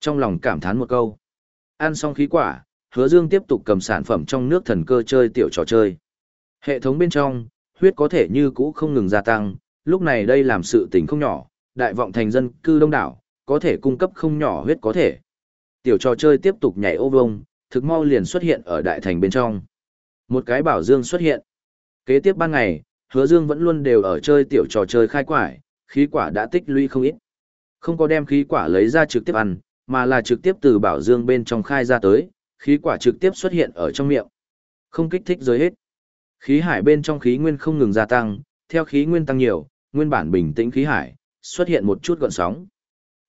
Trong lòng cảm thán một câu. Ăn xong khí quả, hứa dương tiếp tục cầm sản phẩm trong nước thần cơ chơi tiểu trò chơi. Hệ thống bên trong, huyết có thể như cũ không ngừng gia tăng, lúc này đây làm sự tình không nhỏ, đại vọng thành dân cư đông đảo, có thể cung cấp không nhỏ huyết có thể. Tiểu trò chơi tiếp tục nhảy ô vông, thực mau liền xuất hiện ở đại thành bên trong. Một cái bảo dương xuất hiện. Kế tiếp ban ngày, hứa dương vẫn luôn đều ở chơi tiểu trò chơi khai quải, khí quả đã tích lũy không ít. Không có đem khí quả lấy ra trực tiếp ăn, mà là trực tiếp từ bảo dương bên trong khai ra tới, khí quả trực tiếp xuất hiện ở trong miệng. Không kích thích giới hết. Khí hải bên trong khí nguyên không ngừng gia tăng, theo khí nguyên tăng nhiều, nguyên bản bình tĩnh khí hải, xuất hiện một chút gợn sóng.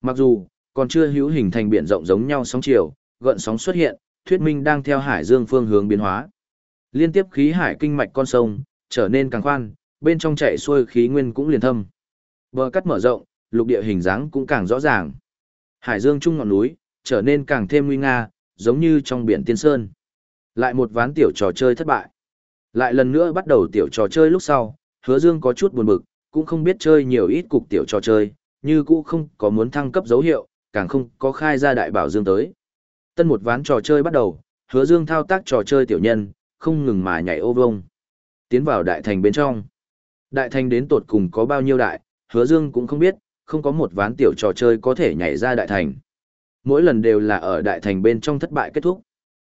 Mặc dù, còn chưa hữu hình thành biển rộng giống nhau sóng chiều, gợn sóng xuất hiện, thuyết minh đang theo hải dương phương hướng biến hóa. Liên tiếp khí hải kinh mạch con sông, trở nên càng khoan, bên trong chạy xuôi khí nguyên cũng liền thâm. Bờ cắt mở rộng, lục địa hình dáng cũng càng rõ ràng. Hải dương trung ngọn núi, trở nên càng thêm nguy nga, giống như trong biển tiên sơn. Lại một ván tiểu trò chơi thất bại. Lại lần nữa bắt đầu tiểu trò chơi lúc sau, hứa dương có chút buồn bực, cũng không biết chơi nhiều ít cục tiểu trò chơi, như cũ không có muốn thăng cấp dấu hiệu, càng không có khai ra đại bảo dương tới. Tân một ván trò chơi bắt đầu, hứa dương thao tác trò chơi tiểu nhân, không ngừng mà nhảy ô vông. Tiến vào đại thành bên trong. Đại thành đến tột cùng có bao nhiêu đại, hứa dương cũng không biết, không có một ván tiểu trò chơi có thể nhảy ra đại thành. Mỗi lần đều là ở đại thành bên trong thất bại kết thúc.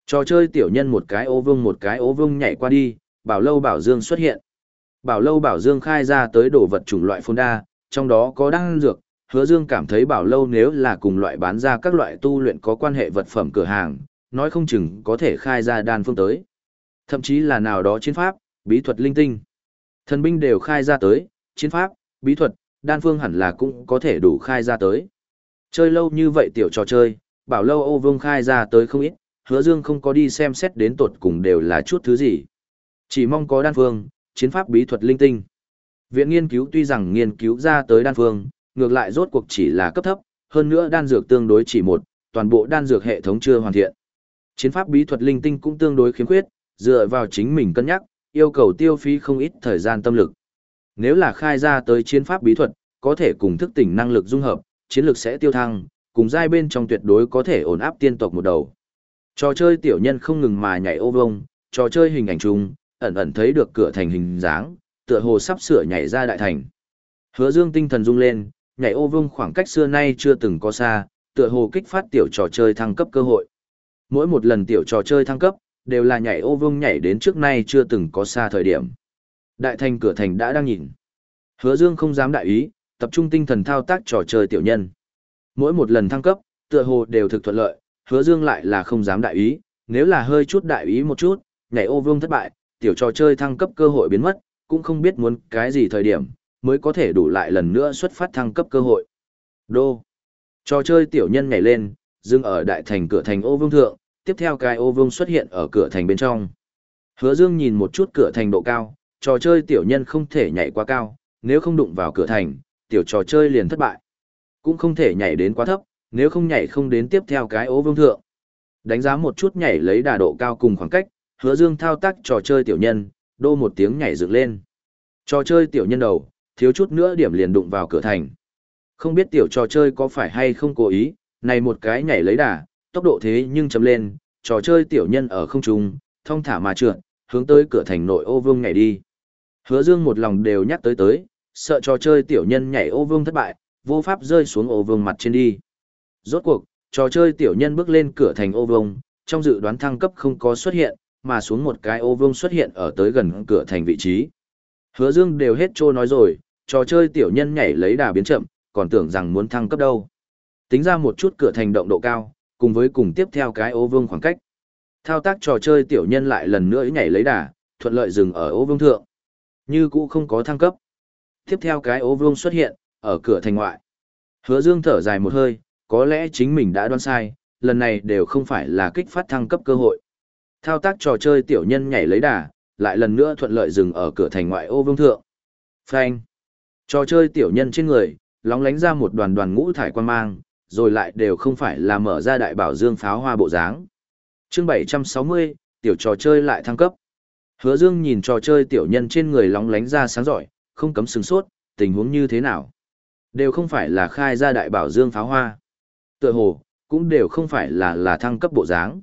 Trò chơi tiểu nhân một cái ô vương một cái ô vương nhảy qua đi, bảo lâu bảo dương xuất hiện. Bảo lâu bảo dương khai ra tới đồ vật chủng loại phong đa, trong đó có đan dược, hứa dương cảm thấy bảo lâu nếu là cùng loại bán ra các loại tu luyện có quan hệ vật phẩm cửa hàng, nói không chừng có thể khai ra đan phương tới. Thậm chí là nào đó chiến pháp, bí thuật linh tinh. Thần binh đều khai ra tới, chiến pháp, bí thuật, đan phương hẳn là cũng có thể đủ khai ra tới. Chơi lâu như vậy tiểu trò chơi, bảo lâu ô vương khai ra tới không ít, hứa dương không có đi xem xét đến tột cùng đều là chút thứ gì. Chỉ mong có đan phương, chiến pháp bí thuật linh tinh. Viện nghiên cứu tuy rằng nghiên cứu ra tới đan phương, ngược lại rốt cuộc chỉ là cấp thấp, hơn nữa đan dược tương đối chỉ một, toàn bộ đan dược hệ thống chưa hoàn thiện. Chiến pháp bí thuật linh tinh cũng tương đối khiếm khuyết, dựa vào chính mình cân nhắc, yêu cầu tiêu phí không ít thời gian tâm lực. Nếu là khai ra tới chiến pháp bí thuật, có thể cùng thức tỉnh năng lực dung hợp, chiến lược sẽ tiêu thăng, cùng giai bên trong tuyệt đối có thể ổn áp tiên tộc một đầu. Trò chơi tiểu nhân không ngừng mà nhảy ô vông, trò chơi hình ảnh chung, ẩn ẩn thấy được cửa thành hình dáng, tựa hồ sắp sửa nhảy ra đại thành. Hứa Dương tinh thần rung lên, nhảy ô vông khoảng cách xưa nay chưa từng có xa, tựa hồ kích phát tiểu trò chơi thăng cấp cơ hội. Mỗi một lần tiểu trò chơi thăng cấp, đều là nhảy ô vông nhảy đến trước nay chưa từng có xa thời điểm. Đại thành cửa thành đã đang nhìn. Hứa Dương không dám đại ý, tập trung tinh thần thao tác trò chơi tiểu nhân. Mỗi một lần thăng cấp, tựa hồ đều thực thuận lợi, Hứa Dương lại là không dám đại ý, nếu là hơi chút đại ý một chút, nhảy ô vương thất bại, tiểu trò chơi thăng cấp cơ hội biến mất, cũng không biết muốn cái gì thời điểm, mới có thể đủ lại lần nữa xuất phát thăng cấp cơ hội. Đô. Trò chơi tiểu nhân nhảy lên, dừng ở đại thành cửa thành ô vương thượng, tiếp theo cái ô vương xuất hiện ở cửa thành bên trong. Hứa Dương nhìn một chút cửa thành độ cao, trò chơi tiểu nhân không thể nhảy quá cao, nếu không đụng vào cửa thành, tiểu trò chơi liền thất bại. Cũng không thể nhảy đến quá thấp, nếu không nhảy không đến tiếp theo cái ô vương thượng. Đánh giá một chút nhảy lấy đà độ cao cùng khoảng cách, hứa dương thao tác trò chơi tiểu nhân, đô một tiếng nhảy dựng lên. Trò chơi tiểu nhân đầu, thiếu chút nữa điểm liền đụng vào cửa thành. Không biết tiểu trò chơi có phải hay không cố ý, này một cái nhảy lấy đà, tốc độ thế nhưng chấm lên, trò chơi tiểu nhân ở không trung, thông thả mà trượt, hướng tới cửa thành nội ô vương nhảy đi. Hứa dương một lòng đều nhắc tới tới, sợ trò chơi tiểu nhân nhảy ô vương thất bại, vô pháp rơi xuống ô vương mặt trên đi. Rốt cuộc, trò chơi tiểu nhân bước lên cửa thành ô vương, trong dự đoán thăng cấp không có xuất hiện, mà xuống một cái ô vương xuất hiện ở tới gần cửa thành vị trí. Hứa Dương đều hết trô nói rồi, trò chơi tiểu nhân nhảy lấy đà biến chậm, còn tưởng rằng muốn thăng cấp đâu. Tính ra một chút cửa thành động độ cao, cùng với cùng tiếp theo cái ô vương khoảng cách. Thao tác trò chơi tiểu nhân lại lần nữa nhảy lấy đà, thuận lợi dừng ở ô vương thượng. Như cũ không có thăng cấp. Tiếp theo cái ô vương xuất hiện, ở cửa thành ngoại. Hứa Dương thở dài một hơi, có lẽ chính mình đã đoán sai, lần này đều không phải là kích phát thăng cấp cơ hội. Thao tác trò chơi tiểu nhân nhảy lấy đà, lại lần nữa thuận lợi dừng ở cửa thành ngoại ô vương thượng. Phanh. Trò chơi tiểu nhân trên người, lóng lánh ra một đoàn đoàn ngũ thải quan mang, rồi lại đều không phải là mở ra đại bảo dương pháo hoa bộ dáng. Chương 760, tiểu trò chơi lại thăng cấp. Hứa Dương nhìn trò chơi tiểu nhân trên người lóng lánh ra sáng giỏi, không cấm sừng sốt, tình huống như thế nào? Đều không phải là khai ra đại bảo dương pháo hoa. Tựa hồ, cũng đều không phải là là thăng cấp bộ dáng.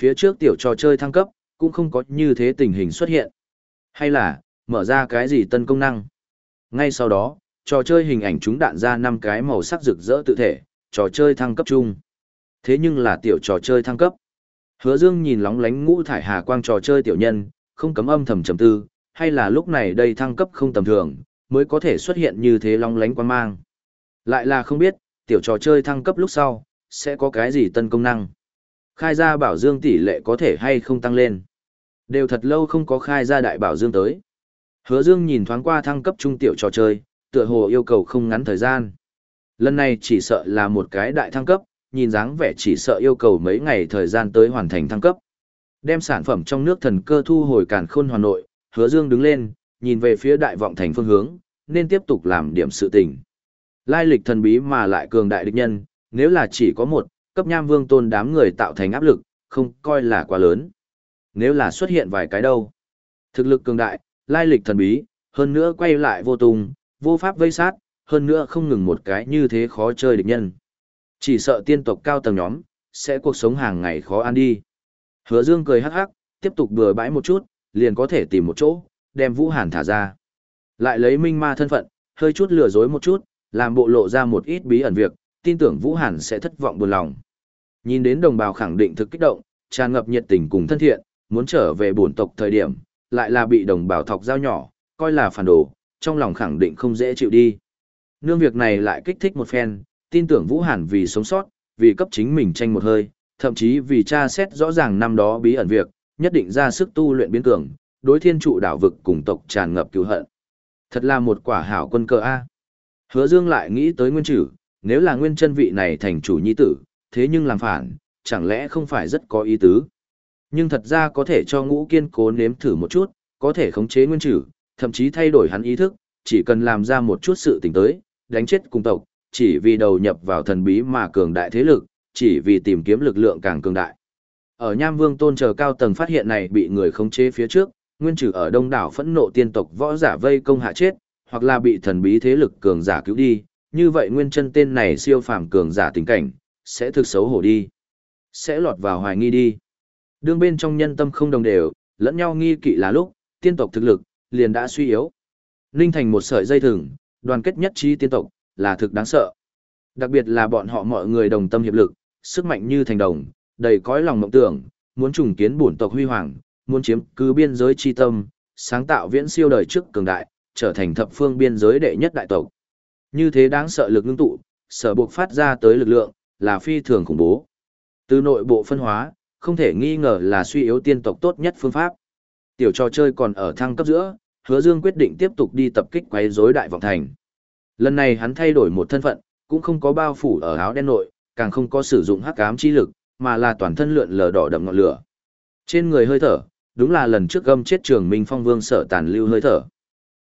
Phía trước tiểu trò chơi thăng cấp, cũng không có như thế tình hình xuất hiện. Hay là, mở ra cái gì tân công năng. Ngay sau đó, trò chơi hình ảnh chúng đạn ra năm cái màu sắc rực rỡ tự thể, trò chơi thăng cấp chung. Thế nhưng là tiểu trò chơi thăng cấp. Hứa Dương nhìn lóng lánh ngũ thải hà quang trò chơi tiểu nhân, không cấm âm thầm trầm tư, hay là lúc này đây thăng cấp không tầm thường, mới có thể xuất hiện như thế long lánh quan mang. Lại là không biết, tiểu trò chơi thăng cấp lúc sau, sẽ có cái gì tân công năng. Khai ra bảo dương tỷ lệ có thể hay không tăng lên. Đều thật lâu không có khai ra đại bảo dương tới. Hứa Dương nhìn thoáng qua thăng cấp trung tiểu trò chơi, tựa hồ yêu cầu không ngắn thời gian. Lần này chỉ sợ là một cái đại thăng cấp, nhìn dáng vẻ chỉ sợ yêu cầu mấy ngày thời gian tới hoàn thành thăng cấp. Đem sản phẩm trong nước thần cơ thu hồi càn khôn hoàn nội, hứa dương đứng lên, nhìn về phía đại vọng thành phương hướng, nên tiếp tục làm điểm sự tình. Lai lịch thần bí mà lại cường đại địch nhân, nếu là chỉ có một, cấp nham vương tôn đám người tạo thành áp lực, không coi là quá lớn. Nếu là xuất hiện vài cái đâu. Thực lực cường đại, lai lịch thần bí, hơn nữa quay lại vô tung, vô pháp vây sát, hơn nữa không ngừng một cái như thế khó chơi địch nhân. Chỉ sợ tiên tộc cao tầng nhóm, sẽ cuộc sống hàng ngày khó ăn đi. Hứa Dương cười hắc hắc, tiếp tục bừa bãi một chút, liền có thể tìm một chỗ, đem Vũ Hàn thả ra. Lại lấy minh ma thân phận, hơi chút lừa dối một chút, làm bộ lộ ra một ít bí ẩn việc, tin tưởng Vũ Hàn sẽ thất vọng buồn lòng. Nhìn đến đồng bào khẳng định thực kích động, tràn ngập nhiệt tình cùng thân thiện, muốn trở về bổn tộc thời điểm, lại là bị đồng bào thọc dao nhỏ, coi là phản đồ, trong lòng khẳng định không dễ chịu đi. Nương việc này lại kích thích một phen, tin tưởng Vũ Hàn vì sống sót, vì cấp chính mình tranh một hơi, thậm chí vì tra xét rõ ràng năm đó bí ẩn việc, nhất định ra sức tu luyện biến cường, đối thiên trụ đảo vực cùng tộc tràn ngập cứu hận. Thật là một quả hảo quân cờ A. Hứa Dương lại nghĩ tới nguyên trừ, nếu là nguyên chân vị này thành chủ nhi tử, thế nhưng làm phản, chẳng lẽ không phải rất có ý tứ. Nhưng thật ra có thể cho ngũ kiên cố nếm thử một chút, có thể khống chế nguyên trừ, thậm chí thay đổi hắn ý thức, chỉ cần làm ra một chút sự tình tới, đánh chết cùng tộc, chỉ vì đầu nhập vào thần bí mà cường đại thế lực, chỉ vì tìm kiếm lực lượng càng cường đại. Ở Nham Vương Tôn chờ cao tầng phát hiện này bị người khống chế phía trước, nguyên trừ ở đông đảo phẫn nộ tiên tộc võ giả vây công hạ chết, hoặc là bị thần bí thế lực cường giả cứu đi, như vậy nguyên chân tên này siêu phàm cường giả tình cảnh, sẽ thực xấu hổ đi. Sẽ lọt vào hoài nghi đi. Đương bên trong nhân tâm không đồng đều, lẫn nhau nghi kỵ là lúc, tiên tộc thực lực, liền đã suy yếu. Ninh thành một sợi dây thừng, đoàn kết nhất trí tiên tộc, là thực đáng sợ. Đặc biệt là bọn họ mọi người đồng tâm hiệp lực, sức mạnh như thành đồng, đầy cõi lòng mộng tưởng, muốn trùng kiến bổn tộc huy hoàng, muốn chiếm cứ biên giới chi tâm, sáng tạo viễn siêu đời trước cường đại, trở thành thập phương biên giới đệ nhất đại tộc. Như thế đáng sợ lực ngưng tụ, sở buộc phát ra tới lực lượng, là phi thường khủng bố. Từ nội bộ phân hóa, không thể nghi ngờ là suy yếu tiên tộc tốt nhất phương pháp. Tiểu trò chơi còn ở thăng cấp giữa, hứa dương quyết định tiếp tục đi tập kích quấy rối đại vọng thành. Lần này hắn thay đổi một thân phận, cũng không có bao phủ ở áo đen nội, càng không có sử dụng hắc ám chi lực, mà là toàn thân lượn lờ đỏ đậm ngọn lửa. Trên người hơi thở, đúng là lần trước gâm chết trường Minh Phong Vương sở tàn lưu hơi thở.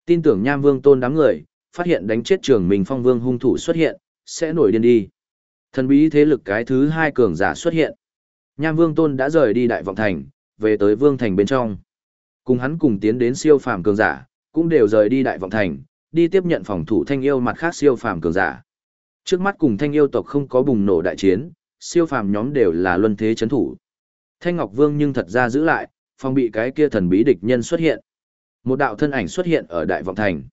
Tin tưởng Nham Vương tôn đám người, phát hiện đánh chết trường Minh Phong Vương hung thủ xuất hiện, sẽ nổi điên đi. Thần bí thế lực cái thứ hai cường giả xuất hiện. Nham Vương tôn đã rời đi Đại Vọng Thành, về tới Vương Thành bên trong. Cùng hắn cùng tiến đến siêu phàm cường giả, cũng đều rời đi Đại Vọng Thành, đi tiếp nhận phòng thủ thanh yêu mặt khác siêu phàm cường giả. Trước mắt cùng thanh yêu tộc không có bùng nổ đại chiến, siêu phàm nhóm đều là luân thế chấn thủ. Thanh Ngọc Vương nhưng thật ra giữ lại, phòng bị cái kia thần bí địch nhân xuất hiện. Một đạo thân ảnh xuất hiện ở đại vọng thành.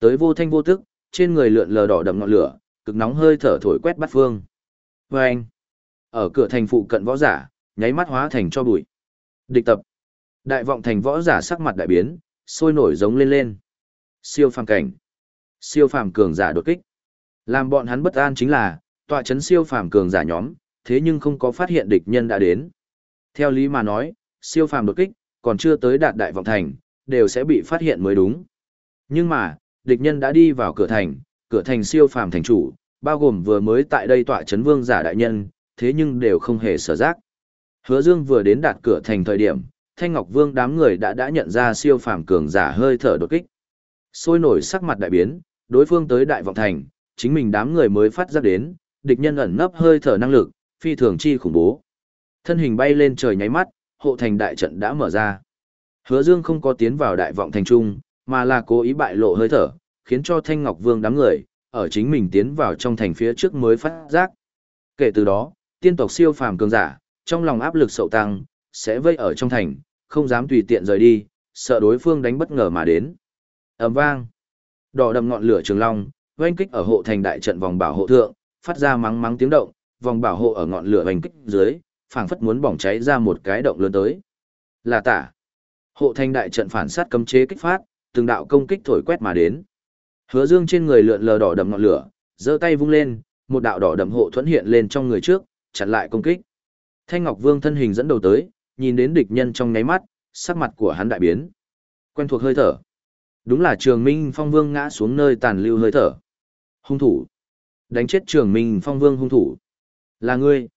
Tới vô thanh vô tức, trên người lượn lờ đỏ đậm ngọn lửa, cực nóng hơi thở thổi quét bắt phương. Và anh, ở cửa thành phụ cận võ giả, nháy mắt hóa thành cho bụi. Địch tập. Đại vọng thành võ giả sắc mặt đại biến, sôi nổi giống lên lên. Siêu phàm cảnh. Siêu phàm cường giả đột kích. Làm bọn hắn bất an chính là, tọa chấn siêu phàm cường giả nhóm, thế nhưng không có phát hiện địch nhân đã đến. Theo lý mà nói, siêu phàm đột kích, còn chưa tới đạt đại vọng thành, đều sẽ bị phát hiện mới đúng. Nhưng mà, địch nhân đã đi vào cửa thành, cửa thành siêu phàm thành chủ, bao gồm vừa mới tại đây tọa chấn vương giả đại nhân, thế nhưng đều không hề sở giác. Hứa Dương vừa đến đạt cửa thành thời điểm, Thanh Ngọc Vương đám người đã đã nhận ra siêu phàm cường giả hơi thở đột kích. Sôi nổi sắc mặt đại biến, đối phương tới đại vọng thành, chính mình đám người mới phát giác đến, địch nhân ẩn nấp hơi thở năng lực, phi thường chi khủng bố. Thân hình bay lên trời nháy mắt, hộ thành đại trận đã mở ra. Hứa Dương không có tiến vào đại vọng thành trung, mà là cố ý bại lộ hơi thở, khiến cho Thanh Ngọc Vương đám người, ở chính mình tiến vào trong thành phía trước mới phát giác. Kể từ đó, tiên tộc siêu phàm cường giả, trong lòng áp lực sậu tăng, sẽ vây ở trong thành, không dám tùy tiện rời đi, sợ đối phương đánh bất ngờ mà đến. ầm vang, đỏ đầm ngọn lửa trường long, oanh kích ở hộ thành đại trận vòng bảo hộ thượng, phát ra mắng mắng tiếng động, vòng bảo hộ ở ngọn lửa oanh kích dưới, phảng phất muốn bỏng cháy ra một cái động lớn tới. Là tả. Hộ thành đại trận phản sát cấm chế kích phát, từng đạo công kích thổi quét mà đến. Hứa Dương trên người lượn lờ đỏ đậm ngọn lửa, giơ tay vung lên, một đạo đỏ đậm hộ thuẫn hiện lên trong người trước, chặn lại công kích. Thanh Ngọc Vương thân hình dẫn đầu tới, nhìn đến địch nhân trong nháy mắt, sắc mặt của hắn đại biến. Quen thuộc hơi thở. Đúng là Trường Minh Phong Vương ngã xuống nơi tàn lưu hơi thở. Hung thủ. Đánh chết Trường Minh Phong Vương hung thủ. Là ngươi.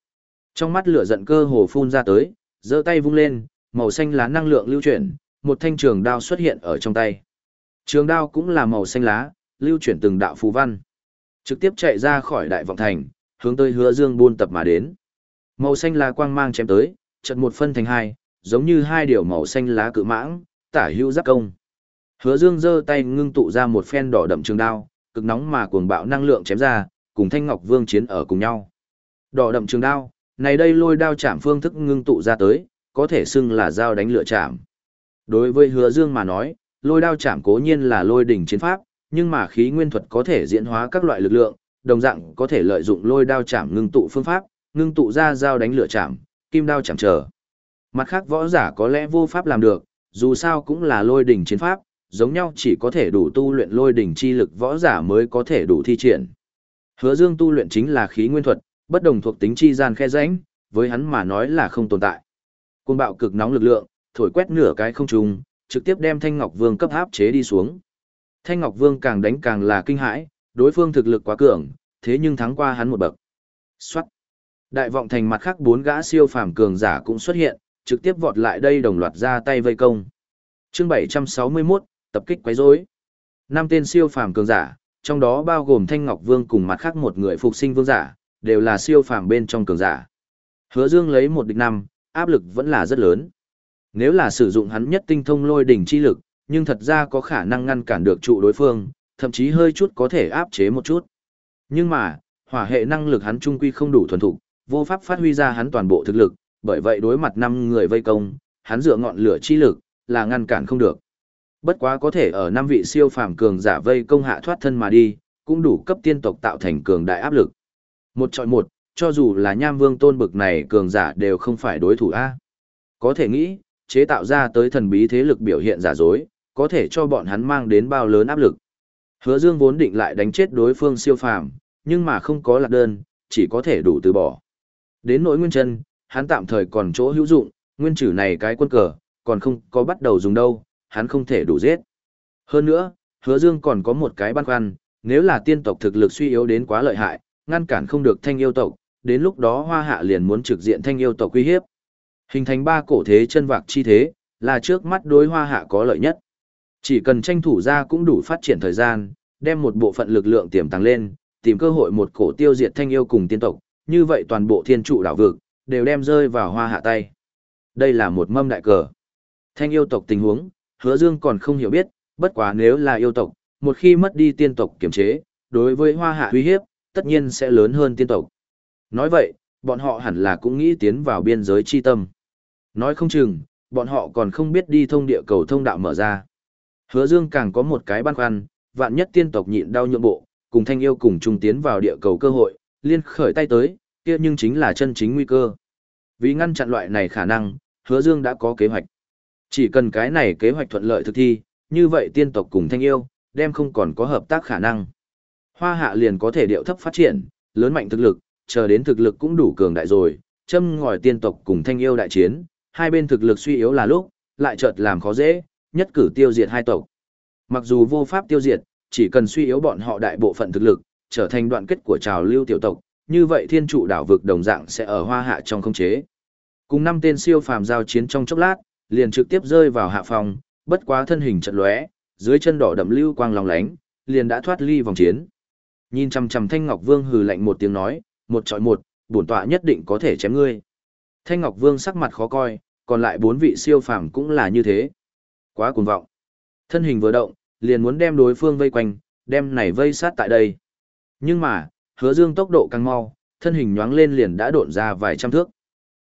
Trong mắt lửa giận cơ hồ phun ra tới, giơ tay vung lên, màu xanh lá năng lượng lưu chuyển, một thanh trường đao xuất hiện ở trong tay. Trường đao cũng là màu xanh lá, lưu chuyển từng đạo phù văn. Trực tiếp chạy ra khỏi đại vọng thành, hướng tới hứa dương buôn tập mà đến. Màu xanh lá quang mang chém tới, chật một phân thành hai, giống như hai điều màu xanh lá cự mãng, tả hữu giáp công. Hứa dương giơ tay ngưng tụ ra một phen đỏ đậm trường đao, cực nóng mà cuồng bạo năng lượng chém ra, cùng thanh ngọc vương chiến ở cùng nhau. Đỏ đậm trường đao, này đây lôi đao chạm phương thức ngưng tụ ra tới, có thể xưng là dao đánh lửa chạm. Đối với hứa dương mà nói, lôi đao chạm cố nhiên là lôi đỉnh chiến pháp, nhưng mà khí nguyên thuật có thể diễn hóa các loại lực lượng, đồng dạng có thể lợi dụng lôi đao chạm ngưng tụ phương pháp, ngưng tụ ra dao đánh lửa chạm, kim đao chạm trở. Mặt khác võ giả có lẽ vô pháp làm được, dù sao cũng là lôi đỉnh chiến pháp, giống nhau chỉ có thể đủ tu luyện lôi đỉnh chi lực võ giả mới có thể đủ thi triển. Hứa Dương tu luyện chính là khí nguyên thuật, bất đồng thuộc tính chi gian khe rãnh, với hắn mà nói là không tồn tại. Cơn bạo cực nóng lực lượng, thổi quét nửa cái không trung, trực tiếp đem Thanh Ngọc Vương cấp áp chế đi xuống. Thanh Ngọc Vương càng đánh càng là kinh hãi, đối phương thực lực quá cường, thế nhưng thắng qua hắn một bậc. Soát. Đại vọng thành mặt khác bốn gã siêu phàm cường giả cũng xuất hiện, trực tiếp vọt lại đây đồng loạt ra tay vây công. Chương 761, tập kích quấy rối. Năm tên siêu phàm cường giả, trong đó bao gồm Thanh Ngọc Vương cùng mặt khác một người phục sinh vương giả, đều là siêu phàm bên trong cường giả. Hứa Dương lấy một địch năm, áp lực vẫn là rất lớn. Nếu là sử dụng hắn nhất tinh thông lôi đỉnh chi lực, nhưng thật ra có khả năng ngăn cản được trụ đối phương, thậm chí hơi chút có thể áp chế một chút. Nhưng mà, hỏa hệ năng lực hắn trung quy không đủ thuần thục, vô pháp phát huy ra hắn toàn bộ thực lực, bởi vậy đối mặt năm người vây công, hắn dựa ngọn lửa chi lực, là ngăn cản không được. Bất quá có thể ở năm vị siêu phàm cường giả vây công hạ thoát thân mà đi, cũng đủ cấp tiên tộc tạo thành cường đại áp lực. Một chọi một, cho dù là nham vương tôn bực này cường giả đều không phải đối thủ A. Có thể nghĩ, chế tạo ra tới thần bí thế lực biểu hiện giả dối, có thể cho bọn hắn mang đến bao lớn áp lực. Hứa Dương vốn định lại đánh chết đối phương siêu phàm, nhưng mà không có lạc đơn, chỉ có thể đủ từ bỏ. Đến nỗi nguyên chân, hắn tạm thời còn chỗ hữu dụng, nguyên trừ này cái quân cờ, còn không có bắt đầu dùng đâu, hắn không thể đủ giết. Hơn nữa, hứa dương còn có một cái băn khoăn, nếu là tiên tộc thực lực suy yếu đến quá lợi hại, ngăn cản không được thanh yêu tộc, đến lúc đó hoa hạ liền muốn trực diện thanh yêu tộc uy hiếp. Hình thành ba cổ thế chân vạc chi thế, là trước mắt đối hoa hạ có lợi nhất. Chỉ cần tranh thủ ra cũng đủ phát triển thời gian, đem một bộ phận lực lượng tiềm tăng lên, tìm cơ hội một cổ tiêu diệt thanh yêu cùng tiên tộc, như vậy toàn bộ thiên trụ đảo vực, đều đem rơi vào hoa hạ tay. Đây là một mâm đại cờ. Thanh yêu tộc tình huống, hứa dương còn không hiểu biết, bất quá nếu là yêu tộc, một khi mất đi tiên tộc kiểm chế, đối với hoa hạ uy hiếp, tất nhiên sẽ lớn hơn tiên tộc. Nói vậy, bọn họ hẳn là cũng nghĩ tiến vào biên giới chi tâm. Nói không chừng, bọn họ còn không biết đi thông địa cầu thông đạo mở ra. Hứa Dương càng có một cái băn khoăn, vạn nhất tiên tộc nhịn đau nhượng bộ, cùng thanh yêu cùng chung tiến vào địa cầu cơ hội, liên khởi tay tới, kia nhưng chính là chân chính nguy cơ. Vì ngăn chặn loại này khả năng, Hứa Dương đã có kế hoạch. Chỉ cần cái này kế hoạch thuận lợi thực thi, như vậy tiên tộc cùng thanh yêu, đem không còn có hợp tác khả năng. Hoa hạ liền có thể điệu thấp phát triển, lớn mạnh thực lực, chờ đến thực lực cũng đủ cường đại rồi, châm ngòi tiên tộc cùng thanh yêu đại chiến, hai bên thực lực suy yếu là lúc, lại chợt làm khó dễ, nhất cử tiêu diệt hai tộc. Mặc dù vô pháp tiêu diệt, chỉ cần suy yếu bọn họ đại bộ phận thực lực, trở thành đoạn kết của trào lưu tiểu tộc, như vậy thiên trụ đảo vực đồng dạng sẽ ở hoa hạ trong không chế. Cùng năm tên siêu phàm giao chiến trong chốc lát, liền trực tiếp rơi vào hạ phòng, bất quá thân hình chật lóe, dưới chân đỏ đậm lưu quang lòng lánh, liền đã thoát ly vòng chiến. Nhìn chằm chằm Thanh Ngọc Vương hừ lạnh một tiếng nói, một trọi một, bổn tọa nhất định có thể chém ngươi. Thanh Ngọc Vương sắc mặt khó coi, còn lại bốn vị siêu phàm cũng là như thế. Quá cuồng vọng. Thân hình vừa động, liền muốn đem đối phương vây quanh, đem này vây sát tại đây. Nhưng mà, hứa dương tốc độ càng mau, thân hình nhoáng lên liền đã độn ra vài trăm thước.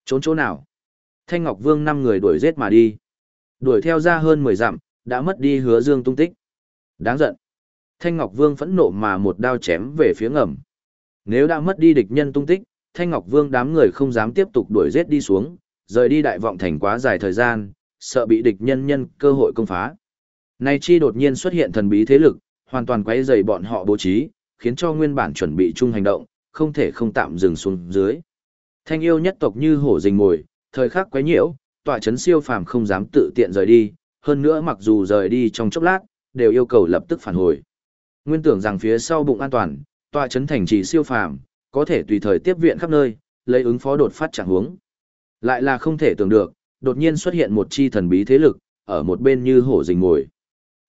Trốn chỗ nào? Thanh Ngọc Vương năm người đuổi giết mà đi. Đuổi theo ra hơn 10 dặm, đã mất đi hứa dương tung tích. Đáng giận. Thanh Ngọc Vương phẫn nộ mà một đao chém về phía ngầm. Nếu đã mất đi địch nhân tung tích, Thanh Ngọc Vương đám người không dám tiếp tục đuổi giết đi xuống, rời đi đại vọng thành quá dài thời gian, sợ bị địch nhân nhân cơ hội công phá. Nay chi đột nhiên xuất hiện thần bí thế lực, hoàn toàn quấy rầy bọn họ bố trí, khiến cho nguyên bản chuẩn bị chung hành động, không thể không tạm dừng xuống dưới. Thanh yêu nhất tộc như hổ rình mồi, thời khắc quấy nhiễu, tọa chấn siêu phàm không dám tự tiện rời đi, hơn nữa mặc dù rời đi trong chốc lát, đều yêu cầu lập tức phản hồi. Nguyên tưởng rằng phía sau bụng an toàn, tọa chấn thành trì siêu phàm, có thể tùy thời tiếp viện khắp nơi, lấy ứng phó đột phát trạng huống. Lại là không thể tưởng được, đột nhiên xuất hiện một chi thần bí thế lực, ở một bên như hổ rình ngồi.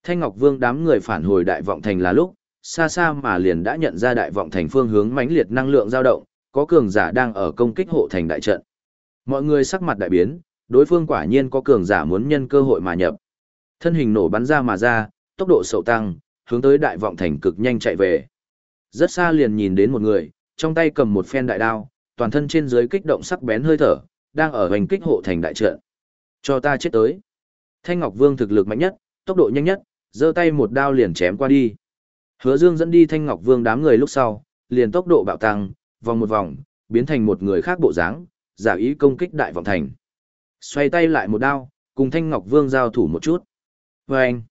Thanh Ngọc Vương đám người phản hồi đại vọng thành là lúc, xa xa mà liền đã nhận ra đại vọng thành phương hướng mãnh liệt năng lượng dao động, có cường giả đang ở công kích hộ thành đại trận. Mọi người sắc mặt đại biến, đối phương quả nhiên có cường giả muốn nhân cơ hội mà nhập. Thân hình nổ bắn ra mà ra, tốc độ sậu tăng, hướng tới đại vọng thành cực nhanh chạy về. Rất xa liền nhìn đến một người, trong tay cầm một phen đại đao, toàn thân trên dưới kích động sắc bén hơi thở, đang ở hành kích hộ thành đại trận. Cho ta chết tới. Thanh Ngọc Vương thực lực mạnh nhất, tốc độ nhanh nhất, giơ tay một đao liền chém qua đi. Hứa Dương dẫn đi Thanh Ngọc Vương đám người lúc sau, liền tốc độ bạo tăng, vòng một vòng, biến thành một người khác bộ dáng, giả ý công kích đại vọng thành. Xoay tay lại một đao, cùng Thanh Ngọc Vương giao thủ một chút. Vâng!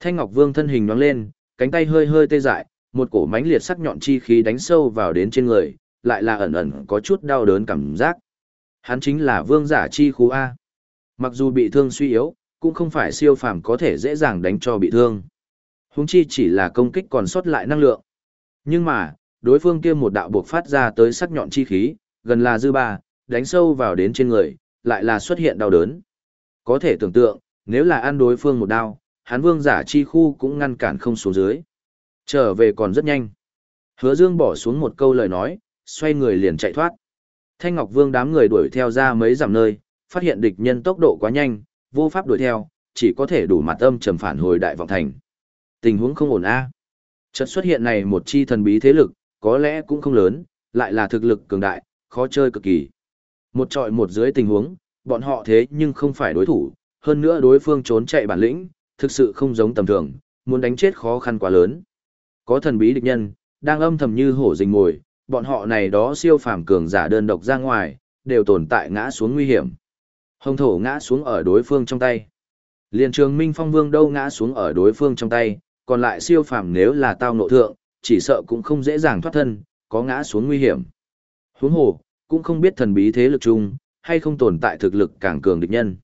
Thanh Ngọc Vương thân hình nhoáng lên, cánh tay hơi hơi tê dại, một cổ mánh liệt sắc nhọn chi khí đánh sâu vào đến trên người, lại là ẩn ẩn có chút đau đớn cảm giác. Hắn chính là vương giả chi khu A. Mặc dù bị thương suy yếu, cũng không phải siêu phàm có thể dễ dàng đánh cho bị thương. Húng chi chỉ là công kích còn sót lại năng lượng. Nhưng mà, đối phương kia một đạo buộc phát ra tới sắc nhọn chi khí, gần là dư ba, đánh sâu vào đến trên người, lại là xuất hiện đau đớn. Có thể tưởng tượng, nếu là ăn đối phương một đao, hắn vương giả chi khu cũng ngăn cản không xuống dưới. Trở về còn rất nhanh. Hứa Dương bỏ xuống một câu lời nói, xoay người liền chạy thoát. Thanh Ngọc Vương đám người đuổi theo ra mấy dặm nơi, phát hiện địch nhân tốc độ quá nhanh, vô pháp đuổi theo, chỉ có thể đủ mặt âm trầm phản hồi đại vọng thành. Tình huống không ổn a. À. Chợt xuất hiện này một chi thần bí thế lực, có lẽ cũng không lớn, lại là thực lực cường đại, khó chơi cực kỳ. Một trọi một dưới tình huống, bọn họ thế nhưng không phải đối thủ, hơn nữa đối phương trốn chạy bản lĩnh, thực sự không giống tầm thường, muốn đánh chết khó khăn quá lớn. Có thần bí địch nhân, đang âm thầm như hổ rình mồi, bọn họ này đó siêu phàm cường giả đơn độc ra ngoài, đều tồn tại ngã xuống nguy hiểm. Hồng thổ ngã xuống ở đối phương trong tay. Liên trường Minh Phong Vương đâu ngã xuống ở đối phương trong tay, còn lại siêu phàm nếu là tao nộ thượng, chỉ sợ cũng không dễ dàng thoát thân, có ngã xuống nguy hiểm. Huống hồ, cũng không biết thần bí thế lực chung, hay không tồn tại thực lực càng cường địch nhân.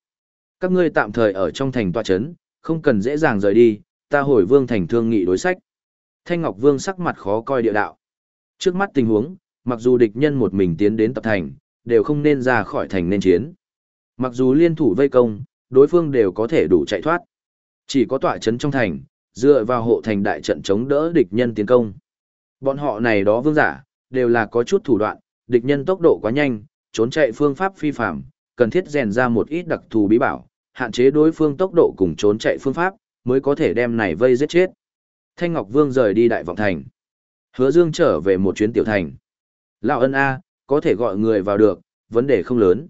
Các ngươi tạm thời ở trong thành tòa chấn, không cần dễ dàng rời đi, ta hồi vương thành thương nghị đối sách. Thanh Ngọc Vương sắc mặt khó coi địa đạo. Trước mắt tình huống, mặc dù địch nhân một mình tiến đến tập thành, đều không nên ra khỏi thành nên chiến. Mặc dù liên thủ vây công, đối phương đều có thể đủ chạy thoát. Chỉ có tọa chấn trong thành, dựa vào hộ thành đại trận chống đỡ địch nhân tiến công. Bọn họ này đó vương giả, đều là có chút thủ đoạn, địch nhân tốc độ quá nhanh, trốn chạy phương pháp phi phạm, cần thiết rèn ra một ít đặc thù bí bảo, hạn chế đối phương tốc độ cùng trốn chạy phương pháp, mới có thể đem này vây giết chết. Thanh Ngọc Vương rời đi đại vọng thành. Hứa Dương trở về một chuyến tiểu thành. Lão ân A, có thể gọi người vào được, vấn đề không lớn.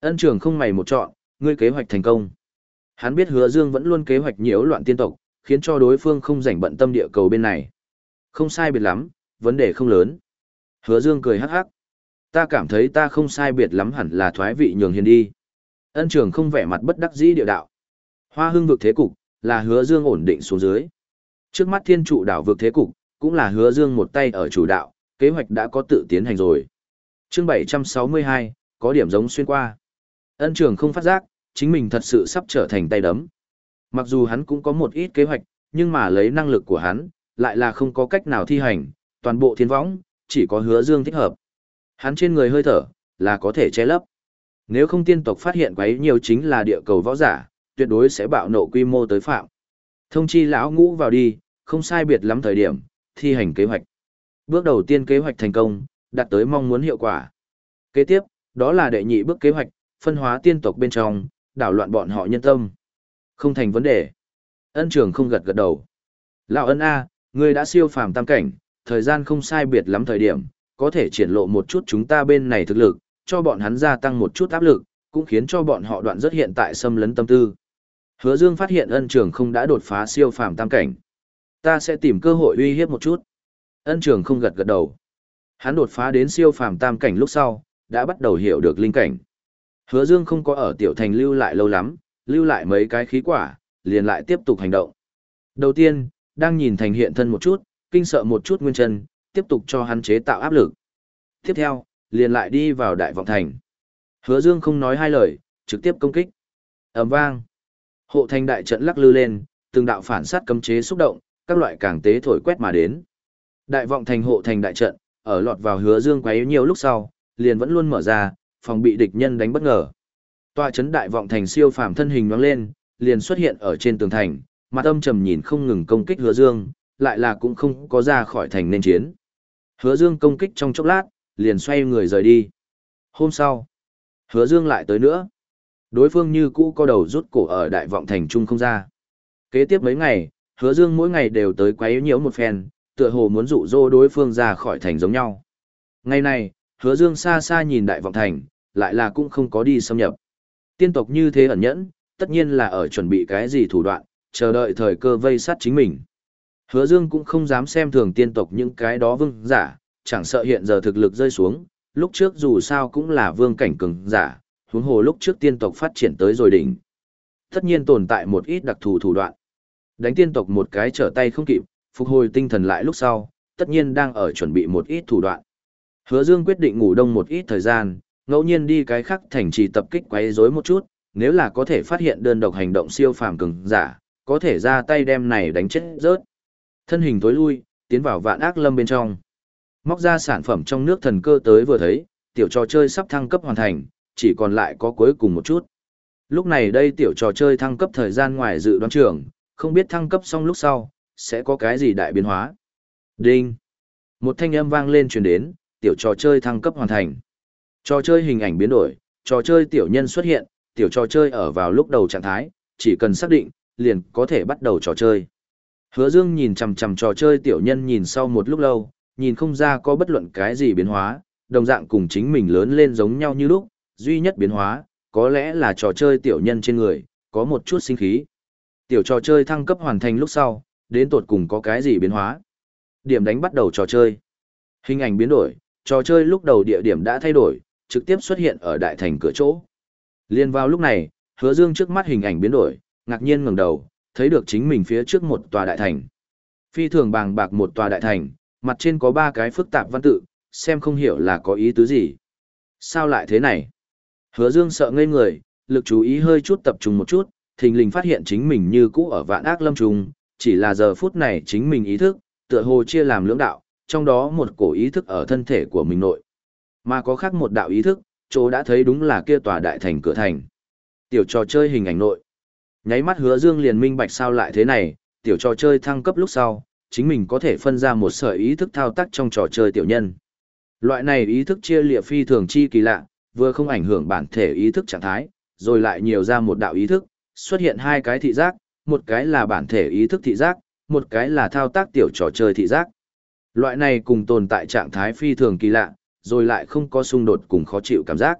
Ân trưởng không mày một chọn, ngươi kế hoạch thành công. Hắn biết hứa Dương vẫn luôn kế hoạch nhiễu loạn tiên tộc, khiến cho đối phương không rảnh bận tâm địa cầu bên này. Không sai biệt lắm, vấn đề không lớn. Hứa Dương cười hắc hắc. Ta cảm thấy ta không sai biệt lắm hẳn là thoái vị nhường hiền đi. Ân trường không vẻ mặt bất đắc dĩ địa đạo. Hoa hưng vực thế cục, là hứa Dương ổn định xuống dưới. Trước mắt thiên trụ đảo vực thế cục, cũng là hứa Dương một tay ở chủ đạo, kế hoạch đã có tự tiến hành rồi. Chương 762, có điểm giống xuyên qua. Ân trường không phát giác, chính mình thật sự sắp trở thành tay đấm. Mặc dù hắn cũng có một ít kế hoạch, nhưng mà lấy năng lực của hắn, lại là không có cách nào thi hành, toàn bộ thiên võng, chỉ có hứa dương thích hợp. Hắn trên người hơi thở, là có thể che lấp. Nếu không tiên tộc phát hiện quấy nhiều chính là địa cầu võ giả, tuyệt đối sẽ bạo nộ quy mô tới phạm. Thông chi lão ngũ vào đi, không sai biệt lắm thời điểm, thi hành kế hoạch. Bước đầu tiên kế hoạch thành công, đạt tới mong muốn hiệu quả. Kế tiếp, đó là đệ nhị bước kế hoạch, phân hóa tiên tộc bên trong, đảo loạn bọn họ nhân tâm. Không thành vấn đề. Ân trường không gật gật đầu. Lão ân A, ngươi đã siêu phàm tam cảnh, thời gian không sai biệt lắm thời điểm, có thể triển lộ một chút chúng ta bên này thực lực, cho bọn hắn gia tăng một chút áp lực, cũng khiến cho bọn họ đoạn rất hiện tại xâm lấn tâm tư. Hứa Dương phát hiện ân trường không đã đột phá siêu phàm tam cảnh. Ta sẽ tìm cơ hội uy hiếp một chút. Ân trường không gật gật đầu. Hắn đột phá đến siêu phàm tam cảnh lúc sau, đã bắt đầu hiểu được linh cảnh. Hứa Dương không có ở tiểu thành lưu lại lâu lắm, lưu lại mấy cái khí quả, liền lại tiếp tục hành động. Đầu tiên, đang nhìn thành hiện thân một chút, kinh sợ một chút nguyên chân, tiếp tục cho hắn chế tạo áp lực. Tiếp theo, liền lại đi vào đại vọng thành. Hứa Dương không nói hai lời, trực tiếp công kích. ầm vang. Hộ thành đại trận lắc lư lên, từng đạo phản sát cấm chế xúc động, các loại càng tế thổi quét mà đến. Đại vọng thành hộ thành đại trận, ở lọt vào Hứa Dương quấy nhiều lúc sau, liền vẫn luôn mở ra, phòng bị địch nhân đánh bất ngờ. Tòa chấn đại vọng thành siêu phàm thân hình nhoáng lên, liền xuất hiện ở trên tường thành, mặt âm trầm nhìn không ngừng công kích Hứa Dương, lại là cũng không có ra khỏi thành nên chiến. Hứa Dương công kích trong chốc lát, liền xoay người rời đi. Hôm sau, Hứa Dương lại tới nữa. Đối phương như cũ co đầu rút cổ ở đại vọng thành trung không ra. Kế tiếp mấy ngày, Hứa Dương mỗi ngày đều tới quấy nhiễu một phen, tựa hồ muốn dụ dỗ đối phương ra khỏi thành giống nhau. Ngày này, Hứa Dương xa xa nhìn đại vọng thành, lại là cũng không có đi xâm nhập. Tiên tộc như thế ẩn nhẫn, tất nhiên là ở chuẩn bị cái gì thủ đoạn, chờ đợi thời cơ vây sát chính mình. Hứa Dương cũng không dám xem thường tiên tộc những cái đó vương giả, chẳng sợ hiện giờ thực lực rơi xuống, lúc trước dù sao cũng là vương cảnh cường giả, huống hồ lúc trước tiên tộc phát triển tới rồi đỉnh. Tất nhiên tồn tại một ít đặc thù thủ đoạn. Đánh tiên tộc một cái trở tay không kịp, phục hồi tinh thần lại lúc sau, tất nhiên đang ở chuẩn bị một ít thủ đoạn. Hứa Dương quyết định ngủ đông một ít thời gian, ngẫu nhiên đi cái khác thành trì tập kích quấy rối một chút, nếu là có thể phát hiện đơn độc hành động siêu phàm cường giả, có thể ra tay đem này đánh chết rớt. Thân hình tối lui, tiến vào vạn ác lâm bên trong. Móc ra sản phẩm trong nước thần cơ tới vừa thấy, tiểu trò chơi sắp thăng cấp hoàn thành, chỉ còn lại có cuối cùng một chút. Lúc này đây tiểu trò chơi thăng cấp thời gian ngoài dự đoán trưởng, không biết thăng cấp xong lúc sau, sẽ có cái gì đại biến hóa. Đinh! Một thanh âm vang lên truyền đến, tiểu trò chơi thăng cấp hoàn thành. Trò chơi hình ảnh biến đổi, trò chơi tiểu nhân xuất hiện, tiểu trò chơi ở vào lúc đầu trạng thái, chỉ cần xác định, liền có thể bắt đầu trò chơi. Hứa Dương nhìn chằm chằm trò chơi tiểu nhân nhìn sau một lúc lâu, nhìn không ra có bất luận cái gì biến hóa, đồng dạng cùng chính mình lớn lên giống nhau như lúc, duy nhất biến hóa, có lẽ là trò chơi tiểu nhân trên người, có một chút sinh khí. Tiểu trò chơi thăng cấp hoàn thành lúc sau, đến tột cùng có cái gì biến hóa. Điểm đánh bắt đầu trò chơi. Hình ảnh biến đổi, trò chơi lúc đầu địa điểm đã thay đổi, trực tiếp xuất hiện ở đại thành cửa chỗ. Liên vào lúc này, hứa dương trước mắt hình ảnh biến đổi, ngạc nhiên ngẩng đầu, thấy được chính mình phía trước một tòa đại thành. Phi thường bàng bạc một tòa đại thành, mặt trên có ba cái phức tạp văn tự, xem không hiểu là có ý tứ gì. Sao lại thế này? Hứa Dương sợ ngây người, lực chú ý hơi chút tập trung một chút, thình lình phát hiện chính mình như cũ ở vạn ác lâm trùng, chỉ là giờ phút này chính mình ý thức, tựa hồ chia làm lưỡng đạo, trong đó một cổ ý thức ở thân thể của mình nội. Mà có khác một đạo ý thức, chỗ đã thấy đúng là kia tòa đại thành cửa thành. Tiểu trò chơi hình ảnh nội. Nháy mắt hứa dương liền minh bạch sao lại thế này, tiểu trò chơi thăng cấp lúc sau, chính mình có thể phân ra một sở ý thức thao tác trong trò chơi tiểu nhân. Loại này ý thức chia lịa phi thường chi kỳ lạ, vừa không ảnh hưởng bản thể ý thức trạng thái, rồi lại nhiều ra một đạo ý thức, xuất hiện hai cái thị giác, một cái là bản thể ý thức thị giác, một cái là thao tác tiểu trò chơi thị giác. Loại này cùng tồn tại trạng thái phi thường kỳ lạ, rồi lại không có xung đột cùng khó chịu cảm giác.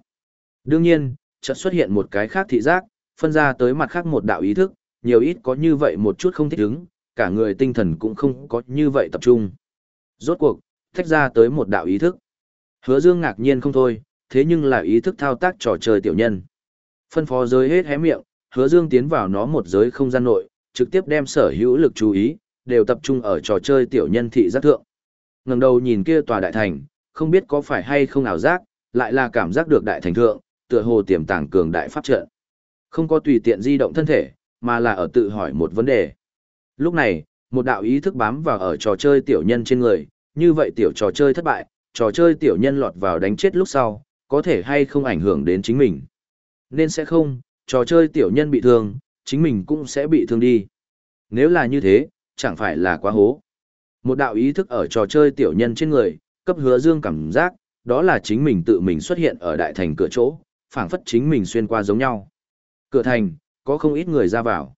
Đương nhiên, chợt xuất hiện một cái khác thị giác, phân ra tới mặt khác một đạo ý thức, nhiều ít có như vậy một chút không thích ứng, cả người tinh thần cũng không có như vậy tập trung. Rốt cuộc, thách ra tới một đạo ý thức. Hứa Dương ngạc nhiên không thôi, thế nhưng là ý thức thao tác trò chơi tiểu nhân. Phân phó giới hết hé miệng, Hứa Dương tiến vào nó một giới không gian nội, trực tiếp đem sở hữu lực chú ý, đều tập trung ở trò chơi tiểu nhân thị giác thượng. Ngẩng đầu nhìn kia tòa đại thành, không biết có phải hay không ảo giác, lại là cảm giác được đại thành thượng, tựa hồ tiềm tàng cường đại pháp trận. Không có tùy tiện di động thân thể, mà là ở tự hỏi một vấn đề. Lúc này, một đạo ý thức bám vào ở trò chơi tiểu nhân trên người, như vậy tiểu trò chơi thất bại, trò chơi tiểu nhân lọt vào đánh chết lúc sau, có thể hay không ảnh hưởng đến chính mình. Nên sẽ không, trò chơi tiểu nhân bị thương, chính mình cũng sẽ bị thương đi. Nếu là như thế, chẳng phải là quá hố. Một đạo ý thức ở trò chơi tiểu nhân trên người, cấp hứa dương cảm giác, đó là chính mình tự mình xuất hiện ở đại thành cửa chỗ, phảng phất chính mình xuyên qua giống nhau. Cửa thành, có không ít người ra vào.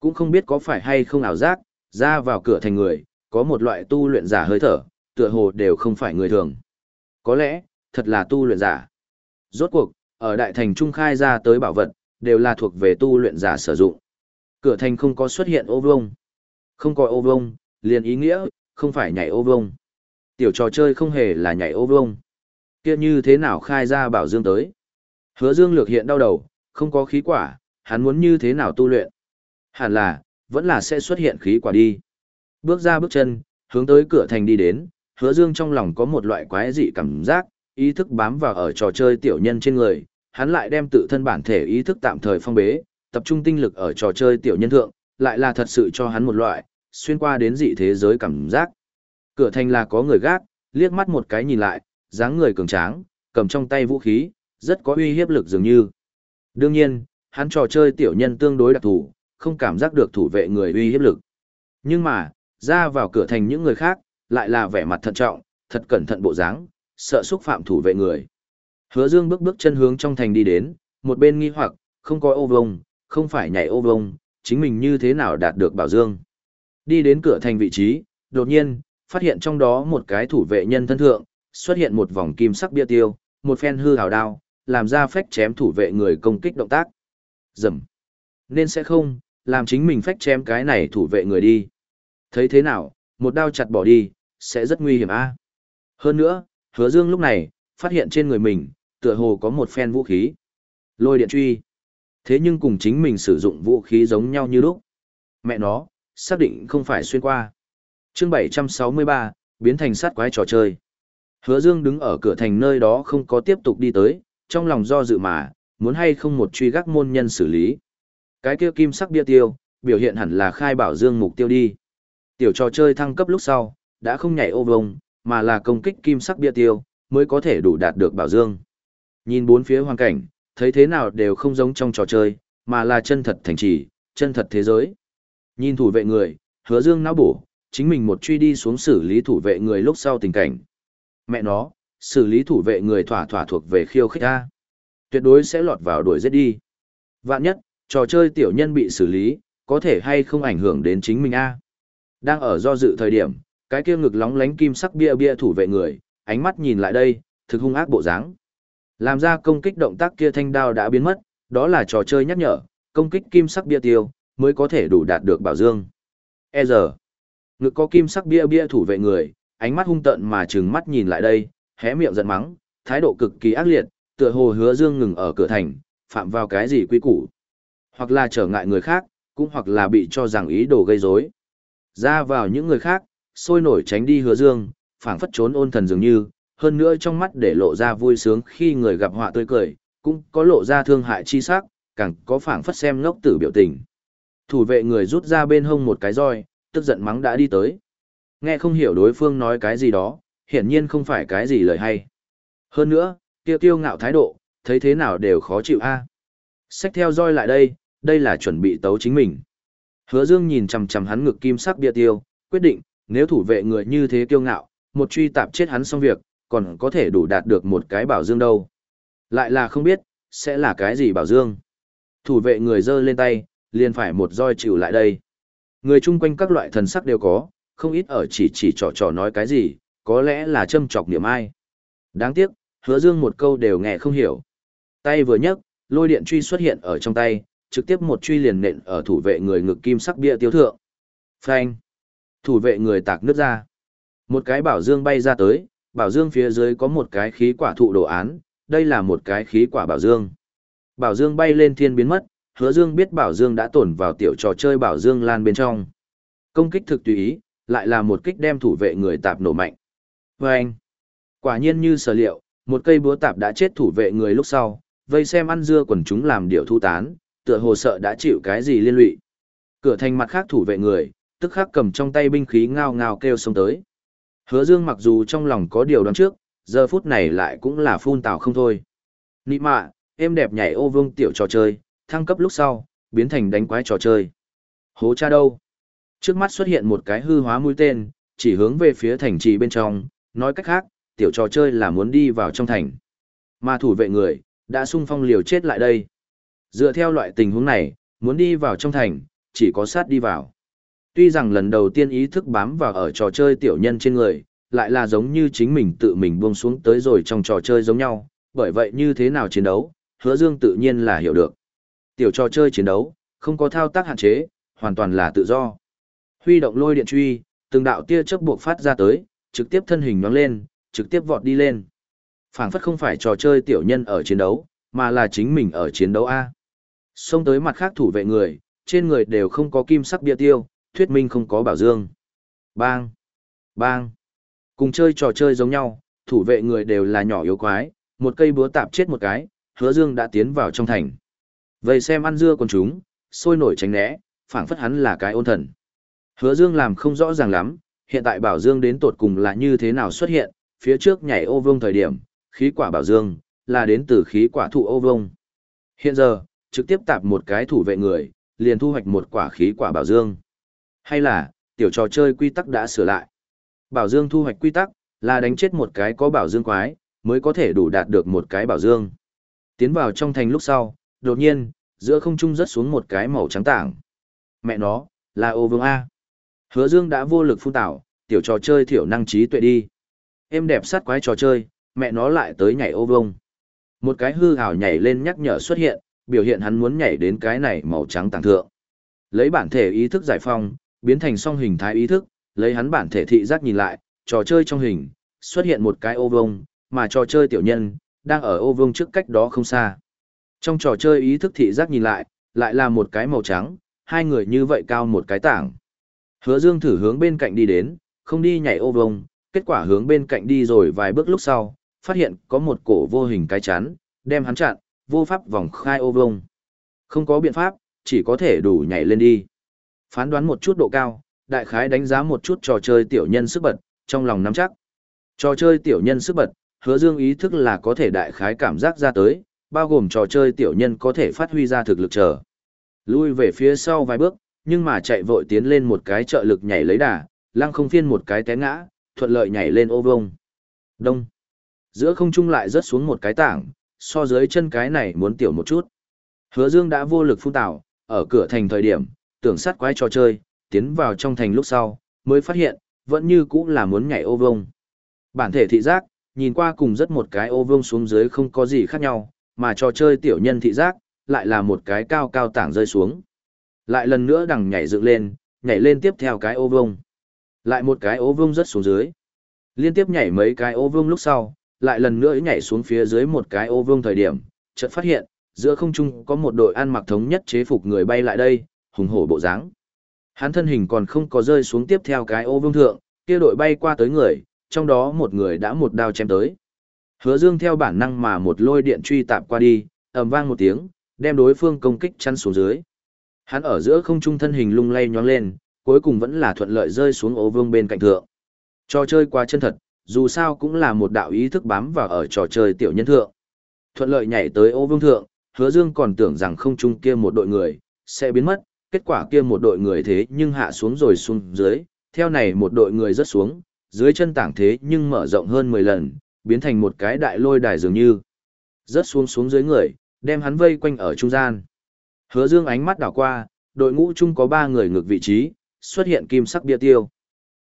Cũng không biết có phải hay không ảo giác, ra vào cửa thành người, có một loại tu luyện giả hơi thở, tựa hồ đều không phải người thường. Có lẽ, thật là tu luyện giả. Rốt cuộc, ở đại thành trung khai ra tới bảo vật, đều là thuộc về tu luyện giả sử dụng. Cửa thành không có xuất hiện ô vông. Không có ô vông, liền ý nghĩa, không phải nhảy ô vông. Tiểu trò chơi không hề là nhảy ô vông. kia như thế nào khai ra bảo dương tới. Hứa dương lược hiện đau đầu, không có khí quả, hắn muốn như thế nào tu luyện. Hẳn là, vẫn là sẽ xuất hiện khí quả đi. Bước ra bước chân, hướng tới cửa thành đi đến, hứa dương trong lòng có một loại quái dị cảm giác, ý thức bám vào ở trò chơi tiểu nhân trên người, hắn lại đem tự thân bản thể ý thức tạm thời phong bế, tập trung tinh lực ở trò chơi tiểu nhân thượng, lại là thật sự cho hắn một loại, xuyên qua đến dị thế giới cảm giác. Cửa thành là có người gác, liếc mắt một cái nhìn lại, dáng người cường tráng, cầm trong tay vũ khí, rất có uy hiếp lực dường như. Đương nhiên, hắn trò chơi tiểu nhân tương đối đặc thù, không cảm giác được thủ vệ người uy hiếp lực. Nhưng mà, ra vào cửa thành những người khác, lại là vẻ mặt thận trọng, thật cẩn thận bộ dáng, sợ xúc phạm thủ vệ người. Hứa Dương bước bước chân hướng trong thành đi đến, một bên nghi hoặc, không có ô vông, không phải nhảy ô vông, chính mình như thế nào đạt được bảo dương. Đi đến cửa thành vị trí, đột nhiên, phát hiện trong đó một cái thủ vệ nhân thân thượng, xuất hiện một vòng kim sắc bia tiêu, một phen hư hào đao, làm ra phách chém thủ vệ người công kích động tác. Dầm. Nên sẽ không, làm chính mình phách chém cái này thủ vệ người đi. Thấy thế nào, một đao chặt bỏ đi, sẽ rất nguy hiểm a. Hơn nữa, hứa dương lúc này, phát hiện trên người mình, tựa hồ có một phen vũ khí. Lôi điện truy. Thế nhưng cùng chính mình sử dụng vũ khí giống nhau như lúc. Mẹ nó, xác định không phải xuyên qua. chương 763, biến thành sát quái trò chơi. Hứa Dương đứng ở cửa thành nơi đó không có tiếp tục đi tới, trong lòng do dự mà, muốn hay không một truy gác môn nhân xử lý. Cái kia kim sắc bia tiêu, biểu hiện hẳn là khai bảo Dương mục tiêu đi. Tiểu trò chơi thăng cấp lúc sau, đã không nhảy ô vông, mà là công kích kim sắc bia tiêu, mới có thể đủ đạt được bảo Dương. Nhìn bốn phía hoàn cảnh, thấy thế nào đều không giống trong trò chơi, mà là chân thật thành trì, chân thật thế giới. Nhìn thủ vệ người, hứa dương não bổ, chính mình một truy đi xuống xử lý thủ vệ người lúc sau tình cảnh. Mẹ nó, xử lý thủ vệ người thỏa thỏa thuộc về khiêu khích A. Tuyệt đối sẽ lọt vào đuổi giết đi. Vạn nhất, trò chơi tiểu nhân bị xử lý, có thể hay không ảnh hưởng đến chính mình A. Đang ở do dự thời điểm, cái kia ngực lóng lánh kim sắc bia bia thủ vệ người, ánh mắt nhìn lại đây, thực hung ác bộ dáng. Làm ra công kích động tác kia thanh đao đã biến mất, đó là trò chơi nhắc nhở, công kích kim sắc bia tiêu, mới có thể đủ đạt được bảo dương. E giờ, ngực có kim sắc bia bia thủ vệ người, ánh mắt hung tợn mà trừng mắt nhìn lại đây, hé miệng giận mắng, thái độ cực kỳ ác liệt, tựa hồ hứa dương ngừng ở cửa thành, phạm vào cái gì quy củ. Hoặc là trở ngại người khác, cũng hoặc là bị cho rằng ý đồ gây rối. Ra vào những người khác, sôi nổi tránh đi hứa dương, phảng phất trốn ôn thần dường như, hơn nữa trong mắt để lộ ra vui sướng khi người gặp họa tươi cười, cũng có lộ ra thương hại chi sắc, càng có phảng phất xem ngốc tử biểu tình. Thủ vệ người rút ra bên hông một cái roi, tức giận mắng đã đi tới. Nghe không hiểu đối phương nói cái gì đó, hiển nhiên không phải cái gì lời hay. Hơn nữa, kia tiêu ngạo thái độ, thấy thế nào đều khó chịu a. À. Xách theo roi lại đây, đây là chuẩn bị tấu chính mình. Hứa Dương nhìn chằm chằm hắn ngực kim sắc bia tiêu, quyết định, nếu thủ vệ người như thế kiêu ngạo, một truy tạp chết hắn xong việc, còn có thể đủ đạt được một cái bảo dương đâu. Lại là không biết, sẽ là cái gì bảo dương. Thủ vệ người giơ lên tay, liền phải một roi chịu lại đây. Người chung quanh các loại thần sắc đều có, không ít ở chỉ chỉ trò trò nói cái gì, có lẽ là châm chọc niệm ai. Đáng tiếc, hứa dương một câu đều nghe không hiểu. Tay vừa nhấc, lôi điện truy xuất hiện ở trong tay, trực tiếp một truy liền nện ở thủ vệ người ngực kim sắc bia tiêu thượng. Phanh! Thủ vệ người tạc nước ra. Một cái bảo dương bay ra tới, bảo dương phía dưới có một cái khí quả thụ đồ án, đây là một cái khí quả bảo dương. Bảo dương bay lên thiên biến mất, hứa dương biết bảo dương đã tổn vào tiểu trò chơi bảo dương lan bên trong. Công kích thực tùy ý, lại là một kích đem thủ vệ người tạp nổ mạnh. Và anh, quả nhiên như sở liệu, một cây búa tạp đã chết thủ vệ người lúc sau, vây xem ăn dưa quần chúng làm điệu thu tán, tựa hồ sợ đã chịu cái gì liên lụy. Cửa thành mặt khác thủ vệ người, tức khắc cầm trong tay binh khí ngao ngao kêu xông tới. Hứa Dương mặc dù trong lòng có điều đoán trước, giờ phút này lại cũng là phun tào không thôi. Nị mạ, em đẹp nhảy ô vương tiểu trò chơi, thăng cấp lúc sau, biến thành đánh quái trò chơi. Hố cha đâu? Trước mắt xuất hiện một cái hư hóa mũi tên, chỉ hướng về phía thành trì bên trong, nói cách khác, tiểu trò chơi là muốn đi vào trong thành. Mà thủ vệ người, đã sung phong liều chết lại đây. Dựa theo loại tình huống này, muốn đi vào trong thành, chỉ có sát đi vào. Tuy rằng lần đầu tiên ý thức bám vào ở trò chơi tiểu nhân trên người, lại là giống như chính mình tự mình buông xuống tới rồi trong trò chơi giống nhau, bởi vậy như thế nào chiến đấu, hứa dương tự nhiên là hiểu được. Tiểu trò chơi chiến đấu, không có thao tác hạn chế, hoàn toàn là tự do. Huy động lôi điện truy, từng đạo tia chớp buộc phát ra tới, trực tiếp thân hình nhoáng lên, trực tiếp vọt đi lên. Phảng phất không phải trò chơi tiểu nhân ở chiến đấu, mà là chính mình ở chiến đấu A. Xông tới mặt khác thủ vệ người, trên người đều không có kim sắc bia tiêu, thuyết minh không có bảo dương. Bang! Bang! Cùng chơi trò chơi giống nhau, thủ vệ người đều là nhỏ yếu quái, một cây búa tạp chết một cái, hứa dương đã tiến vào trong thành. Vậy xem ăn dưa con chúng, sôi nổi tránh né, phảng phất hắn là cái ôn thần. Hứa dương làm không rõ ràng lắm, hiện tại bảo dương đến tột cùng là như thế nào xuất hiện, phía trước nhảy ô vương thời điểm, khí quả bảo dương, là đến từ khí quả thụ ô vương. Hiện giờ, trực tiếp tạp một cái thủ vệ người, liền thu hoạch một quả khí quả bảo dương. Hay là, tiểu trò chơi quy tắc đã sửa lại. Bảo dương thu hoạch quy tắc, là đánh chết một cái có bảo dương quái, mới có thể đủ đạt được một cái bảo dương. Tiến vào trong thành lúc sau, đột nhiên, giữa không trung rớt xuống một cái màu trắng tảng. Mẹ nó, là ô vương A. Hứa dương đã vô lực phun tạo, tiểu trò chơi thiểu năng trí tuệ đi. Em đẹp sát quái trò chơi, mẹ nó lại tới nhảy ô vông. Một cái hư hào nhảy lên nhắc nhở xuất hiện, biểu hiện hắn muốn nhảy đến cái này màu trắng tàng thượng. Lấy bản thể ý thức giải phong, biến thành song hình thái ý thức, lấy hắn bản thể thị giác nhìn lại, trò chơi trong hình, xuất hiện một cái ô vông, mà trò chơi tiểu nhân, đang ở ô vông trước cách đó không xa. Trong trò chơi ý thức thị giác nhìn lại, lại là một cái màu trắng, hai người như vậy cao một cái tảng. Hứa Dương thử hướng bên cạnh đi đến, không đi nhảy ô vông, kết quả hướng bên cạnh đi rồi vài bước lúc sau, phát hiện có một cổ vô hình cái chắn, đem hắn chặn, vô pháp vòng khai ô vông. Không có biện pháp, chỉ có thể đủ nhảy lên đi. Phán đoán một chút độ cao, đại khái đánh giá một chút trò chơi tiểu nhân sức bật, trong lòng nắm chắc. Trò chơi tiểu nhân sức bật, hứa dương ý thức là có thể đại khái cảm giác ra tới, bao gồm trò chơi tiểu nhân có thể phát huy ra thực lực trở. Lui về phía sau vài bước, nhưng mà chạy vội tiến lên một cái trợ lực nhảy lấy đà, lăng không phiên một cái té ngã, thuận lợi nhảy lên ô vông. Đông. Giữa không trung lại rớt xuống một cái tảng, so dưới chân cái này muốn tiểu một chút. Hứa Dương đã vô lực phun tạo, ở cửa thành thời điểm, tưởng sát quái trò chơi, tiến vào trong thành lúc sau, mới phát hiện, vẫn như cũ là muốn nhảy ô vông. Bản thể thị giác, nhìn qua cùng rất một cái ô vông xuống dưới không có gì khác nhau, mà trò chơi tiểu nhân thị giác, lại là một cái cao cao tảng rơi xuống. Lại lần nữa đằng nhảy dựng lên, nhảy lên tiếp theo cái ô vông. Lại một cái ô vông rất xuống dưới. Liên tiếp nhảy mấy cái ô vông lúc sau, lại lần nữa nhảy xuống phía dưới một cái ô vông thời điểm, chợt phát hiện, giữa không trung có một đội ăn mặc thống nhất chế phục người bay lại đây, hùng hổ bộ dáng. Hắn thân hình còn không có rơi xuống tiếp theo cái ô vương thượng, kia đội bay qua tới người, trong đó một người đã một đao chém tới. Hứa Dương theo bản năng mà một lôi điện truy tạp qua đi, ầm vang một tiếng, đem đối phương công kích chắn xuống dưới. Hắn ở giữa không trung thân hình lung lay nhoáng lên, cuối cùng vẫn là thuận lợi rơi xuống ô vương bên cạnh thượng. Trò chơi quá chân thật, dù sao cũng là một đạo ý thức bám vào ở trò chơi tiểu nhân thượng. Thuận lợi nhảy tới ô vương thượng, hứa dương còn tưởng rằng không trung kia một đội người, sẽ biến mất, kết quả kia một đội người thế nhưng hạ xuống rồi xuống dưới, theo này một đội người rất xuống, dưới chân tảng thế nhưng mở rộng hơn 10 lần, biến thành một cái đại lôi đài dường như. rất xuống xuống dưới người, đem hắn vây quanh ở trung gian. Hứa dương ánh mắt đảo qua, đội ngũ chung có 3 người ngược vị trí, xuất hiện kim sắc bia tiêu.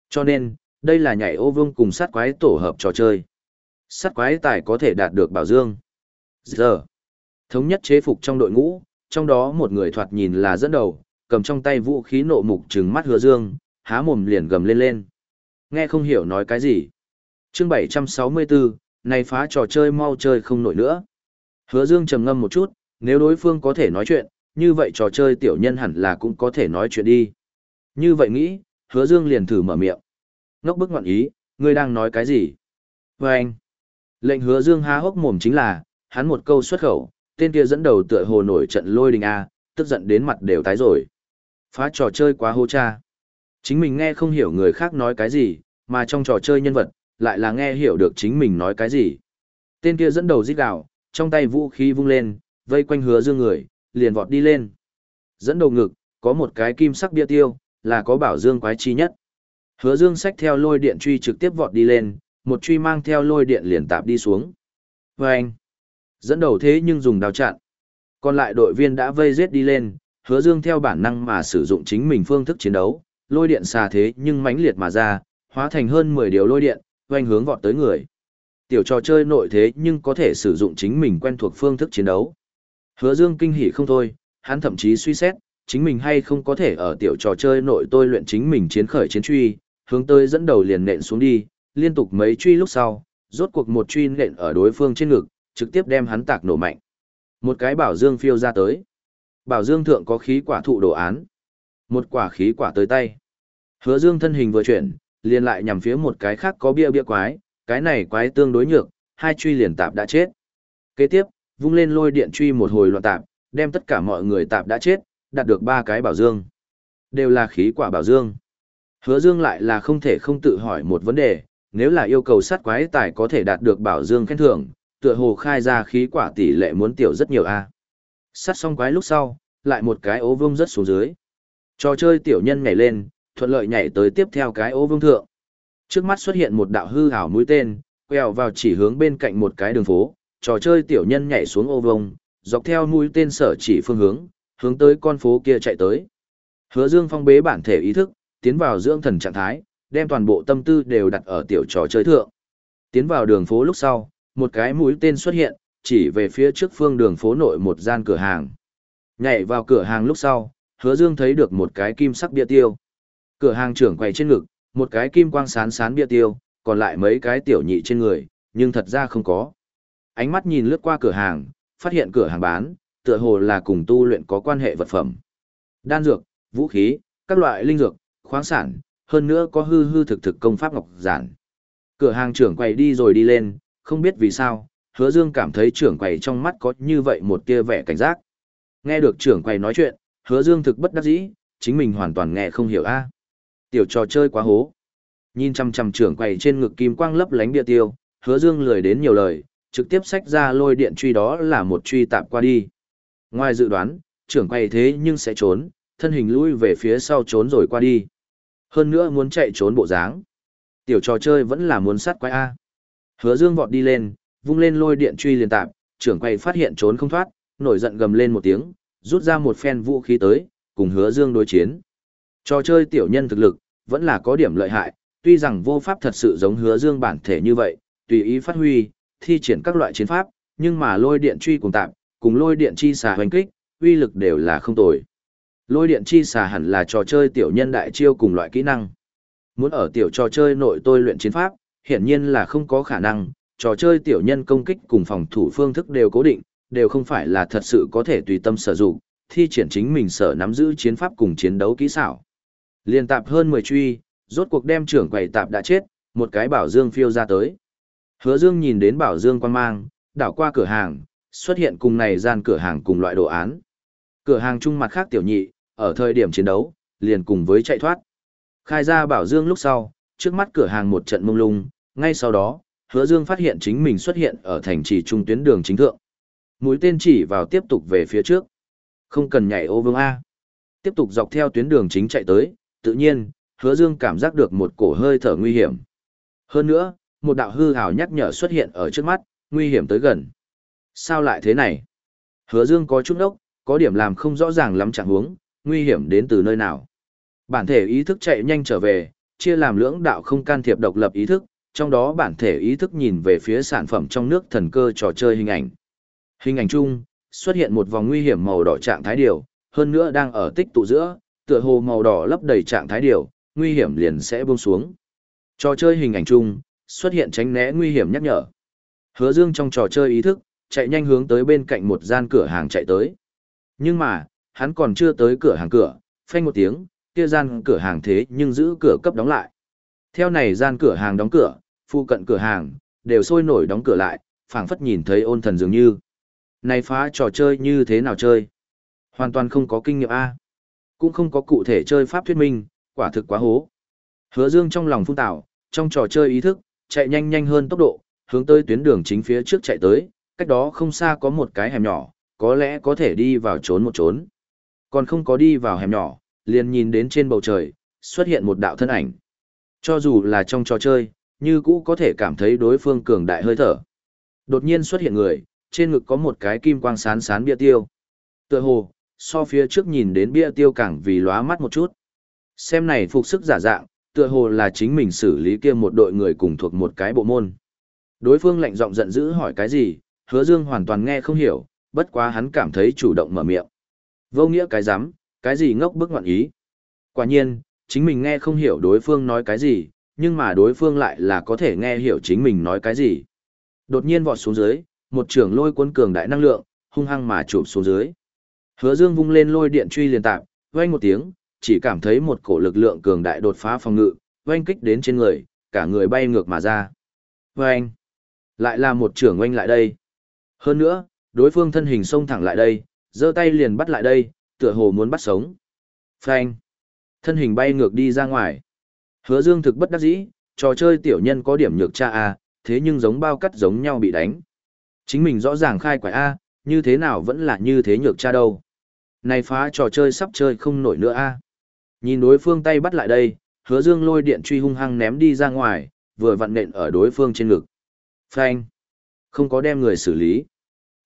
Cho nên, đây là nhảy ô vương cùng sát quái tổ hợp trò chơi. Sát quái tài có thể đạt được bảo dương. Giờ, thống nhất chế phục trong đội ngũ, trong đó một người thoạt nhìn là dẫn đầu, cầm trong tay vũ khí nộ mục trừng mắt hứa dương, há mồm liền gầm lên lên. Nghe không hiểu nói cái gì. chương 764, này phá trò chơi mau chơi không nổi nữa. Hứa dương trầm ngâm một chút, nếu đối phương có thể nói chuyện, như vậy trò chơi tiểu nhân hẳn là cũng có thể nói chuyện đi. Như vậy nghĩ, hứa dương liền thử mở miệng. Ngốc bức ngoạn ý, ngươi đang nói cái gì? Và anh, lệnh hứa dương há hốc mồm chính là, hắn một câu xuất khẩu, tên kia dẫn đầu tựa hồ nổi trận lôi đình A, tức giận đến mặt đều tái rồi. Phá trò chơi quá hô cha. Chính mình nghe không hiểu người khác nói cái gì, mà trong trò chơi nhân vật, lại là nghe hiểu được chính mình nói cái gì. Tên kia dẫn đầu giết gạo, trong tay vũ khí vung lên, vây quanh hứa dương người, liền vọt đi lên. Dẫn đầu ngực, có một cái kim sắc bia tiêu, là có bảo dương quái chi nhất. Hứa Dương sách theo lôi điện truy trực tiếp vọt đi lên, một truy mang theo lôi điện liền tạp đi xuống. Vâng! Dẫn đầu thế nhưng dùng đao chặn. Còn lại đội viên đã vây giết đi lên, hứa dương theo bản năng mà sử dụng chính mình phương thức chiến đấu, lôi điện xà thế nhưng mãnh liệt mà ra, hóa thành hơn 10 điều lôi điện, vành hướng vọt tới người. Tiểu trò chơi nội thế nhưng có thể sử dụng chính mình quen thuộc phương thức chiến đấu. Hứa Dương kinh hỉ không thôi, hắn thậm chí suy xét, chính mình hay không có thể ở tiểu trò chơi nội tôi luyện chính mình chiến khởi chiến truy, hướng tới dẫn đầu liền nện xuống đi, liên tục mấy truy lúc sau, rốt cuộc một truy nện ở đối phương trên ngực, trực tiếp đem hắn tạc nổ mạnh. Một cái bảo dương phiêu ra tới. Bảo dương thượng có khí quả thụ đồ án. Một quả khí quả tới tay. Hứa dương thân hình vừa chuyển, liền lại nhằm phía một cái khác có bia bia quái, cái này quái tương đối nhược, hai truy liền tạp đã chết. Kế tiếp, vung lên lôi điện truy một hồi loạn tạp, đem tất cả mọi người tạp đã chết, đạt được ba cái bảo dương. Đều là khí quả bảo dương. Hứa dương lại là không thể không tự hỏi một vấn đề, nếu là yêu cầu sát quái tài có thể đạt được bảo dương khen thưởng, tựa hồ khai ra khí quả tỷ lệ muốn tiểu rất nhiều a. Sát xong quái lúc sau, lại một cái ố vương rất xuống dưới. Trò chơi tiểu nhân nhảy lên, thuận lợi nhảy tới tiếp theo cái ố vương thượng. Trước mắt xuất hiện một đạo hư ảo mũi tên, quẹo vào chỉ hướng bên cạnh một cái đường phố, trò chơi tiểu nhân nhảy xuống ô vông, dọc theo mũi tên sở chỉ phương hướng, hướng tới con phố kia chạy tới. Hứa Dương phong bế bản thể ý thức, tiến vào dưỡng thần trạng thái, đem toàn bộ tâm tư đều đặt ở tiểu trò chơi thượng. Tiến vào đường phố lúc sau, một cái mũi tên xuất hiện, chỉ về phía trước phương đường phố nội một gian cửa hàng. Nhảy vào cửa hàng lúc sau, hứa dương thấy được một cái kim sắc bia tiêu. Cửa hàng trưởng quầy trên ngực, một cái kim quang sán sán bia tiêu, còn lại mấy cái tiểu nhị trên người, nhưng thật ra không có. Ánh mắt nhìn lướt qua cửa hàng, phát hiện cửa hàng bán, tựa hồ là cùng tu luyện có quan hệ vật phẩm. Đan dược, vũ khí, các loại linh dược, khoáng sản, hơn nữa có hư hư thực thực công pháp ngọc giản. Cửa hàng trưởng quầy đi rồi đi lên, không biết vì sao, hứa dương cảm thấy trưởng quầy trong mắt có như vậy một tia vẻ cảnh giác. Nghe được trưởng quầy nói chuyện, hứa dương thực bất đắc dĩ, chính mình hoàn toàn nghe không hiểu a. Tiểu trò chơi quá hố. Nhìn chăm chăm trưởng quầy trên ngực kim quang lấp lánh bia tiêu, hứa dương lười đến nhiều lời, trực tiếp xách ra lôi điện truy đó là một truy tạp qua đi. Ngoài dự đoán, trưởng quầy thế nhưng sẽ trốn, thân hình lui về phía sau trốn rồi qua đi. Hơn nữa muốn chạy trốn bộ dáng. Tiểu trò chơi vẫn là muốn sát quái A. Hứa dương vọt đi lên, vung lên lôi điện truy liền tạp, trưởng quầy phát hiện trốn không thoát, nổi giận gầm lên một tiếng, rút ra một phen vũ khí tới, cùng hứa dương đối chiến. Trò chơi tiểu nhân thực lực, vẫn là có điểm lợi hại, tuy rằng vô pháp thật sự giống hứa dương bản thể như vậy, tùy ý phát huy, thi triển các loại chiến pháp, nhưng mà lôi điện truy cùng tạp, cùng lôi điện chi xà hoành kích, uy lực đều là không tồi. Lôi điện chi xà hẳn là trò chơi tiểu nhân đại chiêu cùng loại kỹ năng. Muốn ở tiểu trò chơi nội tôi luyện chiến pháp, hiển nhiên là không có khả năng, trò chơi tiểu nhân công kích cùng phòng thủ phương thức đều cố định, đều không phải là thật sự có thể tùy tâm sử dụng, thi triển chính mình sở nắm giữ chiến pháp cùng chiến đấu kỹ xảo. Liên tạp hơn 10 truy, rốt cuộc đem trưởng quầy tạp đã chết, một cái bảo dương phiêu ra tới. Hứa Dương nhìn đến bảo dương quan mang, đảo qua cửa hàng, xuất hiện cùng này gian cửa hàng cùng loại đồ án. Cửa hàng trung mặt khác tiểu nhị, ở thời điểm chiến đấu, liền cùng với chạy thoát. Khai ra bảo dương lúc sau, trước mắt cửa hàng một trận mông lung, ngay sau đó, hứa dương phát hiện chính mình xuất hiện ở thành trì trung tuyến đường chính thượng. Mũi tên chỉ vào tiếp tục về phía trước. Không cần nhảy ô vương A. Tiếp tục dọc theo tuyến đường chính chạy tới, tự nhiên, hứa dương cảm giác được một cổ hơi thở nguy hiểm. Hơn nữa, một đạo hư hào nhắc nhở xuất hiện ở trước mắt, nguy hiểm tới gần. Sao lại thế này? Hứa dương có chút ốc, có điểm làm không rõ ràng lắm chẳng huống, nguy hiểm đến từ nơi nào. Bản thể ý thức chạy nhanh trở về, chia làm lưỡng đạo không can thiệp độc lập ý thức, trong đó bản thể ý thức nhìn về phía sản phẩm trong nước thần cơ trò chơi hình ảnh. Hình ảnh chung, xuất hiện một vòng nguy hiểm màu đỏ trạng thái điều, hơn nữa đang ở tích tụ giữa, tựa hồ màu đỏ lấp đầy trạng thái điều, nguy hiểm liền sẽ buông xuống. Trò chơi hình ảnh chung, xuất hiện tránh né nguy hiểm nhắc nhở. Hứa Dương trong trò chơi ý thức, chạy nhanh hướng tới bên cạnh một gian cửa hàng chạy tới. Nhưng mà, hắn còn chưa tới cửa hàng cửa, phanh một tiếng, kia gian cửa hàng thế nhưng giữ cửa cấp đóng lại. Theo này gian cửa hàng đóng cửa, phụ cận cửa hàng, đều sôi nổi đóng cửa lại, phảng phất nhìn thấy ôn thần dường như. Này phá trò chơi như thế nào chơi? Hoàn toàn không có kinh nghiệm A. Cũng không có cụ thể chơi pháp thuyết minh, quả thực quá hố. Hứa dương trong lòng phun tạo, trong trò chơi ý thức, chạy nhanh nhanh hơn tốc độ, hướng tới tuyến đường chính phía trước chạy tới, cách đó không xa có một cái hẻm nhỏ, có lẽ có thể đi vào trốn một trốn. Còn không có đi vào hẻm nhỏ, liền nhìn đến trên bầu trời, xuất hiện một đạo thân ảnh. Cho dù là trong trò chơi, như cũ có thể cảm thấy đối phương cường đại hơi thở. Đột nhiên xuất hiện người, trên ngực có một cái kim quang sán sán bia tiêu. Tựa hồ, so phía trước nhìn đến bia tiêu càng vì lóa mắt một chút. Xem này phục sức giả dạng, tựa hồ là chính mình xử lý kia một đội người cùng thuộc một cái bộ môn. Đối phương lạnh giọng giận dữ hỏi cái gì, hứa dương hoàn toàn nghe không hiểu, bất quá hắn cảm thấy chủ động mở miệng. Vô nghĩa cái dám, cái gì ngốc bức ngoạn ý. Quả nhiên, chính mình nghe không hiểu đối phương nói cái gì, nhưng mà đối phương lại là có thể nghe hiểu chính mình nói cái gì. Đột nhiên vọt xuống dưới, một trường lôi cuốn cường đại năng lượng, hung hăng mà chụp xuống dưới. Hứa Dương vung lên lôi điện truy liền tạp, vang một tiếng, chỉ cảm thấy một cổ lực lượng cường đại đột phá phòng ngự, vang kích đến trên người, cả người bay ngược mà ra. Vang! Lại là một trưởng oanh lại đây. Hơn nữa, đối phương thân hình xông thẳng lại đây, giơ tay liền bắt lại đây, tựa hồ muốn bắt sống. Phanh! Thân hình bay ngược đi ra ngoài. Hứa Dương thực bất đắc dĩ, trò chơi tiểu nhân có điểm nhược cha a, thế nhưng giống bao cắt giống nhau bị đánh. Chính mình rõ ràng khai quải a, như thế nào vẫn là như thế nhược cha đâu. Này phá trò chơi sắp chơi không nổi nữa a. Nhìn đối phương tay bắt lại đây, Hứa Dương lôi điện truy hung hăng ném đi ra ngoài, vừa vặn nện ở đối phương trên ngực. Phanh! Không có đem người xử lý.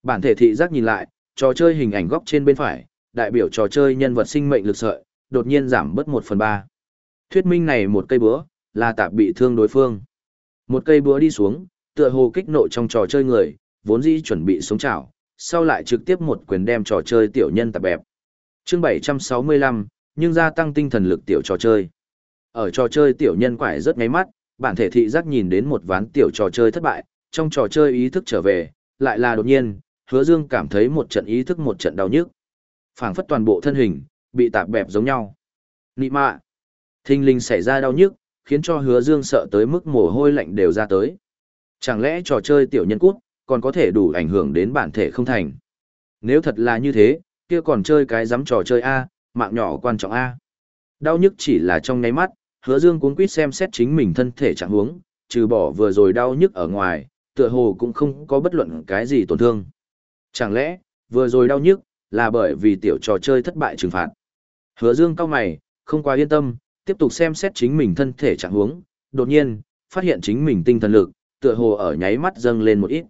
Bản thể thị giác nhìn lại, trò chơi hình ảnh góc trên bên phải, đại biểu trò chơi nhân vật sinh mệnh lực sợi, đột nhiên giảm bớt 1 phần 3. Thuyết minh này một cây búa, là tạp bị thương đối phương. Một cây búa đi xuống, tựa hồ kích nộ trong trò chơi người, vốn dĩ chuẩn bị sống chảo, sau lại trực tiếp một quyền đem trò chơi tiểu nhân tạp bẹp. Chương 765, nhưng gia tăng tinh thần lực tiểu trò chơi. Ở trò chơi tiểu nhân quải rất ngáy mắt, bản thể thị giác nhìn đến một ván tiểu trò chơi thất bại, trong trò chơi ý thức trở về, lại là đột nhiên, hứa dương cảm thấy một trận ý thức một trận đau nhức. phảng phất toàn bộ thân hình, bị tạp bẹp giống nhau. Nị mạ. Thinh linh xảy ra đau nhức, khiến cho hứa dương sợ tới mức mồ hôi lạnh đều ra tới. Chẳng lẽ trò chơi tiểu nhân cút, còn có thể đủ ảnh hưởng đến bản thể không thành. Nếu thật là như thế, kia còn chơi cái dám trò chơi A, mạng nhỏ quan trọng A. Đau nhức chỉ là trong nháy mắt, hứa dương cuốn quýt xem xét chính mình thân thể trạng huống, trừ bỏ vừa rồi đau nhức ở ngoài, tựa hồ cũng không có bất luận cái gì tổn thương. Chẳng lẽ, vừa rồi đau nhức, là bởi vì tiểu trò chơi thất bại trừng phạt. Hứa dương cao mày, không quá yên tâm, tiếp tục xem xét chính mình thân thể trạng huống, đột nhiên, phát hiện chính mình tinh thần lực, tựa hồ ở nháy mắt dâng lên một ít.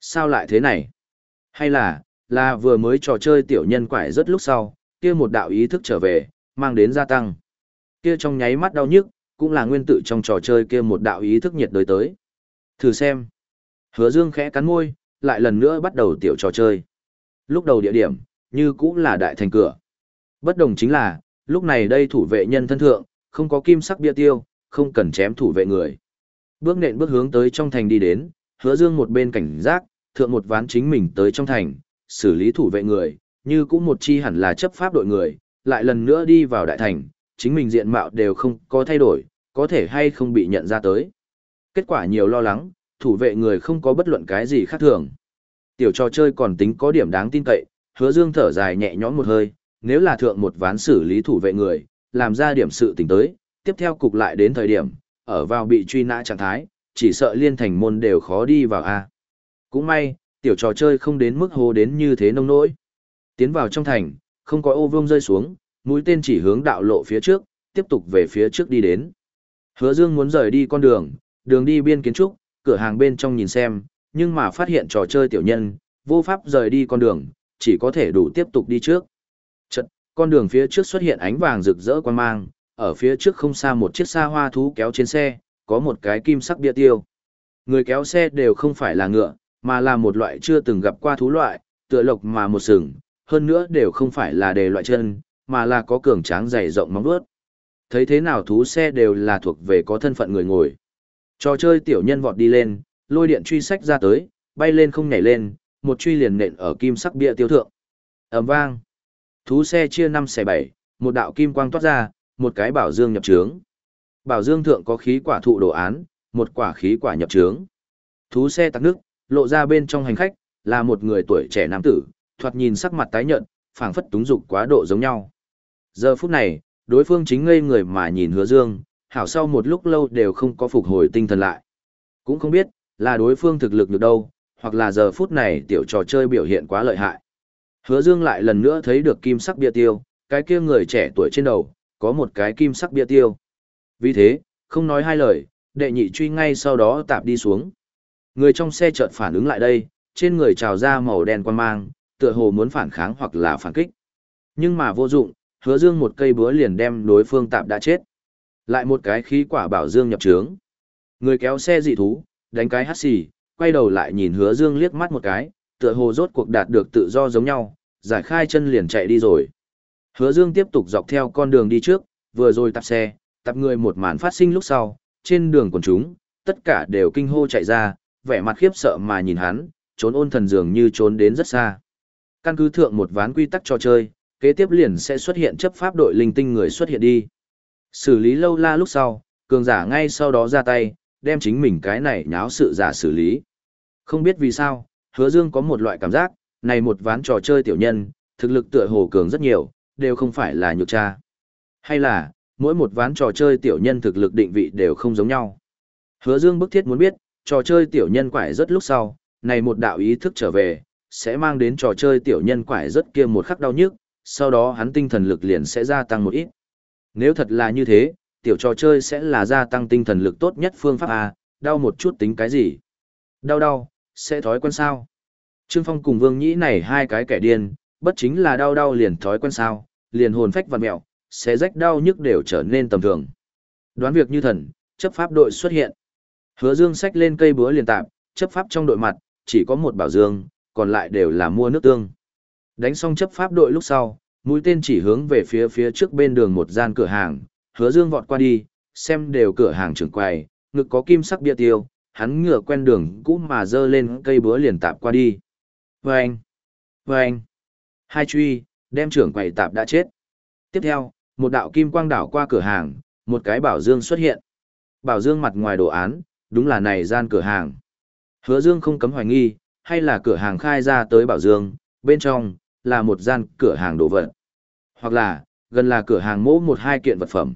Sao lại thế này? Hay là, là vừa mới trò chơi tiểu nhân quải rất lúc sau, kia một đạo ý thức trở về, mang đến gia tăng. Kia trong nháy mắt đau nhức, cũng là nguyên tự trong trò chơi kia một đạo ý thức nhiệt đới tới. Thử xem. Hứa Dương khẽ cắn môi, lại lần nữa bắt đầu tiểu trò chơi. Lúc đầu địa điểm, như cũng là đại thành cửa. Bất đồng chính là, lúc này đây thủ vệ nhân thân thượng, không có kim sắc bia tiêu, không cần chém thủ vệ người. Bước nện bước hướng tới trong thành đi đến, hứa dương một bên cảnh giác, thượng một ván chính mình tới trong thành, xử lý thủ vệ người, như cũng một chi hẳn là chấp pháp đội người, lại lần nữa đi vào đại thành, chính mình diện mạo đều không có thay đổi, có thể hay không bị nhận ra tới. Kết quả nhiều lo lắng, thủ vệ người không có bất luận cái gì khác thường. Tiểu trò chơi còn tính có điểm đáng tin cậy, hứa dương thở dài nhẹ nhõm một hơi, nếu là thượng một ván xử lý thủ vệ người, làm ra điểm sự tình tới, tiếp theo cục lại đến thời điểm, ở vào bị truy nã trạng thái, chỉ sợ liên thành môn đều khó đi vào a. Cũng may, tiểu trò chơi không đến mức hô đến như thế nông nỗi. Tiến vào trong thành, không có ô vương rơi xuống, mũi tên chỉ hướng đạo lộ phía trước, tiếp tục về phía trước đi đến. Hứa Dương muốn rời đi con đường, đường đi biên kiến trúc, cửa hàng bên trong nhìn xem, nhưng mà phát hiện trò chơi tiểu nhân, vô pháp rời đi con đường, chỉ có thể đủ tiếp tục đi trước. Chật, con đường phía trước xuất hiện ánh vàng rực rỡ quan mang, ở phía trước không xa một chiếc xa hoa thú kéo trên xe, có một cái kim sắc bia tiêu. Người kéo xe đều không phải là ngựa, mà là một loại chưa từng gặp qua thú loại, tựa lộc mà một sừng, hơn nữa đều không phải là đề loại chân, mà là có cường tráng dày rộng móng vuốt. Thấy thế nào thú xe đều là thuộc về có thân phận người ngồi. Trò chơi tiểu nhân vọt đi lên, lôi điện truy sách ra tới, bay lên không nhảy lên, một truy liền nện ở kim sắc bia tiêu thượng. ầm vang. Thú xe chia năm xẻ bảy, một đạo kim quang toát ra, một cái bảo dương nhập trướng. Bảo dương thượng có khí quả thụ đồ án, một quả khí quả nhập trướng. Thú xe tắc nước, lộ ra bên trong hành khách, là một người tuổi trẻ nam tử, thoạt nhìn sắc mặt tái nhợt, phảng phất túng dục quá độ giống nhau. Giờ phút này, đối phương chính ngây người mà nhìn hứa dương, hảo sau một lúc lâu đều không có phục hồi tinh thần lại. Cũng không biết, là đối phương thực lực được đâu, hoặc là giờ phút này tiểu trò chơi biểu hiện quá lợi hại. Hứa Dương lại lần nữa thấy được kim sắc bia tiêu, cái kia người trẻ tuổi trên đầu, có một cái kim sắc bia tiêu. Vì thế, không nói hai lời, đệ nhị truy ngay sau đó tạp đi xuống. Người trong xe chợt phản ứng lại đây, trên người trào ra màu đen quan mang, tựa hồ muốn phản kháng hoặc là phản kích. Nhưng mà vô dụng, hứa dương một cây búa liền đem đối phương tạm đã chết. Lại một cái khí quả bảo dương nhập trướng. Người kéo xe dị thú, đánh cái hắt xì, quay đầu lại nhìn hứa dương liếc mắt một cái, tựa hồ rốt cuộc đạt được tự do giống nhau, giải khai chân liền chạy đi rồi. Hứa dương tiếp tục dọc theo con đường đi trước, vừa rồi tập xe, tập người một màn phát sinh lúc sau, trên đường quần chúng, tất cả đều kinh hô chạy ra, vẻ mặt khiếp sợ mà nhìn hắn, trốn ôn thần dường như trốn đến rất xa. Căn cứ thượng một ván quy tắc trò chơi, kế tiếp liền sẽ xuất hiện chấp pháp đội linh tinh người xuất hiện đi. Xử lý lâu la lúc sau, cường giả ngay sau đó ra tay, đem chính mình cái này nháo sự giả xử lý. Không biết vì sao, hứa dương có một loại cảm giác, này một ván trò chơi tiểu nhân, thực lực tựa hồ cường rất nhiều, đều không phải là nhược tra. Hay là, mỗi một ván trò chơi tiểu nhân thực lực định vị đều không giống nhau. Hứa dương bức thiết muốn biết, trò chơi tiểu nhân quải rất lúc sau, này một đạo ý thức trở về, sẽ mang đến trò chơi tiểu nhân quải rất kia một khắc đau nhức, sau đó hắn tinh thần lực liền sẽ gia tăng một ít. Nếu thật là như thế, tiểu trò chơi sẽ là gia tăng tinh thần lực tốt nhất phương pháp A, đau một chút tính cái gì? Đau đau, sẽ thói quen sao? Trương Phong cùng Vương Nhĩ này hai cái kẻ điên, bất chính là đau đau liền thói quen sao, liền hồn phách vặn mẹo, sẽ rách đau nhức đều trở nên tầm thường. Đoán việc như thần, chấp pháp đội xuất hiện. Hứa Dương xách lên cây búa liền tạm, chấp pháp trong đội mặt, chỉ có một bảo dương, còn lại đều là mua nước tương. Đánh xong chấp pháp đội lúc sau, mũi tên chỉ hướng về phía phía trước bên đường một gian cửa hàng, hứa dương vọt qua đi, xem đều cửa hàng trưởng quầy, ngực có kim sắc bia tiêu, hắn ngựa quen đường cũ mà dơ lên cây búa liền tạp qua đi. Vâng! Vâng! Hai truy, đem trưởng quầy tạp đã chết. Tiếp theo, một đạo kim quang đảo qua cửa hàng, một cái bảo dương xuất hiện. Bảo dương mặt ngoài đồ án, đúng là này gian cửa hàng. Hứa dương không cấm hoài nghi, hay là cửa hàng khai ra tới bảo dương, bên trong, là một gian cửa hàng đồ vật. Hoặc là, gần là cửa hàng mỗ một hai kiện vật phẩm.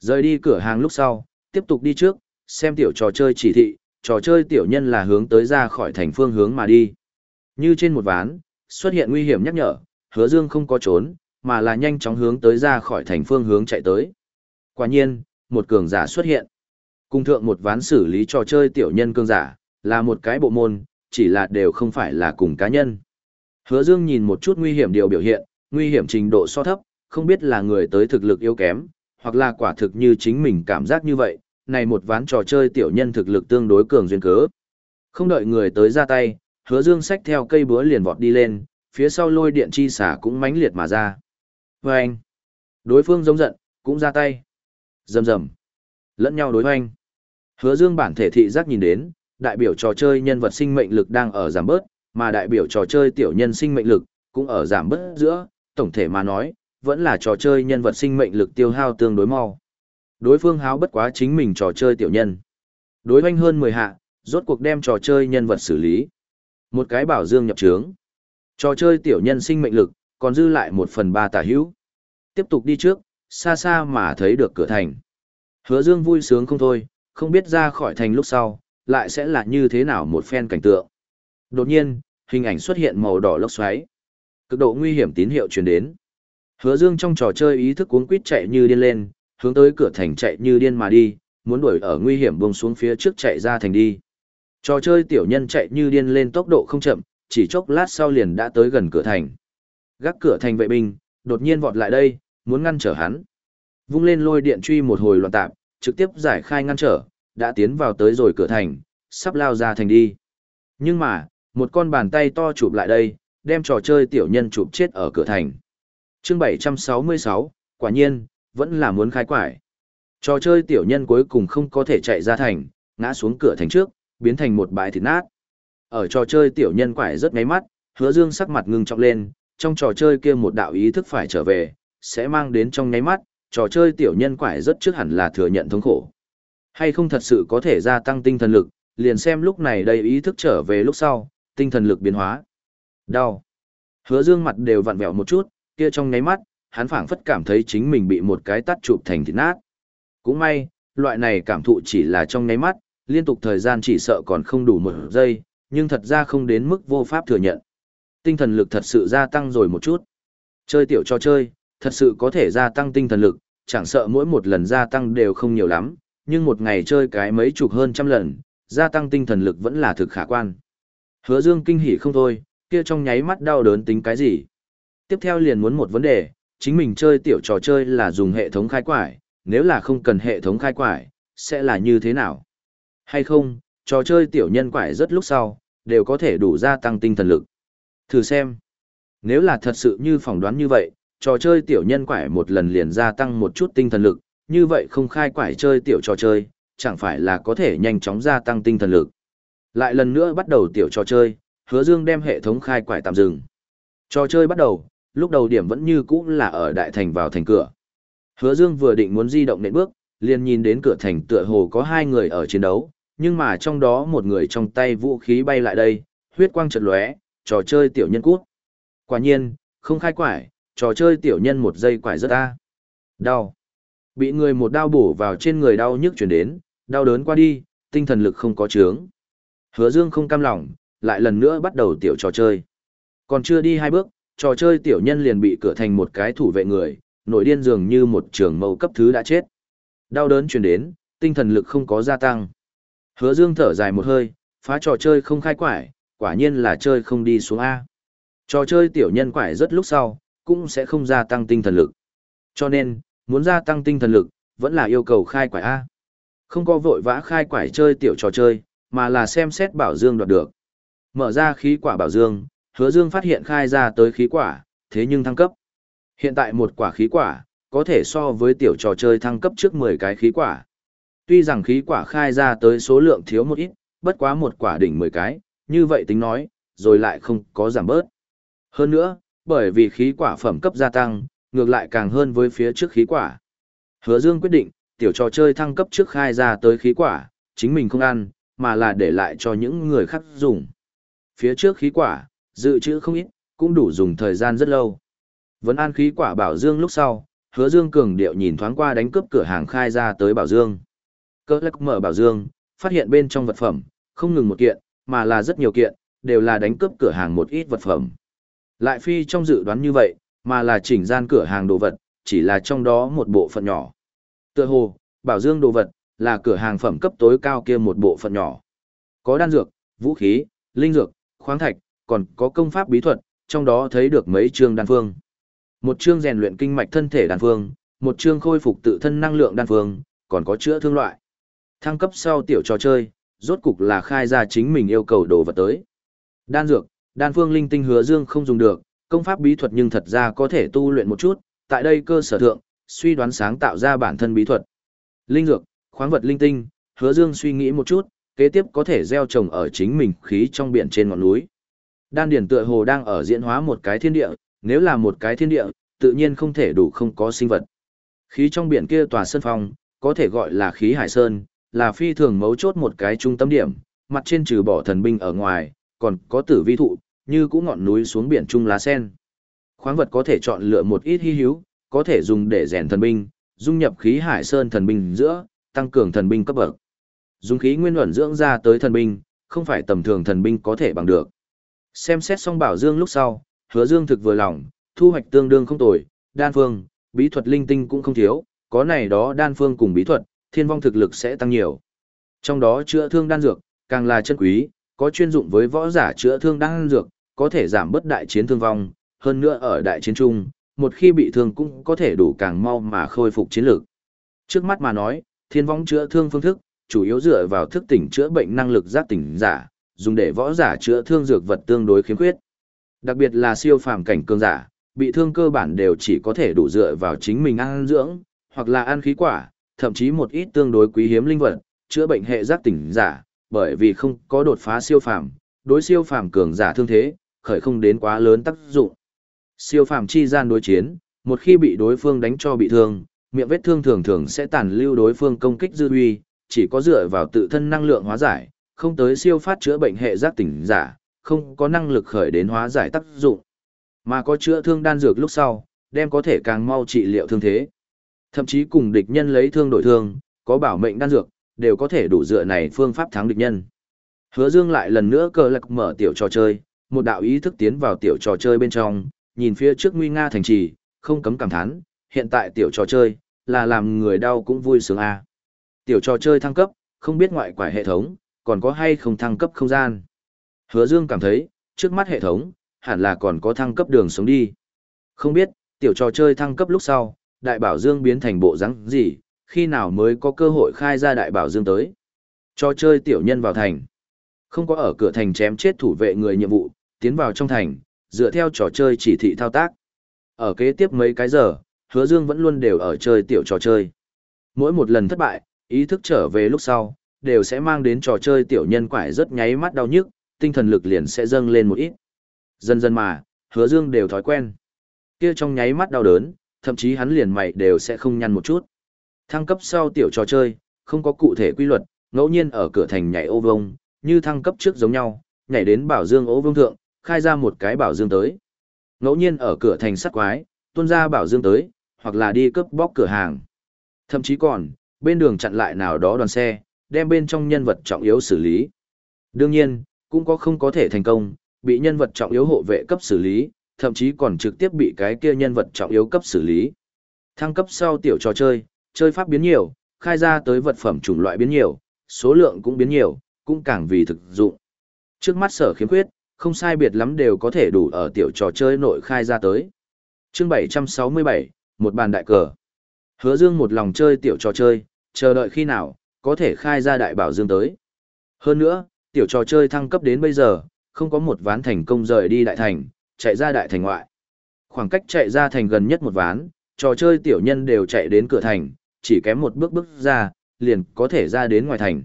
Rời đi cửa hàng lúc sau, tiếp tục đi trước, xem tiểu trò chơi chỉ thị, trò chơi tiểu nhân là hướng tới ra khỏi thành phương hướng mà đi. Như trên một ván, xuất hiện nguy hiểm nhắc nhở, hứa dương không có trốn, mà là nhanh chóng hướng tới ra khỏi thành phương hướng chạy tới. Quả nhiên, một cường giả xuất hiện. Cung thượng một ván xử lý trò chơi tiểu nhân cường giả, là một cái bộ môn, chỉ là đều không phải là cùng cá nhân. Hứa Dương nhìn một chút nguy hiểm điều biểu hiện, nguy hiểm trình độ so thấp, không biết là người tới thực lực yếu kém, hoặc là quả thực như chính mình cảm giác như vậy, này một ván trò chơi tiểu nhân thực lực tương đối cường duyên cớ. Không đợi người tới ra tay, Hứa Dương xách theo cây búa liền vọt đi lên, phía sau lôi điện chi xả cũng mãnh liệt mà ra. Và anh, đối phương giống giận, cũng ra tay. Rầm rầm, lẫn nhau đối hoành. Hứa Dương bản thể thị giác nhìn đến, đại biểu trò chơi nhân vật sinh mệnh lực đang ở giảm bớt, mà đại biểu trò chơi tiểu nhân sinh mệnh lực cũng ở giảm bớt giữa, tổng thể mà nói, vẫn là trò chơi nhân vật sinh mệnh lực tiêu hao tương đối mau. Đối phương háo bất quá chính mình trò chơi tiểu nhân. Đối hoanh hơn 10 hạ, rốt cuộc đem trò chơi nhân vật xử lý. Một cái bảo dương nhập trướng. Trò chơi tiểu nhân sinh mệnh lực, còn dư lại một phần ba tả hữu. Tiếp tục đi trước, xa xa mà thấy được cửa thành. Hứa dương vui sướng không thôi, không biết ra khỏi thành lúc sau, lại sẽ là như thế nào một phen cảnh tượng. Đột nhiên, hình ảnh xuất hiện màu đỏ lốc xoáy. Cực độ nguy hiểm tín hiệu truyền đến. Hứa Dương trong trò chơi ý thức cuống quýt chạy như điên lên, hướng tới cửa thành chạy như điên mà đi, muốn đuổi ở nguy hiểm buông xuống phía trước chạy ra thành đi. Trò chơi tiểu nhân chạy như điên lên tốc độ không chậm, chỉ chốc lát sau liền đã tới gần cửa thành. Gác cửa thành vệ binh, đột nhiên vọt lại đây, muốn ngăn trở hắn. Vung lên lôi điện truy một hồi loạn tạp, trực tiếp giải khai ngăn trở, đã tiến vào tới rồi cửa thành, sắp lao ra thành đi. Nhưng mà, một con bàn tay to chụp lại đây, đem trò chơi tiểu nhân chụp chết ở cửa thành. chương 766, quả nhiên, vẫn là muốn khai quải. Trò chơi tiểu nhân cuối cùng không có thể chạy ra thành, ngã xuống cửa thành trước, biến thành một bãi thịt nát. Ở trò chơi tiểu nhân quải rất ngáy mắt, hứa dương sắc mặt ngưng trọng lên, trong trò chơi kia một đạo ý thức phải trở về, sẽ mang đến trong nháy mắt, trò chơi tiểu nhân quải rất trước hẳn là thừa nhận thống khổ. Hay không thật sự có thể gia tăng tinh thần lực, liền xem lúc này đây ý thức trở về lúc sau, tinh thần lực biến hóa. Đau. Hứa dương mặt đều vặn vẹo một chút, kia trong ngáy mắt, hắn phảng phất cảm thấy chính mình bị một cái tắt chụp thành thịt nát. Cũng may, loại này cảm thụ chỉ là trong ngáy mắt, liên tục thời gian chỉ sợ còn không đủ một giây, nhưng thật ra không đến mức vô pháp thừa nhận. Tinh thần lực thật sự gia tăng rồi một chút. Chơi tiểu cho chơi, thật sự có thể gia tăng tinh thần lực, chẳng sợ mỗi một lần gia tăng đều không nhiều lắm, nhưng một ngày chơi cái mấy chục hơn trăm lần, gia tăng tinh thần lực vẫn là thực khả quan. Hứa Dương kinh hỉ không thôi, kia trong nháy mắt đau đớn tính cái gì. Tiếp theo liền muốn một vấn đề, chính mình chơi tiểu trò chơi là dùng hệ thống khai quải, nếu là không cần hệ thống khai quải, sẽ là như thế nào? Hay không, trò chơi tiểu nhân quải rất lúc sau, đều có thể đủ gia tăng tinh thần lực. Thử xem. Nếu là thật sự như phỏng đoán như vậy, trò chơi tiểu nhân quải một lần liền gia tăng một chút tinh thần lực, như vậy không khai quải chơi tiểu trò chơi, chẳng phải là có thể nhanh chóng gia tăng tinh thần lực. Lại lần nữa bắt đầu tiểu trò chơi, hứa dương đem hệ thống khai quải tạm dừng. Trò chơi bắt đầu, lúc đầu điểm vẫn như cũ là ở đại thành vào thành cửa. Hứa dương vừa định muốn di động nệm bước, liền nhìn đến cửa thành tựa hồ có hai người ở chiến đấu, nhưng mà trong đó một người trong tay vũ khí bay lại đây, huyết quang chợt lóe, trò chơi tiểu nhân cút. Quả nhiên, không khai quải, trò chơi tiểu nhân một giây quải rất a. Đau. Bị người một đao bổ vào trên người đau nhức chuyển đến, đau đớn qua đi, tinh thần lực không có chướng. Hứa Dương không cam lòng, lại lần nữa bắt đầu tiểu trò chơi. Còn chưa đi hai bước, trò chơi tiểu nhân liền bị cửa thành một cái thủ vệ người, nổi điên dường như một trường mâu cấp thứ đã chết. Đau đớn truyền đến, tinh thần lực không có gia tăng. Hứa Dương thở dài một hơi, phá trò chơi không khai quải, quả nhiên là chơi không đi xuống A. Trò chơi tiểu nhân quải rất lúc sau, cũng sẽ không gia tăng tinh thần lực. Cho nên, muốn gia tăng tinh thần lực, vẫn là yêu cầu khai quải A. Không có vội vã khai quải chơi tiểu trò chơi, mà là xem xét bảo dương đoạt được. Mở ra khí quả bảo dương, hứa dương phát hiện khai ra tới khí quả, thế nhưng thăng cấp. Hiện tại một quả khí quả, có thể so với tiểu trò chơi thăng cấp trước 10 cái khí quả. Tuy rằng khí quả khai ra tới số lượng thiếu một ít, bất quá một quả đỉnh 10 cái, như vậy tính nói, rồi lại không có giảm bớt. Hơn nữa, bởi vì khí quả phẩm cấp gia tăng, ngược lại càng hơn với phía trước khí quả. Hứa Dương quyết định, tiểu trò chơi thăng cấp trước khai ra tới khí quả, chính mình không ăn, mà là để lại cho những người khác dùng. Phía trước khí quả, dự trữ không ít, cũng đủ dùng thời gian rất lâu. Vẫn an khí quả bảo Dương lúc sau, hứa Dương cường điệu nhìn thoáng qua đánh cướp cửa hàng khai ra tới bảo Dương. Cơ lắc mở bảo Dương, phát hiện bên trong vật phẩm, không ngừng một kiện, mà là rất nhiều kiện, đều là đánh cướp cửa hàng một ít vật phẩm. Lại phi trong dự đoán như vậy, mà là chỉnh gian cửa hàng đồ vật, chỉ là trong đó một bộ phận nhỏ. Tựa hồ, bảo dương đồ vật, là cửa hàng phẩm cấp tối cao kia một bộ phận nhỏ. Có đan dược, vũ khí, linh dược, khoáng thạch, còn có công pháp bí thuật, trong đó thấy được mấy chương đan phương. Một chương rèn luyện kinh mạch thân thể đan phương, một chương khôi phục tự thân năng lượng đan phương, còn có chữa thương loại. Thăng cấp sau tiểu trò chơi, rốt cục là khai ra chính mình yêu cầu đồ vật tới. Đan dược, đan phương linh tinh hứa dương không dùng được, công pháp bí thuật nhưng thật ra có thể tu luyện một chút, tại đây cơ sở thượng, suy đoán sáng tạo ra bản thân bí thuật. Linh dược, khoáng vật linh tinh, hứa dương suy nghĩ một chút, kế tiếp có thể gieo trồng ở chính mình khí trong biển trên ngọn núi. Đan điển tựa hồ đang ở diễn hóa một cái thiên địa, nếu là một cái thiên địa, tự nhiên không thể đủ không có sinh vật. Khí trong biển kia tòa sơn phong, có thể gọi là khí hải sơn, là phi thường mấu chốt một cái trung tâm điểm, mặt trên trừ bỏ thần binh ở ngoài, còn có tử vi thụ, như cũng ngọn núi xuống biển trung lá sen. Khoáng vật có thể chọn lựa một ít hy hữu, có thể dùng để rèn thần binh, dung nhập khí hải sơn thần binh giữa, tăng cường thần binh cấp bậc. Dùng khí nguyên luận dưỡng ra tới thần binh, không phải tầm thường thần binh có thể bằng được. Xem xét xong bảo dương lúc sau, hứa dương thực vừa lòng, thu hoạch tương đương không tồi, đan phương, bí thuật linh tinh cũng không thiếu, có này đó đan phương cùng bí thuật, thiên vong thực lực sẽ tăng nhiều. Trong đó chữa thương đan dược, càng là chân quý, có chuyên dụng với võ giả chữa thương đan dược, có thể giảm bớt đại chiến thương vong, hơn nữa ở đại chiến chung, một khi bị thương cũng có thể đủ càng mau mà khôi phục chiến lược. Trước mắt mà nói, thiên vong chữa thương phương thức, chủ yếu dựa vào thức tỉnh chữa bệnh năng lực giác tỉnh giả, dùng để võ giả chữa thương dược vật tương đối khiếm khuyết. Đặc biệt là siêu phàm cảnh cường giả, bị thương cơ bản đều chỉ có thể đủ dựa vào chính mình ăn dưỡng, hoặc là ăn khí quả, thậm chí một ít tương đối quý hiếm linh vật, chữa bệnh hệ giác tỉnh giả, bởi vì không có đột phá siêu phàm, đối siêu phàm cường giả thương thế, khởi không đến quá lớn tác dụng. Siêu phàm chi gian đối chiến, một khi bị đối phương đánh cho bị thương, miệng vết thương thường thường sẽ tàn lưu đối phương công kích dư uy, chỉ có dựa vào tự thân năng lượng hóa giải, không tới siêu phát chữa bệnh hệ giác tỉnh giả, không có năng lực khởi đến hóa giải tác dụng. Mà có chữa thương đan dược lúc sau, đem có thể càng mau trị liệu thương thế. Thậm chí cùng địch nhân lấy thương đổi thương, có bảo mệnh đan dược, đều có thể đủ dựa này phương pháp thắng địch nhân. Hứa Dương lại lần nữa cờ lạc mở tiểu trò chơi, một đạo ý thức tiến vào tiểu trò chơi bên trong, nhìn phía trước nguy nga thành trì, không cấm cảm thán, hiện tại tiểu trò chơi, là làm người đau cũng vui sướng a. À. Tiểu trò chơi thăng cấp, không biết ngoại quải hệ thống, còn có hay không thăng cấp không gian. Hứa Dương cảm thấy, trước mắt hệ thống, hẳn là còn có thăng cấp đường sống đi. Không biết, tiểu trò chơi thăng cấp lúc sau, đại bảo Dương biến thành bộ dáng gì, khi nào mới có cơ hội khai ra đại bảo dương tới. trò chơi tiểu nhân vào thành. Không có ở cửa thành chém chết thủ vệ người nhiệm vụ, tiến vào trong thành, dựa theo trò chơi chỉ thị thao tác. Ở kế tiếp mấy cái giờ, hứa dương vẫn luôn đều ở chơi tiểu trò chơi. Mỗi một lần thất bại, ý thức trở về lúc sau, đều sẽ mang đến trò chơi tiểu nhân quải rất nháy mắt đau nhức, tinh thần lực liền sẽ dâng lên một ít. Dần dần mà, hứa dương đều thói quen. Kia trong nháy mắt đau đớn, thậm chí hắn liền mày đều sẽ không nhăn một chút. Thăng cấp sau tiểu trò chơi, không có cụ thể quy luật, ngẫu nhiên ở cửa thành nhảy ô vông, như thăng cấp trước giống nhau, nhảy đến bảo dương ô vông thượng, khai ra một cái bảo dương tới. Ngẫu nhiên ở cửa thành sắt quái, tuôn ra bảo dương tới, hoặc là đi cướp bóc cửa hàng. Thậm chí còn, bên đường chặn lại nào đó đoàn xe, đem bên trong nhân vật trọng yếu xử lý. Đương nhiên, cũng có không có thể thành công, bị nhân vật trọng yếu hộ vệ cấp xử lý, thậm chí còn trực tiếp bị cái kia nhân vật trọng yếu cấp xử lý. Thăng cấp sau tiểu trò chơi, chơi pháp biến nhiều, khai ra tới vật phẩm chủng loại biến nhiều, số lượng cũng biến nhiều, cũng càng vì thực dụng. Trước mắt sở khiếm khuyết, không sai biệt lắm đều có thể đủ ở tiểu trò chơi nội khai ra tới. Chương 767, một bàn đại cờ. Hứa Dương một lòng chơi tiểu trò chơi, chờ đợi khi nào, có thể khai ra đại bảo dương tới. Hơn nữa, tiểu trò chơi thăng cấp đến bây giờ, không có một ván thành công rời đi đại thành, chạy ra đại thành ngoại. Khoảng cách chạy ra thành gần nhất một ván, trò chơi tiểu nhân đều chạy đến cửa thành, chỉ kém một bước bước ra, liền có thể ra đến ngoài thành.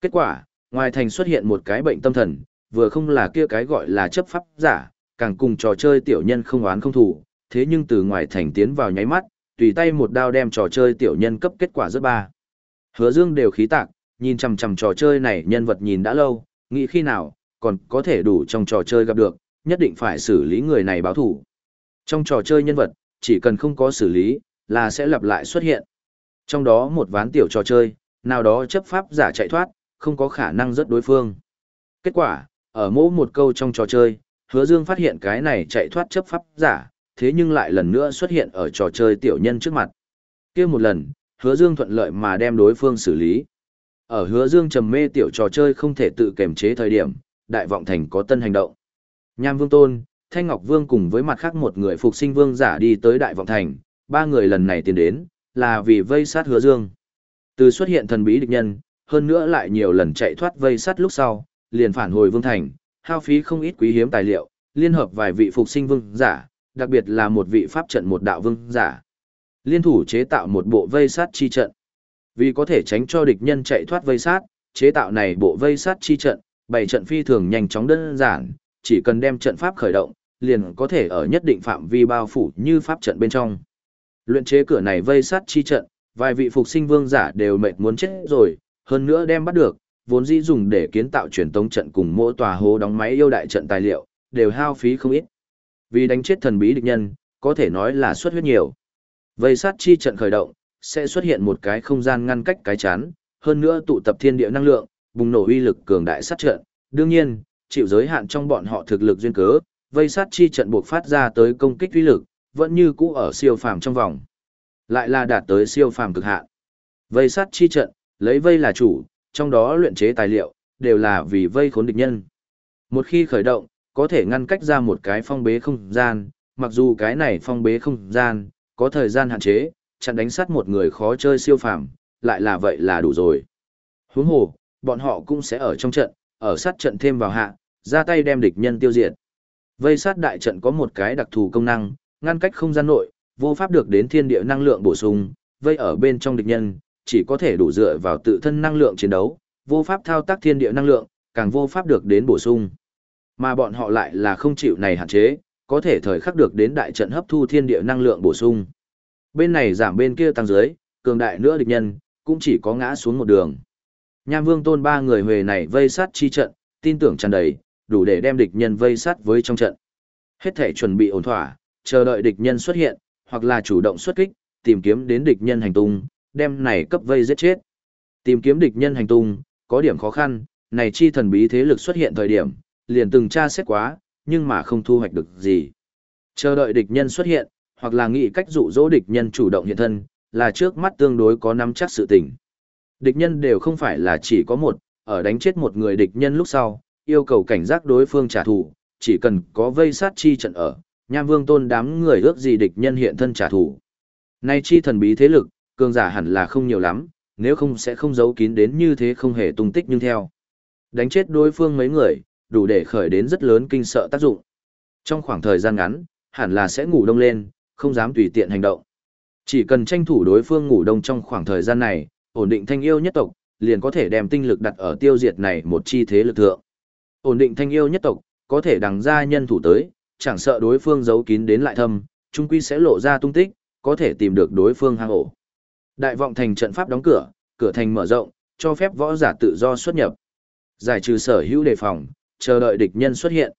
Kết quả, ngoài thành xuất hiện một cái bệnh tâm thần, vừa không là kia cái gọi là chấp pháp giả, càng cùng trò chơi tiểu nhân không oán không thủ, thế nhưng từ ngoài thành tiến vào nháy mắt, tùy tay một đao đem trò chơi tiểu nhân cấp kết quả rất ba. Hứa Dương đều khí tạc, nhìn chằm chằm trò chơi này nhân vật nhìn đã lâu, nghĩ khi nào, còn có thể đủ trong trò chơi gặp được, nhất định phải xử lý người này báo thủ. Trong trò chơi nhân vật, chỉ cần không có xử lý, là sẽ lặp lại xuất hiện. Trong đó một ván tiểu trò chơi, nào đó chấp pháp giả chạy thoát, không có khả năng rất đối phương. Kết quả, ở mỗi một câu trong trò chơi, hứa dương phát hiện cái này chạy thoát chấp pháp giả, thế nhưng lại lần nữa xuất hiện ở trò chơi tiểu nhân trước mặt. kia một lần, hứa dương thuận lợi mà đem đối phương xử lý. Ở hứa dương trầm mê tiểu trò chơi không thể tự kiềm chế thời điểm, đại vọng thành có tân hành động. Nham Vương Tôn, Thanh Ngọc Vương cùng với mặt khác một người phục sinh vương giả đi tới đại vọng thành, ba người lần này tiến đến, là vì vây sát hứa dương. Từ xuất hiện thần bí địch nhân, hơn nữa lại nhiều lần chạy thoát vây sát lúc sau, liền phản hồi vương thành, hao phí không ít quý hiếm tài liệu, liên hợp vài vị phục sinh vương giả, đặc biệt là một vị pháp trận một đạo vương giả. Liên thủ chế tạo một bộ vây sát chi trận. Vì có thể tránh cho địch nhân chạy thoát vây sát, chế tạo này bộ vây sát chi trận, bảy trận phi thường nhanh chóng đơn giản, chỉ cần đem trận pháp khởi động, liền có thể ở nhất định phạm vi bao phủ như pháp trận bên trong. Luyện chế cửa này vây sát chi trận, vài vị phục sinh vương giả đều mệt muốn chết rồi, hơn nữa đem bắt được, vốn dĩ dùng để kiến tạo truyền tống trận cùng mỗi tòa hố đóng máy yêu đại trận tài liệu, đều hao phí không ít. Vì đánh chết thần bí địch nhân, có thể nói là xuất huyết nhiều. Vây sát chi trận khởi động, sẽ xuất hiện một cái không gian ngăn cách cái chán, hơn nữa tụ tập thiên địa năng lượng, bùng nổ uy lực cường đại sát trận. Đương nhiên, chịu giới hạn trong bọn họ thực lực duyên cớ, vây sát chi trận buộc phát ra tới công kích uy lực, vẫn như cũ ở siêu phàm trong vòng. Lại là đạt tới siêu phàm cực hạn. Vây sát chi trận, lấy vây là chủ, trong đó luyện chế tài liệu, đều là vì vây khốn địch nhân. Một khi khởi động, có thể ngăn cách ra một cái phong bế không gian, mặc dù cái này phong bế không gian, có thời gian hạn chế, chặn đánh sát một người khó chơi siêu phàm, lại là vậy là đủ rồi. Huống hồ, bọn họ cũng sẽ ở trong trận, ở sát trận thêm vào hạ, ra tay đem địch nhân tiêu diệt. Vây sát đại trận có một cái đặc thù công năng, ngăn cách không gian nội, vô pháp được đến thiên địa năng lượng bổ sung, vây ở bên trong địch nhân, chỉ có thể đủ dựa vào tự thân năng lượng chiến đấu, vô pháp thao tác thiên địa năng lượng, càng vô pháp được đến bổ sung. Mà bọn họ lại là không chịu này hạn chế, có thể thời khắc được đến đại trận hấp thu thiên địa năng lượng bổ sung. Bên này giảm bên kia tăng dưới, cường đại nữa địch nhân, cũng chỉ có ngã xuống một đường. Nham Vương Tôn ba người huề này vây sát chi trận, tin tưởng tràn đầy, đủ để đem địch nhân vây sát với trong trận. Hết thể chuẩn bị ổn thỏa, chờ đợi địch nhân xuất hiện, hoặc là chủ động xuất kích, tìm kiếm đến địch nhân hành tung, đem này cấp vây giết chết. Tìm kiếm địch nhân hành tung, có điểm khó khăn, này chi thần bí thế lực xuất hiện thời điểm, liền từng tra xét quá, nhưng mà không thu hoạch được gì. Chờ đợi địch nhân xuất hiện, hoặc là nghĩ cách dụ dỗ địch nhân chủ động hiện thân, là trước mắt tương đối có nắm chắc sự tình. Địch nhân đều không phải là chỉ có một, ở đánh chết một người địch nhân lúc sau, yêu cầu cảnh giác đối phương trả thù, chỉ cần có vây sát chi trận ở, Nham Vương Tôn đám người ước gì địch nhân hiện thân trả thù. Nay chi thần bí thế lực, cường giả hẳn là không nhiều lắm, nếu không sẽ không giấu kín đến như thế không hề tung tích nhưng theo. Đánh chết đối phương mấy người, đủ để khởi đến rất lớn kinh sợ tác dụng. Trong khoảng thời gian ngắn, hẳn là sẽ ngủ đông lên, không dám tùy tiện hành động. Chỉ cần tranh thủ đối phương ngủ đông trong khoảng thời gian này, ổn định thanh yêu nhất tộc, liền có thể đem tinh lực đặt ở tiêu diệt này một chi thế lực thượng. Ổn định thanh yêu nhất tộc, có thể đằng ra nhân thủ tới, chẳng sợ đối phương giấu kín đến lại thâm, trung quy sẽ lộ ra tung tích, có thể tìm được đối phương hang ổ. Đại vọng thành trận pháp đóng cửa, cửa thành mở rộng, cho phép võ giả tự do xuất nhập. Giải trừ sở hữu đề phòng, chờ đợi địch nhân xuất hiện.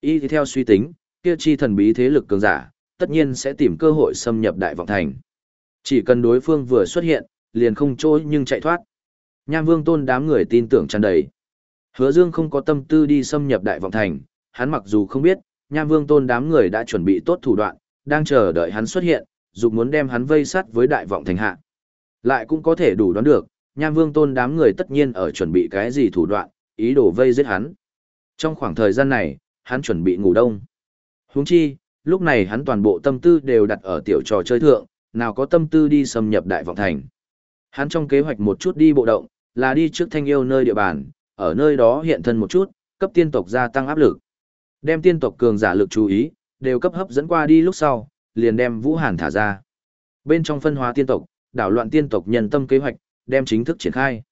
Y thì theo suy tính, kia chi thần bí thế lực cường giả, tất nhiên sẽ tìm cơ hội xâm nhập đại vọng thành. Chỉ cần đối phương vừa xuất hiện, liền không trôi nhưng chạy thoát. Nham Vương Tôn đám người tin tưởng tràn đầy. Hứa Dương không có tâm tư đi xâm nhập đại vọng thành, hắn mặc dù không biết, Nham Vương Tôn đám người đã chuẩn bị tốt thủ đoạn, đang chờ đợi hắn xuất hiện, dục muốn đem hắn vây sát với đại vọng thành hạ. Lại cũng có thể đủ đoán được, Nham Vương Tôn đám người tất nhiên ở chuẩn bị cái gì thủ đoạn, ý đồ vây giết hắn. Trong khoảng thời gian này, hắn chuẩn bị ngủ đông. Huống chi, lúc này hắn toàn bộ tâm tư đều đặt ở tiểu trò chơi thượng, nào có tâm tư đi xâm nhập đại vọng thành. Hắn trong kế hoạch một chút đi bộ động, là đi trước thanh yêu nơi địa bàn, ở nơi đó hiện thân một chút, cấp tiên tộc gia tăng áp lực. Đem tiên tộc cường giả lực chú ý, đều cấp hấp dẫn qua đi lúc sau, liền đem Vũ Hàn thả ra. Bên trong phân hóa tiên tộc, đảo loạn tiên tộc nhân tâm kế hoạch, đem chính thức triển khai.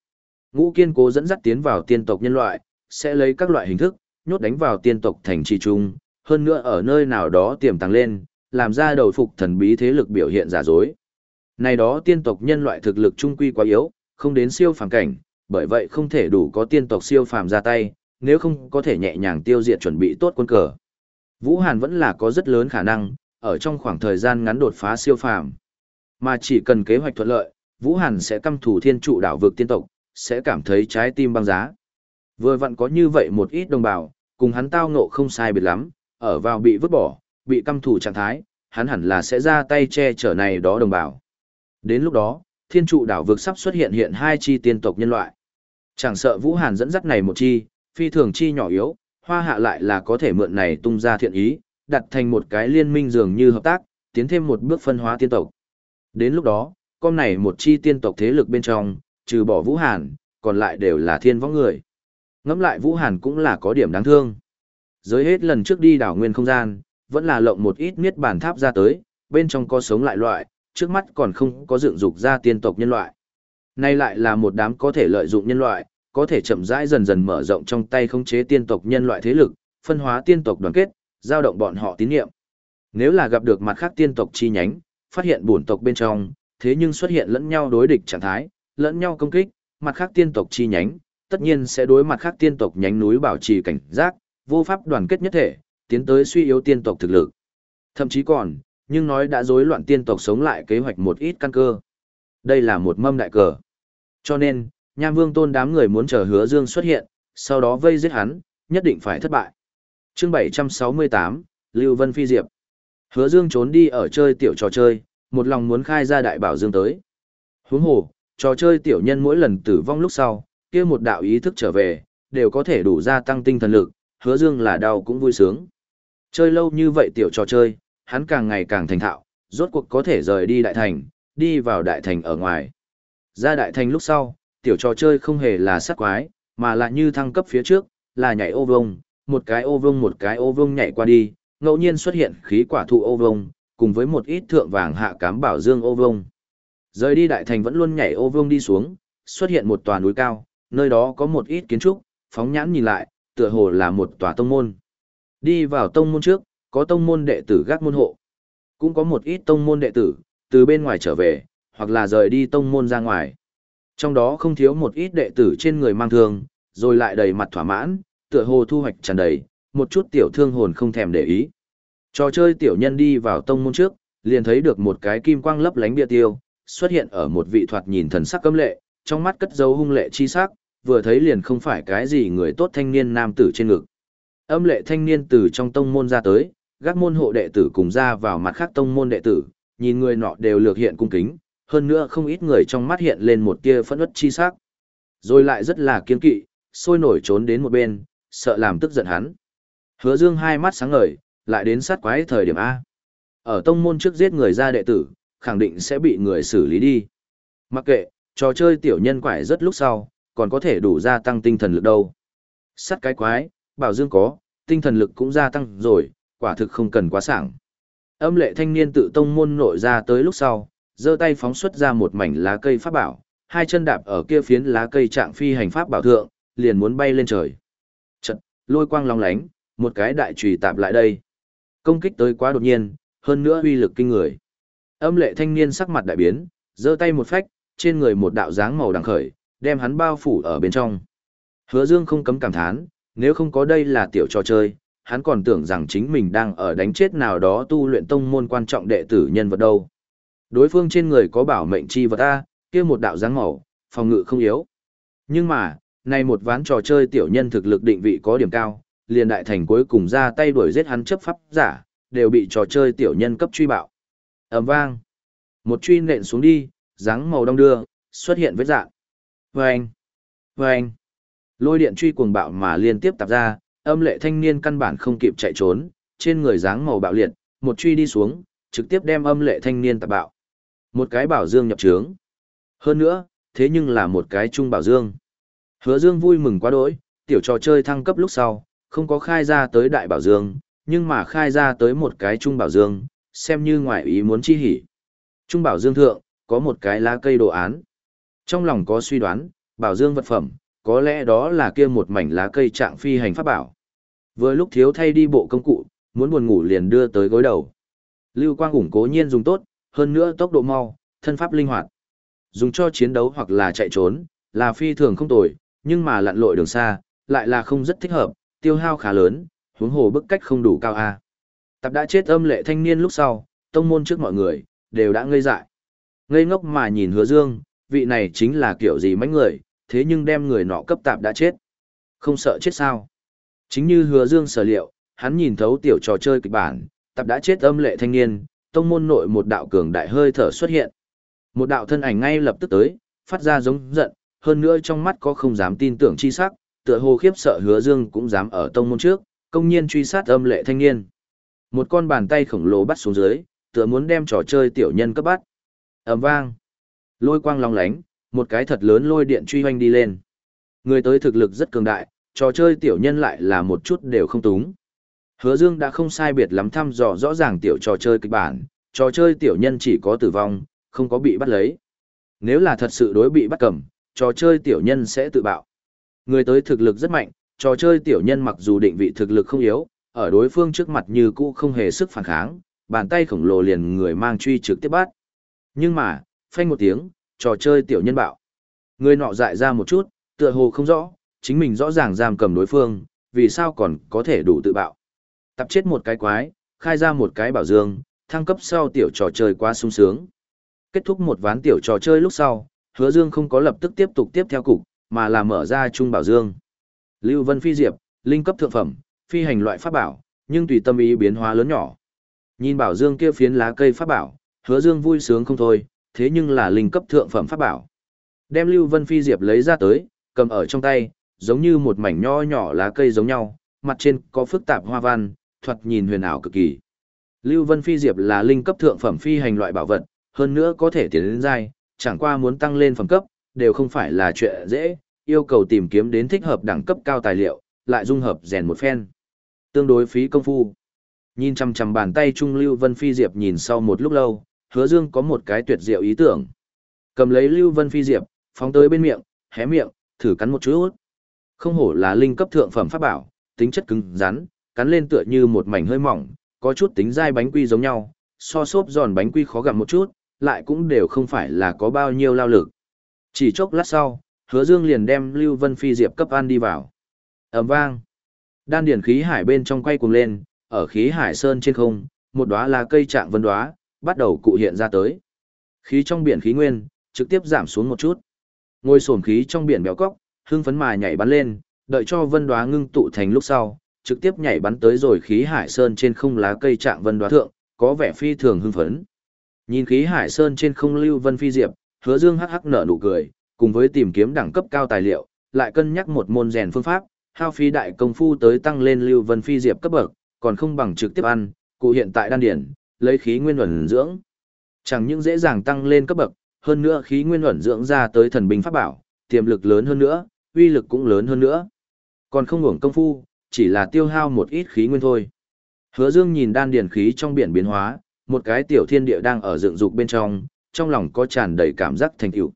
Ngũ Kiên cố dẫn dắt tiến vào tiên tộc nhân loại, sẽ lấy các loại hình thức, nhốt đánh vào tiên tộc thành trì trung, hơn nữa ở nơi nào đó tiềm tàng lên, làm ra đầu phục thần bí thế lực biểu hiện giả dối. Này đó tiên tộc nhân loại thực lực trung quy quá yếu, không đến siêu phàm cảnh, bởi vậy không thể đủ có tiên tộc siêu phàm ra tay, nếu không có thể nhẹ nhàng tiêu diệt chuẩn bị tốt quân cờ. Vũ Hàn vẫn là có rất lớn khả năng, ở trong khoảng thời gian ngắn đột phá siêu phàm. Mà chỉ cần kế hoạch thuận lợi, Vũ Hàn sẽ căm thủ thiên trụ đảo vực tiên tộc, sẽ cảm thấy trái tim băng giá. Vừa vặn có như vậy một ít đồng bào, cùng hắn tao ngộ không sai biệt lắm, ở vào bị vứt bỏ, bị căm thủ trạng thái, hắn hẳn là sẽ ra tay che chở này đó đồng bào. Đến lúc đó, thiên trụ đảo vực sắp xuất hiện hiện hai chi tiên tộc nhân loại. Chẳng sợ Vũ Hàn dẫn dắt này một chi, phi thường chi nhỏ yếu, hoa hạ lại là có thể mượn này tung ra thiện ý, đặt thành một cái liên minh dường như hợp tác, tiến thêm một bước phân hóa tiên tộc. Đến lúc đó, con này một chi tiên tộc thế lực bên trong, trừ bỏ Vũ Hàn, còn lại đều là thiên võ người. Ngắm lại Vũ Hàn cũng là có điểm đáng thương. Giới hết lần trước đi đảo nguyên không gian, vẫn là lộng một ít miết bản tháp ra tới, bên trong có sống lại loại, trước mắt còn không có dựng dục ra tiên tộc nhân loại. Nay lại là một đám có thể lợi dụng nhân loại, có thể chậm rãi dần dần mở rộng trong tay khống chế tiên tộc nhân loại thế lực, phân hóa tiên tộc đoàn kết, giao động bọn họ tín nhiệm. Nếu là gặp được mặt khác tiên tộc chi nhánh, phát hiện bổn tộc bên trong, thế nhưng xuất hiện lẫn nhau đối địch trạng thái, lẫn nhau công kích, mặt khác tiên tộc chi nhánh, tất nhiên sẽ đối mặt khác tiên tộc nhánh núi bảo trì cảnh giác, vô pháp đoàn kết nhất thể, tiến tới suy yếu tiên tộc thực lực. Thậm chí còn, nhưng nói đã rối loạn tiên tộc sống lại kế hoạch một ít căn cơ. Đây là một mâm đại cờ. Cho nên, Nham Vương Tôn đám người muốn chờ Hứa Dương xuất hiện, sau đó vây giết hắn, nhất định phải thất bại. Chương 768, Lưu Vân Phi Diệp. Hứa Dương trốn đi ở chơi tiểu trò chơi, một lòng muốn khai ra đại bảo Dương tới. Huống hồ, trò chơi tiểu nhân mỗi lần tử vong lúc sau, kia một đạo ý thức trở về, đều có thể đủ gia tăng tinh thần lực, Hứa Dương là đau cũng vui sướng. Chơi lâu như vậy tiểu trò chơi, hắn càng ngày càng thành thạo, rốt cuộc có thể rời đi đại thành, đi vào đại thành ở ngoài. Ra đại thành lúc sau, tiểu trò chơi không hề là sát quái, mà là như thăng cấp phía trước, là nhảy ô vông, một cái ô vông một cái ô vông nhảy qua đi, ngẫu nhiên xuất hiện khí quả thụ ô vông, cùng với một ít thượng vàng hạ cám bảo dương ô vông. Rời đi đại thành vẫn luôn nhảy ô vông đi xuống, xuất hiện một tòa núi cao, nơi đó có một ít kiến trúc, phóng nhãn nhìn lại, tựa hồ là một tòa tông môn. Đi vào tông môn trước, có tông môn đệ tử gác môn hộ. Cũng có một ít tông môn đệ tử, từ bên ngoài trở về, hoặc là rời đi tông môn ra ngoài. Trong đó không thiếu một ít đệ tử trên người mang thương, rồi lại đầy mặt thỏa mãn, tựa hồ thu hoạch tràn đầy, một chút tiểu thương hồn không thèm để ý. Trò chơi tiểu nhân đi vào tông môn trước, liền thấy được một cái kim quang lấp lánh bia tiêu, xuất hiện ở một vị thoạt nhìn thần sắc cấm lệ, trong mắt cất dấu hung lệ chi sắc, vừa thấy liền không phải cái gì người tốt thanh niên nam tử trên ngực. Âm lệ thanh niên từ trong tông môn ra tới, gác môn hộ đệ tử cùng ra vào mặt khác tông môn đệ tử, nhìn người nọ đều lược hiện cung kính, hơn nữa không ít người trong mắt hiện lên một tia phẫn uất chi sắc. Rồi lại rất là kiên kỵ, sôi nổi trốn đến một bên, sợ làm tức giận hắn. Hứa Dương hai mắt sáng ngời, lại đến sát quái thời điểm A. Ở tông môn trước giết người ra đệ tử, khẳng định sẽ bị người xử lý đi. Mặc kệ, trò chơi tiểu nhân quải rất lúc sau, còn có thể đủ gia tăng tinh thần lực đâu. Sắt cái quái, bảo dương có, tinh thần lực cũng gia tăng rồi, quả thực không cần quá sảng. Âm lệ thanh niên tự tông môn nội ra tới lúc sau, giơ tay phóng xuất ra một mảnh lá cây pháp bảo, hai chân đạp ở kia phiến lá cây trạng phi hành pháp bảo thượng, liền muốn bay lên trời. Chật, lôi quang long lánh, một cái đại chùy tạp lại đây. Công kích tới quá đột nhiên, hơn nữa uy lực kinh người. Âm lệ thanh niên sắc mặt đại biến, giơ tay một phách, trên người một đạo dáng màu đằng khởi, đem hắn bao phủ ở bên trong. Hứa Dương không cấm cảm thán, nếu không có đây là tiểu trò chơi, hắn còn tưởng rằng chính mình đang ở đánh chết nào đó tu luyện tông môn quan trọng đệ tử nhân vật đâu. Đối phương trên người có bảo mệnh chi vật A, kia một đạo dáng màu, phòng ngự không yếu. Nhưng mà, này một ván trò chơi tiểu nhân thực lực định vị có điểm cao, liền đại thành cuối cùng ra tay đuổi giết hắn chấp pháp giả, đều bị trò chơi tiểu nhân cấp truy bạo. ầm vang. Một truy nện xuống đi, dáng màu đông đưa, xuất hiện vết dạng. Vâng! Vâng! Lôi điện truy cuồng bạo mà liên tiếp tạp ra, âm lệ thanh niên căn bản không kịp chạy trốn, trên người dáng màu bạo liệt, một truy đi xuống, trực tiếp đem âm lệ thanh niên tạp bạo. Một cái bảo dương nhập trướng. Hơn nữa, thế nhưng là một cái trung bảo dương. Hứa dương vui mừng quá đỗi, tiểu trò chơi thăng cấp lúc sau, không có khai ra tới đại bảo dương, nhưng mà khai ra tới một cái trung bảo dương, xem như ngoại ý muốn chi hỉ. Trung bảo dương thượng, có một cái lá cây đồ án. Trong lòng có suy đoán, bảo dương vật phẩm, có lẽ đó là kia một mảnh lá cây trạng phi hành pháp bảo. Vừa lúc thiếu thay đi bộ công cụ, muốn buồn ngủ liền đưa tới gối đầu. Lưu quang ủng cố nhiên dùng tốt, hơn nữa tốc độ mau, thân pháp linh hoạt. Dùng cho chiến đấu hoặc là chạy trốn, là phi thường không tồi, nhưng mà lặn lội đường xa, lại là không rất thích hợp, tiêu hao khá lớn, huống hồ bức cách không đủ cao a. Tập đã chết âm lệ thanh niên lúc sau, tông môn trước mọi người, đều đã ngây dại. Ngây ngốc mà nhìn hứa dương, vị này chính là kiểu gì mấy người, thế nhưng đem người nọ cấp tạp đã chết. Không sợ chết sao? Chính như hứa dương sở liệu, hắn nhìn thấu tiểu trò chơi kịch bản, tập đã chết âm lệ thanh niên, tông môn nội một đạo cường đại hơi thở xuất hiện. Một đạo thân ảnh ngay lập tức tới, phát ra giống giận, hơn nữa trong mắt có không dám tin tưởng chi sắc, tựa hồ khiếp sợ hứa dương cũng dám ở tông môn trước, công nhiên truy sát âm lệ thanh niên. Một con bàn tay khổng lồ bắt xuống dưới, tựa muốn đem trò chơi tiểu nhân cấp bắt. ầm vang, lôi quang long lánh, một cái thật lớn lôi điện truy hoanh đi lên. Người tới thực lực rất cường đại, trò chơi tiểu nhân lại là một chút đều không túng. Hứa Dương đã không sai biệt lắm thăm dò rõ ràng tiểu trò chơi kịch bản, trò chơi tiểu nhân chỉ có tử vong, không có bị bắt lấy. Nếu là thật sự đối bị bắt cầm, trò chơi tiểu nhân sẽ tự bạo. Người tới thực lực rất mạnh, trò chơi tiểu nhân mặc dù định vị thực lực không yếu, ở đối phương trước mặt như cũ không hề sức phản kháng, bàn tay khổng lồ liền người mang truy trực tiếp bắt. Nhưng mà, phanh một tiếng, trò chơi tiểu nhân bạo. Người nọ dại ra một chút, tựa hồ không rõ, chính mình rõ ràng giam cầm đối phương, vì sao còn có thể đủ tự bạo. Tập chết một cái quái, khai ra một cái bảo dương, thăng cấp sau tiểu trò chơi quá sung sướng. Kết thúc một ván tiểu trò chơi lúc sau, hứa dương không có lập tức tiếp tục tiếp theo cục, mà là mở ra trung bảo dương. Lưu Vân Phi Diệp, linh cấp thượng phẩm, phi hành loại pháp bảo, nhưng tùy tâm ý biến hóa lớn nhỏ. Nhìn bảo dương kia phiến lá cây pháp bảo, hứa dương vui sướng không thôi, thế nhưng là linh cấp thượng phẩm pháp bảo. Đem Lưu Vân Phi Diệp lấy ra tới, cầm ở trong tay, giống như một mảnh nho nhỏ lá cây giống nhau, mặt trên có phức tạp hoa văn, thoạt nhìn huyền ảo cực kỳ. Lưu Vân Phi Diệp là linh cấp thượng phẩm phi hành loại bảo vật, hơn nữa có thể tiến lên giai, chẳng qua muốn tăng lên phẩm cấp, đều không phải là chuyện dễ, yêu cầu tìm kiếm đến thích hợp đẳng cấp cao tài liệu, lại dung hợp rèn một phen. Tương đối phí công phu. Nhìn chằm chằm bàn tay Trung Lưu Vân Phi Diệp nhìn sau một lúc lâu, hứa dương có một cái tuyệt diệu ý tưởng. Cầm lấy Lưu Vân Phi Diệp, phóng tới bên miệng, hé miệng, thử cắn một chút. Không hổ là linh cấp thượng phẩm pháp bảo, tính chất cứng rắn, cắn lên tựa như một mảnh hơi mỏng, có chút tính dai bánh quy giống nhau, so xốp giòn bánh quy khó gặm một chút, lại cũng đều không phải là có bao nhiêu lao lực. Chỉ chốc lát sau, Hứa Dương liền đem Lưu Vân Phi Diệp cấp An đi vào. Ầm vang. Đan điển khí hải bên trong quay cuồng lên, ở khí hải sơn trên không, một đóa là cây trạng vân đóa, bắt đầu cụ hiện ra tới. Khí trong biển khí nguyên, trực tiếp giảm xuống một chút. Ngôi sồn khí trong biển béo cóc, hưng phấn mà nhảy bắn lên, đợi cho vân Đóa ngưng tụ thành lúc sau, trực tiếp nhảy bắn tới rồi khí hải sơn trên không lá cây trạng vân Đóa thượng, có vẻ phi thường hưng phấn. Nhìn khí hải sơn trên không lưu vân phi diệp, hứa dương hắc hắc nở nụ cười, cùng với tìm kiếm đẳng cấp cao tài liệu, lại cân nhắc một môn rèn phương pháp, hao phí đại công phu tới tăng lên lưu vân phi diệp cấp bậc, còn không bằng trực tiếp ăn, cụ hiện tại đan điển, lấy khí nguyên ẩn dưỡng. Chẳng những dễ dàng tăng lên cấp bậc, hơn nữa khí nguyên ẩn dưỡng ra tới thần binh pháp bảo, tiềm lực lớn hơn nữa, uy lực cũng lớn hơn nữa. Còn không hưởng công phu, chỉ là tiêu hao một ít khí nguyên thôi. Hứa Dương nhìn đan điển khí trong biển biến hóa, một cái tiểu thiên địa đang ở dựng dục bên trong, trong lòng có tràn đầy cảm giác thành tựu.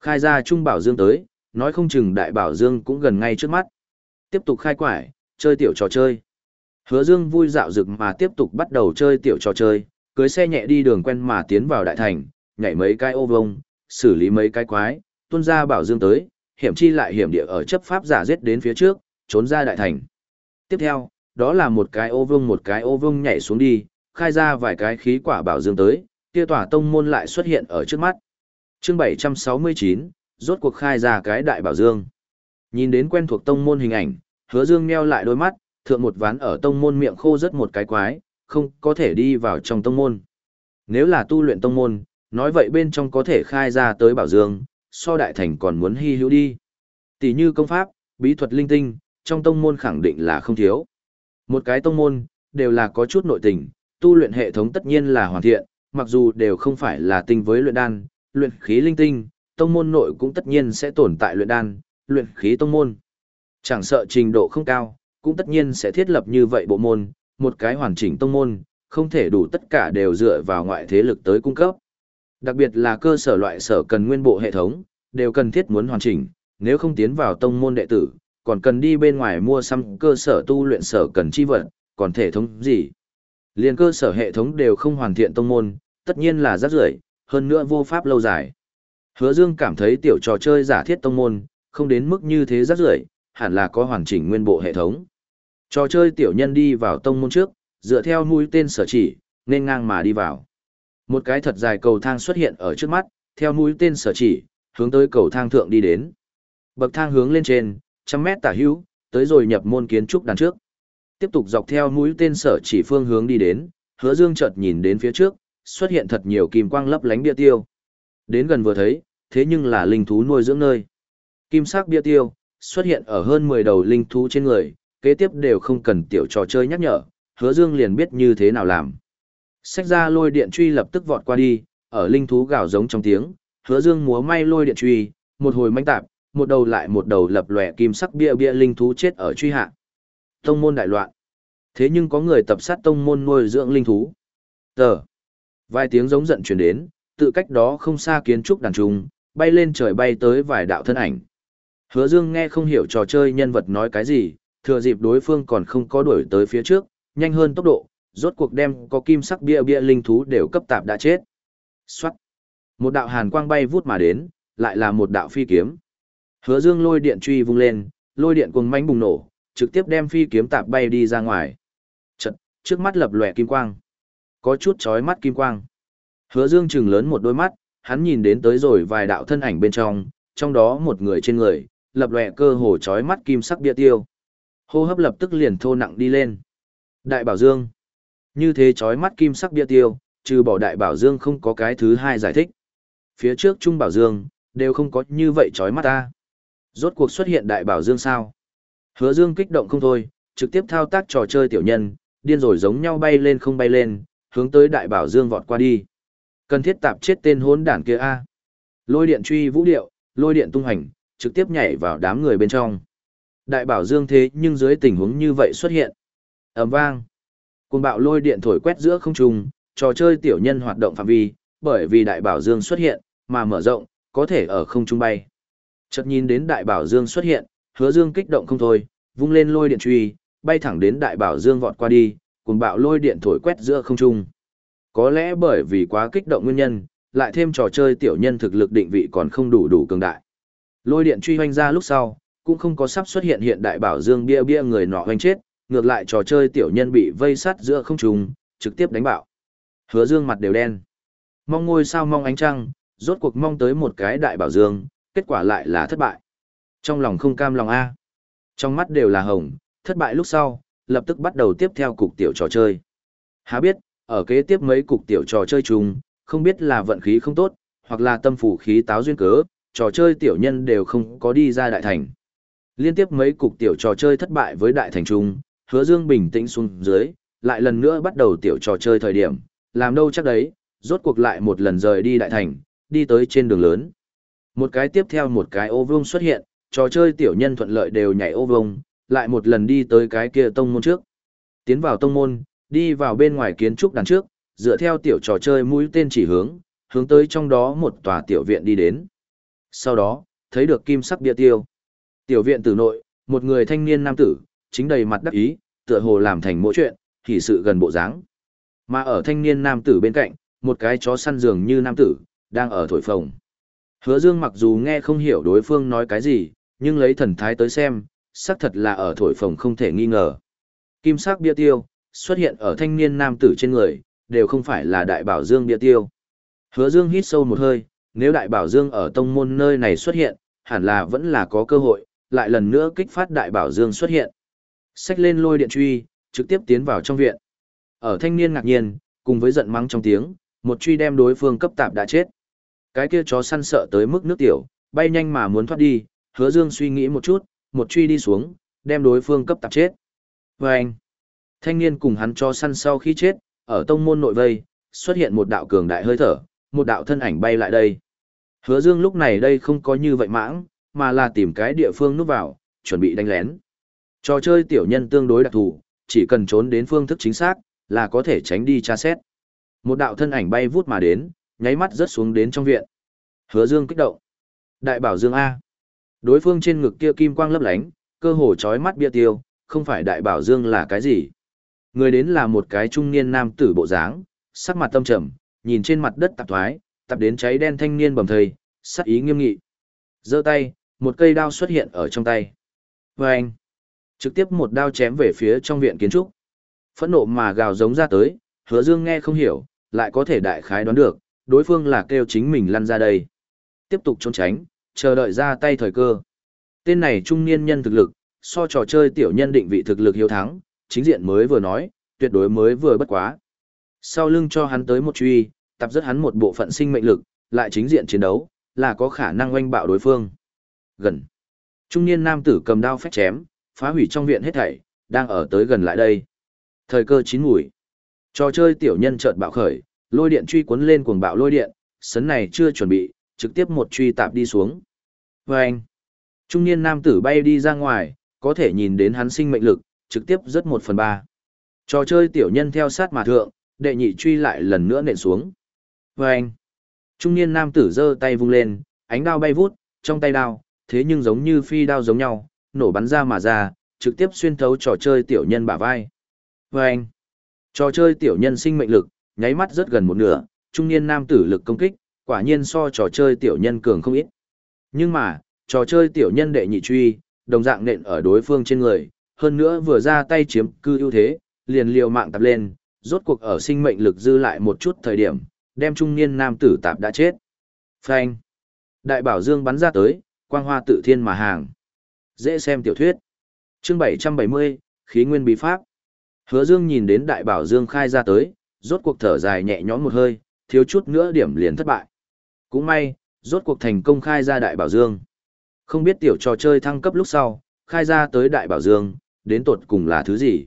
Khai ra trung bảo dương tới, nói không chừng đại bảo dương cũng gần ngay trước mắt. Tiếp tục khai quải, chơi tiểu trò chơi. Hứa Dương vui dạo dực mà tiếp tục bắt đầu chơi tiểu trò chơi, cưới xe nhẹ đi đường quen mà tiến vào đại thành, nhảy mấy cái ô vông, xử lý mấy cái quái, tuôn ra bảo dương tới, hiểm chi lại hiểm địa ở chấp pháp giả giết đến phía trước, trốn ra đại thành. Tiếp theo, đó là một cái ô vông một cái ô vông nhảy xuống đi, khai ra vài cái khí quả bảo dương tới, kia tỏa tông môn lại xuất hiện ở trước mắt. Chương 769, rốt cuộc khai ra cái đại bảo dương. Nhìn đến quen thuộc tông môn hình ảnh, hứa dương meo lại đôi mắt, thượng một ván ở tông môn miệng khô rất một cái quái, không có thể đi vào trong tông môn. Nếu là tu luyện tông môn, nói vậy bên trong có thể khai ra tới bảo dương, so đại thành còn muốn hy hữu đi. Tỷ như công pháp, bí thuật linh tinh, trong tông môn khẳng định là không thiếu. Một cái tông môn, đều là có chút nội tình, tu luyện hệ thống tất nhiên là hoàn thiện, mặc dù đều không phải là tinh với luyện đan, luyện khí linh tinh, tông môn nội cũng tất nhiên sẽ tồn tại luyện đan, luyện khí tông môn. Chẳng sợ trình độ không cao, cũng tất nhiên sẽ thiết lập như vậy bộ môn, một cái hoàn chỉnh tông môn, không thể đủ tất cả đều dựa vào ngoại thế lực tới cung cấp. Đặc biệt là cơ sở loại sở cần nguyên bộ hệ thống, đều cần thiết muốn hoàn chỉnh, nếu không tiến vào tông môn đệ tử, còn cần đi bên ngoài mua xăm cơ sở tu luyện sở cần chi vật, còn thể thống gì. Liên cơ sở hệ thống đều không hoàn thiện tông môn, tất nhiên là rất rưởi, hơn nữa vô pháp lâu dài. Hứa Dương cảm thấy tiểu trò chơi giả thiết tông môn, không đến mức như thế rất rưởi, hẳn là có hoàn chỉnh nguyên bộ hệ thống. Trò chơi tiểu nhân đi vào tông môn trước, dựa theo mũi tên sở chỉ, nên ngang mà đi vào. Một cái thật dài cầu thang xuất hiện ở trước mắt, theo mũi tên sở chỉ, hướng tới cầu thang thượng đi đến. Bậc thang hướng lên trên, trăm mét tả hữu, tới rồi nhập môn kiến trúc đằng trước. Tiếp tục dọc theo mũi tên sở chỉ phương hướng đi đến, hứa dương chợt nhìn đến phía trước, xuất hiện thật nhiều kim quang lấp lánh bia tiêu. Đến gần vừa thấy, thế nhưng là linh thú nuôi dưỡng nơi. Kim sắc bia tiêu, xuất hiện ở hơn 10 đầu linh thú trên người, kế tiếp đều không cần tiểu trò chơi nhắc nhở, hứa dương liền biết như thế nào làm. Xách ra lôi điện truy lập tức vọt qua đi, ở linh thú gào giống trong tiếng, hứa dương múa may lôi điện truy, một hồi manh tạp, một đầu lại một đầu lập lòe kim sắc bia bia linh thú chết ở truy hạ. Tông môn đại loạn. Thế nhưng có người tập sát tông môn nuôi dưỡng linh thú. Tờ. Vài tiếng giống giận truyền đến, tự cách đó không xa kiến trúc đàn trung, bay lên trời bay tới vài đạo thân ảnh. Hứa Dương nghe không hiểu trò chơi nhân vật nói cái gì, thừa dịp đối phương còn không có đuổi tới phía trước, nhanh hơn tốc độ, rốt cuộc đem có kim sắc bia bia linh thú đều cấp tạp đã chết. Xoát. Một đạo hàn quang bay vút mà đến, lại là một đạo phi kiếm. Hứa Dương lôi điện truy vung lên, lôi điện cuồng mãnh bùng nổ, trực tiếp đem phi kiếm tạp bay đi ra ngoài. Chợt, trước mắt lập lòe kim quang. Có chút chói mắt kim quang. Hứa Dương trừng lớn một đôi mắt, hắn nhìn đến tới rồi vài đạo thân ảnh bên trong, trong đó một người trên người, lập lòe cơ hồ chói mắt kim sắc bia tiêu. Hô hấp lập tức liền thô nặng đi lên. Đại Bảo Dương. Như thế chói mắt kim sắc bia tiêu, trừ bỏ Đại Bảo Dương không có cái thứ hai giải thích. Phía trước Trung Bảo Dương, đều không có như vậy chói mắt ta. Rốt cuộc xuất hiện Đại Bảo Dương sao? Hứa Dương kích động không thôi, trực tiếp thao tác trò chơi tiểu nhân, điên rồi giống nhau bay lên không bay lên, hướng tới Đại Bảo Dương vọt qua đi. Cần thiết tạp chết tên hốn đản kia a. Lôi điện truy vũ điệu, lôi điện tung hành, trực tiếp nhảy vào đám người bên trong. Đại bảo dương thế nhưng dưới tình huống như vậy xuất hiện. ầm vang. Cuồng bạo lôi điện thổi quét giữa không trung, trò chơi tiểu nhân hoạt động phạm vi, bởi vì đại bảo dương xuất hiện, mà mở rộng, có thể ở không trung bay. Chợt nhìn đến đại bảo dương xuất hiện, hứa dương kích động không thôi, vung lên lôi điện truy, bay thẳng đến đại bảo dương vọt qua đi, cùng bạo lôi điện thổi quét giữa không trung. Có lẽ bởi vì quá kích động nguyên nhân, lại thêm trò chơi tiểu nhân thực lực định vị còn không đủ đủ cường đại. Lôi điện truy hoanh ra lúc sau, cũng không có sắp xuất hiện hiện đại bảo dương bia bia người nọ hoanh chết, ngược lại trò chơi tiểu nhân bị vây sát giữa không trung trực tiếp đánh bạo. Hứa dương mặt đều đen. Mong ngôi sao mong ánh trăng, rốt cuộc mong tới một cái đại bảo dương, kết quả lại là thất bại. Trong lòng không cam lòng A. Trong mắt đều là hồng, thất bại lúc sau, lập tức bắt đầu tiếp theo cục tiểu trò chơi. Há biết, ở kế tiếp mấy cục tiểu trò chơi chung, không biết là vận khí không tốt, hoặc là tâm phủ khí táo duyên cớ, trò chơi tiểu nhân đều không có đi ra đại thành. Liên tiếp mấy cục tiểu trò chơi thất bại với đại thành trung, hứa dương bình tĩnh xuống dưới, lại lần nữa bắt đầu tiểu trò chơi thời điểm, làm đâu chắc đấy, rốt cuộc lại một lần rời đi đại thành, đi tới trên đường lớn. Một cái tiếp theo một cái ô vương xuất hiện, trò chơi tiểu nhân thuận lợi đều nhảy ô vương, lại một lần đi tới cái kia tông môn trước. Tiến vào tông môn, đi vào bên ngoài kiến trúc đằng trước, dựa theo tiểu trò chơi mũi tên chỉ hướng, hướng tới trong đó một tòa tiểu viện đi đến. Sau đó, thấy được kim sắc bia tiêu. Tiểu viện tử nội, một người thanh niên nam tử, chính đầy mặt đắc ý, tựa hồ làm thành mỗi chuyện, thì sự gần bộ dáng. Mà ở thanh niên nam tử bên cạnh, một cái chó săn dường như nam tử, đang ở thổi phồng. Hứa Dương mặc dù nghe không hiểu đối phương nói cái gì, nhưng lấy thần thái tới xem, xác thật là ở thổi phồng không thể nghi ngờ. Kim sắc bia tiêu, xuất hiện ở thanh niên nam tử trên người, đều không phải là đại bảo Dương bia tiêu. Hứa Dương hít sâu một hơi, nếu đại bảo Dương ở tông môn nơi này xuất hiện, hẳn là vẫn là có cơ hội, lại lần nữa kích phát đại bảo Dương xuất hiện. Xách lên lôi điện truy, trực tiếp tiến vào trong viện. Ở thanh niên ngạc nhiên, cùng với giận mắng trong tiếng, một truy đem đối phương cấp tạp đã chết. Cái kia chó săn sợ tới mức nước tiểu, bay nhanh mà muốn thoát đi, hứa dương suy nghĩ một chút, một truy đi xuống, đem đối phương cấp tạp chết. Và anh, thanh niên cùng hắn cho săn sau khi chết, ở tông môn nội vây, xuất hiện một đạo cường đại hơi thở, một đạo thân ảnh bay lại đây. Hứa dương lúc này đây không có như vậy mãng, mà là tìm cái địa phương núp vào, chuẩn bị đánh lén. Trò chơi tiểu nhân tương đối đặc thù, chỉ cần trốn đến phương thức chính xác, là có thể tránh đi tra xét. Một đạo thân ảnh bay vút mà đến, nháy mắt rớt xuống đến trong viện. Hứa Dương kích động. Đại bảo Dương A. Đối phương trên ngực kia kim quang lấp lánh, cơ hồ chói mắt bia tiêu, không phải đại bảo Dương là cái gì. Người đến là một cái trung niên nam tử bộ dáng, sắc mặt tâm trầm, nhìn trên mặt đất tạp thoái, tập đến cháy đen thanh niên bầm thầy, sắc ý nghiêm nghị. giơ tay, một cây đao xuất hiện ở trong tay. Và anh, trực tiếp một đao chém về phía trong viện kiến trúc. Phẫn nộ mà gào giống ra tới, hứa dương nghe không hiểu, lại có thể đại khái đoán được, đối phương là kêu chính mình lăn ra đây. Tiếp tục trốn tránh, chờ đợi ra tay thời cơ. Tên này trung niên nhân thực lực, so trò chơi tiểu nhân định vị thực lực hiếu thắng, chính diện mới vừa nói, tuyệt đối mới vừa bất quá. Sau lưng cho hắn tới một truy, tập rất hắn một bộ phận sinh mệnh lực, lại chính diện chiến đấu, là có khả năng oanh bạo đối phương. Gần. Trung niên nam tử cầm đao phách chém, phá hủy trong viện hết thảy, đang ở tới gần lại đây. Thời cơ chín mùi. Trò chơi tiểu nhân chợt bạo khởi, lôi điện truy cuốn lên cuồng bạo lôi điện, sấn này chưa chuẩn bị, trực tiếp một truy tạp đi xuống. Và anh, trung niên nam tử bay đi ra ngoài, có thể nhìn đến hắn sinh mệnh lực, trực tiếp rất một phần ba. Trò chơi tiểu nhân theo sát mà thượng, đệ nhị truy lại lần nữa nện xuống. Và anh, trung niên nam tử giơ tay vung lên, ánh đao bay vút, trong tay đao, thế nhưng giống như phi đao giống nhau, nổ bắn ra mà ra, trực tiếp xuyên thấu trò chơi tiểu nhân bả vai. Và anh, trò chơi tiểu nhân sinh mệnh lực, nháy mắt rất gần một nửa, trung niên nam tử lực công kích, quả nhiên so trò chơi tiểu nhân cường không ít. Nhưng mà, trò chơi tiểu nhân đệ nhị truy, đồng dạng nện ở đối phương trên người, hơn nữa vừa ra tay chiếm cư ưu thế, liền liều mạng tập lên, rốt cuộc ở sinh mệnh lực dư lại một chút thời điểm, đem trung niên nam tử tạp đã chết. Phanh. Đại bảo dương bắn ra tới, quang hoa tự thiên mà hàng. Dễ xem tiểu thuyết. Chương 770, khí nguyên bí pháp. Hứa Dương nhìn đến đại bảo dương khai ra tới, rốt cuộc thở dài nhẹ nhõm một hơi, thiếu chút nữa điểm liền thất bại. Cũng may, rốt cuộc thành công khai ra đại bảo dương. Không biết tiểu trò chơi thăng cấp lúc sau, khai ra tới đại bảo dương, đến tột cùng là thứ gì.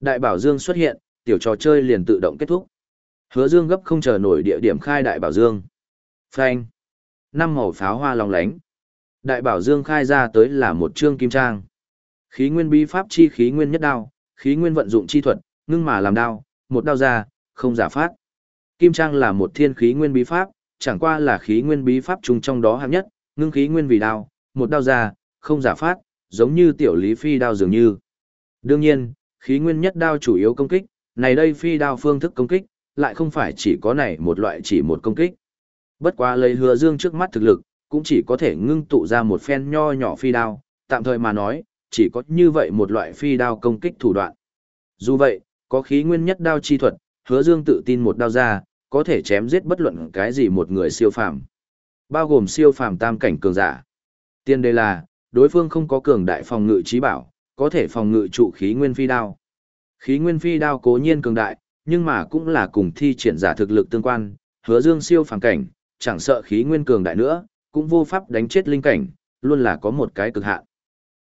Đại bảo dương xuất hiện, tiểu trò chơi liền tự động kết thúc. Hứa dương gấp không chờ nổi địa điểm khai đại bảo dương. Phanh. Năm màu pháo hoa long lánh. Đại bảo dương khai ra tới là một chương kim trang. Khí nguyên bí pháp chi khí nguyên nhất đao, khí nguyên vận dụng chi thuật, ngưng mà làm đao, một đao ra, không giả phát. Kim trang là một thiên khí nguyên bí pháp, chẳng qua là khí nguyên bí pháp chung trong đó hạng nhất, ngưng khí nguyên vì đao, một đao ra, không giả phát, giống như tiểu lý phi đao dường như. Đương nhiên, khí nguyên nhất đao chủ yếu công kích, này đây phi đao phương thức công kích, lại không phải chỉ có này một loại chỉ một công kích. Bất quá lấy hứa dương trước mắt thực lực, cũng chỉ có thể ngưng tụ ra một phen nho nhỏ phi đao, tạm thời mà nói, chỉ có như vậy một loại phi đao công kích thủ đoạn. Dù vậy, có khí nguyên nhất đao chi thuật, hứa dương tự tin một đao ra, có thể chém giết bất luận cái gì một người siêu phàm. Bao gồm siêu phàm tam cảnh cường giả. Tiên đề là, đối phương không có cường đại phòng ngự trí bảo, có thể phòng ngự trụ khí nguyên phi đao. Khí nguyên phi đao cố nhiên cường đại, nhưng mà cũng là cùng thi triển giả thực lực tương quan, hứa dương siêu phàm cảnh, chẳng sợ khí nguyên cường đại nữa, cũng vô pháp đánh chết linh cảnh, luôn là có một cái cực hạn.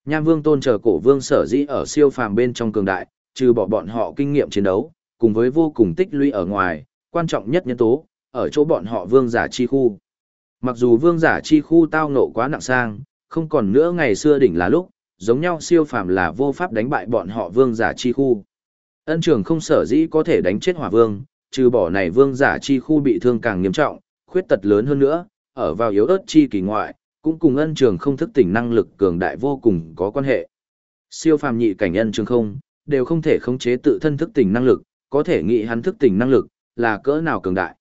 Nham Vương tôn chờ cổ vương sở dĩ ở siêu phàm bên trong cường đại, trừ bỏ bọn họ kinh nghiệm chiến đấu, cùng với vô cùng tích lũy ở ngoài, quan trọng nhất nhân tố, ở chỗ bọn họ vương giả chi khu. Mặc dù vương giả chi khu tao nộ quá nặng sang, không còn nữa ngày xưa đỉnh là lúc, giống nhau siêu phàm là vô pháp đánh bại bọn họ vương giả chi khu. Ân trường không sở dĩ có thể đánh chết hỏa vương, trừ bỏ này vương giả chi khu bị thương càng nghiêm trọng, khuyết tật lớn hơn nữa, ở vào yếu ớt chi kỳ ngoại, cũng cùng ân trường không thức tỉnh năng lực cường đại vô cùng có quan hệ. Siêu phàm nhị cảnh ân trường không, đều không thể khống chế tự thân thức tỉnh năng lực, có thể nghĩ hắn thức tỉnh năng lực, là cỡ nào cường đại.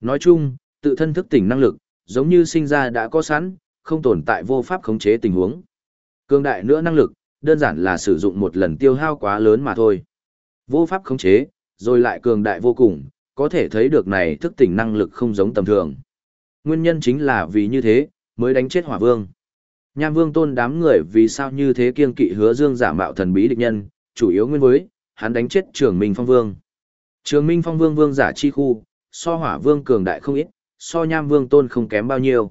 Nói chung, tự thân thức tỉnh năng lực, giống như sinh ra đã có sẵn, không tồn tại vô pháp khống chế tình huống. Cường đại nữa năng lực, đơn giản là sử dụng một lần tiêu hao quá lớn mà thôi. Vô pháp khống chế, rồi lại cường đại vô cùng, có thể thấy được này thức tỉnh năng lực không giống tầm thường. Nguyên nhân chính là vì như thế, mới đánh chết hỏa vương. Nham vương tôn đám người vì sao như thế kiên kỵ hứa dương giả mạo thần bí địch nhân, chủ yếu nguyên với, hắn đánh chết trưởng minh phong vương. Trường minh phong vương vương giả chi khu, so hỏa vương cường đại không ít, so nham vương tôn không kém bao nhiêu.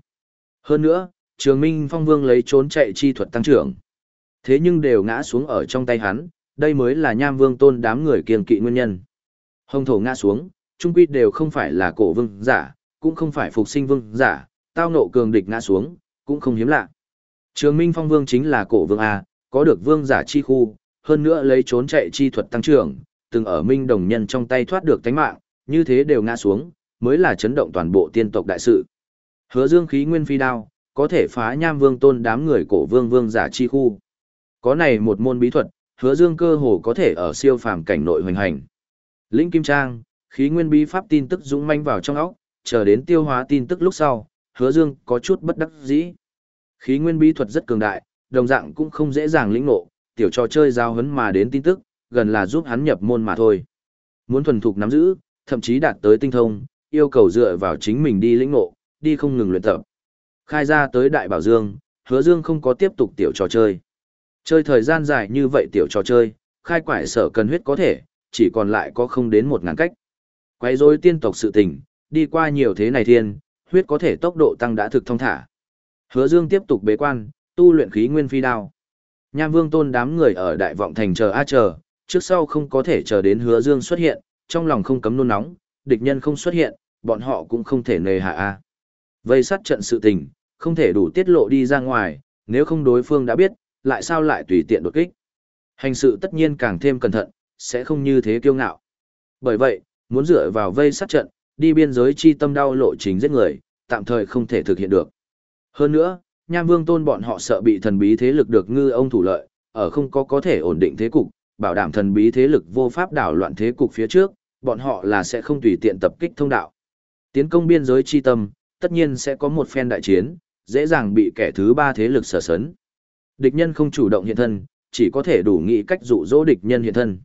Hơn nữa, trường minh phong vương lấy trốn chạy chi thuật tăng trưởng. Thế nhưng đều ngã xuống ở trong tay hắn, đây mới là nham vương tôn đám người kiêng kỵ nguyên nhân. Hồng thổ ngã xuống, trung quy đều không phải là cổ vương giả, cũng không phải phục sinh vương giả, tao nộ cường địch ngã xuống, cũng không hiếm lạ. Trường Minh Phong Vương chính là cổ vương A, có được vương giả chi khu, hơn nữa lấy trốn chạy chi thuật tăng trưởng, từng ở Minh Đồng Nhân trong tay thoát được tánh mạng, như thế đều ngã xuống, mới là chấn động toàn bộ tiên tộc đại sự. Hứa Dương khí nguyên phi đao, có thể phá nham vương tôn đám người cổ vương vương giả chi khu. Có này một môn bí thuật, Hứa Dương cơ hồ có thể ở siêu phàm cảnh nội hoành hành. Linh Kim Trang, khí nguyên bí pháp tin tức dũng manh vào trong óc, chờ đến tiêu hóa tin tức lúc sau, Hứa Dương có chút bất đắc dĩ. Khí nguyên bí thuật rất cường đại, đồng dạng cũng không dễ dàng lĩnh ngộ, tiểu trò chơi giao hấn mà đến tin tức, gần là giúp hắn nhập môn mà thôi. Muốn thuần thục nắm giữ, thậm chí đạt tới tinh thông, yêu cầu dựa vào chính mình đi lĩnh ngộ, đi không ngừng luyện tập. Khai ra tới Đại Bảo Dương, Hứa Dương không có tiếp tục tiểu trò chơi. Chơi thời gian dài như vậy tiểu trò chơi, khai quải sở cần huyết có thể, chỉ còn lại có không đến một ngàn cách. Quay rối tiên tộc sự tình, đi qua nhiều thế này thiên, huyết có thể tốc độ tăng đã thực thông thả. Hứa Dương tiếp tục bế quan, tu luyện khí nguyên phi đao. Nham Vương tôn đám người ở Đại Vọng Thành chờ a chờ, trước sau không có thể chờ đến Hứa Dương xuất hiện, trong lòng không cấm nôn nóng, địch nhân không xuất hiện, bọn họ cũng không thể nề hạ a. Vây sát trận sự tình, không thể đủ tiết lộ đi ra ngoài, nếu không đối phương đã biết, lại sao lại tùy tiện đột kích. Hành sự tất nhiên càng thêm cẩn thận, sẽ không như thế kiêu ngạo. Bởi vậy, muốn dựa vào vây sát trận, đi biên giới chi tâm đau lộ chính giết người, tạm thời không thể thực hiện được. Hơn nữa, Nham Vương Tôn bọn họ sợ bị thần bí thế lực được ngư ông thủ lợi, ở không có có thể ổn định thế cục, bảo đảm thần bí thế lực vô pháp đảo loạn thế cục phía trước, bọn họ là sẽ không tùy tiện tập kích thông đạo. Tiến công biên giới chi tâm, tất nhiên sẽ có một phen đại chiến, dễ dàng bị kẻ thứ ba thế lực sở sấn. Địch nhân không chủ động hiện thân, chỉ có thể đủ nghĩ cách dụ dỗ địch nhân hiện thân.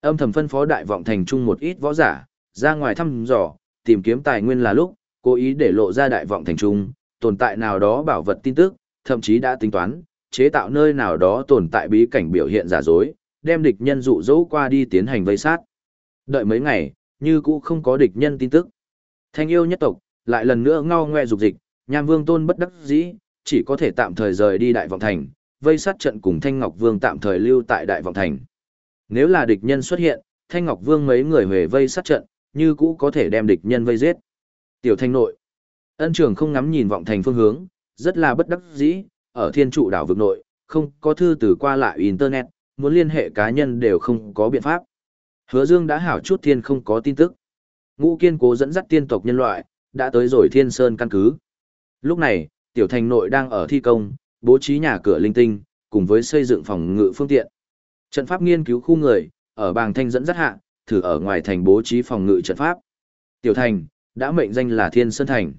Âm thầm phân phó đại vọng thành trung một ít võ giả, ra ngoài thăm dò, tìm kiếm tài nguyên là lúc, cố ý để lộ ra đại vọng thành trung, tồn tại nào đó bảo vật tin tức, thậm chí đã tính toán, chế tạo nơi nào đó tồn tại bí cảnh biểu hiện giả dối, đem địch nhân dụ dỗ qua đi tiến hành vây sát. Đợi mấy ngày, như cũ không có địch nhân tin tức. Thanh yêu nhất tộc, lại lần nữa ngao ngoe dục dịch, nham vương tôn bất đắc dĩ, chỉ có thể tạm thời rời đi đại vọng thành, vây sát trận cùng Thanh Ngọc Vương tạm thời lưu tại đại vọng thành. Nếu là địch nhân xuất hiện, Thanh Ngọc Vương mấy người về vây sát trận, như cũ có thể đem địch nhân vây giết. Tiểu Thanh nội, ân trường không ngắm nhìn vọng thành phương hướng, rất là bất đắc dĩ, ở thiên trụ đảo vực nội, không có thư từ qua lại Internet, muốn liên hệ cá nhân đều không có biện pháp. Hứa Dương đã hảo chút thiên không có tin tức. Ngũ kiên cố dẫn dắt tiên tộc nhân loại, đã tới rồi thiên sơn căn cứ. Lúc này, tiểu thành nội đang ở thi công, bố trí nhà cửa linh tinh, cùng với xây dựng phòng ngự phương tiện. Trận pháp nghiên cứu khu người, ở bàng thanh dẫn dắt hạ, thử ở ngoài thành bố trí phòng ngự trận pháp. Tiểu thành, đã mệnh danh là Thiên Sơn Thành.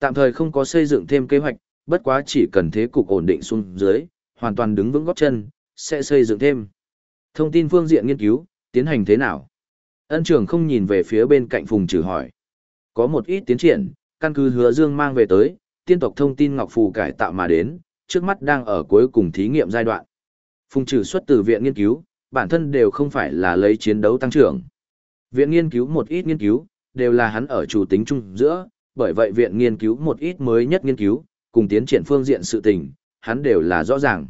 Tạm thời không có xây dựng thêm kế hoạch, bất quá chỉ cần thế cục ổn định xuống dưới, hoàn toàn đứng vững góp chân, sẽ xây dựng thêm. Thông tin phương diện nghiên cứu, tiến hành thế nào? Ân trưởng không nhìn về phía bên cạnh Phùng Trừ hỏi. Có một ít tiến triển, căn cứ hứa dương mang về tới, tiên tộc thông tin Ngọc Phù cải tạo mà đến, trước mắt đang ở cuối cùng thí nghiệm giai đoạn. Phùng trừ xuất từ viện nghiên cứu, bản thân đều không phải là lấy chiến đấu tăng trưởng. Viện nghiên cứu một ít nghiên cứu, đều là hắn ở chủ tính chung giữa, bởi vậy viện nghiên cứu một ít mới nhất nghiên cứu, cùng tiến triển phương diện sự tình, hắn đều là rõ ràng.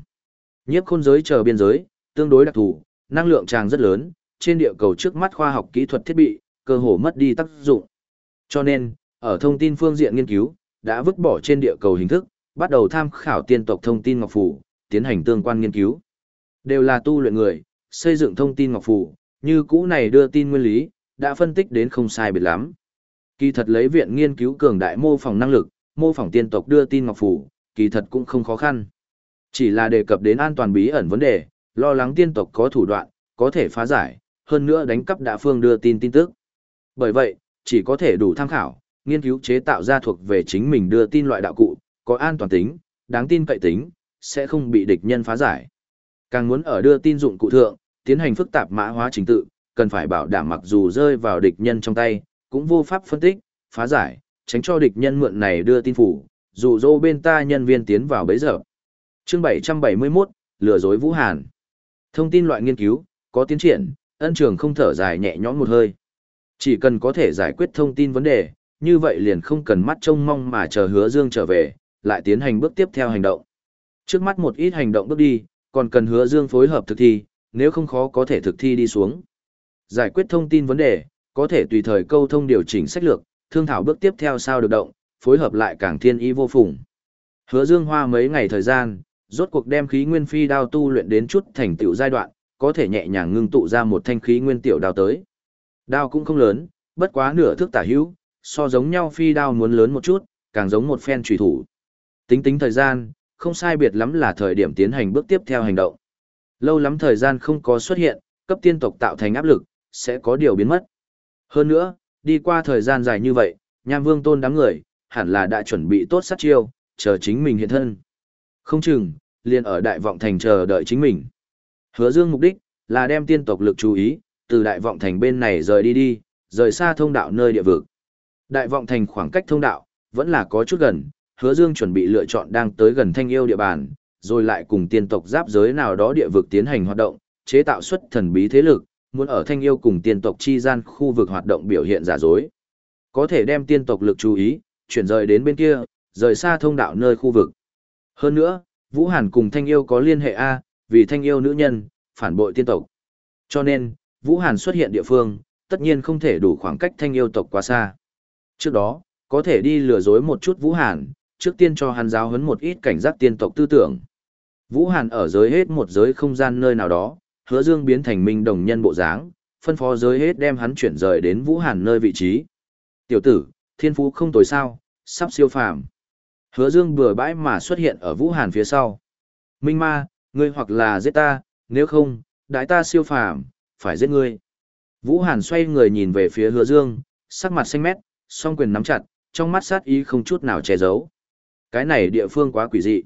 Nhiếp khôn giới chờ biên giới, tương đối đặc thù, năng lượng tràng rất lớn, trên địa cầu trước mắt khoa học kỹ thuật thiết bị, cơ hồ mất đi tác dụng. Cho nên, ở thông tin phương diện nghiên cứu, đã vứt bỏ trên địa cầu hình thức, bắt đầu tham khảo tiên tộc thông tin ngọc phủ, tiến hành tương quan nghiên cứu. Đều là tu luyện người, xây dựng thông tin ngọc phủ, như cũ này đưa tin nguyên lý, đã phân tích đến không sai biệt lắm. Kỳ thật lấy viện nghiên cứu cường đại mô phỏng năng lực, mô phỏng tiên tộc đưa tin ngọc phủ, kỳ thật cũng không khó khăn. Chỉ là đề cập đến an toàn bí ẩn vấn đề, lo lắng tiên tộc có thủ đoạn, có thể phá giải, hơn nữa đánh cắp đã phương đưa tin tin tức. Bởi vậy, chỉ có thể đủ tham khảo, nghiên cứu chế tạo ra thuộc về chính mình đưa tin loại đạo cụ, có an toàn tính, đáng tin cậy tính, sẽ không bị địch nhân phá giải. Càng muốn ở đưa tin dụng cụ thượng, tiến hành phức tạp mã hóa trình tự, cần phải bảo đảm mặc dù rơi vào địch nhân trong tay, cũng vô pháp phân tích, phá giải, tránh cho địch nhân mượn này đưa tin phủ, dù dô bên ta nhân viên tiến vào bấy giờ. Chương 771, lừa dối Vũ Hàn. Thông tin loại nghiên cứu, có tiến triển, ân trường không thở dài nhẹ nhõm một hơi. Chỉ cần có thể giải quyết thông tin vấn đề, như vậy liền không cần mắt trông mong mà chờ hứa dương trở về, lại tiến hành bước tiếp theo hành động. Trước mắt một ít hành động bước đi, còn cần hứa dương phối hợp thực thi, nếu không khó có thể thực thi đi xuống. Giải quyết thông tin vấn đề, có thể tùy thời câu thông điều chỉnh sách lược, thương thảo bước tiếp theo sao được động, phối hợp lại càng thiên ý vô phùng. Hứa Dương hoa mấy ngày thời gian, rốt cuộc đem khí nguyên phi đao tu luyện đến chút thành tựu giai đoạn, có thể nhẹ nhàng ngưng tụ ra một thanh khí nguyên tiểu đao tới. Đao cũng không lớn, bất quá nửa thước tả hữu, so giống nhau phi đao muốn lớn một chút, càng giống một phen trùy thủ. Tính tính thời gian, không sai biệt lắm là thời điểm tiến hành bước tiếp theo hành động. Lâu lắm thời gian không có xuất hiện, cấp tiên tộc tạo thành áp lực, sẽ có điều biến mất. Hơn nữa, đi qua thời gian dài như vậy, nham vương tôn đám người, hẳn là đã chuẩn bị tốt sát chiêu, chờ chính mình hiện thân. Không chừng, liền ở đại vọng thành chờ đợi chính mình. Hứa dương mục đích, là đem tiên tộc lực chú ý, từ đại vọng thành bên này rời đi đi, rời xa thông đạo nơi địa vực. Đại vọng thành khoảng cách thông đạo, vẫn là có chút gần, hứa dương chuẩn bị lựa chọn đang tới gần thanh yêu địa bàn, rồi lại cùng tiên tộc giáp giới nào đó địa vực tiến hành hoạt động, chế tạo xuất thần bí thế lực, muốn ở thanh yêu cùng tiên tộc chi gian khu vực hoạt động biểu hiện giả dối. Có thể đem tiên tộc lực chú ý, chuyển rời đến bên kia, rời xa thông đạo nơi khu vực. Hơn nữa, Vũ Hàn cùng thanh yêu có liên hệ A, vì thanh yêu nữ nhân, phản bội tiên tộc. Cho nên, Vũ Hàn xuất hiện địa phương, tất nhiên không thể đủ khoảng cách thanh yêu tộc quá xa. Trước đó, có thể đi lừa dối một chút Vũ Hàn, trước tiên cho hắn giáo huấn một ít cảnh giác tiên tộc tư tưởng. Vũ Hàn ở giới hết một giới không gian nơi nào đó, hứa dương biến thành minh đồng nhân bộ dáng, phân phó giới hết đem hắn chuyển rời đến Vũ Hàn nơi vị trí. Tiểu tử, thiên phú không tồi sao, sắp siêu phàm. Hứa dương bừa bãi mà xuất hiện ở Vũ Hàn phía sau. Minh ma, ngươi hoặc là giết ta, nếu không, đại ta siêu phàm, phải giết ngươi. Vũ Hàn xoay người nhìn về phía hứa dương, sắc mặt xanh mét, song quyền nắm chặt, trong mắt sát ý không chút nào che giấu. Cái này địa phương quá quỷ dị.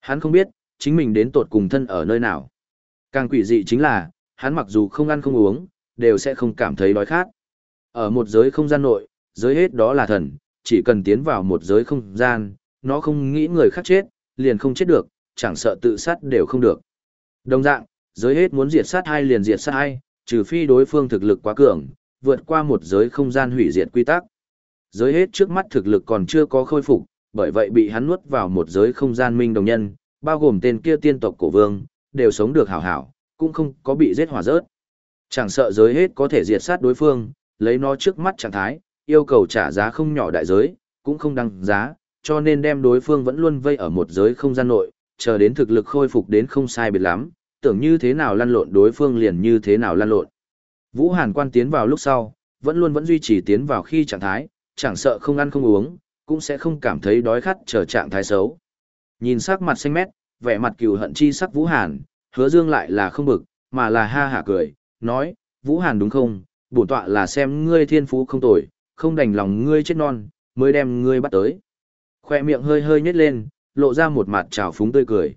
Hắn không biết, chính mình đến tột cùng thân ở nơi nào. Càng quỷ dị chính là, hắn mặc dù không ăn không uống, đều sẽ không cảm thấy đói khát. Ở một giới không gian nội, giới hết đó là thần, chỉ cần tiến vào một giới không gian, nó không nghĩ người khác chết, liền không chết được, chẳng sợ tự sát đều không được. Đồng dạng, giới hết muốn diệt sát hai liền diệt sát hai, trừ phi đối phương thực lực quá cường, vượt qua một giới không gian hủy diệt quy tắc. Giới hết trước mắt thực lực còn chưa có khôi phục, bởi vậy bị hắn nuốt vào một giới không gian minh đồng nhân, bao gồm tên kia tiên tộc cổ vương, đều sống được hảo hảo, cũng không có bị giết hỏa rớt. Chẳng sợ giới hết có thể diệt sát đối phương, lấy nó trước mắt trạng thái, yêu cầu trả giá không nhỏ đại giới, cũng không đăng giá, cho nên đem đối phương vẫn luôn vây ở một giới không gian nội, chờ đến thực lực khôi phục đến không sai biệt lắm, tưởng như thế nào lăn lộn đối phương liền như thế nào lăn lộn. Vũ Hàn quan tiến vào lúc sau, vẫn luôn vẫn duy trì tiến vào khi trạng thái, chẳng sợ không ăn không uống, cũng sẽ không cảm thấy đói khát chờ trạng thái xấu. Nhìn sắc mặt xanh mét, vẻ mặt cừu hận chi sắc Vũ Hàn, hứa dương lại là không bực, mà là ha hả cười, nói, Vũ Hàn đúng không, bổn tọa là xem ngươi thiên phú không tồi, không đành lòng ngươi chết non, mới đem ngươi bắt tới. Khoe miệng hơi hơi nhếch lên, lộ ra một mặt trào phúng tươi cười.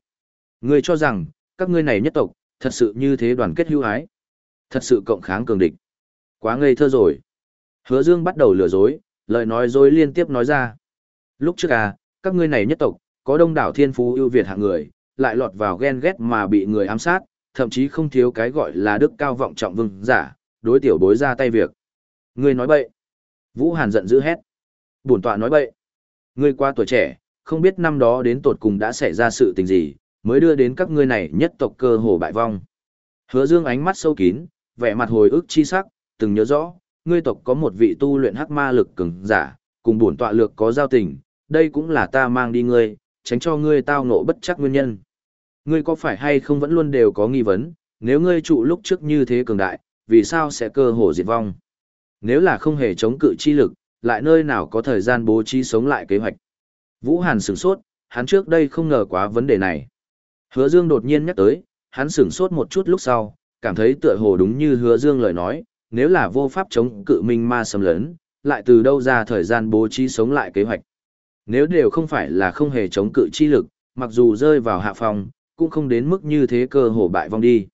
Ngươi cho rằng, các ngươi này nhất tộc, thật sự như thế đoàn kết hữu ái. Thật sự cộng kháng cường địch. Quá ngây thơ rồi. Hứa Dương bắt đầu lừa dối, lời nói dối liên tiếp nói ra. Lúc trước à, các ngươi này nhất tộc, có đông đảo thiên phú ưu việt hạng người, lại lọt vào ghen ghét mà bị người ám sát, thậm chí không thiếu cái gọi là đức cao vọng trọng vương giả, đối tiểu bối ra tay việc. Ngươi nói bậy. Vũ Hàn giận dữ hét. Bổn tọa nói bậy. Ngươi qua tuổi trẻ, không biết năm đó đến tột cùng đã xảy ra sự tình gì, mới đưa đến các ngươi này nhất tộc cơ hồ bại vong. Hứa Dương ánh mắt sâu kín, vẻ mặt hồi ức chi sắc, từng nhớ rõ, ngươi tộc có một vị tu luyện hắc ma lực cường giả, cùng bổn tọa lược có giao tình, đây cũng là ta mang đi ngươi, tránh cho ngươi tao ngộ bất chắc nguyên nhân. Ngươi có phải hay không vẫn luôn đều có nghi vấn, nếu ngươi trụ lúc trước như thế cường đại, vì sao sẽ cơ hồ diệt vong? Nếu là không hề chống cự chi lực, lại nơi nào có thời gian bố trí sống lại kế hoạch? Vũ Hàn sửng sốt, hắn trước đây không ngờ quá vấn đề này. Hứa Dương đột nhiên nhắc tới, hắn sửng sốt một chút lúc sau, cảm thấy tựa hồ đúng như Hứa Dương lời nói, nếu là vô pháp chống cự minh ma xâm lấn, lại từ đâu ra thời gian bố trí sống lại kế hoạch. Nếu đều không phải là không hề chống cự chi lực, mặc dù rơi vào hạ phòng, cũng không đến mức như thế cơ hồ bại vong đi.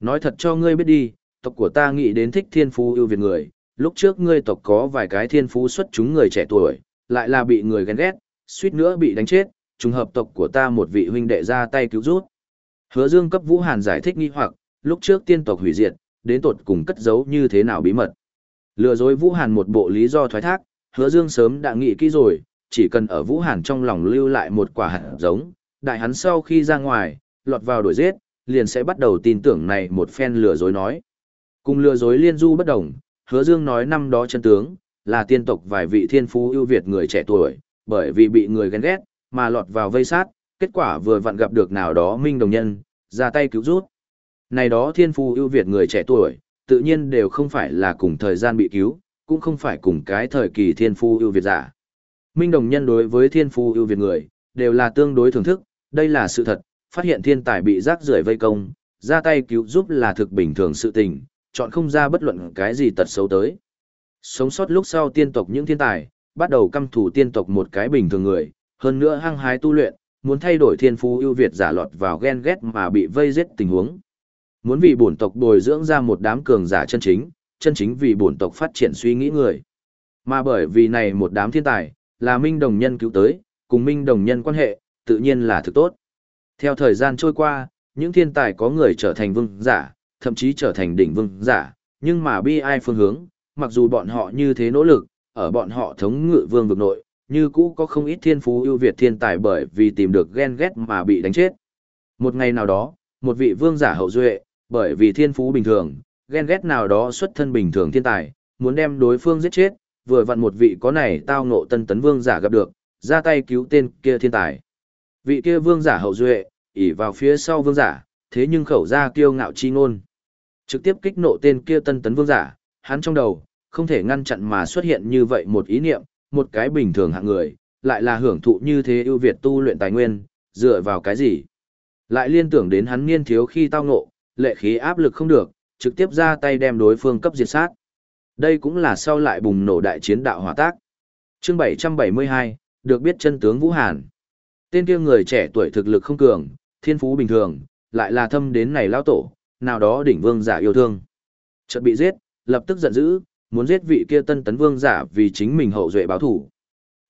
Nói thật cho ngươi biết đi, tộc của ta nghĩ đến thích thiên phú ưu việt người, lúc trước ngươi tộc có vài cái thiên phú xuất chúng người trẻ tuổi, lại là bị người ghen ghét, suýt nữa bị đánh chết, trùng hợp tộc của ta một vị huynh đệ ra tay cứu rút. Hứa Dương cấp Vũ Hàn giải thích nghi hoặc, lúc trước tiên tộc hủy diệt, đến tột cùng cất giấu như thế nào bí mật. Lừa dối Vũ Hàn một bộ lý do thoái thác, Hứa Dương sớm đã nghĩ kỹ rồi, chỉ cần ở Vũ Hàn trong lòng lưu lại một quả hạt giống, đại hắn sau khi ra ngoài, lọt vào đuổi giết, liền sẽ bắt đầu tin tưởng này một phen lừa dối nói. Cùng lừa dối liên du bất đồng, Hứa Dương nói năm đó chân tướng, là tiên tộc vài vị thiên phú ưu việt người trẻ tuổi, bởi vì bị người ghen ghét, mà lọt vào vây sát, kết quả vừa vặn gặp được nào đó minh đồng nhân, ra tay cứu rút. Này đó thiên phú ưu việt người trẻ tuổi, tự nhiên đều không phải là cùng thời gian bị cứu, cũng không phải cùng cái thời kỳ thiên phú ưu việt giả. Minh đồng nhân đối với thiên phú ưu việt người, đều là tương đối thưởng thức, đây là sự thật, phát hiện thiên tài bị rác rưởi vây công, ra tay cứu giúp là thực bình thường sự tình, chọn không ra bất luận cái gì tật xấu tới. Sống sót lúc sau tiên tộc những thiên tài, bắt đầu căm thủ tiên tộc một cái bình thường người, hơn nữa hăng hái tu luyện, muốn thay đổi thiên phú ưu việt giả lọt vào ghen ghét mà bị vây giết tình huống. Muốn vì bổn tộc bồi dưỡng ra một đám cường giả chân chính, chân chính vì bổn tộc phát triển suy nghĩ người. Mà bởi vì này một đám thiên tài, là minh đồng nhân cứu tới, cùng minh đồng nhân quan hệ, tự nhiên là thực tốt. Theo thời gian trôi qua, những thiên tài có người trở thành vương giả, thậm chí trở thành đỉnh vương giả, nhưng mà bi ai phương hướng, mặc dù bọn họ như thế nỗ lực, ở bọn họ thống ngự vương vực nội, như cũ có không ít thiên phú ưu việt thiên tài bởi vì tìm được ghen ghét mà bị đánh chết. Một ngày nào đó, một vị vương giả hậu duệ, bởi vì thiên phú bình thường, ghen ghét nào đó xuất thân bình thường thiên tài, muốn đem đối phương giết chết, vừa vặn một vị có này tao ngộ tân tấn vương giả gặp được, ra tay cứu tên kia thiên tài. Vị kia vương giả hậu duệ, ỉ vào phía sau vương giả, thế nhưng khẩu ra kiêu ngạo chi ngôn. Trực tiếp kích nộ tên kia tân tấn vương giả, hắn trong đầu, không thể ngăn chặn mà xuất hiện như vậy một ý niệm, một cái bình thường hạng người, lại là hưởng thụ như thế ưu việt tu luyện tài nguyên, dựa vào cái gì? Lại liên tưởng đến hắn niên thiếu khi tao ngộ, lệ khí áp lực không được, trực tiếp ra tay đem đối phương cấp diệt sát. Đây cũng là sau lại bùng nổ đại chiến đạo hỏa tác. Chương 772, được biết chân tướng Vũ Hàn. Tên kia người trẻ tuổi thực lực không cường, thiên phú bình thường, lại là thâm đến này lao tổ, nào đó đỉnh vương giả yêu thương. Chợt bị giết, lập tức giận dữ, muốn giết vị kia tân tấn vương giả vì chính mình hậu duệ báo thủ.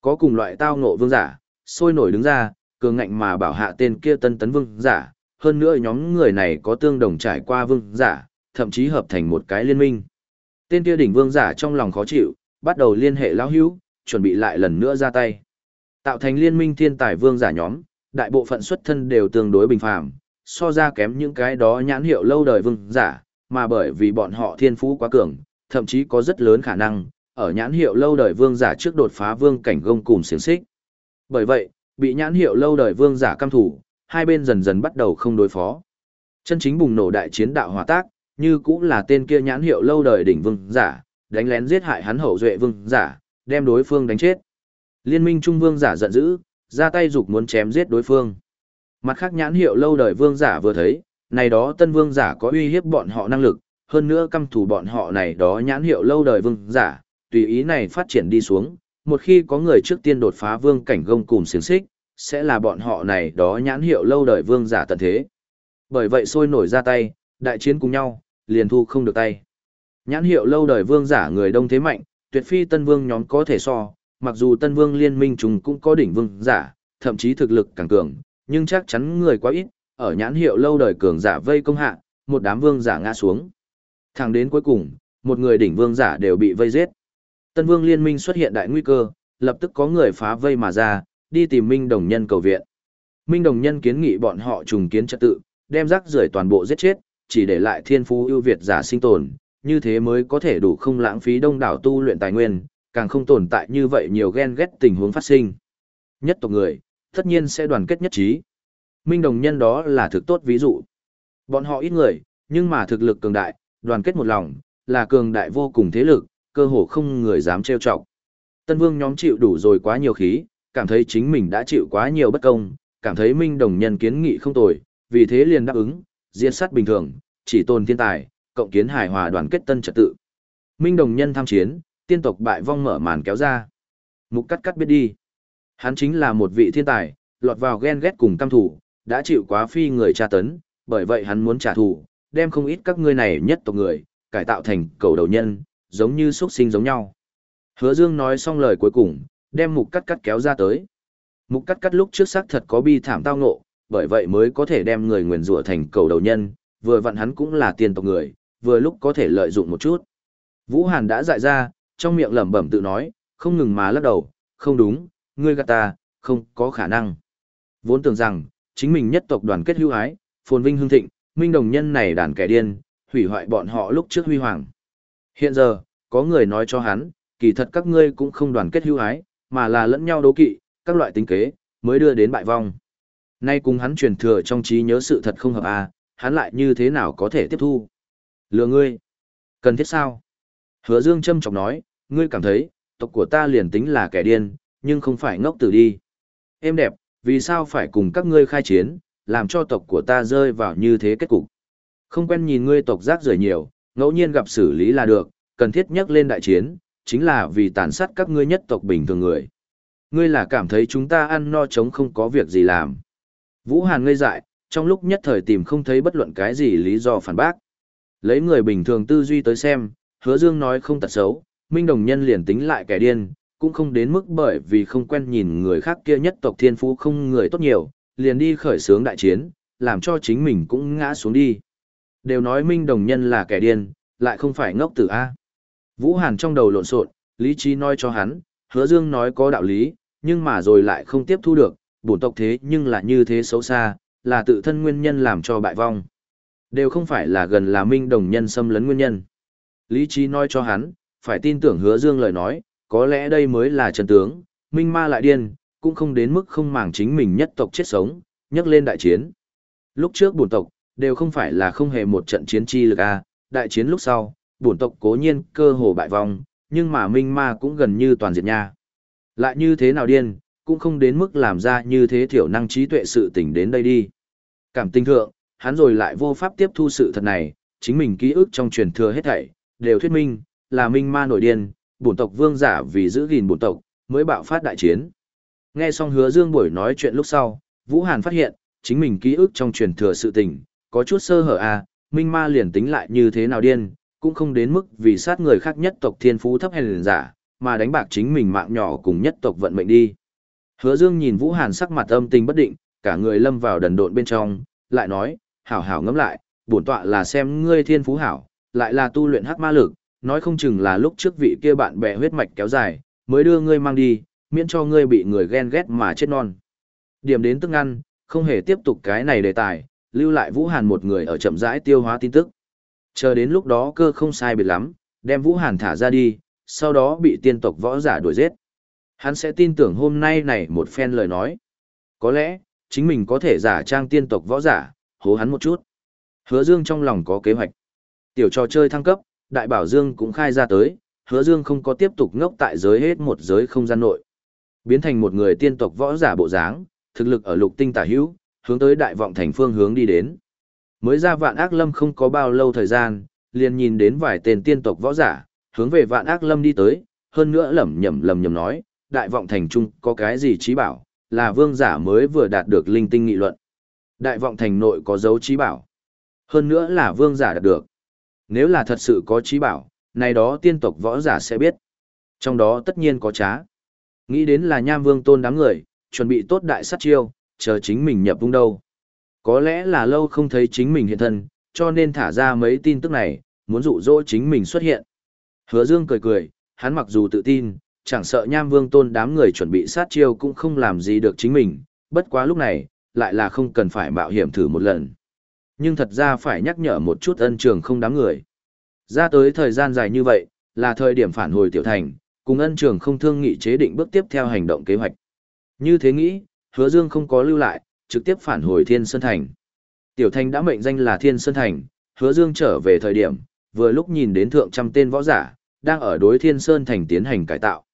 Có cùng loại tao ngộ vương giả, sôi nổi đứng ra, cường ngạnh mà bảo hạ tên kia tân tấn vương giả, hơn nữa nhóm người này có tương đồng trải qua vương giả, thậm chí hợp thành một cái liên minh. Tên kia đỉnh vương giả trong lòng khó chịu, bắt đầu liên hệ lão hữu, chuẩn bị lại lần nữa ra tay. Tạo thành liên minh thiên tài vương giả nhóm, đại bộ phận xuất thân đều tương đối bình phàm, so ra kém những cái đó nhãn hiệu lâu đời vương giả, mà bởi vì bọn họ thiên phú quá cường, thậm chí có rất lớn khả năng, ở nhãn hiệu lâu đời vương giả trước đột phá vương cảnh gông cùng xiềng xích. Bởi vậy, bị nhãn hiệu lâu đời vương giả cam thủ, hai bên dần dần bắt đầu không đối phó. Chân chính bùng nổ đại chiến đạo hòa tác, như cũng là tên kia nhãn hiệu lâu đời đỉnh vương giả, đánh lén giết hại hắn hậu duệ vương giả, đem đối phương đánh chết. Liên minh trung vương giả giận dữ, ra tay dục muốn chém giết đối phương. Mặt khác nhãn hiệu lâu đời vương giả vừa thấy, này đó tân vương giả có uy hiếp bọn họ năng lực, hơn nữa căm thủ bọn họ này đó nhãn hiệu lâu đời vương giả, tùy ý này phát triển đi xuống, một khi có người trước tiên đột phá vương cảnh gông cùng xiềng xích, sẽ là bọn họ này đó nhãn hiệu lâu đời vương giả tận thế. Bởi vậy sôi nổi ra tay, đại chiến cùng nhau, liền thu không được tay. Nhãn hiệu lâu đời vương giả người đông thế mạnh, tuyệt phi tân vương nhóm có thể so, mặc dù tân vương liên minh chúng cũng có đỉnh vương giả, thậm chí thực lực càng cường, nhưng chắc chắn người quá ít, ở nhãn hiệu lâu đời cường giả vây công hạ, một đám vương giả ngã xuống. Thẳng đến cuối cùng, một người đỉnh vương giả đều bị vây giết. Tân vương liên minh xuất hiện đại nguy cơ, lập tức có người phá vây mà ra, đi tìm Minh Đồng Nhân cầu viện. Minh Đồng Nhân kiến nghị bọn họ trùng kiến trật tự, đem rác rưởi toàn bộ giết chết, chỉ để lại thiên phú ưu việt giả sinh tồn, như thế mới có thể đủ không lãng phí đông đảo tu luyện tài nguyên, càng không tồn tại như vậy nhiều ghen ghét tình huống phát sinh. Nhất tộc người, tất nhiên sẽ đoàn kết nhất trí. Minh đồng nhân đó là thực tốt ví dụ. Bọn họ ít người, nhưng mà thực lực cường đại, đoàn kết một lòng, là cường đại vô cùng thế lực, cơ hồ không người dám trêu chọc. Tân Vương nhóm chịu đủ rồi quá nhiều khí, cảm thấy chính mình đã chịu quá nhiều bất công, cảm thấy Minh đồng nhân kiến nghị không tồi, vì thế liền đáp ứng, diệt sát bình thường, chỉ tôn thiên tài, cộng kiến hài hòa đoàn kết tân trật tự. Minh đồng nhân tham chiến, tiên tộc bại vong mở màn kéo ra. Mục cắt cắt biết đi. Hắn chính là một vị thiên tài, lọt vào ghen ghét cùng căm thủ, đã chịu quá phi người tra tấn, bởi vậy hắn muốn trả thù, đem không ít các ngươi này nhất tộc người, cải tạo thành cầu đầu nhân, giống như xuất sinh giống nhau. Hứa Dương nói xong lời cuối cùng, đem mục cắt cắt kéo ra tới. Mục cắt cắt lúc trước xác thật có bi thảm tao ngộ, bởi vậy mới có thể đem người nguyền rủa thành cầu đầu nhân, vừa vặn hắn cũng là tiền tộc người, vừa lúc có thể lợi dụng một chút. Vũ Hàn đã dại ra, trong miệng lẩm bẩm tự nói, không ngừng mà lắc đầu, không đúng, ngươi gạt ta, không có khả năng. Vốn tưởng rằng, chính mình nhất tộc đoàn kết hữu ái, phồn vinh hương thịnh, minh đồng nhân này đàn kẻ điên, hủy hoại bọn họ lúc trước huy hoàng. Hiện giờ, có người nói cho hắn, kỳ thật các ngươi cũng không đoàn kết hữu ái, mà là lẫn nhau đố kỵ, các loại tính kế, mới đưa đến bại vong. Nay cùng hắn truyền thừa trong trí nhớ sự thật không hợp à, hắn lại như thế nào có thể tiếp thu. Lừa ngươi. Cần thiết sao? Hứa Dương châm chọc nói, ngươi cảm thấy, tộc của ta liền tính là kẻ điên, nhưng không phải ngốc tử đi. Em đẹp, vì sao phải cùng các ngươi khai chiến, làm cho tộc của ta rơi vào như thế kết cục. Không quen nhìn ngươi tộc rác rưởi nhiều, ngẫu nhiên gặp xử lý là được, cần thiết nhắc lên đại chiến, chính là vì tàn sát các ngươi nhất tộc bình thường người. Ngươi là cảm thấy chúng ta ăn no chống không có việc gì làm. Vũ Hàn ngây dại, trong lúc nhất thời tìm không thấy bất luận cái gì lý do phản bác. Lấy người bình thường tư duy tới xem, hứa dương nói không tật xấu, minh đồng nhân liền tính lại kẻ điên, cũng không đến mức bởi vì không quen nhìn người khác kia nhất tộc thiên phú không người tốt nhiều, liền đi khởi xướng đại chiến, làm cho chính mình cũng ngã xuống đi. Đều nói minh đồng nhân là kẻ điên, lại không phải ngốc tử A. Vũ Hàn trong đầu lộn xộn, lý trí nói cho hắn, hứa dương nói có đạo lý, nhưng mà rồi lại không tiếp thu được, bổn tộc thế nhưng là như thế xấu xa, là tự thân nguyên nhân làm cho bại vong. Đều không phải là gần là minh đồng nhân xâm lấn nguyên nhân. Lý trí nói cho hắn, phải tin tưởng hứa dương lời nói, có lẽ đây mới là chân tướng, minh ma lại điên, cũng không đến mức không màng chính mình nhất tộc chết sống, nhắc lên đại chiến. Lúc trước bổn tộc, đều không phải là không hề một trận chiến chi lực a đại chiến lúc sau, bổn tộc cố nhiên cơ hồ bại vong, nhưng mà minh ma cũng gần như toàn diệt nha. Lại như thế nào điên, cũng không đến mức làm ra như thế thiểu năng trí tuệ sự tình đến đây đi. Cảm tinh thượng, hắn rồi lại vô pháp tiếp thu sự thật này, chính mình ký ức trong truyền thừa hết thảy, đều thuyết minh, là minh ma nổi điên, bổn tộc vương giả vì giữ gìn bổn tộc, mới bạo phát đại chiến. Nghe xong hứa dương buổi nói chuyện lúc sau, Vũ Hàn phát hiện, chính mình ký ức trong truyền thừa sự tình, có chút sơ hở à, minh ma liền tính lại như thế nào điên, cũng không đến mức vì sát người khác nhất tộc thiên phú thấp hèn giả, mà đánh bạc chính mình mạng nhỏ cùng nhất tộc vận mệnh đi. Hứa Dương nhìn Vũ Hàn sắc mặt âm tình bất định, cả người lâm vào đần độn bên trong, lại nói, hảo hảo ngẫm lại, bổn tọa là xem ngươi thiên phú hảo, lại là tu luyện hắc ma lực, nói không chừng là lúc trước vị kia bạn bè huyết mạch kéo dài, mới đưa ngươi mang đi, miễn cho ngươi bị người ghen ghét mà chết non. Điểm đến tức ăn, không hề tiếp tục cái này đề tài, lưu lại Vũ Hàn một người ở chậm rãi tiêu hóa tin tức. Chờ đến lúc đó cơ không sai biệt lắm, đem Vũ Hàn thả ra đi, sau đó bị tiên tộc võ giả đuổi giết. Hắn sẽ tin tưởng hôm nay này một phen lời nói. Có lẽ, chính mình có thể giả trang tiên tộc võ giả, hố hắn một chút. Hứa Dương trong lòng có kế hoạch. Tiểu trò chơi thăng cấp, Đại Bảo Dương cũng khai ra tới, Hứa Dương không có tiếp tục ngốc tại giới hết một giới không gian nội. Biến thành một người tiên tộc võ giả bộ dáng, thực lực ở lục tinh tả hữu, hướng tới đại vọng thành phương hướng đi đến. Mới ra vạn ác lâm không có bao lâu thời gian, liền nhìn đến vài tên tiên tộc võ giả, hướng về vạn ác lâm đi tới, hơn nữa lẩm nhẩm lẩm nhẩm nói, đại vọng thành trung có cái gì trí bảo, là vương giả mới vừa đạt được linh tinh nghị luận. Đại vọng thành nội có dấu trí bảo. Hơn nữa là vương giả đạt được. Nếu là thật sự có trí bảo, này đó tiên tộc võ giả sẽ biết. Trong đó tất nhiên có trá. Nghĩ đến là nham vương tôn đám người, chuẩn bị tốt đại sát chiêu, chờ chính mình nhập vung đâu. Có lẽ là lâu không thấy chính mình hiện thân, cho nên thả ra mấy tin tức này, muốn dụ dỗ chính mình xuất hiện. Hứa Dương cười cười, hắn mặc dù tự tin, chẳng sợ nham vương tôn đám người chuẩn bị sát chiêu cũng không làm gì được chính mình, bất quá lúc này, lại là không cần phải mạo hiểm thử một lần. Nhưng thật ra phải nhắc nhở một chút ân trường không đám người. Ra tới thời gian dài như vậy, là thời điểm phản hồi tiểu thành, cùng ân trường không thương nghị chế định bước tiếp theo hành động kế hoạch. Như thế nghĩ, hứa dương không có lưu lại, trực tiếp phản hồi Thiên Sơn Thành. Tiểu thành đã mệnh danh là Thiên Sơn Thành, hứa dương trở về thời điểm, vừa lúc nhìn đến thượng trăm tên võ giả, đang ở đối Thiên Sơn Thành tiến hành cải tạo.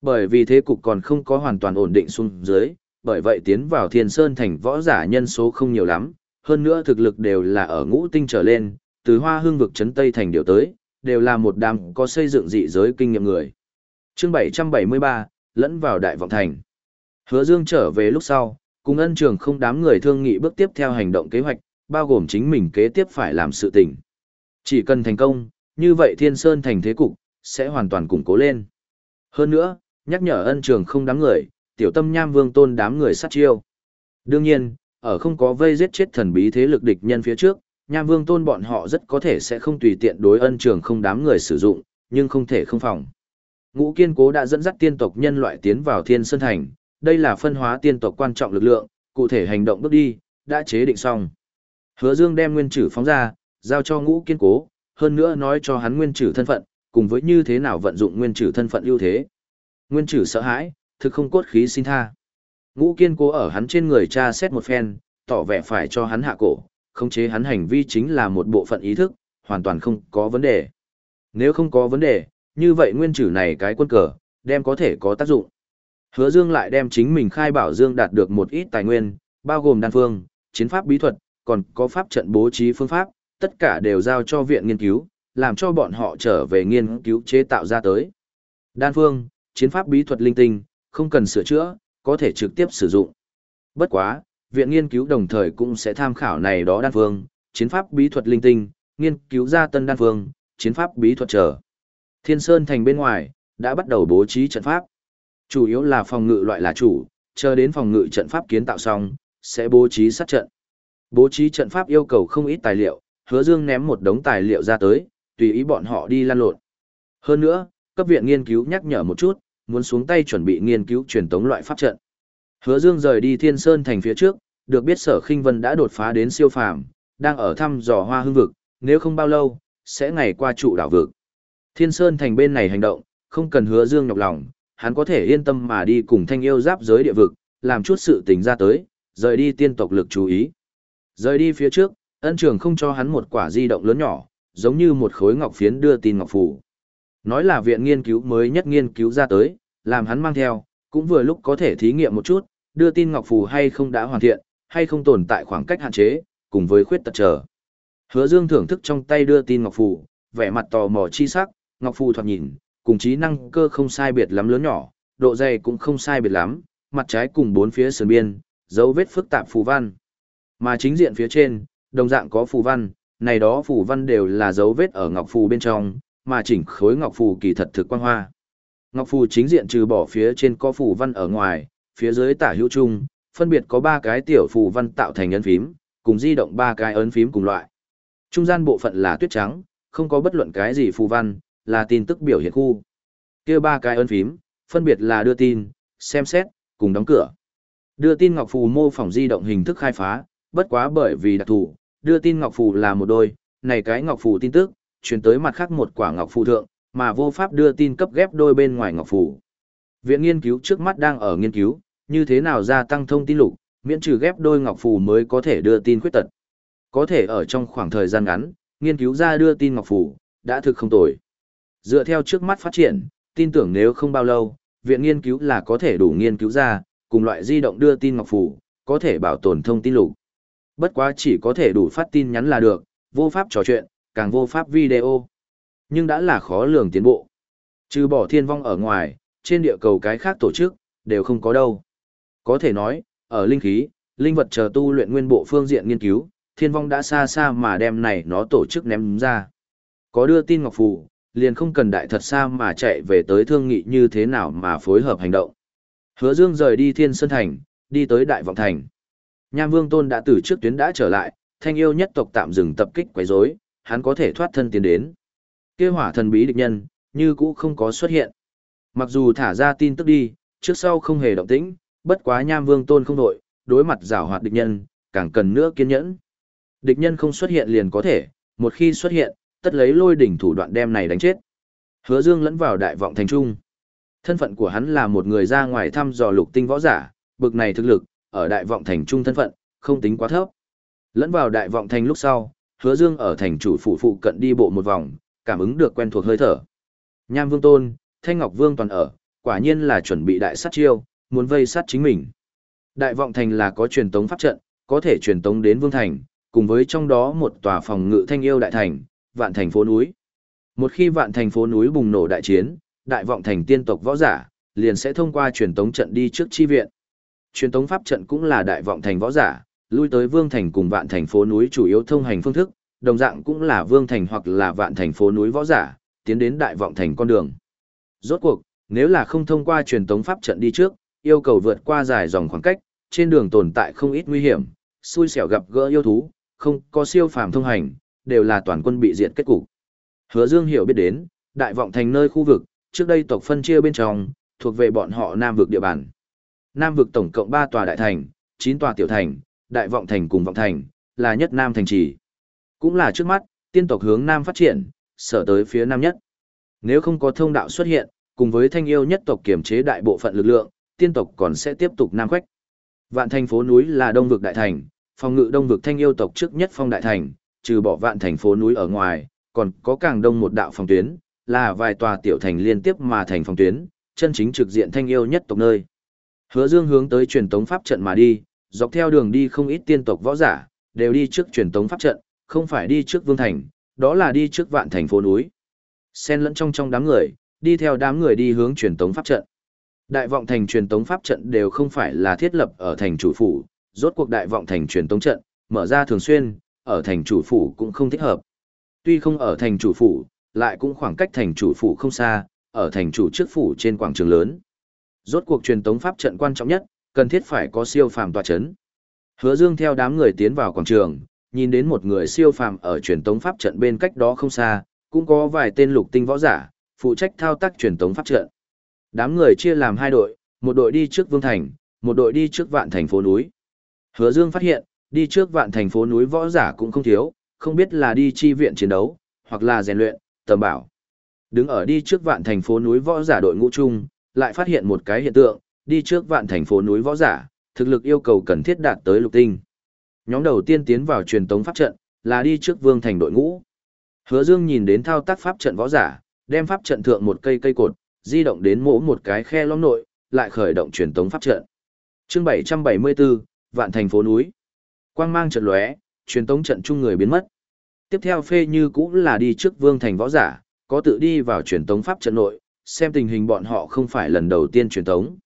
Bởi vì thế cục còn không có hoàn toàn ổn định xuống dưới, bởi vậy tiến vào Thiên Sơn Thành võ giả nhân số không nhiều lắm, hơn nữa thực lực đều là ở ngũ tinh trở lên, từ hoa hương vực trấn Tây Thành điều tới, đều là một đám có xây dựng dị giới kinh nghiệm người. chương 773, lẫn vào Đại Vọng Thành. Hứa Dương trở về lúc sau, cùng ân trường không đám người thương nghị bước tiếp theo hành động kế hoạch, bao gồm chính mình kế tiếp phải làm sự tình. Chỉ cần thành công, như vậy Thiên Sơn thành thế cục, sẽ hoàn toàn củng cố lên. Hơn nữa, nhắc nhở ân trường không đám người, tiểu tâm nham vương tôn đám người sát chiêu. Đương nhiên, ở không có vây giết chết thần bí thế lực địch nhân phía trước, nham vương tôn bọn họ rất có thể sẽ không tùy tiện đối ân trường không đám người sử dụng, nhưng không thể không phòng. Ngũ kiên cố đã dẫn dắt tiên tộc nhân loại tiến vào thiên sơn thành, đây là phân hóa tiên tộc quan trọng lực lượng, cụ thể hành động bước đi, đã chế định xong. Hứa Dương đem nguyên trừ phóng ra, giao cho ngũ kiên cố, hơn nữa nói cho hắn nguyên trừ thân phận, cùng với như thế nào vận dụng nguyên trừ thân phận ưu thế. Nguyên trừ sợ hãi, thực không cốt khí xin tha. Ngũ kiên cố ở hắn trên người tra xét một phen, tỏ vẻ phải cho hắn hạ cổ, khống chế hắn hành vi chính là một bộ phận ý thức, hoàn toàn không có vấn đề. Nếu không có vấn đề, như vậy nguyên trừ này cái quân cờ, đem có thể có tác dụng. Hứa Dương lại đem chính mình khai bảo Dương đạt được một ít tài nguyên, bao gồm đan phương, chiến pháp bí thuật, còn có pháp trận bố trí phương pháp, tất cả đều giao cho viện nghiên cứu, làm cho bọn họ trở về nghiên cứu chế tạo ra tới. Đan phương, chiến pháp bí thuật linh tinh, không cần sửa chữa, có thể trực tiếp sử dụng. Bất quá, viện nghiên cứu đồng thời cũng sẽ tham khảo này đó đan phương, chiến pháp bí thuật linh tinh, nghiên cứu ra tân đan phương, chiến pháp bí thuật trở. Thiên Sơn thành bên ngoài, đã bắt đầu bố trí trận pháp. Chủ yếu là phòng ngự loại là chủ, chờ đến phòng ngự trận pháp kiến tạo xong, sẽ bố trí sát trận. Bố trí trận pháp yêu cầu không ít tài liệu, hứa dương ném một đống tài liệu ra tới, tùy ý bọn họ đi lan lộn. Hơn nữa, cấp viện nghiên cứu nhắc nhở một chút, muốn xuống tay chuẩn bị nghiên cứu truyền tống loại pháp trận. Hứa Dương rời đi Thiên Sơn thành phía trước, được biết Sở Khinh Vân đã đột phá đến siêu phàm, đang ở thăm dò Hoa Hương vực, nếu không bao lâu sẽ ngày qua trụ đảo vực. Thiên Sơn thành bên này hành động, không cần Hứa Dương nhọc lòng, hắn có thể yên tâm mà đi cùng Thanh yêu giáp giới địa vực, làm chút sự tình ra tới, rời đi tiên tộc lực chú ý. Rời đi phía trước, ân trường không cho hắn một quả di động lớn nhỏ, giống như một khối ngọc phiến đưa tin ngọc phủ. Nói là viện nghiên cứu mới nhất nghiên cứu ra tới, làm hắn mang theo, cũng vừa lúc có thể thí nghiệm một chút, đưa tin ngọc phù hay không đã hoàn thiện, hay không tồn tại khoảng cách hạn chế, cùng với khuyết tật trở. Hứa Dương thưởng thức trong tay đưa tin ngọc phù, vẻ mặt tò mò chi sắc, ngọc phù thoạt nhìn, cùng trí năng cơ không sai biệt lắm lớn nhỏ, độ dày cũng không sai biệt lắm, mặt trái cùng bốn phía sườn biên, dấu vết phức tạp phù văn. Mà chính diện phía trên, đồng dạng có phù văn, này đó phù văn đều là dấu vết ở ngọc phù bên trong, mà chỉnh khối ngọc phù kỳ thật thực quang hoa. Ngọc phù chính diện trừ bỏ phía trên có phù văn ở ngoài, phía dưới tả hữu trung, phân biệt có ba cái tiểu phù văn tạo thành ấn phím, cùng di động ba cái ấn phím cùng loại. Trung gian bộ phận là tuyết trắng, không có bất luận cái gì phù văn, là tin tức biểu hiện khu. Kia ba cái ấn phím, phân biệt là đưa tin, xem xét, cùng đóng cửa. Đưa tin ngọc phù mô phỏng di động hình thức khai phá, bất quá bởi vì đặc thù, đưa tin ngọc phù là một đôi, này cái ngọc phù tin tức, truyền tới mặt khác một quả ngọc phù thượng, mà vô pháp đưa tin cấp ghép đôi bên ngoài ngọc phù. Viện nghiên cứu trước mắt đang ở nghiên cứu, như thế nào gia tăng thông tin lục, miễn trừ ghép đôi ngọc phù mới có thể đưa tin khuyết tật. Có thể ở trong khoảng thời gian ngắn, nghiên cứu ra đưa tin ngọc phù, đã thực không tồi. Dựa theo trước mắt phát triển, tin tưởng nếu không bao lâu, viện nghiên cứu là có thể đủ nghiên cứu ra, cùng loại di động đưa tin ngọc phù, có thể bảo tồn thông tin lục. Bất quá chỉ có thể đủ phát tin nhắn là được, vô pháp trò chuyện, càng vô pháp video. Nhưng đã là khó lường tiến bộ. Trừ bỏ thiên vong ở ngoài, trên địa cầu cái khác tổ chức, đều không có đâu. Có thể nói, ở linh khí, linh vật chờ tu luyện nguyên bộ phương diện nghiên cứu, thiên vong đã xa xa mà đem này nó tổ chức ném ra. Có đưa tin ngọc phù, liền không cần đại thật xa mà chạy về tới thương nghị như thế nào mà phối hợp hành động. Hứa Dương rời đi Thiên Sơn Thành, đi tới Đại Vọng Thành. Nham Vương Tôn đã từ trước tuyến đã trở lại, thanh yêu nhất tộc tạm dừng tập kích quấy rối, hắn có thể thoát thân tiến đến. Kêu hỏa thần bí địch nhân, như cũ không có xuất hiện. Mặc dù thả ra tin tức đi, trước sau không hề động tĩnh, bất quá Nham Vương Tôn không đội, đối mặt rào hoạt địch nhân, càng cần nữa kiên nhẫn. Địch nhân không xuất hiện liền có thể, một khi xuất hiện, tất lấy lôi đỉnh thủ đoạn đem này đánh chết. Hứa Dương lẫn vào đại vọng thành trung. Thân phận của hắn là một người ra ngoài thăm dò lục tinh võ giả, bực này thực lực, ở đại vọng thành trung thân phận, không tính quá thấp. Lẫn vào đại vọng thành lúc sau, hứa dương ở thành chủ phủ phụ cận đi bộ một vòng, cảm ứng được quen thuộc hơi thở. Nham Vương Tôn, Thanh Ngọc Vương toàn ở, quả nhiên là chuẩn bị đại sát chiêu, muốn vây sát chính mình. Đại vọng thành là có truyền tống pháp trận, có thể truyền tống đến Vương Thành, cùng với trong đó một tòa phòng ngự thanh yêu đại thành, vạn thành phố núi. Một khi vạn thành phố núi bùng nổ đại chiến, đại vọng thành tiên tộc võ giả, liền sẽ thông qua truyền tống trận đi trước chi viện. Truyền tống pháp trận cũng là đại vọng thành võ giả, lui tới vương thành cùng vạn thành phố núi chủ yếu thông hành phương thức, đồng dạng cũng là vương thành hoặc là vạn thành phố núi võ giả, tiến đến đại vọng thành con đường. Rốt cuộc, nếu là không thông qua truyền tống pháp trận đi trước, yêu cầu vượt qua dài dòng khoảng cách, trên đường tồn tại không ít nguy hiểm, xui xẻo gặp gỡ yêu thú, không có siêu phàm thông hành, đều là toàn quân bị diệt kết cục. Hứa Dương hiểu biết đến, đại vọng thành nơi khu vực, trước đây tộc phân chia bên trong, thuộc về bọn họ Nam vực địa bàn. Nam vực tổng cộng 3 tòa đại thành, 9 tòa tiểu thành, đại vọng thành cùng vọng thành, là nhất Nam thành trì. Cũng là trước mắt, tiên tộc hướng Nam phát triển, sở tới phía Nam nhất. Nếu không có thông đạo xuất hiện, cùng với thanh yêu nhất tộc kiểm chế đại bộ phận lực lượng, tiên tộc còn sẽ tiếp tục Nam khoách. Vạn thành phố núi là đông vực đại thành, phòng ngự đông vực thanh yêu tộc trước nhất phong đại thành, trừ bỏ vạn thành phố núi ở ngoài, còn có càng đông một đạo phòng tuyến, là vài tòa tiểu thành liên tiếp mà thành phòng tuyến, chân chính trực diện thanh yêu nhất tộc nơi. Hứa Dương hướng tới truyền tống pháp trận mà đi, dọc theo đường đi không ít tiên tộc võ giả, đều đi trước truyền tống pháp trận, không phải đi trước vương thành, đó là đi trước vạn thành phố núi. Xen lẫn trong trong đám người, đi theo đám người đi hướng truyền tống pháp trận. Đại vọng thành truyền tống pháp trận đều không phải là thiết lập ở thành chủ phủ, rốt cuộc đại vọng thành truyền tống trận, mở ra thường xuyên, ở thành chủ phủ cũng không thích hợp. Tuy không ở thành chủ phủ, lại cũng khoảng cách thành chủ phủ không xa, ở thành chủ trước phủ trên quảng trường lớn. Rốt cuộc truyền tống pháp trận quan trọng nhất, cần thiết phải có siêu phàm tòa chấn. Hứa Dương theo đám người tiến vào quảng trường, nhìn đến một người siêu phàm ở truyền tống pháp trận bên cách đó không xa, cũng có vài tên lục tinh võ giả, phụ trách thao tác truyền tống pháp trận. Đám người chia làm hai đội, một đội đi trước Vương Thành, một đội đi trước Vạn Thành phố núi. Hứa Dương phát hiện, đi trước Vạn Thành phố núi võ giả cũng không thiếu, không biết là đi chi viện chiến đấu, hoặc là rèn luyện, tầm bảo. Đứng ở đi trước Vạn Thành phố núi võ giả đội ngũ chung, lại phát hiện một cái hiện tượng, đi trước Vạn Thành phố núi võ giả, thực lực yêu cầu cần thiết đạt tới lục tinh. Nhóm đầu tiên tiến vào truyền tống pháp trận, là đi trước Vương Thành đội ngũ. Hứa Dương nhìn đến thao tác pháp trận võ giả, đem pháp trận thượng một cây cây cột, di động đến mỗ một cái khe lõm nội, lại khởi động truyền tống pháp trận. Chương 774, Vạn thành phố núi. Quang mang trận lóe, truyền tống trận chung người biến mất. Tiếp theo phê như cũng là đi trước Vương thành võ giả, có tự đi vào truyền tống pháp trận nội, xem tình hình bọn họ không phải lần đầu tiên truyền tống.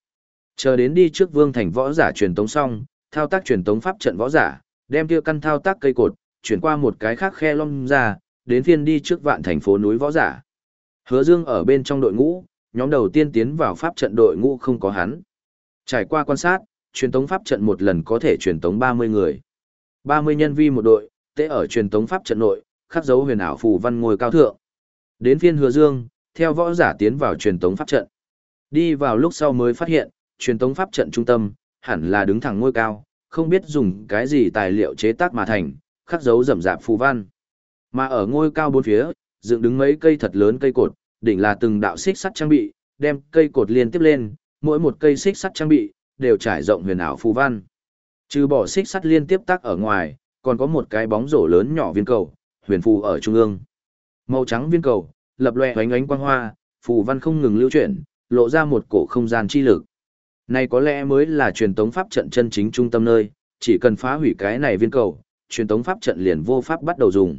Chờ đến đi trước Vương thành võ giả truyền tống xong, thao tác truyền tống pháp trận võ giả, đem kia căn thao tác cây cột, chuyển qua một cái khác khe lõm ra, đến phiên đi trước vạn thành phố núi võ giả. Hứa Dương ở bên trong đội ngũ, nhóm đầu tiên tiến vào pháp trận đội ngũ không có hắn. Trải qua quan sát, truyền tống pháp trận một lần có thể truyền tống 30 người. 30 nhân vi một đội, tế ở truyền tống pháp trận nội, khắc dấu huyền ảo phù văn ngồi cao thượng. Đến phiên Hứa Dương, theo võ giả tiến vào truyền tống pháp trận. Đi vào lúc sau mới phát hiện, truyền tống pháp trận trung tâm, hẳn là đứng thẳng ngôi cao, không biết dùng cái gì tài liệu chế tác mà thành, khắc dấu rậm rạp phù văn. Mà ở ngôi cao bốn phía, dựng đứng mấy cây thật lớn cây cột, đỉnh là từng đạo xích sắt trang bị, đem cây cột liên tiếp lên, mỗi một cây xích sắt trang bị đều trải rộng huyền ảo phù văn. Trừ bỏ xích sắt liên tiếp tác ở ngoài, còn có một cái bóng rổ lớn nhỏ viên cầu, huyền phù ở trung ương. Màu trắng viên cầu, lập loè ánh ánh quang hoa, phù văn không ngừng lưu chuyển, lộ ra một cổ không gian chi lực. Này có lẽ mới là truyền tống pháp trận chân chính trung tâm nơi, chỉ cần phá hủy cái này viên cầu, truyền tống pháp trận liền vô pháp bắt đầu dùng.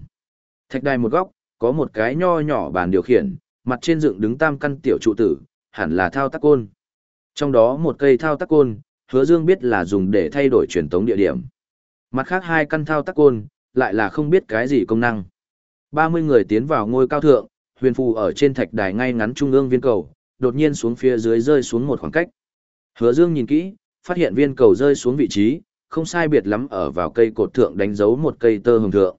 Thạch đài một góc, có một cái nho nhỏ bàn điều khiển, mặt trên dựng đứng tam căn tiểu trụ tử, hẳn là thao tác côn. Trong đó một cây thao tác côn, hứa dương biết là dùng để thay đổi truyền tống địa điểm. Mặt khác hai căn thao tác côn, lại là không biết cái gì công năng. 30 người tiến vào ngôi cao thượng, huyền phù ở trên thạch đài ngay ngắn trung ương viên cầu, đột nhiên xuống phía dưới rơi xuống một khoảng cách. Hứa dương nhìn kỹ, phát hiện viên cầu rơi xuống vị trí, không sai biệt lắm ở vào cây cột thượng đánh dấu một cây tơ hồng thượng.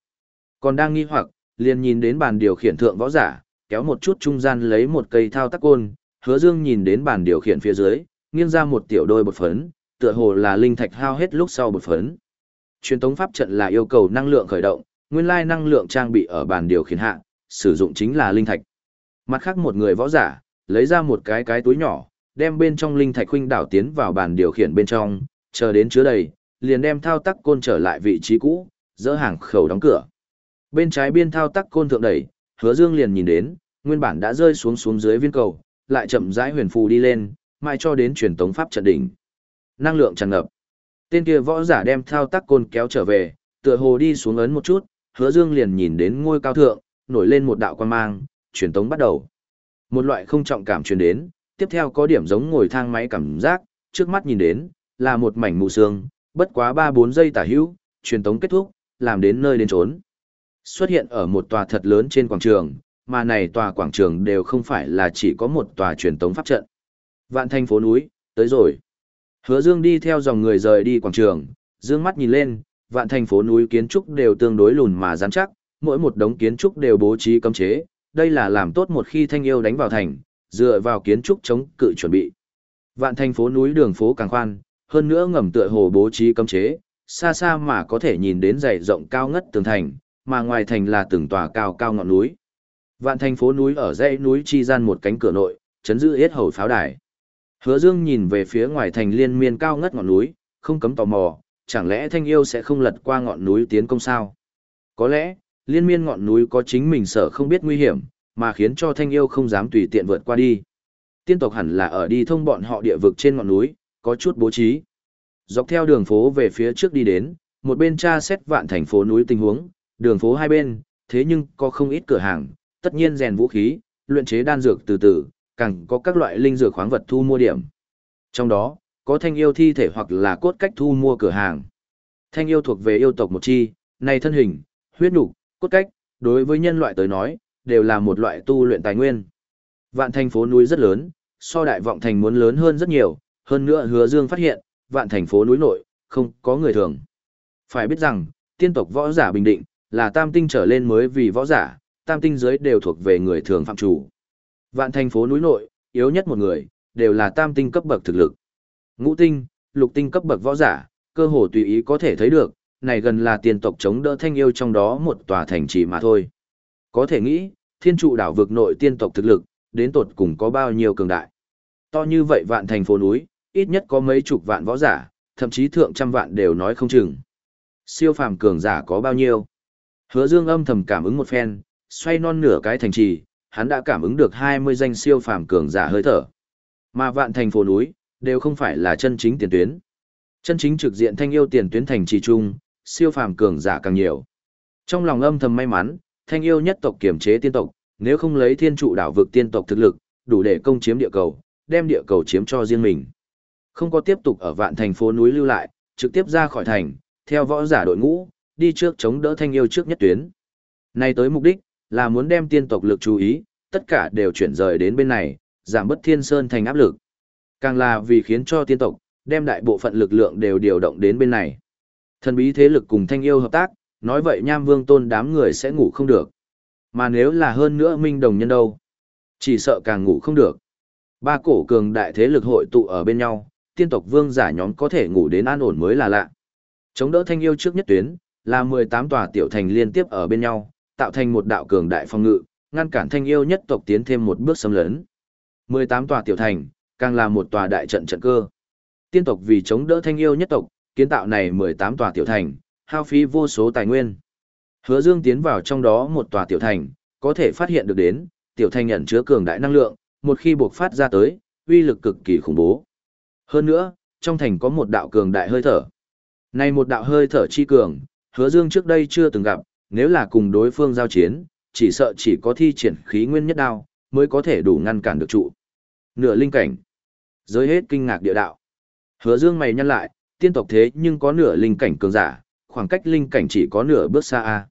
Còn đang nghi hoặc, liền nhìn đến bàn điều khiển thượng võ giả, kéo một chút trung gian lấy một cây thao tác côn, hứa dương nhìn đến bàn điều khiển phía dưới, nghiêng ra một tiểu đôi bột phấn, tựa hồ là linh thạch hao hết lúc sau bột phấn. Truyền tống pháp trận là yêu cầu năng lượng khởi động, nguyên lai năng lượng trang bị ở bàn điều khiển hạ, sử dụng chính là linh thạch. Mặt khác một người võ giả, lấy ra một cái cái túi nhỏ, đem bên trong linh thạch huynh đảo tiến vào bàn điều khiển bên trong, chờ đến chứa đầy, liền đem thao tác côn trở lại vị trí cũ, dỡ hàng khẩu đóng cửa. Bên trái biên thao tác côn thượng đẩy, Hứa Dương liền nhìn đến, nguyên bản đã rơi xuống xuống dưới viên cầu, lại chậm rãi huyền phù đi lên, mai cho đến truyền tống pháp trận đỉnh. Năng lượng tràn ngập. Tên kia võ giả đem thao tác côn kéo trở về, tựa hồ đi xuống ấn một chút, Hứa Dương liền nhìn đến ngôi cao thượng, nổi lên một đạo quan mang, truyền tống bắt đầu. Một loại không trọng cảm truyền đến, tiếp theo có điểm giống ngồi thang máy cảm giác, trước mắt nhìn đến, là một mảnh mù sương, bất quá 3-4 giây tả hữu, truyền tống kết thúc, làm đến nơi đến trốn. Xuất hiện ở một tòa thật lớn trên quảng trường, mà này tòa quảng trường đều không phải là chỉ có một tòa truyền tống pháp trận. Vạn thành phố núi, tới rồi. Hứa Dương đi theo dòng người rời đi quảng trường, dương mắt nhìn lên, vạn thành phố núi kiến trúc đều tương đối lùn mà rắn chắc, mỗi một đống kiến trúc đều bố trí cấm chế, đây là làm tốt một khi thanh yêu đánh vào thành, dựa vào kiến trúc chống cự chuẩn bị. Vạn thành phố núi đường phố càng khoan, hơn nữa ngầm tựa hồ bố trí cấm chế, xa xa mà có thể nhìn đến dãy rộng cao ngất tường thành, mà ngoài thành là từng tòa cao cao ngọn núi. Vạn thành phố núi ở dãy núi chi gian một cánh cửa nội, chấn giữ yết hầu pháo đài. Hứa Dương nhìn về phía ngoài thành liên miên cao ngất ngọn núi, không cấm tò mò, chẳng lẽ thanh yêu sẽ không lật qua ngọn núi tiến công sao? Có lẽ, liên miên ngọn núi có chính mình sợ không biết nguy hiểm, mà khiến cho thanh yêu không dám tùy tiện vượt qua đi. Tiên tộc hẳn là ở đi thông bọn họ địa vực trên ngọn núi, có chút bố trí. Dọc theo đường phố về phía trước đi đến, một bên tra xét vạn thành phố núi tình huống, đường phố hai bên, thế nhưng có không ít cửa hàng, tất nhiên rèn vũ khí, luyện chế đan dược từ từ, càng có các loại linh dược khoáng vật thu mua điểm. Trong đó, có thanh yêu thi thể hoặc là cốt cách thu mua cửa hàng. Thanh yêu thuộc về yêu tộc một chi, này thân hình, huyết nục, cốt cách, đối với nhân loại tới nói, đều là một loại tu luyện tài nguyên. Vạn thành phố núi rất lớn, so đại vọng thành muốn lớn hơn rất nhiều, hơn nữa hứa dương phát hiện, vạn thành phố núi nội, không có người thường. Phải biết rằng, tiên tộc võ giả bình định, là tam tinh trở lên mới vì võ giả, tam tinh dưới đều thuộc về người thường phạm chủ. Vạn thành phố núi nội, yếu nhất một người, đều là tam tinh cấp bậc thực lực. Ngũ tinh, lục tinh cấp bậc võ giả, cơ hồ tùy ý có thể thấy được, này gần là tiền tộc chống đỡ thanh yêu trong đó một tòa thành trì mà thôi. Có thể nghĩ, thiên trụ đảo vực nội tiên tộc thực lực, đến tột cùng có bao nhiêu cường đại. To như vậy vạn thành phố núi, ít nhất có mấy chục vạn võ giả, thậm chí thượng trăm vạn đều nói không chừng. Siêu phàm cường giả có bao nhiêu? Hứa Dương âm thầm cảm ứng một phen, xoay non nửa cái thành trì, hắn đã cảm ứng được 20 danh siêu phàm cường giả hơi thở. Mà vạn thành phố núi, đều không phải là chân chính tiền tuyến. Chân chính trực diện thanh yêu tiền tuyến thành trì trung, siêu phàm cường giả càng nhiều. Trong lòng âm thầm may mắn, thanh yêu nhất tộc kiểm chế tiên tộc, nếu không lấy thiên trụ đảo vực tiên tộc thực lực, đủ để công chiếm địa cầu, đem địa cầu chiếm cho riêng mình. Không có tiếp tục ở vạn thành phố núi lưu lại, trực tiếp ra khỏi thành, theo võ giả đội ngũ, đi trước chống đỡ thanh yêu trước nhất tuyến. Nay tới mục đích, là muốn đem tiên tộc lực chú ý, tất cả đều chuyển rời đến bên này, giảm bất thiên sơn thành áp lực. Càng là vì khiến cho tiên tộc, đem đại bộ phận lực lượng đều điều động đến bên này. Thần bí thế lực cùng thanh yêu hợp tác, nói vậy nham vương tôn đám người sẽ ngủ không được. Mà nếu là hơn nữa minh đồng nhân đâu, chỉ sợ càng ngủ không được. Ba cổ cường đại thế lực hội tụ ở bên nhau, tiên tộc vương giả nhóm có thể ngủ đến an ổn mới là lạ. Chống đỡ thanh yêu trước nhất tuyến, là 18 tòa tiểu thành liên tiếp ở bên nhau, tạo thành một đạo cường đại phong ngự, ngăn cản thanh yêu nhất tộc tiến thêm một bước xâm lấn. 18 tòa tiểu thành, càng là một tòa đại trận trận cơ. Tiên tộc vì chống đỡ thanh yêu nhất tộc, kiến tạo này 18 tòa tiểu thành, hao phí vô số tài nguyên. Hứa Dương tiến vào trong đó một tòa tiểu thành, có thể phát hiện được đến, tiểu thành nhận chứa cường đại năng lượng, một khi buộc phát ra tới, uy lực cực kỳ khủng bố. Hơn nữa, trong thành có một đạo cường đại hơi thở. Này một đạo hơi thở chi cường, Hứa Dương trước đây chưa từng gặp, nếu là cùng đối phương giao chiến, chỉ sợ chỉ có thi triển khí nguyên nhất đao, mới có thể đủ ngăn cản được trụ. Nửa linh cảnh. Giới hết kinh ngạc địa đạo. Hứa Dương mày nhăn lại, tiên tộc thế nhưng có nửa linh cảnh cường giả, khoảng cách linh cảnh chỉ có nửa bước xa a.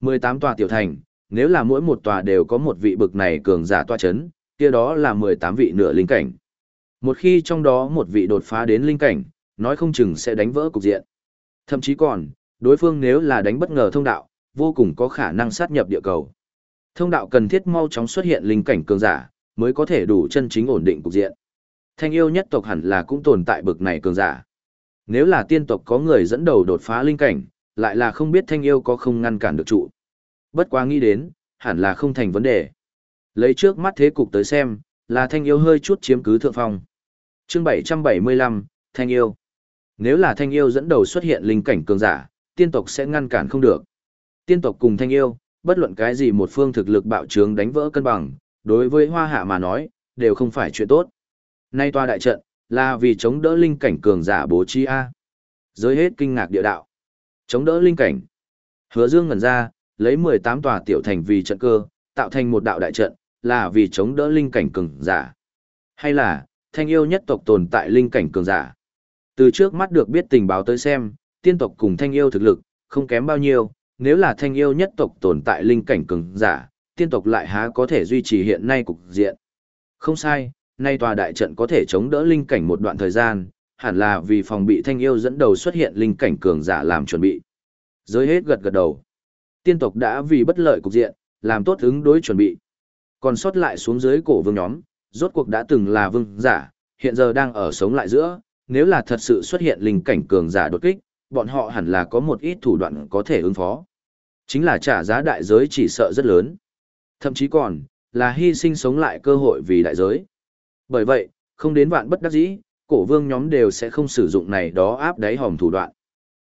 18 tòa tiểu thành, nếu là mỗi một tòa đều có một vị bực này cường giả tọa chấn, kia đó là 18 vị nửa linh cảnh. Một khi trong đó một vị đột phá đến linh cảnh, nói không chừng sẽ đánh vỡ cục diện. Thậm chí còn, đối phương nếu là đánh bất ngờ thông đạo, vô cùng có khả năng sát nhập địa cầu. Thông đạo cần thiết mau chóng xuất hiện linh cảnh cường giả, mới có thể đủ chân chính ổn định cục diện. Thanh yêu nhất tộc hẳn là cũng tồn tại bực này cường giả. Nếu là tiên tộc có người dẫn đầu đột phá linh cảnh, lại là không biết thanh yêu có không ngăn cản được trụ. Bất quá nghĩ đến, hẳn là không thành vấn đề. Lấy trước mắt thế cục tới xem, là thanh yêu hơi chút chiếm cứ thượng phong. Chương 775, Thanh yêu. Nếu là Thanh yêu dẫn đầu xuất hiện linh cảnh cường giả, tiên tộc sẽ ngăn cản không được. Tiên tộc cùng Thanh yêu, bất luận cái gì một phương thực lực bạo trướng đánh vỡ cân bằng, đối với Hoa Hạ mà nói, đều không phải chuyện tốt. Nay toa đại trận, là vì chống đỡ linh cảnh cường giả bố trí A. Giới hết kinh ngạc địa đạo. Chống đỡ linh cảnh. Hứa Dương ngẩn ra, lấy 18 tòa tiểu thành vì trận cơ, tạo thành một đạo đại trận, là vì chống đỡ linh cảnh cường giả. Hay là, thanh yêu nhất tộc tồn tại linh cảnh cường giả. Từ trước mắt được biết tình báo tới xem, tiên tộc cùng thanh yêu thực lực, không kém bao nhiêu, nếu là thanh yêu nhất tộc tồn tại linh cảnh cường giả, tiên tộc lại há có thể duy trì hiện nay cục diện. Không sai, nay tòa đại trận có thể chống đỡ linh cảnh một đoạn thời gian, hẳn là vì phòng bị thanh yêu dẫn đầu xuất hiện linh cảnh cường giả làm chuẩn bị. Giới hết gật gật đầu. Tiên tộc đã vì bất lợi cục diện, làm tốt ứng đối chuẩn bị. Còn sót lại xuống dưới cổ vương nhóm, rốt cuộc đã từng là vương giả, hiện giờ đang ở sống lại giữa, nếu là thật sự xuất hiện linh cảnh cường giả đột kích, bọn họ hẳn là có một ít thủ đoạn có thể ứng phó. Chính là trả giá đại giới chỉ sợ rất lớn. Thậm chí còn, là hy sinh sống lại cơ hội vì đại giới. Bởi vậy, không đến vạn bất đắc dĩ, cổ vương nhóm đều sẽ không sử dụng này đó áp đáy hòm thủ đoạn.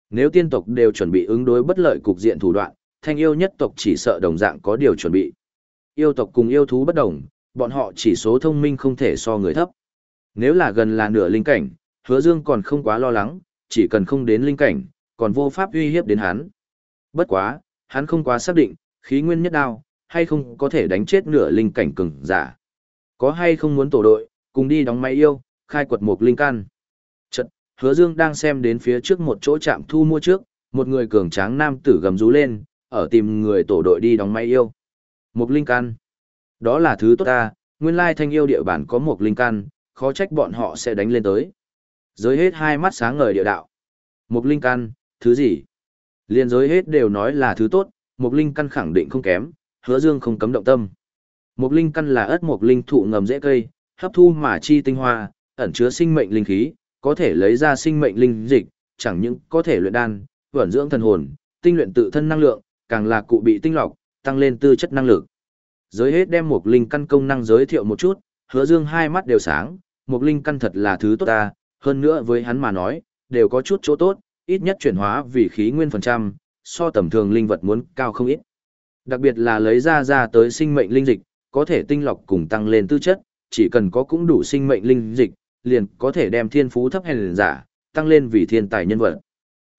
Nếu tiên tộc đều chuẩn bị ứng đối bất lợi cục diện thủ đoạn, thanh yêu nhất tộc chỉ sợ đồng dạng có điều chuẩn bị. Yêu tộc cùng yêu thú bất đồng, bọn họ chỉ số thông minh không thể so người thấp. Nếu là gần là nửa linh cảnh, hứa dương còn không quá lo lắng, chỉ cần không đến linh cảnh, còn vô pháp uy hiếp đến hắn. Bất quá, hắn không quá xác định, khí nguyên nhất đao, hay không có thể đánh chết nửa linh cảnh cường giả. Có hay không muốn tổ đội, cùng đi đóng máy yêu, khai quật một linh căn. Chật, hứa dương đang xem đến phía trước một chỗ trạm thu mua trước, một người cường tráng nam tử gầm rú lên, ở tìm người tổ đội đi đóng máy yêu. Một linh căn. Đó là thứ tốt ta, nguyên lai thanh yêu địa bản có một linh căn, khó trách bọn họ sẽ đánh lên tới. Giới hết hai mắt sáng ngời địa đạo. Một linh căn, thứ gì? Liên giới hết đều nói là thứ tốt, một linh căn khẳng định không kém, hứa dương không cấm động tâm. Một linh căn là ớt một linh thụ ngầm dễ cây, hấp thu mà chi tinh hoa, ẩn chứa sinh mệnh linh khí, có thể lấy ra sinh mệnh linh dịch, chẳng những có thể luyện đan, vẩn dưỡng thần hồn, tinh luyện tự thân năng lượng, càng là cụ bị tinh lọc, tăng lên tư chất năng lực. Giới hết đem một linh căn công năng giới thiệu một chút, hứa dương hai mắt đều sáng, một linh căn thật là thứ tốt ta, hơn nữa với hắn mà nói, đều có chút chỗ tốt, ít nhất chuyển hóa vì khí nguyên phần trăm, so tầm thường linh vật muốn cao không ít. Đặc biệt là lấy ra ra tới sinh mệnh linh dịch, có thể tinh lọc cùng tăng lên tư chất, chỉ cần có cũng đủ sinh mệnh linh dịch, liền có thể đem thiên phú thấp hèn giả, tăng lên vì thiên tài nhân vật.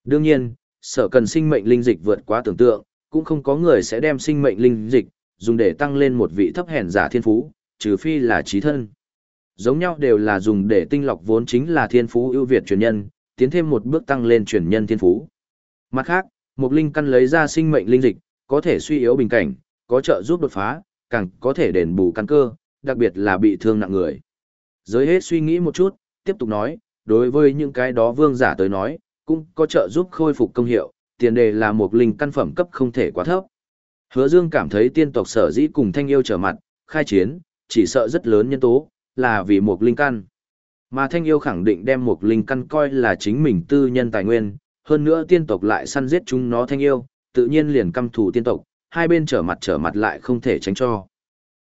Đương nhiên, sở cần sinh mệnh linh dịch vượt quá tưởng tượng, cũng không có người sẽ đem sinh mệnh linh dịch dùng để tăng lên một vị thấp hèn giả thiên phú, trừ phi là trí thân. Giống nhau đều là dùng để tinh lọc vốn chính là thiên phú ưu việt truyền nhân, tiến thêm một bước tăng lên truyền nhân thiên phú. Mặt khác, một linh căn lấy ra sinh mệnh linh dịch, có thể suy yếu bình cảnh, có trợ giúp đột phá, càng có thể đền bù căn cơ, đặc biệt là bị thương nặng người. Giới hết suy nghĩ một chút, tiếp tục nói, đối với những cái đó vương giả tới nói, cũng có trợ giúp khôi phục công hiệu, tiền đề là một linh căn phẩm cấp không thể quá thấp. Hứa Dương cảm thấy tiên tộc sở dĩ cùng thanh yêu trở mặt, khai chiến, chỉ sợ rất lớn nhân tố, là vì một linh căn. Mà thanh yêu khẳng định đem một linh căn coi là chính mình tư nhân tài nguyên, hơn nữa tiên tộc lại săn giết chúng nó thanh yêu, tự nhiên liền căm thù tiên tộc, hai bên trở mặt trở mặt lại không thể tránh cho.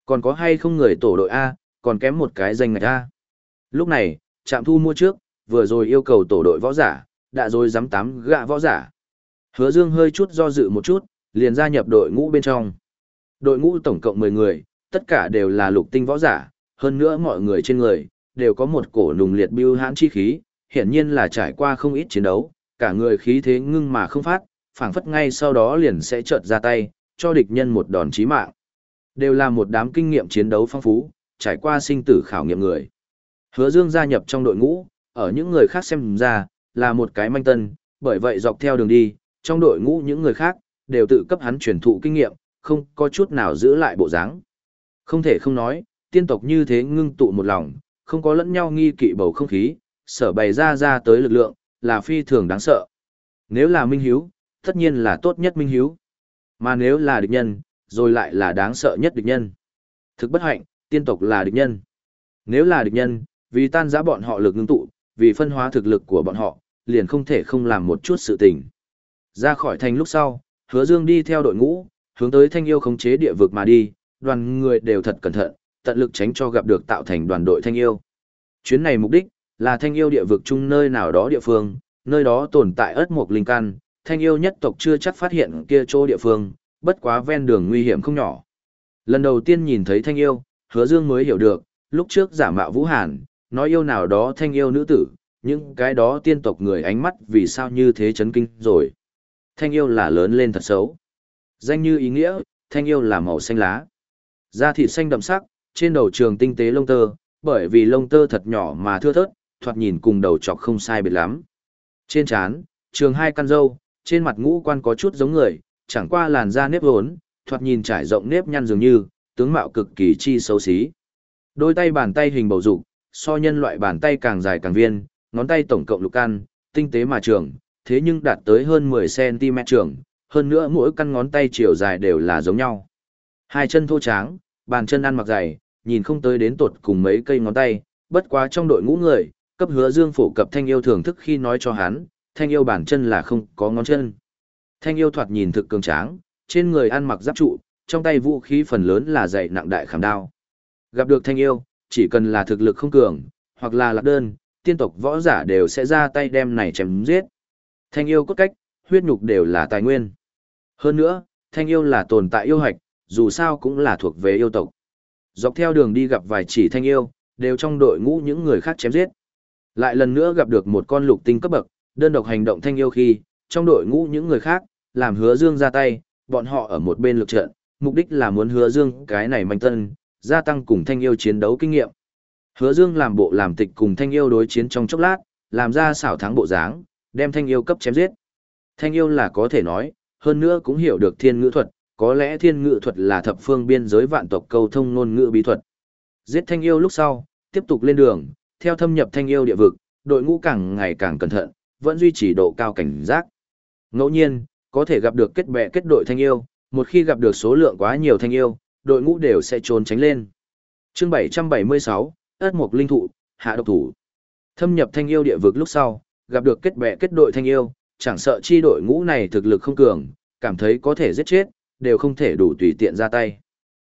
Còn có hay không người tổ đội A, còn kém một cái danh ngạch A. Lúc này, trạm thu mua trước, vừa rồi yêu cầu tổ đội võ giả, đã rồi dám tám gạ võ giả. Hứa Dương hơi chút do dự một chút, liền gia nhập đội ngũ bên trong. Đội ngũ tổng cộng 10 người, tất cả đều là lục tinh võ giả, hơn nữa mọi người trên người, đều có một cổ nùng liệt biêu hãn chi khí, hiển nhiên là trải qua không ít chiến đấu, cả người khí thế ngưng mà không phát, phảng phất ngay sau đó liền sẽ chợt ra tay, cho địch nhân một đòn chí mạng. Đều là một đám kinh nghiệm chiến đấu phong phú, trải qua sinh tử khảo nghiệm người. Hứa Dương gia nhập trong đội ngũ, ở những người khác xem ra, là một cái manh tân, bởi vậy dọc theo đường đi, trong đội ngũ những người khác, đều tự cấp hắn truyền thụ kinh nghiệm, không có chút nào giữ lại bộ dáng. Không thể không nói, tiên tộc như thế ngưng tụ một lòng, không có lẫn nhau nghi kỵ bầu không khí, sở bày ra ra tới lực lượng, là phi thường đáng sợ. Nếu là minh hiếu, tất nhiên là tốt nhất minh hiếu. Mà nếu là địch nhân, rồi lại là đáng sợ nhất địch nhân. Thực bất hạnh, tiên tộc là địch nhân. Nếu là địch nhân, vì tan giã bọn họ lực ngưng tụ, vì phân hóa thực lực của bọn họ, liền không thể không làm một chút sự tình. Ra khỏi thành lúc sau, hứa dương đi theo đội ngũ, hướng tới thanh yêu khống chế địa vực mà đi, đoàn người đều thật cẩn thận, tận lực tránh cho gặp được tạo thành đoàn đội thanh yêu. Chuyến này mục đích, là thanh yêu địa vực chung nơi nào đó địa phương, nơi đó tồn tại ớt mục linh căn, thanh yêu nhất tộc chưa chắc phát hiện kia chỗ địa phương, bất quá ven đường nguy hiểm không nhỏ. Lần đầu tiên nhìn thấy thanh yêu, hứa dương mới hiểu được, lúc trước giả mạo Vũ Hàn, nói yêu nào đó thanh yêu nữ tử, những cái đó tiên tộc người ánh mắt vì sao như thế chấn kinh rồi. Thanh yêu là lớn lên thật xấu. Danh như ý nghĩa, thanh yêu là màu xanh lá. Da thịt xanh đậm sắc, trên đầu trường tinh tế lông tơ, bởi vì lông tơ thật nhỏ mà thưa thớt, thoạt nhìn cùng đầu chọc không sai biệt lắm. Trên trán, trường hai căn râu, trên mặt ngũ quan có chút giống người, chẳng qua làn da nếp vốn, thoạt nhìn trải rộng nếp nhăn dường như, tướng mạo cực kỳ chi xấu xí. Đôi tay bàn tay hình bầu dục, so nhân loại bàn tay càng dài càng viên, ngón tay tổng cộng lục căn, tinh tế mà trường, thế nhưng đạt tới hơn 10cm trường, hơn nữa mỗi căn ngón tay chiều dài đều là giống nhau. Hai chân thô tráng, bàn chân ăn mặc dày, nhìn không tới đến tột cùng mấy cây ngón tay, bất quá trong đội ngũ người, cấp hứa dương phổ cập thanh yêu thưởng thức khi nói cho hắn, thanh yêu bản chân là không có ngón chân. Thanh yêu thoạt nhìn thực cường tráng, trên người ăn mặc giáp trụ, trong tay vũ khí phần lớn là dạy nặng đại khảm đao. Gặp được thanh yêu, chỉ cần là thực lực không cường, hoặc là lạc đơn, tiên tộc võ giả đều sẽ ra tay đem này chém giết. Thanh yêu cốt cách, huyết nhục đều là tài nguyên. Hơn nữa, thanh yêu là tồn tại yêu hạch, dù sao cũng là thuộc về yêu tộc. Dọc theo đường đi gặp vài chỉ thanh yêu, đều trong đội ngũ những người khác chém giết. Lại lần nữa gặp được một con lục tinh cấp bậc, đơn độc hành động thanh yêu khi, trong đội ngũ những người khác, làm hứa dương ra tay, bọn họ ở một bên lực trận, mục đích là muốn hứa dương cái này manh tân, gia tăng cùng thanh yêu chiến đấu kinh nghiệm. Hứa dương làm bộ làm tịch cùng thanh yêu đối chiến trong chốc lát, làm ra xảo thắng bộ dáng, đem thanh yêu cấp chém giết. Thanh yêu là có thể nói, hơn nữa cũng hiểu được thiên ngữ thuật, có lẽ thiên ngữ thuật là thập phương biên giới vạn tộc câu thông ngôn ngữ bí thuật. Giết thanh yêu lúc sau, tiếp tục lên đường, theo thâm nhập thanh yêu địa vực, đội ngũ càng ngày càng cẩn thận, vẫn duy trì độ cao cảnh giác. Ngẫu nhiên, có thể gặp được kết bè kết đội thanh yêu, một khi gặp được số lượng quá nhiều thanh yêu, đội ngũ đều sẽ trốn tránh lên. Chương 776, ất mục linh thụ, hạ độc thủ. Thâm nhập thanh yêu địa vực lúc sau, gặp được kết bè kết đội thanh yêu, chẳng sợ chi đội ngũ này thực lực không cường, cảm thấy có thể giết chết, đều không thể đủ tùy tiện ra tay.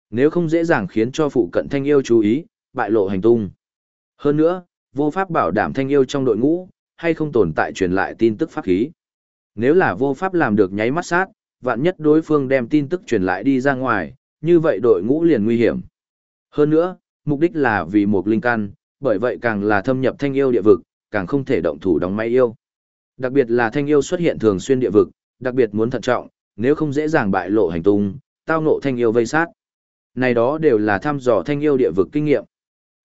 Nếu không dễ dàng khiến cho phụ cận thanh yêu chú ý, bại lộ hành tung. Hơn nữa, vô pháp bảo đảm thanh yêu trong đội ngũ, hay không tồn tại truyền lại tin tức pháp khí. Nếu là vô pháp làm được nháy mắt sát, vạn nhất đối phương đem tin tức truyền lại đi ra ngoài, như vậy đội ngũ liền nguy hiểm. Hơn nữa, mục đích là vì một linh căn, bởi vậy càng là thâm nhập thanh yêu địa vực, càng không thể động thủ đóng máy yêu. Đặc biệt là thanh yêu xuất hiện thường xuyên địa vực, đặc biệt muốn thận trọng, nếu không dễ dàng bại lộ hành tung, tao ngộ thanh yêu vây sát. Này đó đều là thăm dò thanh yêu địa vực kinh nghiệm.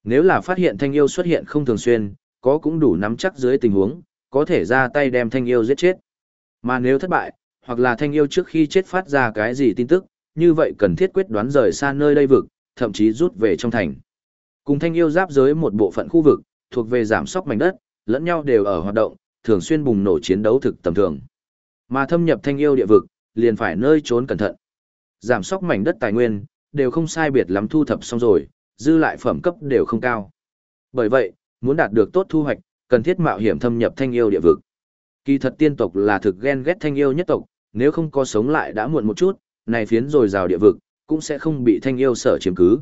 Nếu là phát hiện thanh yêu xuất hiện không thường xuyên, có cũng đủ nắm chắc dưới tình huống, có thể ra tay đem thanh yêu giết chết. Mà nếu thất bại, hoặc là thanh yêu trước khi chết phát ra cái gì tin tức, như vậy cần thiết quyết đoán rời xa nơi đây vực, thậm chí rút về trong thành. Cùng thanh yêu giáp giới một bộ phận khu vực, thuộc về giảm sóc mảnh đất, lẫn nhau đều ở hoạt động, thường xuyên bùng nổ chiến đấu thực tầm thường. Mà thâm nhập thanh yêu địa vực, liền phải nơi trốn cẩn thận. Giảm sóc mảnh đất tài nguyên, đều không sai biệt lắm thu thập xong rồi, dư lại phẩm cấp đều không cao. Bởi vậy, muốn đạt được tốt thu hoạch, cần thiết mạo hiểm thâm nhập thanh yêu địa vực. Kỳ thật tiên tộc là thực ghen ghét thanh yêu nhất tộc, nếu không có sống lại đã muộn một chút, này phiến rồi rào địa vực, cũng sẽ không bị thanh yêu sở chiếm cứ.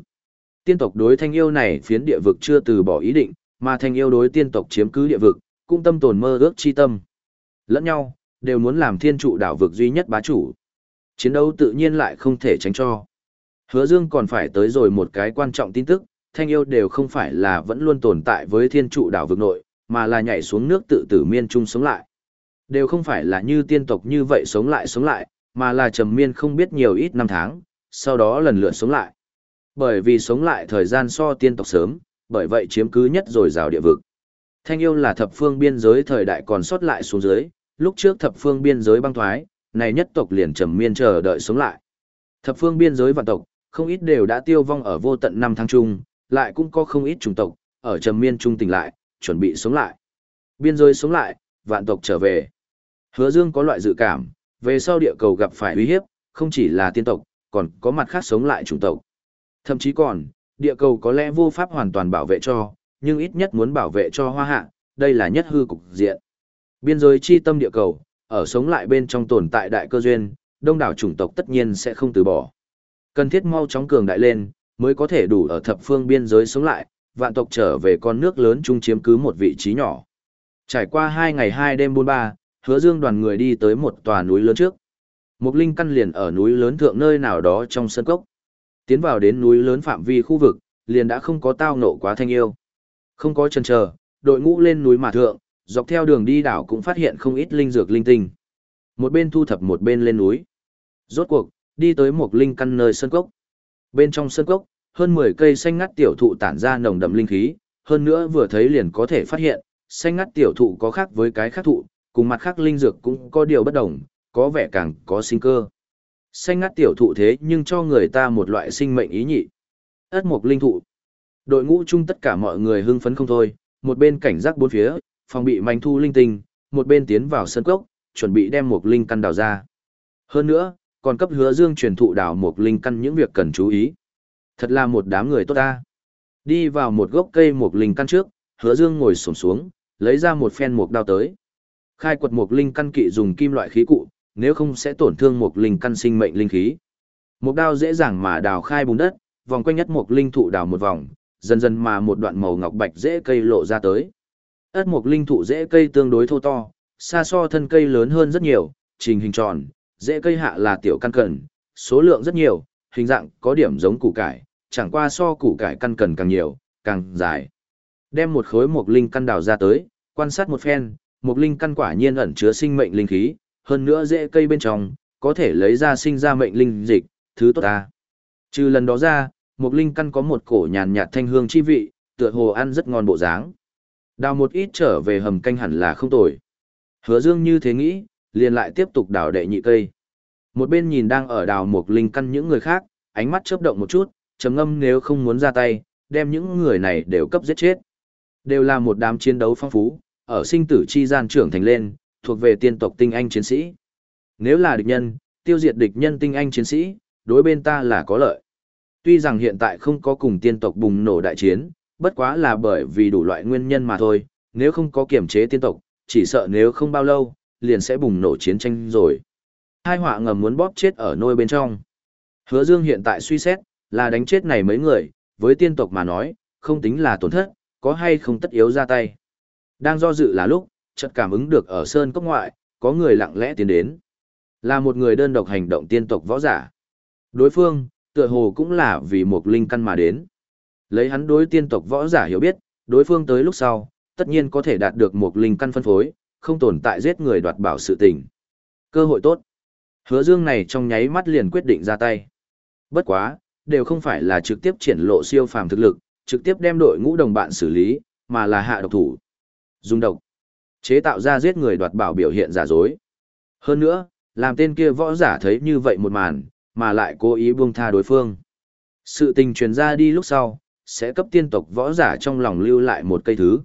Tiên tộc đối thanh yêu này phiến địa vực chưa từ bỏ ý định, mà thanh yêu đối tiên tộc chiếm cứ địa vực, cũng tâm tồn mơ ước chi tâm. Lẫn nhau, đều muốn làm thiên trụ đảo vực duy nhất bá chủ. Chiến đấu tự nhiên lại không thể tránh cho. Hứa Dương còn phải tới rồi một cái quan trọng tin tức, thanh yêu đều không phải là vẫn luôn tồn tại với thiên trụ đảo vực nội, mà là nhảy xuống nước tự tử miên trung sống lại. Đều không phải là như tiên tộc như vậy sống lại sống lại, mà là trầm miên không biết nhiều ít năm tháng, sau đó lần lượt sống lại. Bởi vì sống lại thời gian so tiên tộc sớm, bởi vậy chiếm cứ nhất rồi rào địa vực. Thanh yêu là thập phương biên giới thời đại còn sót lại xuống dưới, lúc trước thập phương biên giới băng thoái, này nhất tộc liền trầm miên chờ đợi sống lại. Thập phương biên giới vạn tộc, không ít đều đã tiêu vong ở vô tận năm tháng chung, lại cũng có không ít chủng tộc, ở trầm miên trung tỉnh lại, chuẩn bị sống lại. Biên giới sống lại, vạn tộc trở về. Hứa Dương có loại dự cảm, về sau địa cầu gặp phải uy hiếp, không chỉ là tiên tộc, còn có mặt khác sống lại chủng tộc. Thậm chí còn, địa cầu có lẽ vô pháp hoàn toàn bảo vệ cho, nhưng ít nhất muốn bảo vệ cho hoa hạ, đây là nhất hư cục diện. Biên giới chi tâm địa cầu, ở sống lại bên trong tồn tại đại cơ duyên, đông đảo chủng tộc tất nhiên sẽ không từ bỏ. Cần thiết mau chóng cường đại lên, mới có thể đủ ở thập phương biên giới sống lại, vạn tộc trở về con nước lớn chung chiếm cứ một vị trí nhỏ. Trải qua hai ngày hai đêm buôn ba, hứa dương đoàn người đi tới một tòa núi lớn trước. Một linh căn liền ở núi lớn thượng nơi nào đó trong sân cốc. Tiến vào đến núi lớn phạm vi khu vực, liền đã không có tao nộ quá thanh yêu. Không có chần chờ, đội ngũ lên núi mà thượng, dọc theo đường đi đảo cũng phát hiện không ít linh dược linh tinh. Một bên thu thập một bên lên núi. Rốt cuộc, đi tới một linh căn nơi sân cốc. Bên trong sân cốc, hơn 10 cây xanh ngắt tiểu thụ tản ra nồng đậm linh khí, hơn nữa vừa thấy liền có thể phát hiện, xanh ngắt tiểu thụ có khác với cái khác thụ, cùng mặt khác linh dược cũng có điều bất đồng, có vẻ càng có sinh cơ. Xanh ngắt tiểu thụ thế nhưng cho người ta một loại sinh mệnh ý nhị. Ất mục linh thụ. Đội ngũ chung tất cả mọi người hưng phấn không thôi, một bên cảnh giác bốn phía, phòng bị manh thu linh tinh, một bên tiến vào sân cốc, chuẩn bị đem mục linh căn đào ra. Hơn nữa, còn cấp hứa dương truyền thụ đào mục linh căn những việc cần chú ý. Thật là một đám người tốt ta. Đi vào một gốc cây mục linh căn trước, hứa dương ngồi xổm xuống, lấy ra một phen mục đao tới. Khai quật một linh căn kỵ dùng kim loại khí cụ, nếu không sẽ tổn thương một linh căn sinh mệnh linh khí. Một đao dễ dàng mà đào khai bùn đất, vòng quanh nhất một linh thụ đào một vòng, dần dần mà một đoạn màu ngọc bạch dễ cây lộ ra tới. Ất một linh thụ dễ cây tương đối thô to, xa so thân cây lớn hơn rất nhiều, trình hình tròn, dễ cây hạ là tiểu căn cần, số lượng rất nhiều, hình dạng có điểm giống củ cải, chẳng qua so củ cải căn cần càng nhiều, càng dài. Đem một khối một linh căn đào ra tới, quan sát một phen, một linh căn quả nhiên ẩn chứa sinh mệnh linh khí, hơn nữa dễ cây bên trong, có thể lấy ra sinh ra mệnh linh dịch, thứ tốt ta. Trừ lần đó ra, một linh căn có một cổ nhàn nhạt thanh hương chi vị, tựa hồ ăn rất ngon bộ dáng. Đào một ít trở về hầm canh hẳn là không tồi. Hứa Dương như thế nghĩ, liền lại tiếp tục đào đệ nhị cây. Một bên nhìn đang ở đào một linh căn những người khác, ánh mắt chớp động một chút, trầm ngâm nếu không muốn ra tay, đem những người này đều cấp giết chết. Đều là một đám chiến đấu phong phú, ở sinh tử chi gian trưởng thành lên, thuộc về tiên tộc tinh anh chiến sĩ. Nếu là địch nhân, tiêu diệt địch nhân tinh anh chiến sĩ, đối bên ta là có lợi. Tuy rằng hiện tại không có cùng tiên tộc bùng nổ đại chiến, bất quá là bởi vì đủ loại nguyên nhân mà thôi, nếu không có kiểm chế tiên tộc, chỉ sợ nếu không bao lâu, liền sẽ bùng nổ chiến tranh rồi. Hai họa ngầm muốn bóp chết ở nôi bên trong. Hứa Dương hiện tại suy xét, là đánh chết này mấy người, với tiên tộc mà nói, không tính là tổn thất, có hay không tất yếu ra tay. Đang do dự là lúc, chợt cảm ứng được ở sơn cốc ngoại, có người lặng lẽ tiến đến. Là một người đơn độc hành động tiên tộc võ giả. Đối phương, tựa hồ cũng là vì một linh căn mà đến. Lấy hắn đối tiên tộc võ giả hiểu biết, đối phương tới lúc sau, tất nhiên có thể đạt được một linh căn phân phối, không tồn tại giết người đoạt bảo sự tình. Cơ hội tốt. Hứa Dương này trong nháy mắt liền quyết định ra tay. Bất quá, đều không phải là trực tiếp triển lộ siêu phàm thực lực, trực tiếp đem đội ngũ đồng bạn xử lý, mà là hạ độc thủ. Dùng độc. Chế tạo ra giết người đoạt bảo biểu hiện giả dối. Hơn nữa, làm tên kia võ giả thấy như vậy một màn, mà lại cố ý buông tha đối phương. Sự tình truyền ra đi lúc sau, sẽ cấp tiên tộc võ giả trong lòng lưu lại một cây thứ.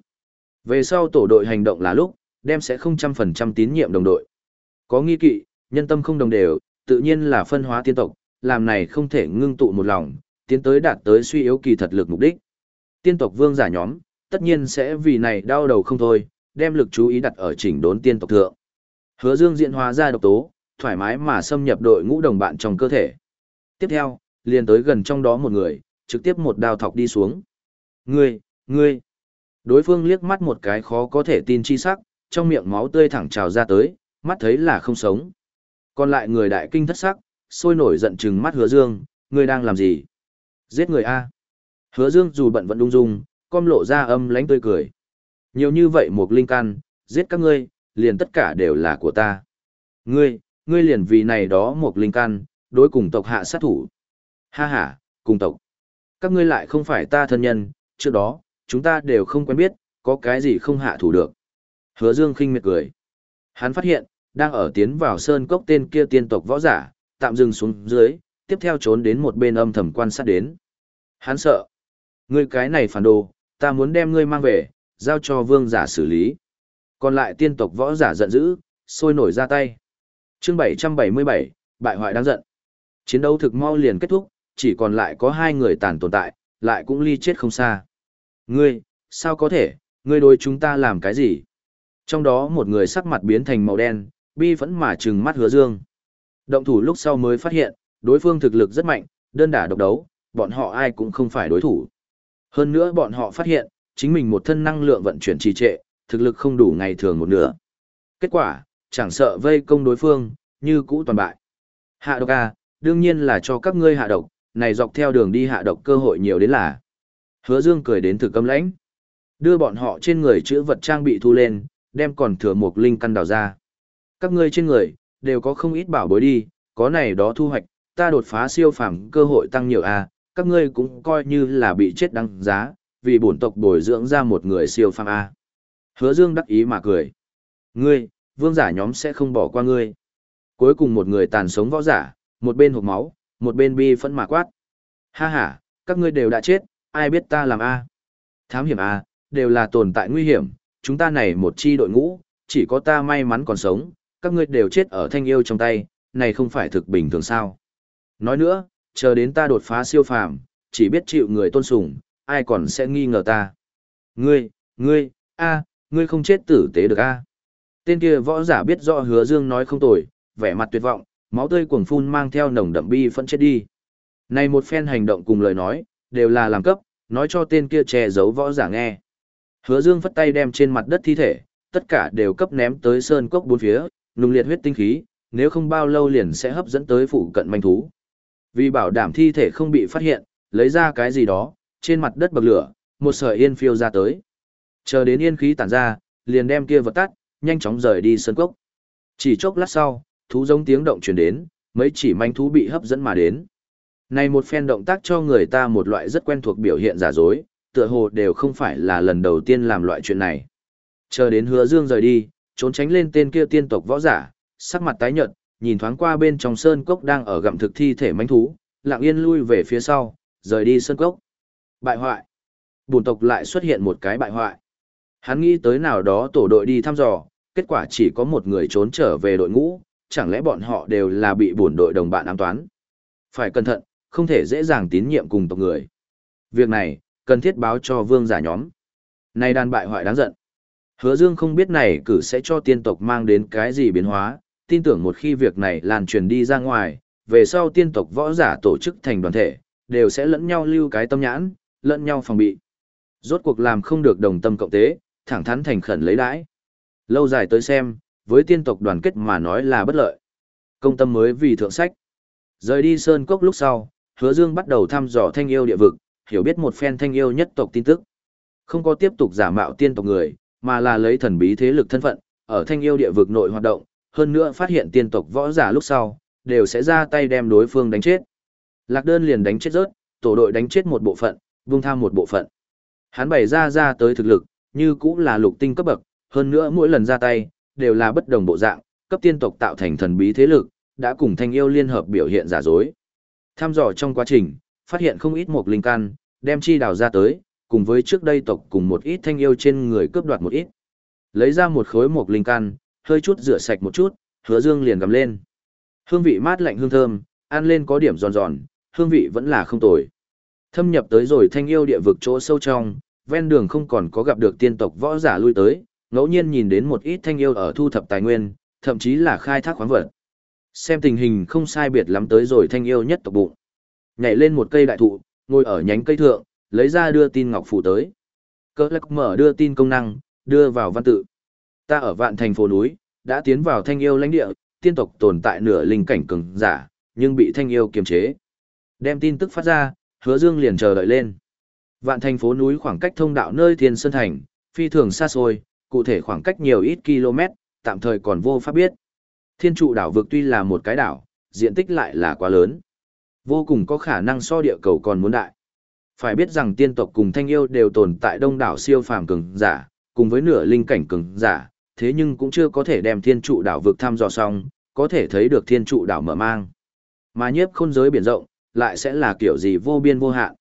Về sau tổ đội hành động là lúc, đem sẽ không trăm phần trăm tín nhiệm đồng đội. Có nghi kỵ, nhân tâm không đồng đều, tự nhiên là phân hóa tiên tộc, làm này không thể ngưng tụ một lòng, tiến tới đạt tới suy yếu kỳ thật lực mục đích. Tiên tộc vương giả nhóm, tất nhiên sẽ vì này đau đầu không thôi, đem lực chú ý đặt ở chỉnh đốn tiên tộc thượng. Hứa Dương diễn hóa ra độc tố, thoải mái mà xâm nhập đội ngũ đồng bạn trong cơ thể. Tiếp theo, liền tới gần trong đó một người, trực tiếp một đao thọc đi xuống. Ngươi, ngươi. Đối phương liếc mắt một cái khó có thể tin chi sắc, trong miệng máu tươi thẳng trào ra tới, mắt thấy là không sống. Còn lại người đại kinh thất sắc, sôi nổi giận chừng mắt hứa dương, ngươi đang làm gì? Giết người A. Hứa dương dù bận vẫn đung dung, com lộ ra âm lánh tươi cười. Nhiều như vậy một linh căn, giết các ngươi, liền tất cả đều là của ta. Ngươi, ngươi liền vì này đó một linh căn, đối cùng tộc hạ sát thủ. Ha ha, cùng tộc. Các ngươi lại không phải ta thân nhân, trước đó, chúng ta đều không quen biết, có cái gì không hạ thủ được. Hứa Dương khinh miệt cười. Hắn phát hiện, đang ở tiến vào sơn cốc tên kia tiên tộc võ giả, tạm dừng xuống dưới, tiếp theo trốn đến một bên âm thầm quan sát đến. Hắn sợ. Ngươi cái này phản đồ, ta muốn đem ngươi mang về, giao cho vương giả xử lý. Còn lại tiên tộc võ giả giận dữ, sôi nổi ra tay. chương 777, bại hoại đang giận. Chiến đấu thực mau liền kết thúc, chỉ còn lại có hai người tàn tồn tại, lại cũng ly chết không xa. Ngươi, sao có thể, ngươi đối chúng ta làm cái gì? Trong đó một người sắc mặt biến thành màu đen, bi vẫn mà trừng mắt hứa dương. Động thủ lúc sau mới phát hiện, đối phương thực lực rất mạnh, đơn đả độc đấu, bọn họ ai cũng không phải đối thủ. Hơn nữa bọn họ phát hiện, chính mình một thân năng lượng vận chuyển trì trệ, thực lực không đủ ngày thường một nửa. Kết quả, chẳng sợ vây công đối phương, như cũ toàn bại. Hạ độc à, đương nhiên là cho các ngươi hạ độc, này dọc theo đường đi hạ độc cơ hội nhiều đến là. Hứa Dương cười đến thử câm lãnh. Đưa bọn họ trên người chữ vật trang bị thu lên, đem còn thừa một linh căn đào ra. Các ngươi trên người, đều có không ít bảo bối đi, có này đó thu hoạch, ta đột phá siêu phẩm cơ hội tăng nhiều à, các ngươi cũng coi như là bị chết đăng giá, vì bổn tộc bồi dưỡng ra một người siêu phàm a. Hứa Dương đắc ý mà cười. Ngươi, vương giả nhóm sẽ không bỏ qua ngươi. Cuối cùng một người tàn sống võ giả, một bên hộp máu, một bên bi phẫn mà quát. Ha ha, các ngươi đều đã chết, ai biết ta làm A. Thám hiểm A, đều là tồn tại nguy hiểm, chúng ta này một chi đội ngũ, chỉ có ta may mắn còn sống, các ngươi đều chết ở thanh yêu trong tay, này không phải thực bình thường sao. Nói nữa, chờ đến ta đột phá siêu phàm, chỉ biết chịu người tôn sùng, ai còn sẽ nghi ngờ ta. Ngươi, ngươi, a, ngươi không chết tử tế được a. Tên kia võ giả biết rõ hứa dương nói không tồi, vẻ mặt tuyệt vọng, máu tươi cuồng phun mang theo nồng đậm bi phẫn chết đi. Này một phen hành động cùng lời nói, đều là làm cấp, nói cho tên kia che giấu võ giả nghe. Hứa Dương phất tay đem trên mặt đất thi thể, tất cả đều cấp ném tới sơn cốc bốn phía, nung liệt huyết tinh khí, nếu không bao lâu liền sẽ hấp dẫn tới phụ cận manh thú. Vì bảo đảm thi thể không bị phát hiện, lấy ra cái gì đó, trên mặt đất bậc lửa, một sợi yên phiêu ra tới. Chờ đến yên khí tản ra, liền đem kia vật tắt, nhanh chóng rời đi sơn cốc. Chỉ chốc lát sau, thú giống tiếng động truyền đến, mấy chỉ manh thú bị hấp dẫn mà đến. Này một phen động tác cho người ta một loại rất quen thuộc biểu hiện giả dối, tựa hồ đều không phải là lần đầu tiên làm loại chuyện này. Chờ đến hứa dương rời đi, trốn tránh lên tên kia tiên tộc võ giả, sắc mặt tái nhợt, nhìn thoáng qua bên trong sơn cốc đang ở gặm thực thi thể manh thú, lặng yên lui về phía sau, rời đi sơn cốc. Bại hoại. Bùn tộc lại xuất hiện một cái bại hoại. Hắn nghĩ tới nào đó tổ đội đi thăm dò, kết quả chỉ có một người trốn trở về đội ngũ, chẳng lẽ bọn họ đều là bị buồn đội đồng bạn ám toán. Phải cẩn thận, không thể dễ dàng tín nhiệm cùng tộc người. Việc này, cần thiết báo cho vương giả nhóm. Này đàn bại hoại đáng giận. Hứa Dương không biết này cử sẽ cho tiên tộc mang đến cái gì biến hóa, tin tưởng một khi việc này lan truyền đi ra ngoài, về sau tiên tộc võ giả tổ chức thành đoàn thể, đều sẽ lẫn nhau lưu cái tâm nhãn, lẫn nhau phòng bị. Rốt cuộc làm không được đồng tâm cộng tế, thẳng thắn thành khẩn lấy đãi. Lâu dài tới xem, với tiên tộc đoàn kết mà nói là bất lợi. Công tâm mới vì thượng sách. Rời đi Sơn Cốc lúc sau, Hứa Dương bắt đầu thăm dò thanh yêu địa vực, hiểu biết một phen thanh yêu nhất tộc tin tức. Không có tiếp tục giả mạo tiên tộc người, mà là lấy thần bí thế lực thân phận, ở thanh yêu địa vực nội hoạt động, hơn nữa phát hiện tiên tộc võ giả lúc sau, đều sẽ ra tay đem đối phương đánh chết. Lạc đơn liền đánh chết rớt, tổ đội đánh chết một bộ phận, vung tham một bộ phận. Hắn bày ra ra tới thực lực, như cũng là lục tinh cấp bậc, hơn nữa mỗi lần ra tay, đều là bất đồng bộ dạng, cấp tiên tộc tạo thành thần bí thế lực, đã cùng thanh yêu liên hợp biểu hiện giả dối. Tham dò trong quá trình, phát hiện không ít một linh căn, đem chi đào ra tới, cùng với trước đây tộc cùng một ít thanh yêu trên người cướp đoạt một ít. Lấy ra một khối một linh căn, hơi chút rửa sạch một chút, hứa dương liền gầm lên. Hương vị mát lạnh hương thơm, ăn lên có điểm giòn giòn, hương vị vẫn là không tồi. Thâm nhập tới rồi thanh yêu địa vực chỗ sâu trong, ven đường không còn có gặp được tiên tộc võ giả lui tới, ngẫu nhiên nhìn đến một ít thanh yêu ở thu thập tài nguyên, thậm chí là khai thác khoáng vật. Xem tình hình không sai biệt lắm tới rồi thanh yêu nhất tộc bụng. Nhảy lên một cây đại thụ, ngồi ở nhánh cây thượng, lấy ra đưa tin ngọc phủ tới. Cơ lắc mở đưa tin công năng, đưa vào văn tự. Ta ở vạn thành phố núi, đã tiến vào thanh yêu lãnh địa, tiên tộc tồn tại nửa linh cảnh cường giả, nhưng bị thanh yêu kiềm chế. Đem tin tức phát ra, hứa dương liền chờ đợi lên. Vạn thành phố núi khoảng cách thông đạo nơi thiên sơn thành, phi thường xa xôi, cụ thể khoảng cách nhiều ít km, tạm thời còn vô pháp biết. Thiên trụ đảo vực tuy là một cái đảo, diện tích lại là quá lớn. Vô cùng có khả năng so địa cầu còn muốn đại. Phải biết rằng tiên tộc cùng thanh yêu đều tồn tại đông đảo siêu phàm cường giả, cùng với nửa linh cảnh cường giả, thế nhưng cũng chưa có thể đem thiên trụ đảo vực thăm dò xong, có thể thấy được thiên trụ đảo mở mang. Mà nhiếp khôn giới biển rộng, lại sẽ là kiểu gì vô biên vô hạn.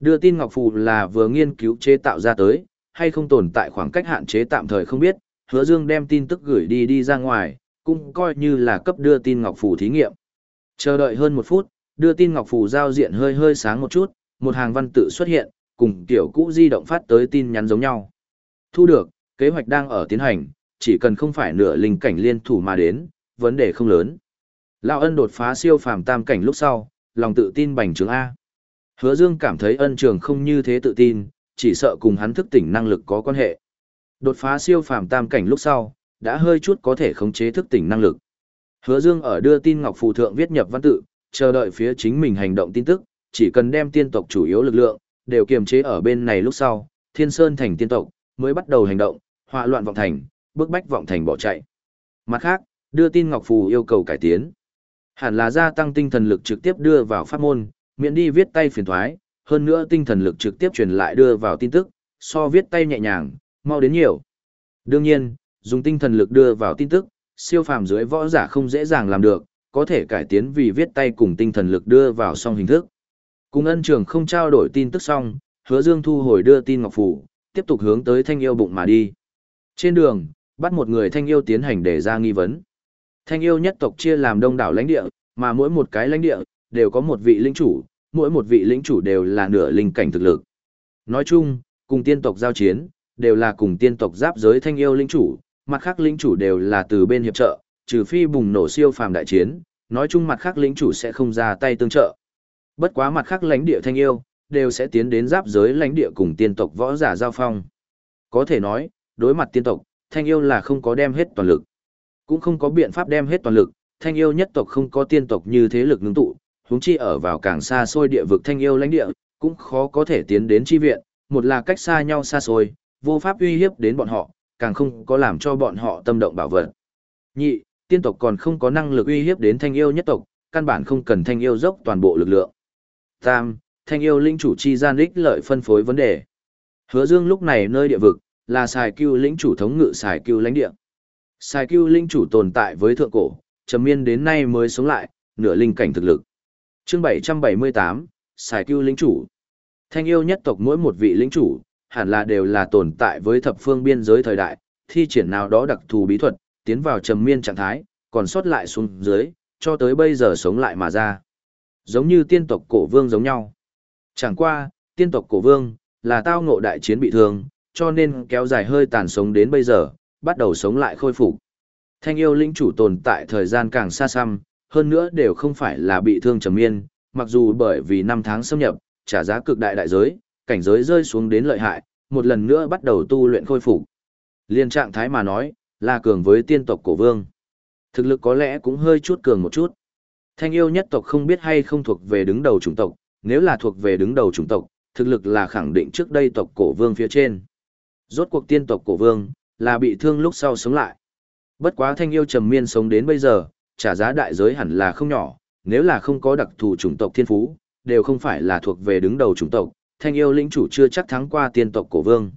Đưa tin Ngọc Phù là vừa nghiên cứu chế tạo ra tới, hay không tồn tại khoảng cách hạn chế tạm thời không biết, hứa dương đem tin tức gửi đi đi ra ngoài, cũng coi như là cấp đưa tin Ngọc Phù thí nghiệm. Chờ đợi hơn một phút, đưa tin Ngọc Phù giao diện hơi hơi sáng một chút, một hàng văn tự xuất hiện, cùng tiểu cũ di động phát tới tin nhắn giống nhau. Thu được, kế hoạch đang ở tiến hành, chỉ cần không phải nửa linh cảnh liên thủ mà đến, vấn đề không lớn. Lão ân đột phá siêu phàm tam cảnh lúc sau, lòng tự tin bành trướng A. Hứa Dương cảm thấy ân trường không như thế tự tin, chỉ sợ cùng hắn thức tỉnh năng lực có quan hệ. Đột phá siêu phàm tam cảnh lúc sau, đã hơi chút có thể khống chế thức tỉnh năng lực. Hứa Dương ở đưa tin Ngọc Phù Thượng viết nhập văn tự, chờ đợi phía chính mình hành động tin tức, chỉ cần đem tiên tộc chủ yếu lực lượng, đều kiềm chế ở bên này lúc sau, Thiên Sơn thành tiên tộc, mới bắt đầu hành động, họa loạn vọng thành, bước bách vọng thành bỏ chạy. Mặt khác, đưa tin Ngọc Phù yêu cầu cải tiến. Hẳn là gia tăng tinh thần lực trực tiếp đưa vào pháp môn, miễn đi viết tay phiền thoái, hơn nữa tinh thần lực trực tiếp truyền lại đưa vào tin tức, so viết tay nhẹ nhàng, mau đến nhiều. Đương nhiên, dùng tinh thần lực đưa vào tin tức, siêu phàm dưới võ giả không dễ dàng làm được, có thể cải tiến vì viết tay cùng tinh thần lực đưa vào song hình thức. Cùng ân trường không trao đổi tin tức xong, hứa dương thu hồi đưa tin ngọc phủ, tiếp tục hướng tới thanh yêu bụng mà đi. Trên đường, bắt một người thanh yêu tiến hành để ra nghi vấn. Thanh yêu nhất tộc chia làm đông đảo lãnh địa, mà mỗi một cái lãnh địa, đều có một vị lĩnh chủ, mỗi một vị lĩnh chủ đều là nửa linh cảnh thực lực. Nói chung, cùng tiên tộc giao chiến, đều là cùng tiên tộc giáp giới thanh yêu lĩnh chủ, mặt khác lĩnh chủ đều là từ bên hiệp trợ, trừ phi bùng nổ siêu phàm đại chiến, nói chung mặt khác lĩnh chủ sẽ không ra tay tương trợ. Bất quá mặt khác lãnh địa thanh yêu, đều sẽ tiến đến giáp giới lãnh địa cùng tiên tộc võ giả giao phong. Có thể nói, đối mặt tiên tộc, thanh yêu là không có đem hết toàn lực. Cũng không có biện pháp đem hết toàn lực, thanh yêu nhất tộc không có tiên tộc như thế lực ngưng tụ, huống chi ở vào càng xa xôi địa vực thanh yêu lãnh địa, cũng khó có thể tiến đến chi viện, một là cách xa nhau xa xôi, vô pháp uy hiếp đến bọn họ, càng không có làm cho bọn họ tâm động bảo vật. Nhị, tiên tộc còn không có năng lực uy hiếp đến thanh yêu nhất tộc, căn bản không cần thanh yêu dốc toàn bộ lực lượng. Tam, thanh yêu linh chủ chi gian ích lợi phân phối vấn đề. Hứa Dương lúc này nơi địa vực, là xài cưu lĩnh chủ thống ngự xài cưu lãnh địa. Xài cưu lĩnh chủ tồn tại với thượng cổ, trầm miên đến nay mới sống lại, nửa linh cảnh thực lực. Chương 778, xài cưu lĩnh chủ. Thanh yêu nhất tộc mỗi một vị lĩnh chủ, hẳn là đều là tồn tại với thập phương biên giới thời đại, thi triển nào đó đặc thù bí thuật, tiến vào trầm miên trạng thái, còn sót lại xuống dưới, cho tới bây giờ sống lại mà ra. Giống như tiên tộc cổ vương giống nhau. Chẳng qua, tiên tộc cổ vương, là tao ngộ đại chiến bị thương, cho nên kéo dài hơi tàn sống đến bây giờ, bắt đầu sống lại khôi phục. Thanh yêu linh chủ tồn tại thời gian càng xa xăm, hơn nữa đều không phải là bị thương trầm miên, mặc dù bởi vì năm tháng xâm nhập, trả giá cực đại đại giới, cảnh giới rơi xuống đến lợi hại, một lần nữa bắt đầu tu luyện khôi phục. Liên trạng thái mà nói, là cường với tiên tộc cổ vương. Thực lực có lẽ cũng hơi chút cường một chút. Thanh yêu nhất tộc không biết hay không thuộc về đứng đầu chủng tộc, nếu là thuộc về đứng đầu chủng tộc, thực lực là khẳng định trước đây tộc cổ vương phía trên. Rốt cuộc tiên tộc cổ vương, là bị thương lúc sau sống lại. Bất quá thanh yêu trầm miên sống đến bây giờ, trả giá đại giới hẳn là không nhỏ, nếu là không có đặc thù chủng tộc thiên phú, đều không phải là thuộc về đứng đầu chủng tộc, thanh yêu lĩnh chủ chưa chắc thắng qua tiên tộc cổ vương.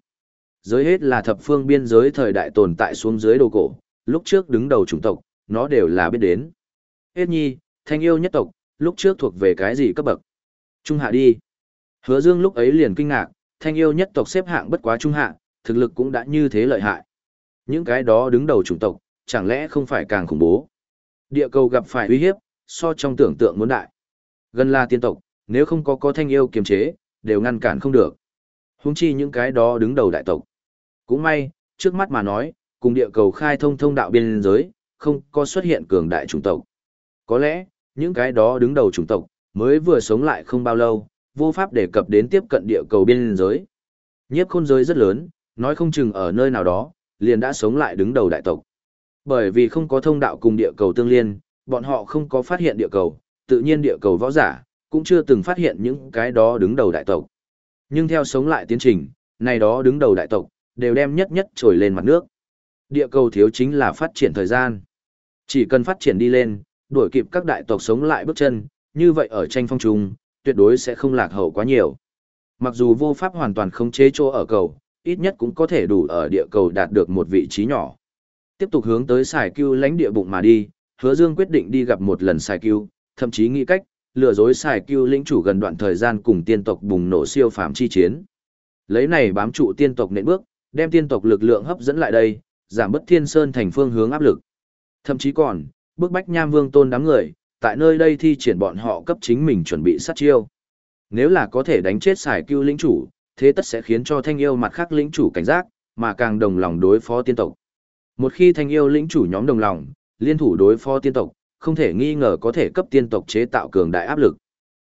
Giới hết là thập phương biên giới thời đại tồn tại xuống dưới đồ cổ, lúc trước đứng đầu chủng tộc, nó đều là biết đến. Hết nhi, thanh yêu nhất tộc, lúc trước thuộc về cái gì cấp bậc? Trung hạ đi. Hứa Dương lúc ấy liền kinh ngạc, thanh yêu nhất tộc xếp hạng bất quá trung hạ, thực lực cũng đã như thế lợi hại. Những cái đó đứng đầu chủng tộc, chẳng lẽ không phải càng khủng bố? Địa cầu gặp phải uy hiếp, so trong tưởng tượng muốn đại. Gần là tiên tộc, nếu không có có thanh yêu kiềm chế, đều ngăn cản không được. Húng chi những cái đó đứng đầu đại tộc. Cũng may, trước mắt mà nói, cùng địa cầu khai thông thông đạo biên giới, không có xuất hiện cường đại chủng tộc. Có lẽ, những cái đó đứng đầu chủng tộc, mới vừa sống lại không bao lâu, vô pháp đề cập đến tiếp cận địa cầu biên giới. Nhiếp khôn giới rất lớn, nói không chừng ở nơi nào đó, liền đã sống lại đứng đầu đại tộc. Bởi vì không có thông đạo cùng địa cầu tương liên, bọn họ không có phát hiện địa cầu, tự nhiên địa cầu võ giả, cũng chưa từng phát hiện những cái đó đứng đầu đại tộc. Nhưng theo sống lại tiến trình, này đó đứng đầu đại tộc, đều đem nhất nhất trồi lên mặt nước. Địa cầu thiếu chính là phát triển thời gian. Chỉ cần phát triển đi lên, đuổi kịp các đại tộc sống lại bước chân, như vậy ở tranh phong trùng, tuyệt đối sẽ không lạc hậu quá nhiều. Mặc dù vô pháp hoàn toàn không chế chỗ ở cầu, ít nhất cũng có thể đủ ở địa cầu đạt được một vị trí nhỏ. Tiếp tục hướng tới xài cưu lãnh địa bụng mà đi, hứa dương quyết định đi gặp một lần xài cưu, thậm chí nghĩ cách, lừa dối xài cưu lĩnh chủ gần đoạn thời gian cùng tiên tộc bùng nổ siêu phàm chi chiến. Lấy này bám trụ tiên tộc nện bước, đem tiên tộc lực lượng hấp dẫn lại đây, giảm bất thiên sơn thành phương hướng áp lực. Thậm chí còn, bước bách nham vương tôn đám người, tại nơi đây thi triển bọn họ cấp chính mình chuẩn bị sát chiêu. Nếu là có thể đánh chết xài cưu lĩnh chủ, thế tất sẽ khiến cho thanh yêu mặt khác lĩnh chủ cảnh giác, mà càng đồng lòng đối phó tiên tộc. Một khi thanh yêu lĩnh chủ nhóm đồng lòng, liên thủ đối phó tiên tộc, không thể nghi ngờ có thể cấp tiên tộc chế tạo cường đại áp lực.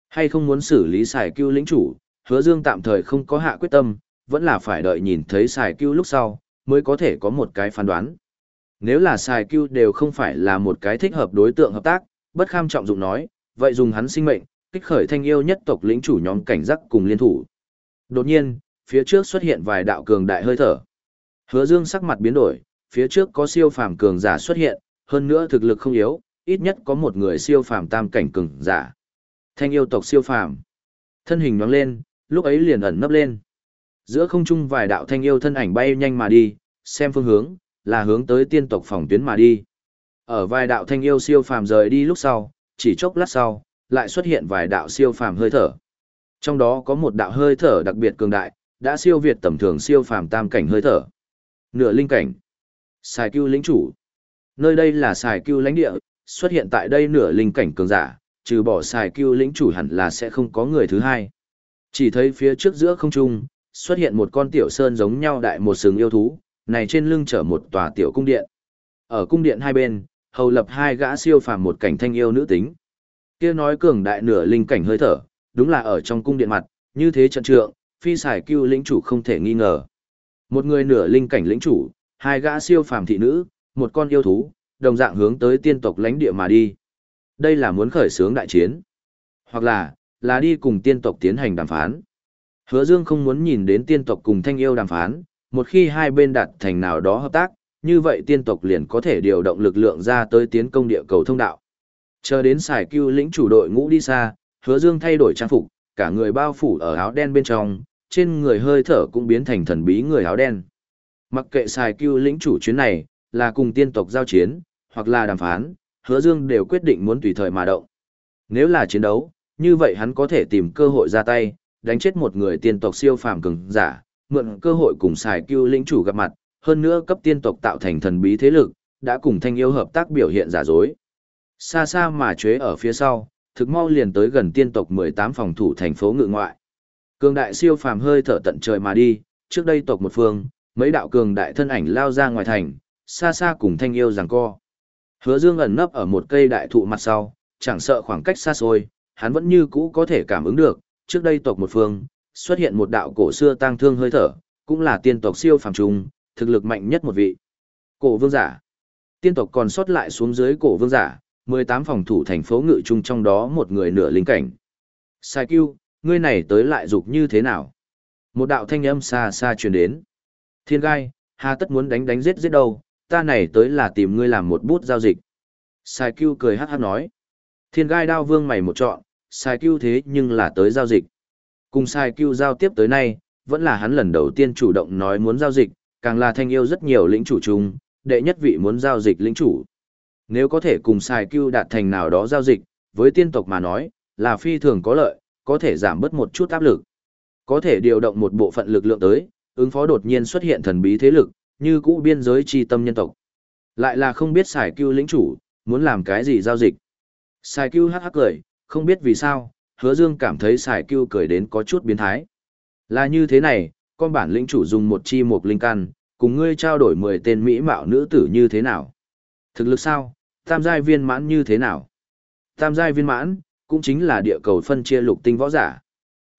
Hay không muốn xử lý xài cưu lĩnh chủ, hứa dương tạm thời không có hạ quyết tâm, vẫn là phải đợi nhìn thấy xài cưu lúc sau, mới có thể có một cái phán đoán. Nếu là xài cưu đều không phải là một cái thích hợp đối tượng hợp tác, bất kham trọng dụng nói, vậy dùng hắn sinh mệnh, kích khởi thanh yêu nhất tộc lĩnh chủ nhóm cảnh giác cùng liên thủ. Đột nhiên, phía trước xuất hiện vài đạo cường đại hơi thở. Hứa Dương sắc mặt biến đổi, phía trước có siêu phàm cường giả xuất hiện, hơn nữa thực lực không yếu, ít nhất có một người siêu phàm tam cảnh cường giả. Thanh yêu tộc siêu phàm. Thân hình nhoáng lên, lúc ấy liền ẩn nấp lên. Giữa không trung vài đạo thanh yêu thân ảnh bay nhanh mà đi, xem phương hướng, là hướng tới tiên tộc phòng tuyến mà đi. Ở vài đạo thanh yêu siêu phàm rời đi lúc sau, chỉ chốc lát sau, lại xuất hiện vài đạo siêu phàm hơi thở. Trong đó có một đạo hơi thở đặc biệt cường đại, đã siêu việt tầm thường siêu phàm tam cảnh hơi thở. Nửa linh cảnh. Sài Cưu lĩnh chủ. Nơi đây là Sài Cưu lãnh địa, xuất hiện tại đây nửa linh cảnh cường giả, trừ bỏ Sài Cưu lĩnh chủ hẳn là sẽ không có người thứ hai. Chỉ thấy phía trước giữa không trung, xuất hiện một con tiểu sơn giống nhau đại một sừng yêu thú, này trên lưng chở một tòa tiểu cung điện. Ở cung điện hai bên, hầu lập hai gã siêu phàm một cảnh thanh yêu nữ tính. Kia nói cường đại nửa linh cảnh hơi thở, đúng là ở trong cung điện mặt, như thế trận trượng, phi xài cưu lĩnh chủ không thể nghi ngờ. Một người nửa linh cảnh lĩnh chủ, hai gã siêu phàm thị nữ, một con yêu thú, đồng dạng hướng tới tiên tộc lãnh địa mà đi. Đây là muốn khởi xướng đại chiến, hoặc là là đi cùng tiên tộc tiến hành đàm phán. Hứa Dương không muốn nhìn đến tiên tộc cùng thanh yêu đàm phán, một khi hai bên đạt thành nào đó hợp tác, như vậy tiên tộc liền có thể điều động lực lượng ra tới tiến công địa cầu thông đạo. Chờ đến xài cưu lĩnh chủ đội ngũ đi xa, hứa dương thay đổi trang phục, cả người bao phủ ở áo đen bên trong, trên người hơi thở cũng biến thành thần bí người áo đen. Mặc kệ xài cưu lĩnh chủ chuyến này, là cùng tiên tộc giao chiến, hoặc là đàm phán, hứa dương đều quyết định muốn tùy thời mà động. Nếu là chiến đấu, như vậy hắn có thể tìm cơ hội ra tay, đánh chết một người tiên tộc siêu phàm cường giả, mượn cơ hội cùng xài cưu lĩnh chủ gặp mặt, hơn nữa cấp tiên tộc tạo thành thần bí thế lực, đã cùng thanh yêu hợp tác biểu hiện giả dối. Xa xa mà chế ở phía sau, thực mau liền tới gần tiên tộc 18 phòng thủ thành phố ngự ngoại. Cường đại siêu phàm hơi thở tận trời mà đi, trước đây tộc một phương, mấy đạo cường đại thân ảnh lao ra ngoài thành, xa xa cùng thanh yêu giằng co. Hứa Dương ẩn nấp ở một cây đại thụ mặt sau, chẳng sợ khoảng cách xa xôi, hắn vẫn như cũ có thể cảm ứng được, trước đây tộc một phương, xuất hiện một đạo cổ xưa tang thương hơi thở, cũng là tiên tộc siêu phàm trùng, thực lực mạnh nhất một vị. Cổ vương giả. Tiên tộc còn sót lại xuống dưới cổ vương giả, 18 phòng thủ thành phố ngự trung trong đó một người nửa linh cảnh. Sai Cưu, ngươi này tới lại dục như thế nào? Một đạo thanh âm xa xa truyền đến. Thiên gai, hà tất muốn đánh đánh giết giết đâu, ta này tới là tìm ngươi làm một bút giao dịch. Sai Cưu cười hát hát nói. Thiên gai đao vương mày một trọn, Sai Cưu thế nhưng là tới giao dịch. Cùng Sai Cưu giao tiếp tới nay, vẫn là hắn lần đầu tiên chủ động nói muốn giao dịch, càng là thanh yêu rất nhiều lĩnh chủ chung, đệ nhất vị muốn giao dịch lĩnh chủ. Nếu có thể cùng xài Cưu đạt thành nào đó giao dịch, với tiên tộc mà nói, là phi thường có lợi, có thể giảm bớt một chút áp lực. Có thể điều động một bộ phận lực lượng tới, ứng phó đột nhiên xuất hiện thần bí thế lực, như cũ biên giới chi tâm nhân tộc. Lại là không biết xài Cưu lĩnh chủ, muốn làm cái gì giao dịch. Xài Cưu hắc hắc cười, không biết vì sao, hứa dương cảm thấy xài Cưu cười đến có chút biến thái. Là như thế này, con bản lĩnh chủ dùng một chi một linh căn, cùng ngươi trao đổi 10 tên mỹ mạo nữ tử như thế nào? Thực lực sao? Tam giai viên mãn như thế nào? Tam giai viên mãn, cũng chính là địa cầu phân chia lục tinh võ giả.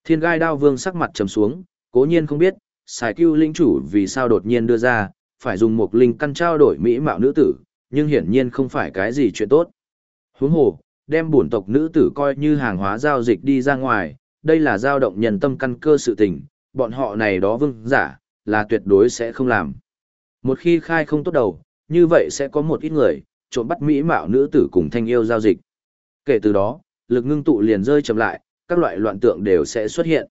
Thiên gai đao vương sắc mặt trầm xuống, cố nhiên không biết, xài cưu linh chủ vì sao đột nhiên đưa ra, phải dùng một linh căn trao đổi mỹ mạo nữ tử, nhưng hiển nhiên không phải cái gì chuyện tốt. Huống hồ, đem bổn tộc nữ tử coi như hàng hóa giao dịch đi ra ngoài, đây là giao động nhân tâm căn cơ sự tình, bọn họ này đó vương giả, là tuyệt đối sẽ không làm. Một khi khai không tốt đầu, như vậy sẽ có một ít người, trộm bắt mỹ mạo nữ tử cùng thanh yêu giao dịch. Kể từ đó, lực ngưng tụ liền rơi chậm lại, các loại loạn tượng đều sẽ xuất hiện.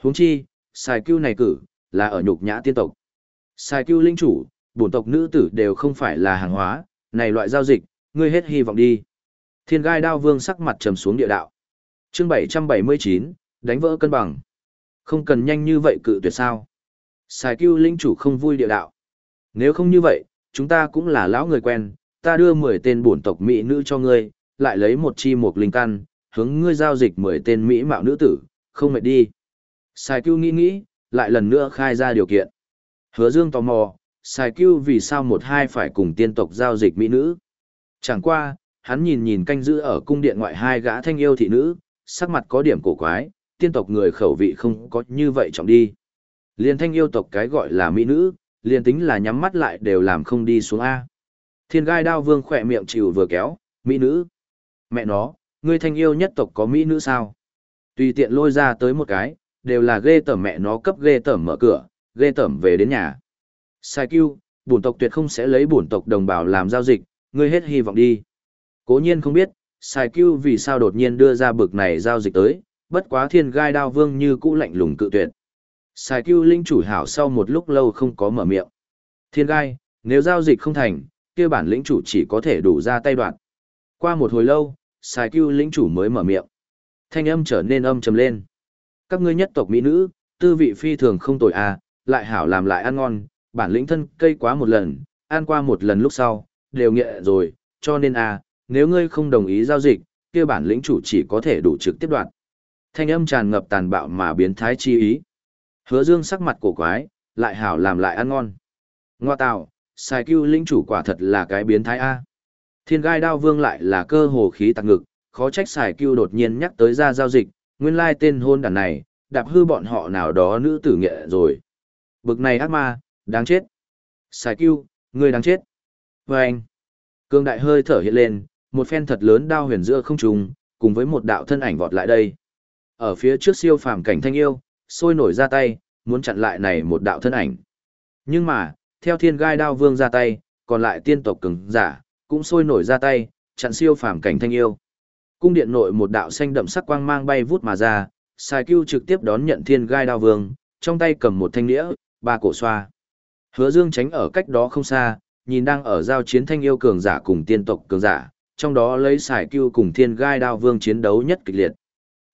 Huống chi, xài cưu này cử, là ở nhục nhã tiên tộc. Xài cưu linh chủ, bổn tộc nữ tử đều không phải là hàng hóa, này loại giao dịch, ngươi hết hy vọng đi. Thiên gai đao vương sắc mặt trầm xuống địa đạo. chương 779, đánh vỡ cân bằng. Không cần nhanh như vậy cự tuyệt sao. Xài cưu linh chủ không vui địa đạo. Nếu không như vậy, chúng ta cũng là lão người quen, ta đưa 10 tên bổn tộc mỹ nữ cho ngươi, lại lấy một chi một linh căn, hướng ngươi giao dịch 10 tên mỹ mạo nữ tử, không mệt đi. Sai Cưu nghĩ nghĩ, lại lần nữa khai ra điều kiện. Hứa Dương tò mò, Sai Cưu vì sao một hai phải cùng tiên tộc giao dịch mỹ nữ. Chẳng qua, hắn nhìn nhìn canh giữ ở cung điện ngoại hai gã thanh yêu thị nữ, sắc mặt có điểm cổ quái, tiên tộc người khẩu vị không có như vậy trọng đi. Liên thanh yêu tộc cái gọi là mỹ nữ, liền tính là nhắm mắt lại đều làm không đi xuống A. Thiên gai đao vương khỏe miệng chịu vừa kéo, mỹ nữ. Mẹ nó, ngươi thanh yêu nhất tộc có mỹ nữ sao? Tùy tiện lôi ra tới một cái, đều là ghê tởm mẹ nó cấp ghê tởm mở cửa, ghê tởm về đến nhà. Sai kêu, bổn tộc tuyệt không sẽ lấy bổn tộc đồng bào làm giao dịch, ngươi hết hy vọng đi. Cố nhiên không biết, Sai kêu vì sao đột nhiên đưa ra bực này giao dịch tới, bất quá thiên gai đao vương như cũ lạnh lùng cự tuyệt. Sai kêu linh chủ hảo sau một lúc lâu không có mở miệng. Thiên gai, nếu giao dịch không thành, kia bản lĩnh chủ chỉ có thể đủ ra tay đoạn. Qua một hồi lâu, Sai cưu lĩnh chủ mới mở miệng. Thanh âm trở nên âm trầm lên. Các ngươi nhất tộc mỹ nữ, tư vị phi thường không tồi à, lại hảo làm lại ăn ngon, bản lĩnh thân cây quá một lần, ăn qua một lần lúc sau, đều nghệ rồi, cho nên à, nếu ngươi không đồng ý giao dịch, kia bản lĩnh chủ chỉ có thể đủ trực tiếp đoạn. Thanh âm tràn ngập tàn bạo mà biến thái chi ý. Hứa Dương sắc mặt cổ quái, lại hảo làm lại ăn ngon. Ngoa tạo, xài cưu lĩnh chủ quả thật là cái biến thái A. Thiên gai đao vương lại là cơ hồ khí tạc ngực, khó trách xài cưu đột nhiên nhắc tới ra giao dịch, nguyên lai tên hôn đàn này, đạp hư bọn họ nào đó nữ tử nghệ rồi. Bực này ác ma, đáng chết. Xài cưu, người đáng chết. Và anh, cương đại hơi thở hiện lên, một phen thật lớn đao huyền giữa không trùng, cùng với một đạo thân ảnh vọt lại đây. Ở phía trước siêu phàm cảnh thanh yêu, sôi nổi ra tay, muốn chặn lại này một đạo thân ảnh. Nhưng mà, theo thiên gai đao vương ra tay, còn lại tiên tộc cường giả, cũng sôi nổi ra tay, chặn siêu phàm cảnh thanh yêu. Cung điện nội một đạo xanh đậm sắc quang mang bay vút mà ra, Sai Cưu trực tiếp đón nhận thiên gai đao vương, trong tay cầm một thanh nĩa, ba cổ xoa. Hứa Dương tránh ở cách đó không xa, nhìn đang ở giao chiến thanh yêu cường giả cùng tiên tộc cường giả, trong đó lấy Sai Cưu cùng thiên gai đao vương chiến đấu nhất kịch liệt.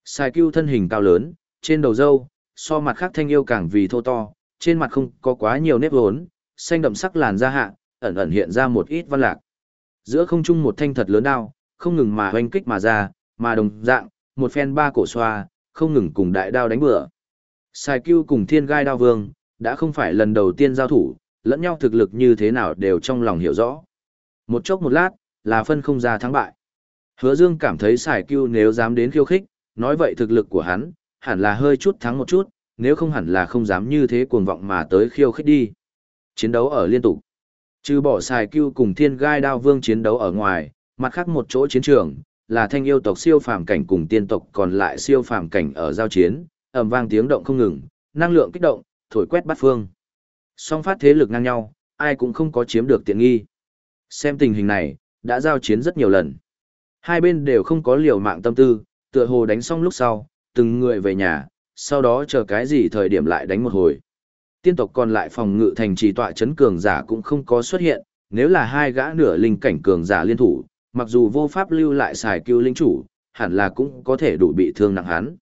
Sai Cưu thân hình cao lớn, trên đầu râu, so mặt khác thanh yêu càng vì thô to, trên mặt không có quá nhiều nếp vốn, xanh đậm sắc làn da hạ, ẩn ẩn hiện ra một ít văn lạc. Giữa không trung một thanh thật lớn đao, không ngừng mà hoanh kích mà ra, mà đồng dạng, một phen ba cổ xoa, không ngừng cùng đại đao đánh bừa Sai Cưu cùng Thiên Gai Đao Vương, đã không phải lần đầu tiên giao thủ, lẫn nhau thực lực như thế nào đều trong lòng hiểu rõ. Một chốc một lát, là phân không ra thắng bại. Hứa Dương cảm thấy Sải Cưu nếu dám đến khiêu khích, nói vậy thực lực của hắn, hẳn là hơi chút thắng một chút, nếu không hẳn là không dám như thế cuồng vọng mà tới khiêu khích đi. Chiến đấu ở liên tục. Trừ bỏ Sai Cưu cùng Thiên Gai Đao Vương chiến đấu ở ngoài, mặt khác một chỗ chiến trường, là thanh yêu tộc siêu phàm cảnh cùng tiên tộc còn lại siêu phàm cảnh ở giao chiến, ầm vang tiếng động không ngừng, năng lượng kích động, thổi quét bát phương. Song phát thế lực ngang nhau, ai cũng không có chiếm được tiện nghi. Xem tình hình này, đã giao chiến rất nhiều lần. Hai bên đều không có liều mạng tâm tư, tựa hồ đánh xong lúc sau, từng người về nhà, sau đó chờ cái gì thời điểm lại đánh một hồi. Tiên tộc còn lại phòng ngự thành trì tọa chấn cường giả cũng không có xuất hiện, nếu là hai gã nửa linh cảnh cường giả liên thủ, mặc dù vô pháp lưu lại xài cứu linh chủ, hẳn là cũng có thể đủ bị thương nặng hắn.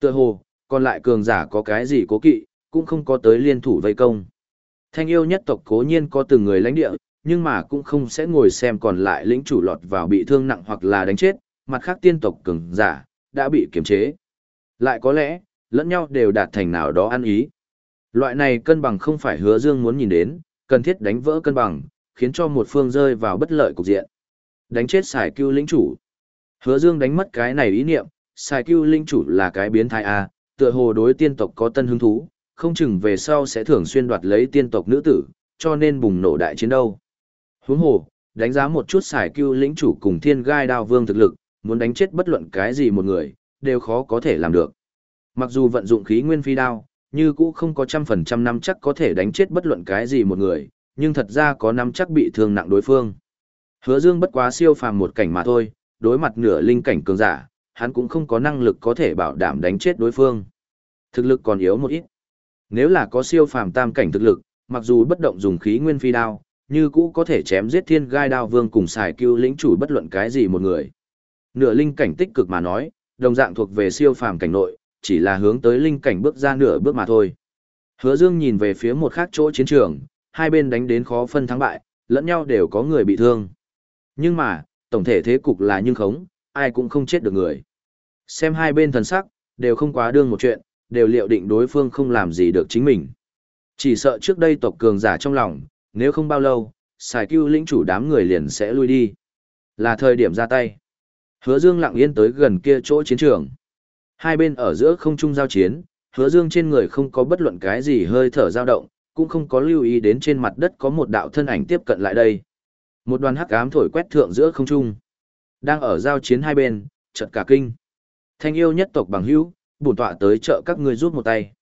Tựa hồ, còn lại cường giả có cái gì cố kỵ, cũng không có tới liên thủ vây công. Thanh yêu nhất tộc cố nhiên có từng người lãnh địa, nhưng mà cũng không sẽ ngồi xem còn lại lĩnh chủ lọt vào bị thương nặng hoặc là đánh chết, mặt khác tiên tộc cường giả, đã bị kiềm chế. Lại có lẽ, lẫn nhau đều đạt thành nào đó ăn ý. Loại này cân bằng không phải hứa dương muốn nhìn đến, cần thiết đánh vỡ cân bằng, khiến cho một phương rơi vào bất lợi cục diện. Đánh chết xài cưu lĩnh chủ. Hứa Dương đánh mất cái này ý niệm, xài cưu lĩnh chủ là cái biến thái A, tựa hồ đối tiên tộc có tân hứng thú, không chừng về sau sẽ thường xuyên đoạt lấy tiên tộc nữ tử, cho nên bùng nổ đại chiến đâu. Huống hồ, đánh giá một chút xài cưu lĩnh chủ cùng thiên gai đao vương thực lực, muốn đánh chết bất luận cái gì một người, đều khó có thể làm được. Mặc dù vận dụng khí nguyên phi đao, như cũ không có trăm phần trăm năm chắc có thể đánh chết bất luận cái gì một người, nhưng thật ra có năm chắc bị thương nặng đối phương. Hứa Dương bất quá siêu phàm một cảnh mà thôi, đối mặt nửa linh cảnh cường giả, hắn cũng không có năng lực có thể bảo đảm đánh chết đối phương. Thực lực còn yếu một ít. Nếu là có siêu phàm tam cảnh thực lực, mặc dù bất động dùng khí nguyên phi đao, như cũ có thể chém giết thiên gai đao vương cùng xài cứu lĩnh chủ bất luận cái gì một người. Nửa linh cảnh tích cực mà nói, đồng dạng thuộc về siêu phàm cảnh nội, chỉ là hướng tới linh cảnh bước ra nửa bước mà thôi. Hứa Dương nhìn về phía một khác chỗ chiến trường, hai bên đánh đến khó phân thắng bại, lẫn nhau đều có người bị thương. Nhưng mà, tổng thể thế cục là nhưng khống, ai cũng không chết được người. Xem hai bên thần sắc, đều không quá đương một chuyện, đều liệu định đối phương không làm gì được chính mình. Chỉ sợ trước đây tộc cường giả trong lòng, nếu không bao lâu, xài cưu lĩnh chủ đám người liền sẽ lui đi. Là thời điểm ra tay. Hứa Dương lặng yên tới gần kia chỗ chiến trường. Hai bên ở giữa không trung giao chiến, hứa dương trên người không có bất luận cái gì hơi thở dao động, cũng không có lưu ý đến trên mặt đất có một đạo thân ảnh tiếp cận lại đây. Một đoàn hắc ám thổi quét thượng giữa không trung. Đang ở giao chiến hai bên, chợt cả kinh. Thanh yêu nhất tộc bằng hữu, bổn tọa tới chợ các ngươi rút một tay.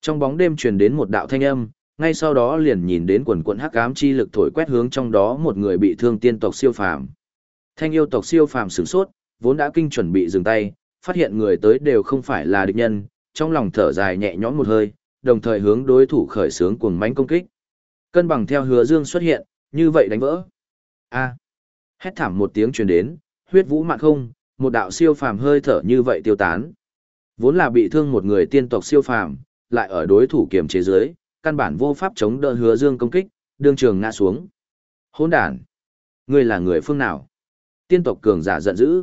Trong bóng đêm truyền đến một đạo thanh âm, ngay sau đó liền nhìn đến quần quần hắc ám chi lực thổi quét hướng trong đó một người bị thương tiên tộc siêu phàm. Thanh yêu tộc siêu phàm sửng sốt, vốn đã kinh chuẩn bị dừng tay, phát hiện người tới đều không phải là địch nhân, trong lòng thở dài nhẹ nhõm một hơi, đồng thời hướng đối thủ khởi xướng cuồng mãnh công kích. Cân bằng theo Hứa Dương xuất hiện, như vậy đánh vỡ. A! Hét thảm một tiếng truyền đến, huyết vũ mạn không, một đạo siêu phàm hơi thở như vậy tiêu tán. Vốn là bị thương một người tiên tộc siêu phàm, lại ở đối thủ kiềm chế dưới, căn bản vô pháp chống đỡ Hứa Dương công kích, đương trường ngã xuống. Hỗn đản, ngươi là người phương nào? Tiên tộc cường giả giận dữ.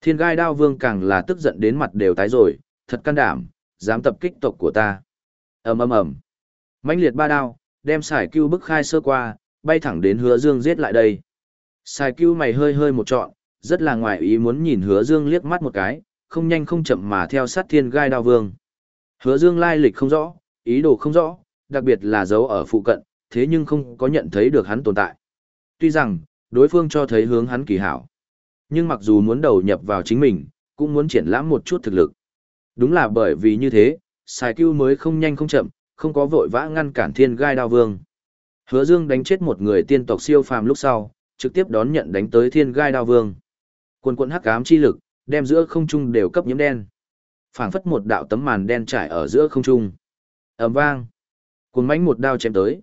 Thiên gai đao vương càng là tức giận đến mặt đều tái rồi, thật can đảm, dám tập kích tộc của ta. ầm ầm ầm, mãnh liệt ba đao, đem sải cưu bức khai sơ qua, bay thẳng đến hứa dương giết lại đây. Sải cưu mày hơi hơi một trọn, rất là ngoài ý muốn nhìn hứa dương liếc mắt một cái, không nhanh không chậm mà theo sát thiên gai đao vương. Hứa dương lai lịch không rõ, ý đồ không rõ, đặc biệt là dấu ở phụ cận, thế nhưng không có nhận thấy được hắn tồn tại. Tuy rằng, đối phương cho thấy hướng hắn kỳ hảo. Nhưng mặc dù muốn đầu nhập vào chính mình, cũng muốn triển lãm một chút thực lực. Đúng là bởi vì như thế, Sài Cưu mới không nhanh không chậm, không có vội vã ngăn cản thiên gai đao vương. Hứa Dương đánh chết một người tiên tộc siêu phàm lúc sau, trực tiếp đón nhận đánh tới thiên gai đao vương. Quần quần hắc ám chi lực, đem giữa không trung đều cấp nhiễm đen. Phảng phất một đạo tấm màn đen trải ở giữa không trung. ầm vang. Cuồng mãnh một đao chém tới.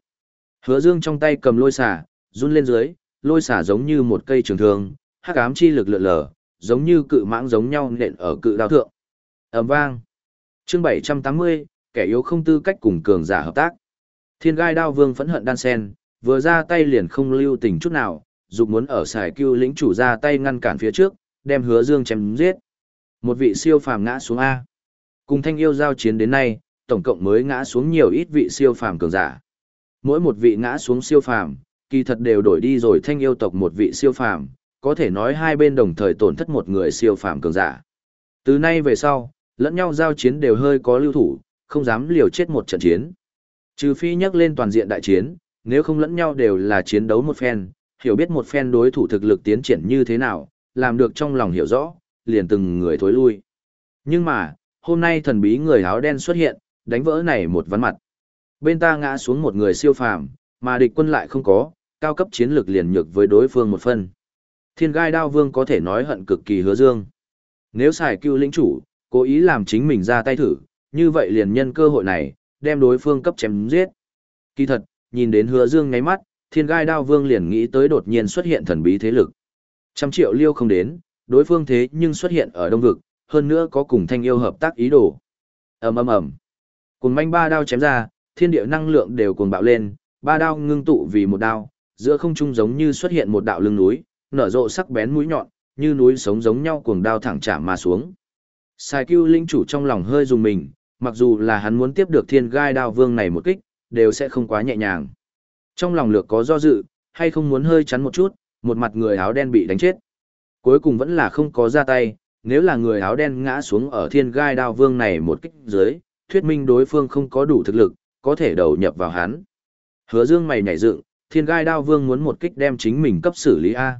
Hứa Dương trong tay cầm lôi xả, run lên dưới, lôi xả giống như một cây trường thương, hắc ám chi lực lượn lờ, giống như cự mãng giống nhau nện ở cự đao thượng. ầm vang. Chương 780, kẻ yếu không tư cách cùng cường giả hợp tác. Thiên gai đao vương phẫn hận đan sen, vừa ra tay liền không lưu tình chút nào, dục muốn ở xài cưu lĩnh chủ ra tay ngăn cản phía trước, đem hứa dương chém giết. Một vị siêu phàm ngã xuống A. Cùng thanh yêu giao chiến đến nay, tổng cộng mới ngã xuống nhiều ít vị siêu phàm cường giả. Mỗi một vị ngã xuống siêu phàm, kỳ thật đều đổi đi rồi thanh yêu tộc một vị siêu phàm, có thể nói hai bên đồng thời tổn thất một người siêu phàm cường giả. Từ nay về sau, lẫn nhau giao chiến đều hơi có lưu thủ, không dám liều chết một trận chiến. Trừ phi nhắc lên toàn diện đại chiến, nếu không lẫn nhau đều là chiến đấu một phen, hiểu biết một phen đối thủ thực lực tiến triển như thế nào, làm được trong lòng hiểu rõ, liền từng người thối lui. Nhưng mà, hôm nay thần bí người áo đen xuất hiện, đánh vỡ này một ván mặt. Bên ta ngã xuống một người siêu phàm, mà địch quân lại không có, cao cấp chiến lược liền nhược với đối phương một phần Thiên gai đao vương có thể nói hận cực kỳ hứa dương. Nếu xài cưu lĩnh chủ, cố ý làm chính mình ra tay thử, như vậy liền nhân cơ hội này, đem đối phương cấp chém giết. Kỳ thật, nhìn đến hứa dương ngáy mắt, thiên gai đao vương liền nghĩ tới đột nhiên xuất hiện thần bí thế lực. Trăm triệu liêu không đến, đối phương thế nhưng xuất hiện ở đông vực, hơn nữa có cùng thanh yêu hợp tác ý đồ. ầm ầm ầm, cùng manh ba đao chém ra, thiên địa năng lượng đều cuồng bạo lên, ba đao ngưng tụ vì một đao, giữa không trung giống như xuất hiện một đạo lưng núi, nở rộ sắc bén mũi nhọn, như núi sống giống nhau cuồng đao thẳng chạm mà xuống. Sai Cưu linh chủ trong lòng hơi dùng mình, mặc dù là hắn muốn tiếp được thiên gai đao vương này một kích, đều sẽ không quá nhẹ nhàng. Trong lòng lược có do dự, hay không muốn hơi chắn một chút, một mặt người áo đen bị đánh chết. Cuối cùng vẫn là không có ra tay, nếu là người áo đen ngã xuống ở thiên gai đao vương này một kích dưới, thuyết minh đối phương không có đủ thực lực, có thể đầu nhập vào hắn. Hứa dương mày nhảy dựng, thiên gai đao vương muốn một kích đem chính mình cấp xử lý A.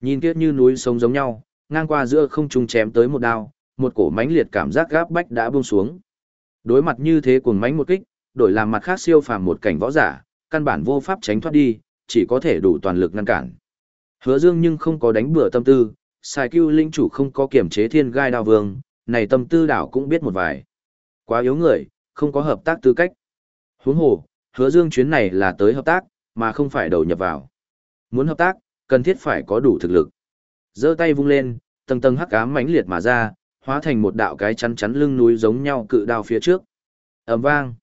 Nhìn kia như núi sống giống nhau, ngang qua giữa không trung chém tới một đao, một cổ mãnh liệt cảm giác gáp bách đã buông xuống. Đối mặt như thế cuồng mãnh một kích, đổi làm mặt khác siêu phàm một cảnh võ giả, căn bản vô pháp tránh thoát đi, chỉ có thể đủ toàn lực ngăn cản. Hứa Dương nhưng không có đánh bừa tâm tư, Sai Cưu linh chủ không có kiểm chế Thiên Gai Đao Vương, này tâm tư đảo cũng biết một vài. Quá yếu người, không có hợp tác tư cách. Huống hồ, Hứa Dương chuyến này là tới hợp tác, mà không phải đầu nhập vào. Muốn hợp tác, cần thiết phải có đủ thực lực. Giơ tay vung lên, tầng tầng hắc ám mãnh liệt mà ra, hóa thành một đạo cái chắn chắn lưng núi giống nhau cự đao phía trước. ầm vang,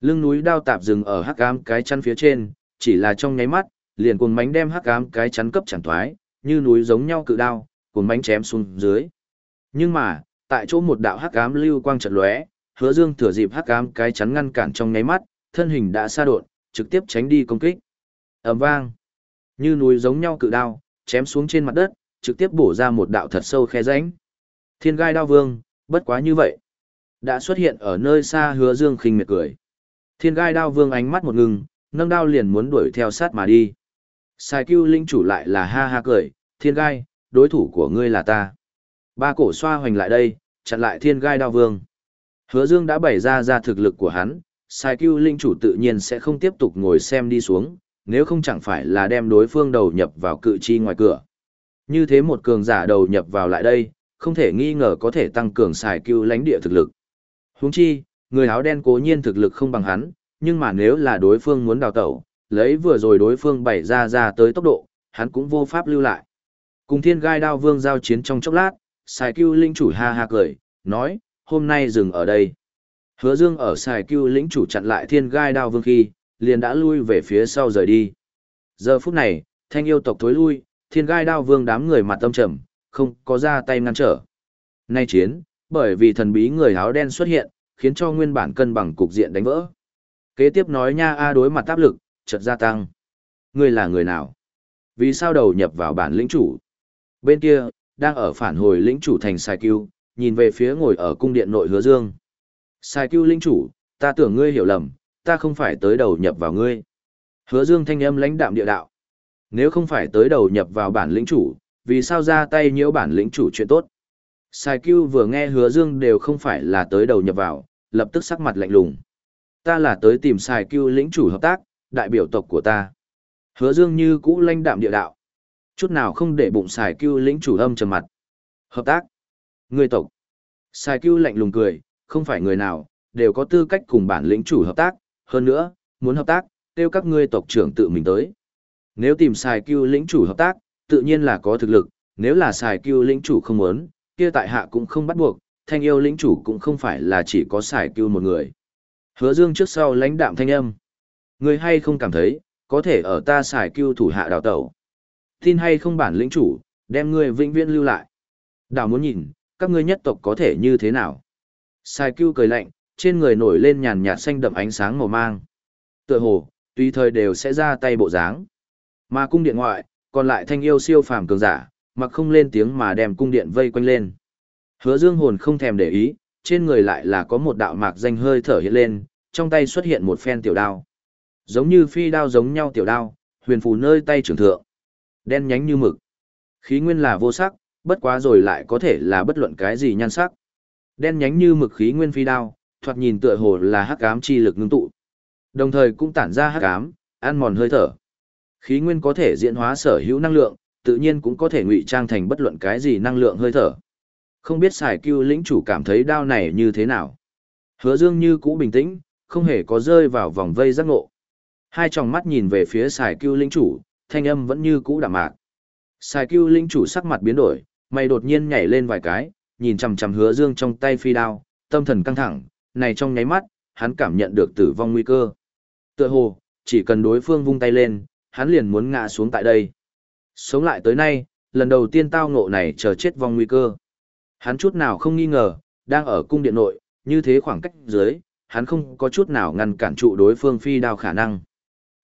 lưng núi đao tạp dừng ở hắc ám cái chắn phía trên, chỉ là trong nháy mắt, liền cuồng mánh đem hắc ám cái chắn cấp chẳng thoái, như núi giống nhau cự đao, cuồng mánh chém xuống dưới. Nhưng mà, tại chỗ một đạo hắc ám lưu quang chợt lóe, Hứa Dương thừa dịp hắc ám cái chắn ngăn cản trong nháy mắt, thân hình đã xa đột, trực tiếp tránh đi công kích. ầm vang, như núi giống nhau cự đao, chém xuống trên mặt đất, trực tiếp bổ ra một đạo thật sâu khe rãnh. Thiên gai đao vương, Bất quá như vậy, đã xuất hiện ở nơi xa hứa dương khinh miệt cười. Thiên gai đao vương ánh mắt một ngừng, nâng đao liền muốn đuổi theo sát mà đi. Sai cưu linh chủ lại là ha ha cười, thiên gai, đối thủ của ngươi là ta. Ba cổ xoa hoành lại đây, chặn lại thiên gai đao vương. Hứa dương đã bày ra ra thực lực của hắn, sai cưu linh chủ tự nhiên sẽ không tiếp tục ngồi xem đi xuống, nếu không chẳng phải là đem đối phương đầu nhập vào cự chi ngoài cửa. Như thế một cường giả đầu nhập vào lại đây, không thể nghi ngờ có thể tăng cường xài cưu lãnh địa thực lực. Huống chi, người áo đen cố nhiên thực lực không bằng hắn, nhưng mà nếu là đối phương muốn đào tẩu, lấy vừa rồi đối phương bày ra ra tới tốc độ, hắn cũng vô pháp lưu lại. Cùng thiên gai đao vương giao chiến trong chốc lát, xài cưu linh chủ ha ha cười, nói, hôm nay dừng ở đây. Hứa dương ở xài cưu lĩnh chủ chặn lại thiên gai đao vương khi, liền đã lui về phía sau rời đi. Giờ phút này, thanh yêu tộc thối lui, thiên gai đao vương đám người mặt tâm trầm, không có ra tay ngăn trở. Nay chiến, bởi vì thần bí người áo đen xuất hiện, khiến cho nguyên bản cân bằng cục diện đánh vỡ. Kế tiếp nói nha a đối mặt áp lực, chợt gia tăng. Ngươi là người nào? Vì sao đầu nhập vào bản lĩnh chủ? Bên kia, đang ở phản hồi lĩnh chủ thành Sai Cưu, nhìn về phía ngồi ở cung điện nội hứa dương. Sai Cưu lĩnh chủ, ta tưởng ngươi hiểu lầm, ta không phải tới đầu nhập vào ngươi. Hứa dương thanh âm lãnh đạm địa đạo. Nếu không phải tới đầu nhập vào bản lĩnh chủ, vì sao ra tay nhiễu bản lĩnh chủ chuyện tốt? Sai Cưu vừa nghe hứa dương đều không phải là tới đầu nhập vào, lập tức sắc mặt lạnh lùng. Ta là tới tìm Sai Cưu lĩnh chủ hợp tác, đại biểu tộc của ta. Hứa dương như cũ lãnh đạm địa đạo. Chút nào không để bụng Sai Cưu lĩnh chủ âm trầm mặt. Hợp tác. Người tộc. Sai Cưu lạnh lùng cười, không phải người nào, đều có tư cách cùng bản lĩnh chủ hợp tác, hơn nữa, muốn hợp tác, kêu các ngươi tộc trưởng tự mình tới. Nếu tìm xài Cưu lĩnh chủ hợp tác, tự nhiên là có thực lực, nếu là xài Cưu lĩnh chủ không muốn, kia tại hạ cũng không bắt buộc, thanh yêu lĩnh chủ cũng không phải là chỉ có xài Cưu một người. Hứa Dương trước sau lãnh đạm thanh âm. Người hay không cảm thấy, có thể ở ta xài Cưu thủ hạ đào tẩu. Tin hay không bản lĩnh chủ, đem ngươi vĩnh viễn lưu lại. Đào muốn nhìn, các ngươi nhất tộc có thể như thế nào? xài Cưu cười lạnh, trên người nổi lên nhàn nhạt xanh đậm ánh sáng màu mang. Tựa hồ, tùy thời đều sẽ ra tay bộ dáng. Mà cung điện ngoại, còn lại thanh yêu siêu phàm cường giả, mặc không lên tiếng mà đem cung điện vây quanh lên. Hứa Dương hồn không thèm để ý, trên người lại là có một đạo mạc danh hơi thở hiện lên, trong tay xuất hiện một phen tiểu đao. Giống như phi đao giống nhau tiểu đao, huyền phù nơi tay trưởng thượng. Đen nhánh như mực. Khí nguyên là vô sắc, bất quá rồi lại có thể là bất luận cái gì nhan sắc. Đen nhánh như mực khí nguyên phi đao, thoạt nhìn tựa hồ là hắc ám chi lực ngưng tụ. Đồng thời cũng tản ra hắc ám, ăn mòn hơi thở. Khí nguyên có thể diễn hóa sở hữu năng lượng, tự nhiên cũng có thể ngụy trang thành bất luận cái gì năng lượng hơi thở. Không biết Sải cưu lĩnh chủ cảm thấy đao này như thế nào. Hứa dương như cũ bình tĩnh, không hề có rơi vào vòng vây giác ngộ. Hai tròng mắt nhìn về phía Sải cưu lĩnh chủ, thanh âm vẫn như cũ đạm mạc. Sải cưu lĩnh chủ sắc mặt biến đổi, mày đột nhiên nhảy lên vài cái, nhìn chằm chằm hứa dương trong tay phi đao, tâm thần căng thẳng, này trong nháy mắt, hắn cảm nhận được tử vong nguy cơ. Tựa hồ, chỉ cần đối phương vung tay lên, hắn liền muốn ngã xuống tại đây. Sống lại tới nay, lần đầu tiên tao ngộ này chờ chết vong nguy cơ. Hắn chút nào không nghi ngờ, đang ở cung điện nội, như thế khoảng cách dưới, hắn không có chút nào ngăn cản trụ đối phương phi đao khả năng.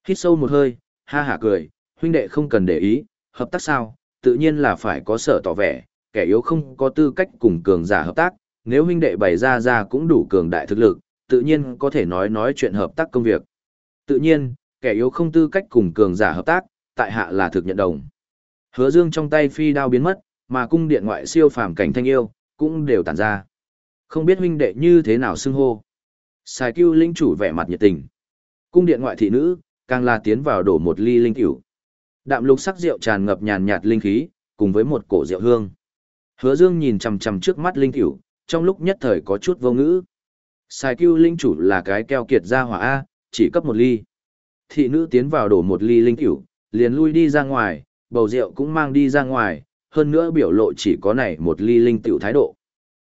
Hít sâu một hơi, ha hả cười, huynh đệ không cần để ý, hợp tác sao, tự nhiên là phải có sở tỏ vẻ, kẻ yếu không có tư cách cùng cường giả hợp tác, nếu huynh đệ bày ra ra cũng đủ cường đại thực lực, tự nhiên có thể nói nói chuyện hợp tác công việc. Tự nhiên, kẻ yếu không tư cách cùng cường giả hợp tác, tại hạ là thực nhận đồng. Hứa Dương trong tay phi đao biến mất, mà cung điện ngoại siêu phàm cảnh thanh yêu cũng đều tản ra. Không biết huynh đệ như thế nào xưng hô. Sài Cưu linh chủ vẻ mặt nhiệt tình. Cung điện ngoại thị nữ, càng là tiến vào đổ một ly linh cửu. Đạm lục sắc rượu tràn ngập nhàn nhạt linh khí, cùng với một cổ rượu hương. Hứa Dương nhìn chằm chằm trước mắt linh cửu, trong lúc nhất thời có chút vô ngữ. Sai Cưu linh chủ là cái keo kiệt ra hỏa a, chỉ cấp một ly thị nữ tiến vào đổ một ly linh tiểu liền lui đi ra ngoài, bầu rượu cũng mang đi ra ngoài, hơn nữa biểu lộ chỉ có này một ly linh tiểu thái độ.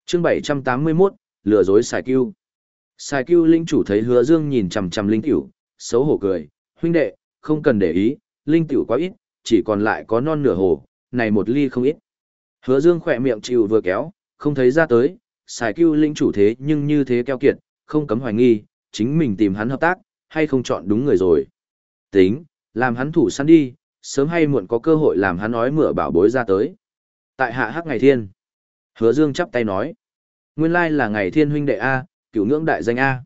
Chương 781, lừa dối xài cưu. Xài cưu linh chủ thấy hứa dương nhìn chằm chằm linh tiểu, xấu hổ cười, huynh đệ, không cần để ý, linh tiểu quá ít, chỉ còn lại có non nửa hồ, này một ly không ít. Hứa dương khỏe miệng chịu vừa kéo, không thấy ra tới, xài cưu linh chủ thế nhưng như thế keo kiệt, không cấm hoài nghi, chính mình tìm hắn hợp tác, hay không chọn đúng người rồi. Tính, làm hắn thủ săn đi, sớm hay muộn có cơ hội làm hắn nói mửa bảo bối ra tới. Tại hạ hắc ngày thiên. Hứa Dương chắp tay nói. Nguyên lai là ngày thiên huynh đệ A, cửu ngưỡng đại danh A.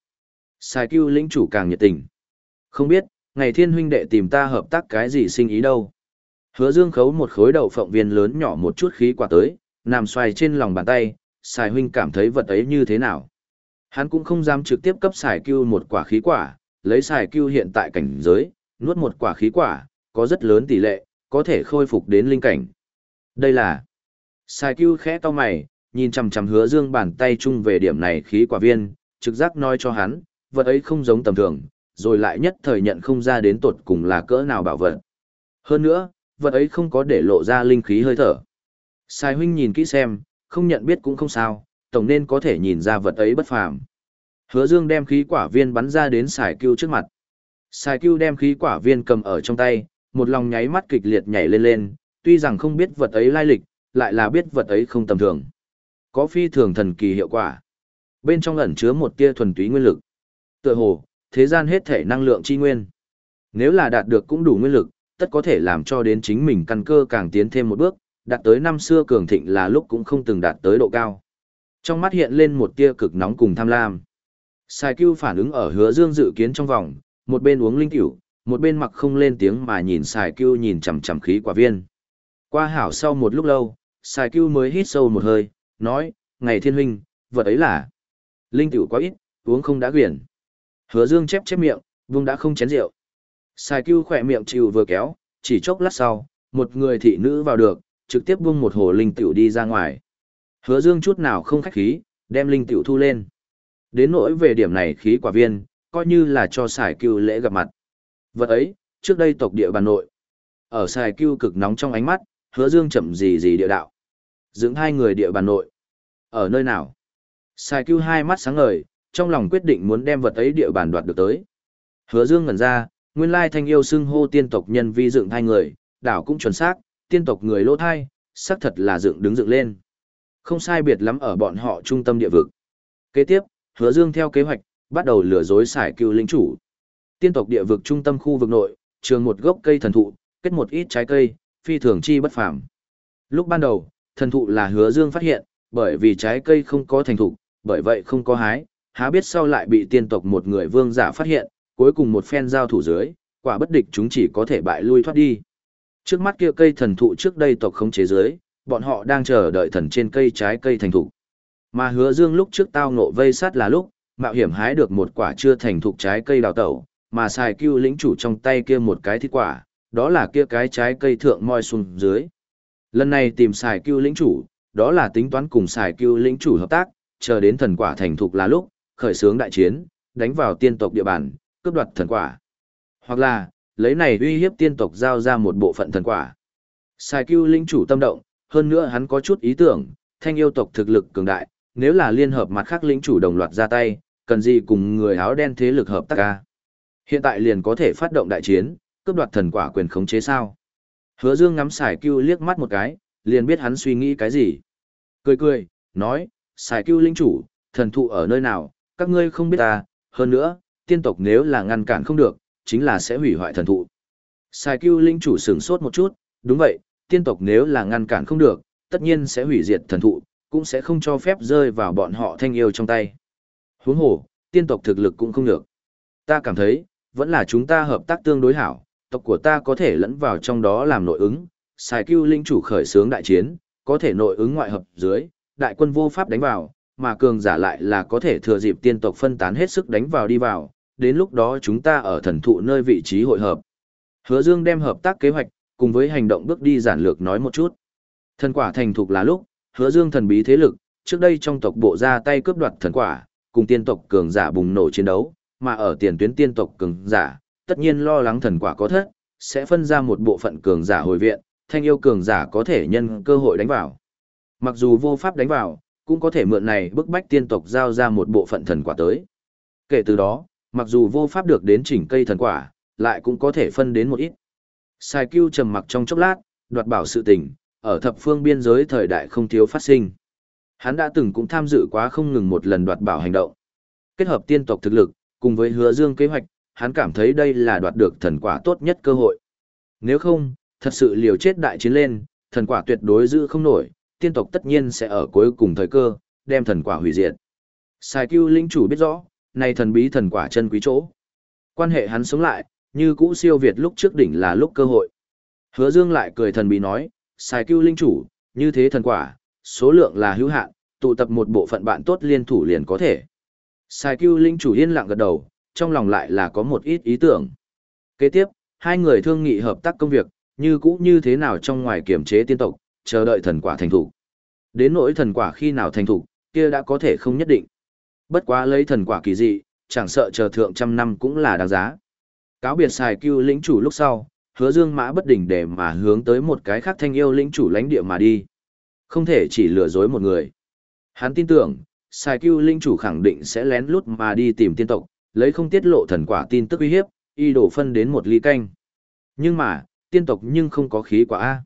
Xài cưu lĩnh chủ càng nhiệt tình. Không biết, ngày thiên huynh đệ tìm ta hợp tác cái gì sinh ý đâu. Hứa dương khấu một khối đậu phộng viên lớn nhỏ một chút khí quả tới, nằm xoay trên lòng bàn tay, Sài huynh cảm thấy vật ấy như thế nào. Hắn cũng không dám trực tiếp cấp Sài cưu một quả khí quả, lấy Sài cưu hiện tại cảnh giới, nuốt một quả khí quả, có rất lớn tỷ lệ, có thể khôi phục đến linh cảnh. Đây là... Sài cưu khẽ to mày, nhìn chằm chằm hứa dương bàn tay chung về điểm này khí quả viên, trực giác nói cho hắn, vật ấy không giống tầm thường, rồi lại nhất thời nhận không ra đến tột cùng là cỡ nào bảo vật. Hơn nữa, vật ấy không có để lộ ra linh khí hơi thở. Sai huynh nhìn kỹ xem, không nhận biết cũng không sao, tổng nên có thể nhìn ra vật ấy bất phàm. Hứa Dương đem khí quả viên bắn ra đến Sải Cưu trước mặt. Sải Cưu đem khí quả viên cầm ở trong tay, một lòng nháy mắt kịch liệt nhảy lên lên, tuy rằng không biết vật ấy lai lịch, lại là biết vật ấy không tầm thường. Có phi thường thần kỳ hiệu quả. Bên trong ẩn chứa một tia thuần túy nguyên lực. Tựa hồ, thế gian hết thể năng lượng chi nguyên. Nếu là đạt được cũng đủ nguyên lực, tất có thể làm cho đến chính mình căn cơ càng tiến thêm một bước, đạt tới năm xưa cường thịnh là lúc cũng không từng đạt tới độ cao. Trong mắt hiện lên một tia cực nóng cùng tham lam. Sai Cưu phản ứng ở hứa dương dự kiến trong vòng, một bên uống linh tiểu, một bên mặc không lên tiếng mà nhìn Sai Cưu nhìn chằm chằm khí quả viên. Qua hảo sau một lúc lâu, Sai Cưu mới hít sâu một hơi, nói, ngày thiên huynh, vật ấy là linh tiểu quá ít, uống không đã quyển. Hứa dương chép chép miệng, vung đã không chén rượu. Sai Cưu khẽ miệng chịu vừa kéo, chỉ chốc lát sau, một người thị nữ vào được, trực tiếp buông một hồ linh tiểu đi ra ngoài. Hứa Dương chút nào không khách khí, đem linh tiểu thu lên. Đến nỗi về điểm này khí quả viên, coi như là cho xài cưu lễ gặp mặt. Vật ấy, trước đây tộc địa bàn nội. Ở xài cưu cực nóng trong ánh mắt, hứa dương chậm gì gì địa đạo. Dưỡng hai người địa bàn nội. Ở nơi nào? Xài cưu hai mắt sáng ngời, trong lòng quyết định muốn đem vật ấy địa bàn đoạt được tới. Hứa dương ngẩn ra, nguyên lai thanh yêu xưng hô tiên tộc nhân vi dựng hai người, đảo cũng chuẩn xác, tiên tộc người lỗ thai, xác thật là dựng đứng dựng lên. Không sai biệt lắm ở bọn họ trung tâm địa vực. Kế tiếp, hứa dương theo kế hoạch, bắt đầu lừa dối xài cựu linh chủ. Tiên tộc địa vực trung tâm khu vực nội, trường một gốc cây thần thụ, kết một ít trái cây, phi thường chi bất phàm. Lúc ban đầu, thần thụ là hứa dương phát hiện, bởi vì trái cây không có thành thụ, bởi vậy không có hái, há biết sau lại bị tiên tộc một người vương giả phát hiện, cuối cùng một phen giao thủ dưới, quả bất địch chúng chỉ có thể bại lui thoát đi. Trước mắt kia cây thần thụ trước đây tộc không chế giới, bọn họ đang chờ đợi thần trên cây trái cây thành thụ. Mà hứa dương lúc trước tao ngộ vây sát là lúc, mạo hiểm hái được một quả chưa thành thụ trái cây đào tẩu, mà xài cưu lĩnh chủ trong tay kia một cái thịt quả, đó là kia cái trái cây thượng moi xuống dưới. Lần này tìm xài cưu lĩnh chủ, đó là tính toán cùng xài cưu lĩnh chủ hợp tác, chờ đến thần quả thành thục là lúc, khởi xướng đại chiến, đánh vào tiên tộc địa bàn, cướp đoạt thần quả. Hoặc là, lấy này uy hiếp tiên tộc giao ra một bộ phận thần quả. Sai cưu linh chủ tâm động, hơn nữa hắn có chút ý tưởng, thanh yêu tộc thực lực cường đại, nếu là liên hợp mặt khác linh chủ đồng loạt ra tay, cần gì cùng người áo đen thế lực hợp tác ca. Hiện tại liền có thể phát động đại chiến, cướp đoạt thần quả quyền khống chế sao. Hứa dương ngắm sải cưu liếc mắt một cái, liền biết hắn suy nghĩ cái gì. Cười cười, nói, sải cưu linh chủ, thần thụ ở nơi nào, các ngươi không biết ta, hơn nữa, tiên tộc nếu là ngăn cản không được, chính là sẽ hủy hoại thần thụ. Sai cưu linh chủ sửng sốt một chút, đúng vậy, tiên tộc nếu là ngăn cản không được, tất nhiên sẽ hủy diệt thần thụ, cũng sẽ không cho phép rơi vào bọn họ thanh yêu trong tay. Huống hồ, tiên tộc thực lực cũng không được. Ta cảm thấy, vẫn là chúng ta hợp tác tương đối hảo, tộc của ta có thể lẫn vào trong đó làm nội ứng, Sai cưu linh chủ khởi xướng đại chiến, có thể nội ứng ngoại hợp dưới, đại quân vô pháp đánh vào, mà cường giả lại là có thể thừa dịp tiên tộc phân tán hết sức đánh vào đi vào, đến lúc đó chúng ta ở thần thụ nơi vị trí hội hợp. Hứa Dương đem hợp tác kế hoạch, cùng với hành động bước đi giản lược nói một chút. Thần quả thành thục là lúc, Hứa Dương thần bí thế lực, trước đây trong tộc bộ ra tay cướp đoạt thần quả, cùng tiên tộc cường giả bùng nổ chiến đấu, mà ở tiền tuyến tiên tộc cường giả, tất nhiên lo lắng thần quả có thất, sẽ phân ra một bộ phận cường giả hồi viện, thanh yêu cường giả có thể nhân cơ hội đánh vào. Mặc dù vô pháp đánh vào, cũng có thể mượn này bức bách tiên tộc giao ra một bộ phận thần quả tới. Kể từ đó, mặc dù vô pháp được đến chỉnh cây thần quả, lại cũng có thể phân đến một ít. Sai Cưu trầm mặc trong chốc lát, đoạt bảo sự tình, ở thập phương biên giới thời đại không thiếu phát sinh. Hắn đã từng cũng tham dự quá không ngừng một lần đoạt bảo hành động. Kết hợp tiên tộc thực lực, cùng với hứa dương kế hoạch, hắn cảm thấy đây là đoạt được thần quả tốt nhất cơ hội. Nếu không, thật sự liều chết đại chiến lên, thần quả tuyệt đối giữ không nổi, tiên tộc tất nhiên sẽ ở cuối cùng thời cơ, đem thần quả hủy diệt. Sai Cưu lĩnh chủ biết rõ, này thần bí thần quả chân quý chỗ. Quan hệ hắn sống lại, như cũ siêu việt lúc trước đỉnh là lúc cơ hội. Hứa Dương lại cười thần bí nói, xài cứu linh chủ, như thế thần quả, số lượng là hữu hạn, tụ tập một bộ phận bạn tốt liên thủ liền có thể. Xài cứu linh chủ yên lặng gật đầu, trong lòng lại là có một ít ý tưởng. Kế tiếp, hai người thương nghị hợp tác công việc, như cũ như thế nào trong ngoài kiểm chế tiên tộc, chờ đợi thần quả thành thủ. Đến nỗi thần quả khi nào thành thủ, kia đã có thể không nhất định. Bất quá lấy thần quả kỳ dị, chẳng sợ chờ thượng trăm năm cũng là đáng giá. Cáo biệt xài cưu lĩnh chủ lúc sau, hứa dương mã bất đỉnh để mà hướng tới một cái khác thanh yêu lĩnh chủ lãnh địa mà đi. Không thể chỉ lừa dối một người. Hắn tin tưởng, xài cưu lĩnh chủ khẳng định sẽ lén lút mà đi tìm tiên tộc, lấy không tiết lộ thần quả tin tức uy hiếp, y đổ phân đến một ly canh. Nhưng mà, tiên tộc nhưng không có khí quả A.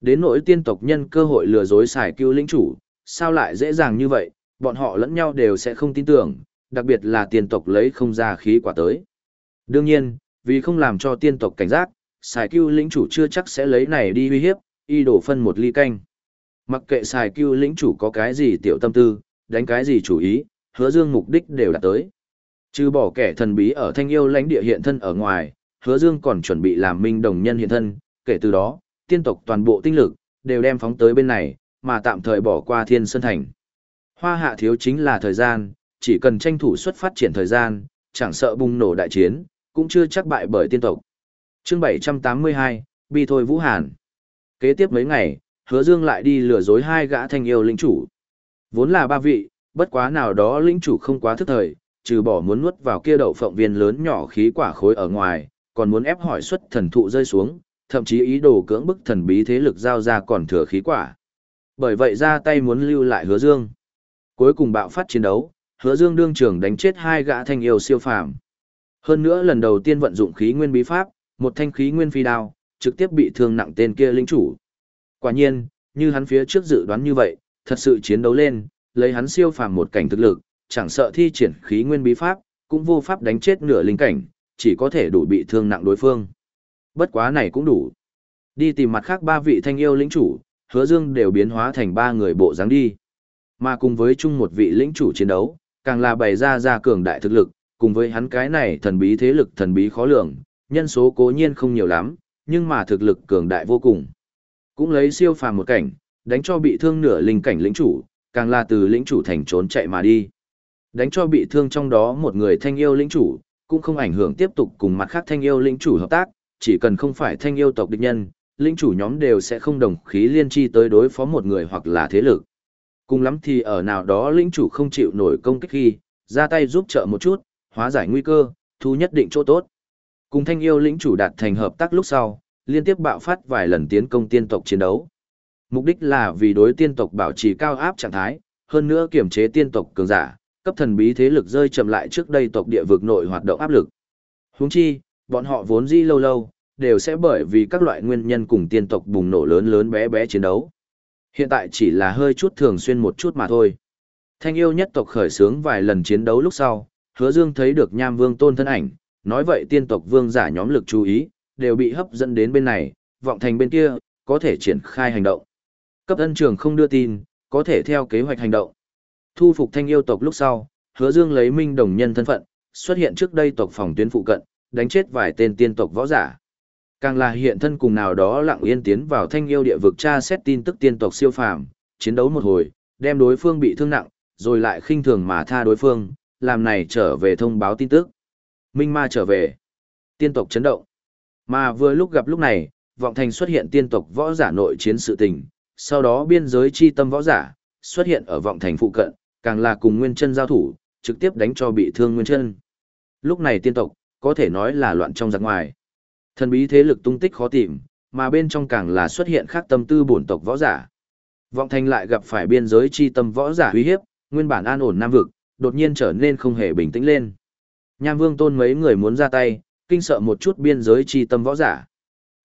Đến nỗi tiên tộc nhân cơ hội lừa dối xài cưu lĩnh chủ, sao lại dễ dàng như vậy, bọn họ lẫn nhau đều sẽ không tin tưởng, đặc biệt là tiên tộc lấy không ra khí quả tới. Đương nhiên, vì không làm cho tiên tộc cảnh giác, xài cưu lĩnh chủ chưa chắc sẽ lấy này đi uy hiếp, y đổ phân một ly canh. Mặc kệ xài cưu lĩnh chủ có cái gì tiểu tâm tư, đánh cái gì chủ ý, hứa dương mục đích đều đạt tới. Trừ bỏ kẻ thần bí ở thanh yêu lãnh địa hiện thân ở ngoài, hứa dương còn chuẩn bị làm minh đồng nhân hiện thân, kể từ đó, tiên tộc toàn bộ tinh lực, đều đem phóng tới bên này, mà tạm thời bỏ qua thiên sơn thành. Hoa hạ thiếu chính là thời gian, chỉ cần tranh thủ xuất phát triển thời gian, chẳng sợ bùng nổ đại chiến, cũng chưa chắc bại bởi tiên tộc. Chương 782, Bi Thôi Vũ Hàn. Kế tiếp mấy ngày, hứa dương lại đi lừa dối hai gã thanh yêu lĩnh chủ. Vốn là ba vị, bất quá nào đó lĩnh chủ không quá thức thời, trừ bỏ muốn nuốt vào kia đậu phộng viên lớn nhỏ khí quả khối ở ngoài, còn muốn ép hỏi xuất thần thụ rơi xuống, thậm chí ý đồ cưỡng bức thần bí thế lực giao ra còn thừa khí quả. Bởi vậy ra tay muốn lưu lại hứa dương. Cuối cùng bạo phát chiến đấu, hứa dương đương trường đánh chết hai gã thanh yêu siêu phàm. Hơn nữa lần đầu tiên vận dụng khí nguyên bí pháp, một thanh khí nguyên phi đao, trực tiếp bị thương nặng tên kia linh chủ. Quả nhiên, như hắn phía trước dự đoán như vậy, thật sự chiến đấu lên, lấy hắn siêu phàm một cảnh thực lực, chẳng sợ thi triển khí nguyên bí pháp, cũng vô pháp đánh chết nửa linh cảnh, chỉ có thể đủ bị thương nặng đối phương. Bất quá này cũng đủ. Đi tìm mặt khác ba vị thanh yêu lĩnh chủ, hứa dương đều biến hóa thành ba người bộ dáng đi. Mà cùng với chung một vị lĩnh chủ chiến đấu, càng là bày ra ra cường đại thực lực, cùng với hắn cái này thần bí thế lực thần bí khó lường, nhân số cố nhiên không nhiều lắm, nhưng mà thực lực cường đại vô cùng. Cũng lấy siêu phàm một cảnh, đánh cho bị thương nửa linh cảnh lĩnh chủ, càng là từ lĩnh chủ thành trốn chạy mà đi. Đánh cho bị thương trong đó một người thanh yêu lĩnh chủ, cũng không ảnh hưởng tiếp tục cùng mặt khác thanh yêu lĩnh chủ hợp tác, chỉ cần không phải thanh yêu tộc địch nhân, lĩnh chủ nhóm đều sẽ không đồng khí liên chi tới đối phó một người hoặc là thế lực. Cùng lắm thì ở nào đó lĩnh chủ không chịu nổi công kích khi, ra tay giúp trợ một chút, hóa giải nguy cơ, thu nhất định chỗ tốt. Cùng thanh yêu lĩnh chủ đạt thành hợp tác lúc sau, liên tiếp bạo phát vài lần tiến công tiên tộc chiến đấu. Mục đích là vì đối tiên tộc bảo trì cao áp trạng thái, hơn nữa kiểm chế tiên tộc cường giả, cấp thần bí thế lực rơi chậm lại trước đây tộc địa vực nội hoạt động áp lực. Huống chi, bọn họ vốn di lâu lâu, đều sẽ bởi vì các loại nguyên nhân cùng tiên tộc bùng nổ lớn lớn bé bé chiến đấu. Hiện tại chỉ là hơi chút thường xuyên một chút mà thôi. Thanh yêu nhất tộc khởi sướng vài lần chiến đấu lúc sau, hứa dương thấy được nham vương tôn thân ảnh, nói vậy tiên tộc vương giả nhóm lực chú ý, đều bị hấp dẫn đến bên này, vọng thành bên kia, có thể triển khai hành động. Cấp ân trường không đưa tin, có thể theo kế hoạch hành động. Thu phục thanh yêu tộc lúc sau, hứa dương lấy minh đồng nhân thân phận, xuất hiện trước đây tộc phòng tuyến phụ cận, đánh chết vài tên tiên tộc võ giả. Càng là hiện thân cùng nào đó lặng yên tiến vào thanh yêu địa vực tra xét tin tức tiên tộc siêu phàm, chiến đấu một hồi, đem đối phương bị thương nặng, rồi lại khinh thường mà tha đối phương, làm này trở về thông báo tin tức. Minh ma trở về. Tiên tộc chấn động. Mà vừa lúc gặp lúc này, vọng thành xuất hiện tiên tộc võ giả nội chiến sự tình, sau đó biên giới chi tâm võ giả, xuất hiện ở vọng thành phụ cận, càng là cùng Nguyên Chân giao thủ, trực tiếp đánh cho bị thương Nguyên Chân. Lúc này tiên tộc, có thể nói là loạn trong giặc ngoài. Thần bí thế lực tung tích khó tìm, mà bên trong càng là xuất hiện khác tâm tư bổn tộc võ giả. Vọng thành lại gặp phải biên giới chi tâm võ giả uy hiếp, nguyên bản an ổn nam vực, đột nhiên trở nên không hề bình tĩnh lên. Nham Vương Tôn mấy người muốn ra tay, kinh sợ một chút biên giới chi tâm võ giả.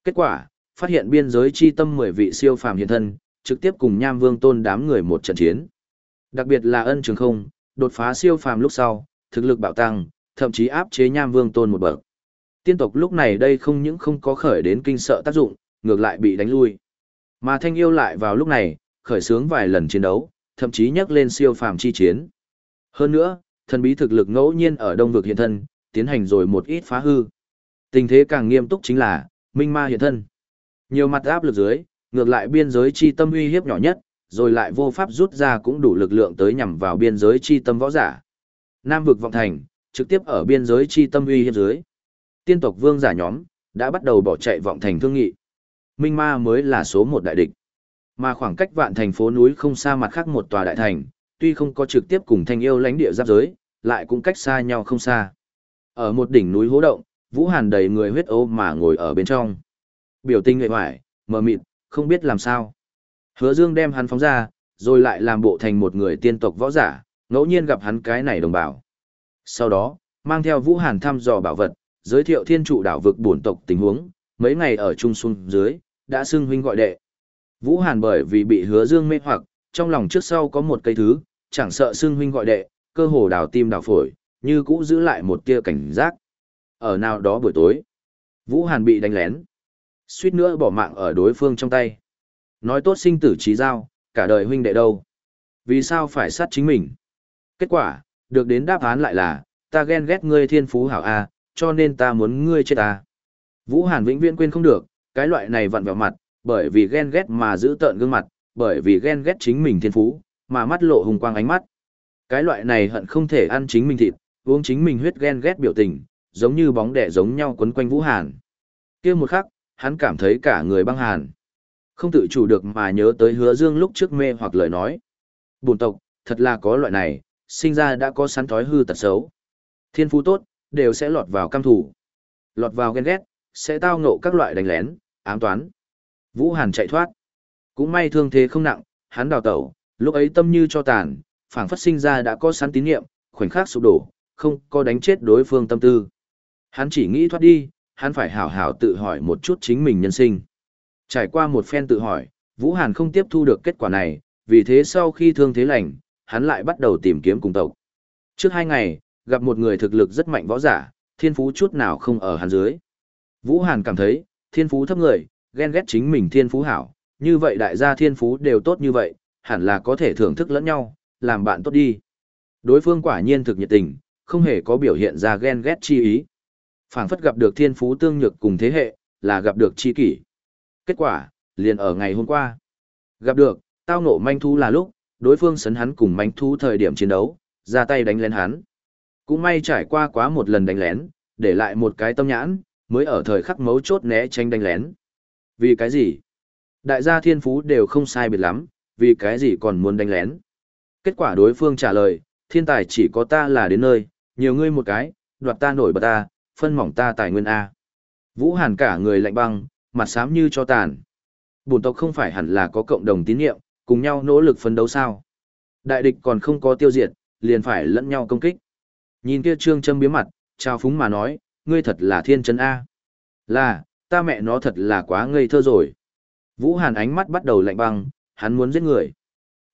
Kết quả, phát hiện biên giới chi tâm 10 vị siêu phàm hiện thân, trực tiếp cùng Nham Vương Tôn đám người một trận chiến. Đặc biệt là ân trường không, đột phá siêu phàm lúc sau, thực lực bạo tăng, thậm chí áp chế Nham Vương Tôn một bậc. Tiên tộc lúc này đây không những không có khởi đến kinh sợ tác dụng, ngược lại bị đánh lui. Mà Thanh Yêu lại vào lúc này, khởi sướng vài lần chiến đấu, thậm chí nhắc lên siêu phàm chi chiến. Hơn nữa, thần bí thực lực ngẫu nhiên ở đông vực hiện thân, tiến hành rồi một ít phá hư. Tình thế càng nghiêm túc chính là, minh ma hiện thân. Nhiều mặt áp lực dưới, ngược lại biên giới chi tâm uy hiếp nhỏ nhất, rồi lại vô pháp rút ra cũng đủ lực lượng tới nhằm vào biên giới chi tâm võ giả. Nam vực vọng thành, trực tiếp ở biên giới chi tâm uy hiếp dưới. Tiên tộc vương giả nhóm, đã bắt đầu bỏ chạy vọng thành thương nghị. Minh ma mới là số một đại địch. Mà khoảng cách vạn thành phố núi không xa mặt khác một tòa đại thành, tuy không có trực tiếp cùng thanh yêu lãnh địa giáp giới, lại cũng cách xa nhau không xa. Ở một đỉnh núi hố động, Vũ Hàn đầy người huyết ô mà ngồi ở bên trong. Biểu tình nghệ hoài, mờ mịt, không biết làm sao. Hứa Dương đem hắn phóng ra, rồi lại làm bộ thành một người tiên tộc võ giả, ngẫu nhiên gặp hắn cái này đồng bào. Sau đó, mang theo Vũ Hàn thăm dò bảo vật, giới thiệu thiên trụ đảo vực bổn tộc tình huống, mấy ngày ở trung xuân dưới, đã xưng huynh gọi đệ. Vũ Hàn bởi vì bị hứa dương mê hoặc, trong lòng trước sau có một cây thứ, chẳng sợ xưng huynh gọi đệ, cơ hồ đào tim đào phổi, như cũ giữ lại một tia cảnh giác. Ở nào đó buổi tối, Vũ Hàn bị đánh lén, suýt nữa bỏ mạng ở đối phương trong tay. Nói tốt sinh tử trí giao, cả đời huynh đệ đâu. Vì sao phải sát chính mình? Kết quả, được đến đáp án lại là, ta ghen ghét ngươi thiên phú hảo A, cho nên ta muốn ngươi chết ta. Vũ Hàn vĩnh viễn quên không được, cái loại này vặn vẹo mặt, bởi vì ghen ghét mà giữ tợn gương mặt, bởi vì ghen ghét chính mình thiên phú, mà mắt lộ hùng quang ánh mắt. Cái loại này hận không thể ăn chính mình thịt, uống chính mình huyết ghen ghét biểu tình, giống như bóng đẻ giống nhau quấn quanh Vũ Hàn. kia một khắc, hắn cảm thấy cả người băng hàn. Không tự chủ được mà nhớ tới hứa dương lúc trước mê hoặc lời nói. Bùn tộc, thật là có loại này, sinh ra đã có sẵn thói hư tật xấu. Thiên phú tốt, đều sẽ lọt vào cam thủ. Lọt vào ghen ghét, sẽ tao ngộ các loại đánh lén, ám toán. Vũ Hàn chạy thoát. Cũng may thương thế không nặng, hắn đào tẩu, lúc ấy tâm như cho tàn, phảng phất sinh ra đã có sẵn tín niệm, khoảnh khắc sụp đổ, không có đánh chết đối phương tâm tư. Hắn chỉ nghĩ thoát đi, hắn phải hảo hảo tự hỏi một chút chính mình nhân sinh. Trải qua một phen tự hỏi, Vũ Hàn không tiếp thu được kết quả này, vì thế sau khi thương thế lành, hắn lại bắt đầu tìm kiếm cùng tộc. Trước hai ngày, gặp một người thực lực rất mạnh võ giả, thiên phú chút nào không ở hắn dưới. Vũ Hàn cảm thấy, thiên phú thấp người, ghen ghét chính mình thiên phú hảo, như vậy đại gia thiên phú đều tốt như vậy, hẳn là có thể thưởng thức lẫn nhau, làm bạn tốt đi. Đối phương quả nhiên thực nhiệt tình, không hề có biểu hiện ra ghen ghét chi ý. phảng phất gặp được thiên phú tương nhược cùng thế hệ, là gặp được chi kỷ. Kết quả, liền ở ngày hôm qua. Gặp được, tao nộ manh thú là lúc, đối phương sấn hắn cùng manh thú thời điểm chiến đấu, ra tay đánh lên hắn. Cũng may trải qua quá một lần đánh lén, để lại một cái tâm nhãn, mới ở thời khắc mấu chốt né tránh đánh lén. Vì cái gì? Đại gia thiên phú đều không sai biệt lắm, vì cái gì còn muốn đánh lén? Kết quả đối phương trả lời, thiên tài chỉ có ta là đến nơi, nhiều ngươi một cái, đoạt ta nổi bật ta, phân mỏng ta tài nguyên A. Vũ Hàn cả người lạnh băng, mặt xám như cho tàn. Bùn tộc không phải hẳn là có cộng đồng tín nhiệm, cùng nhau nỗ lực phấn đấu sao. Đại địch còn không có tiêu diệt, liền phải lẫn nhau công kích. Nhìn kia trương châm biếm mặt, trao phúng mà nói, ngươi thật là thiên chân A. Là, ta mẹ nó thật là quá ngây thơ rồi. Vũ Hàn ánh mắt bắt đầu lạnh băng, hắn muốn giết người.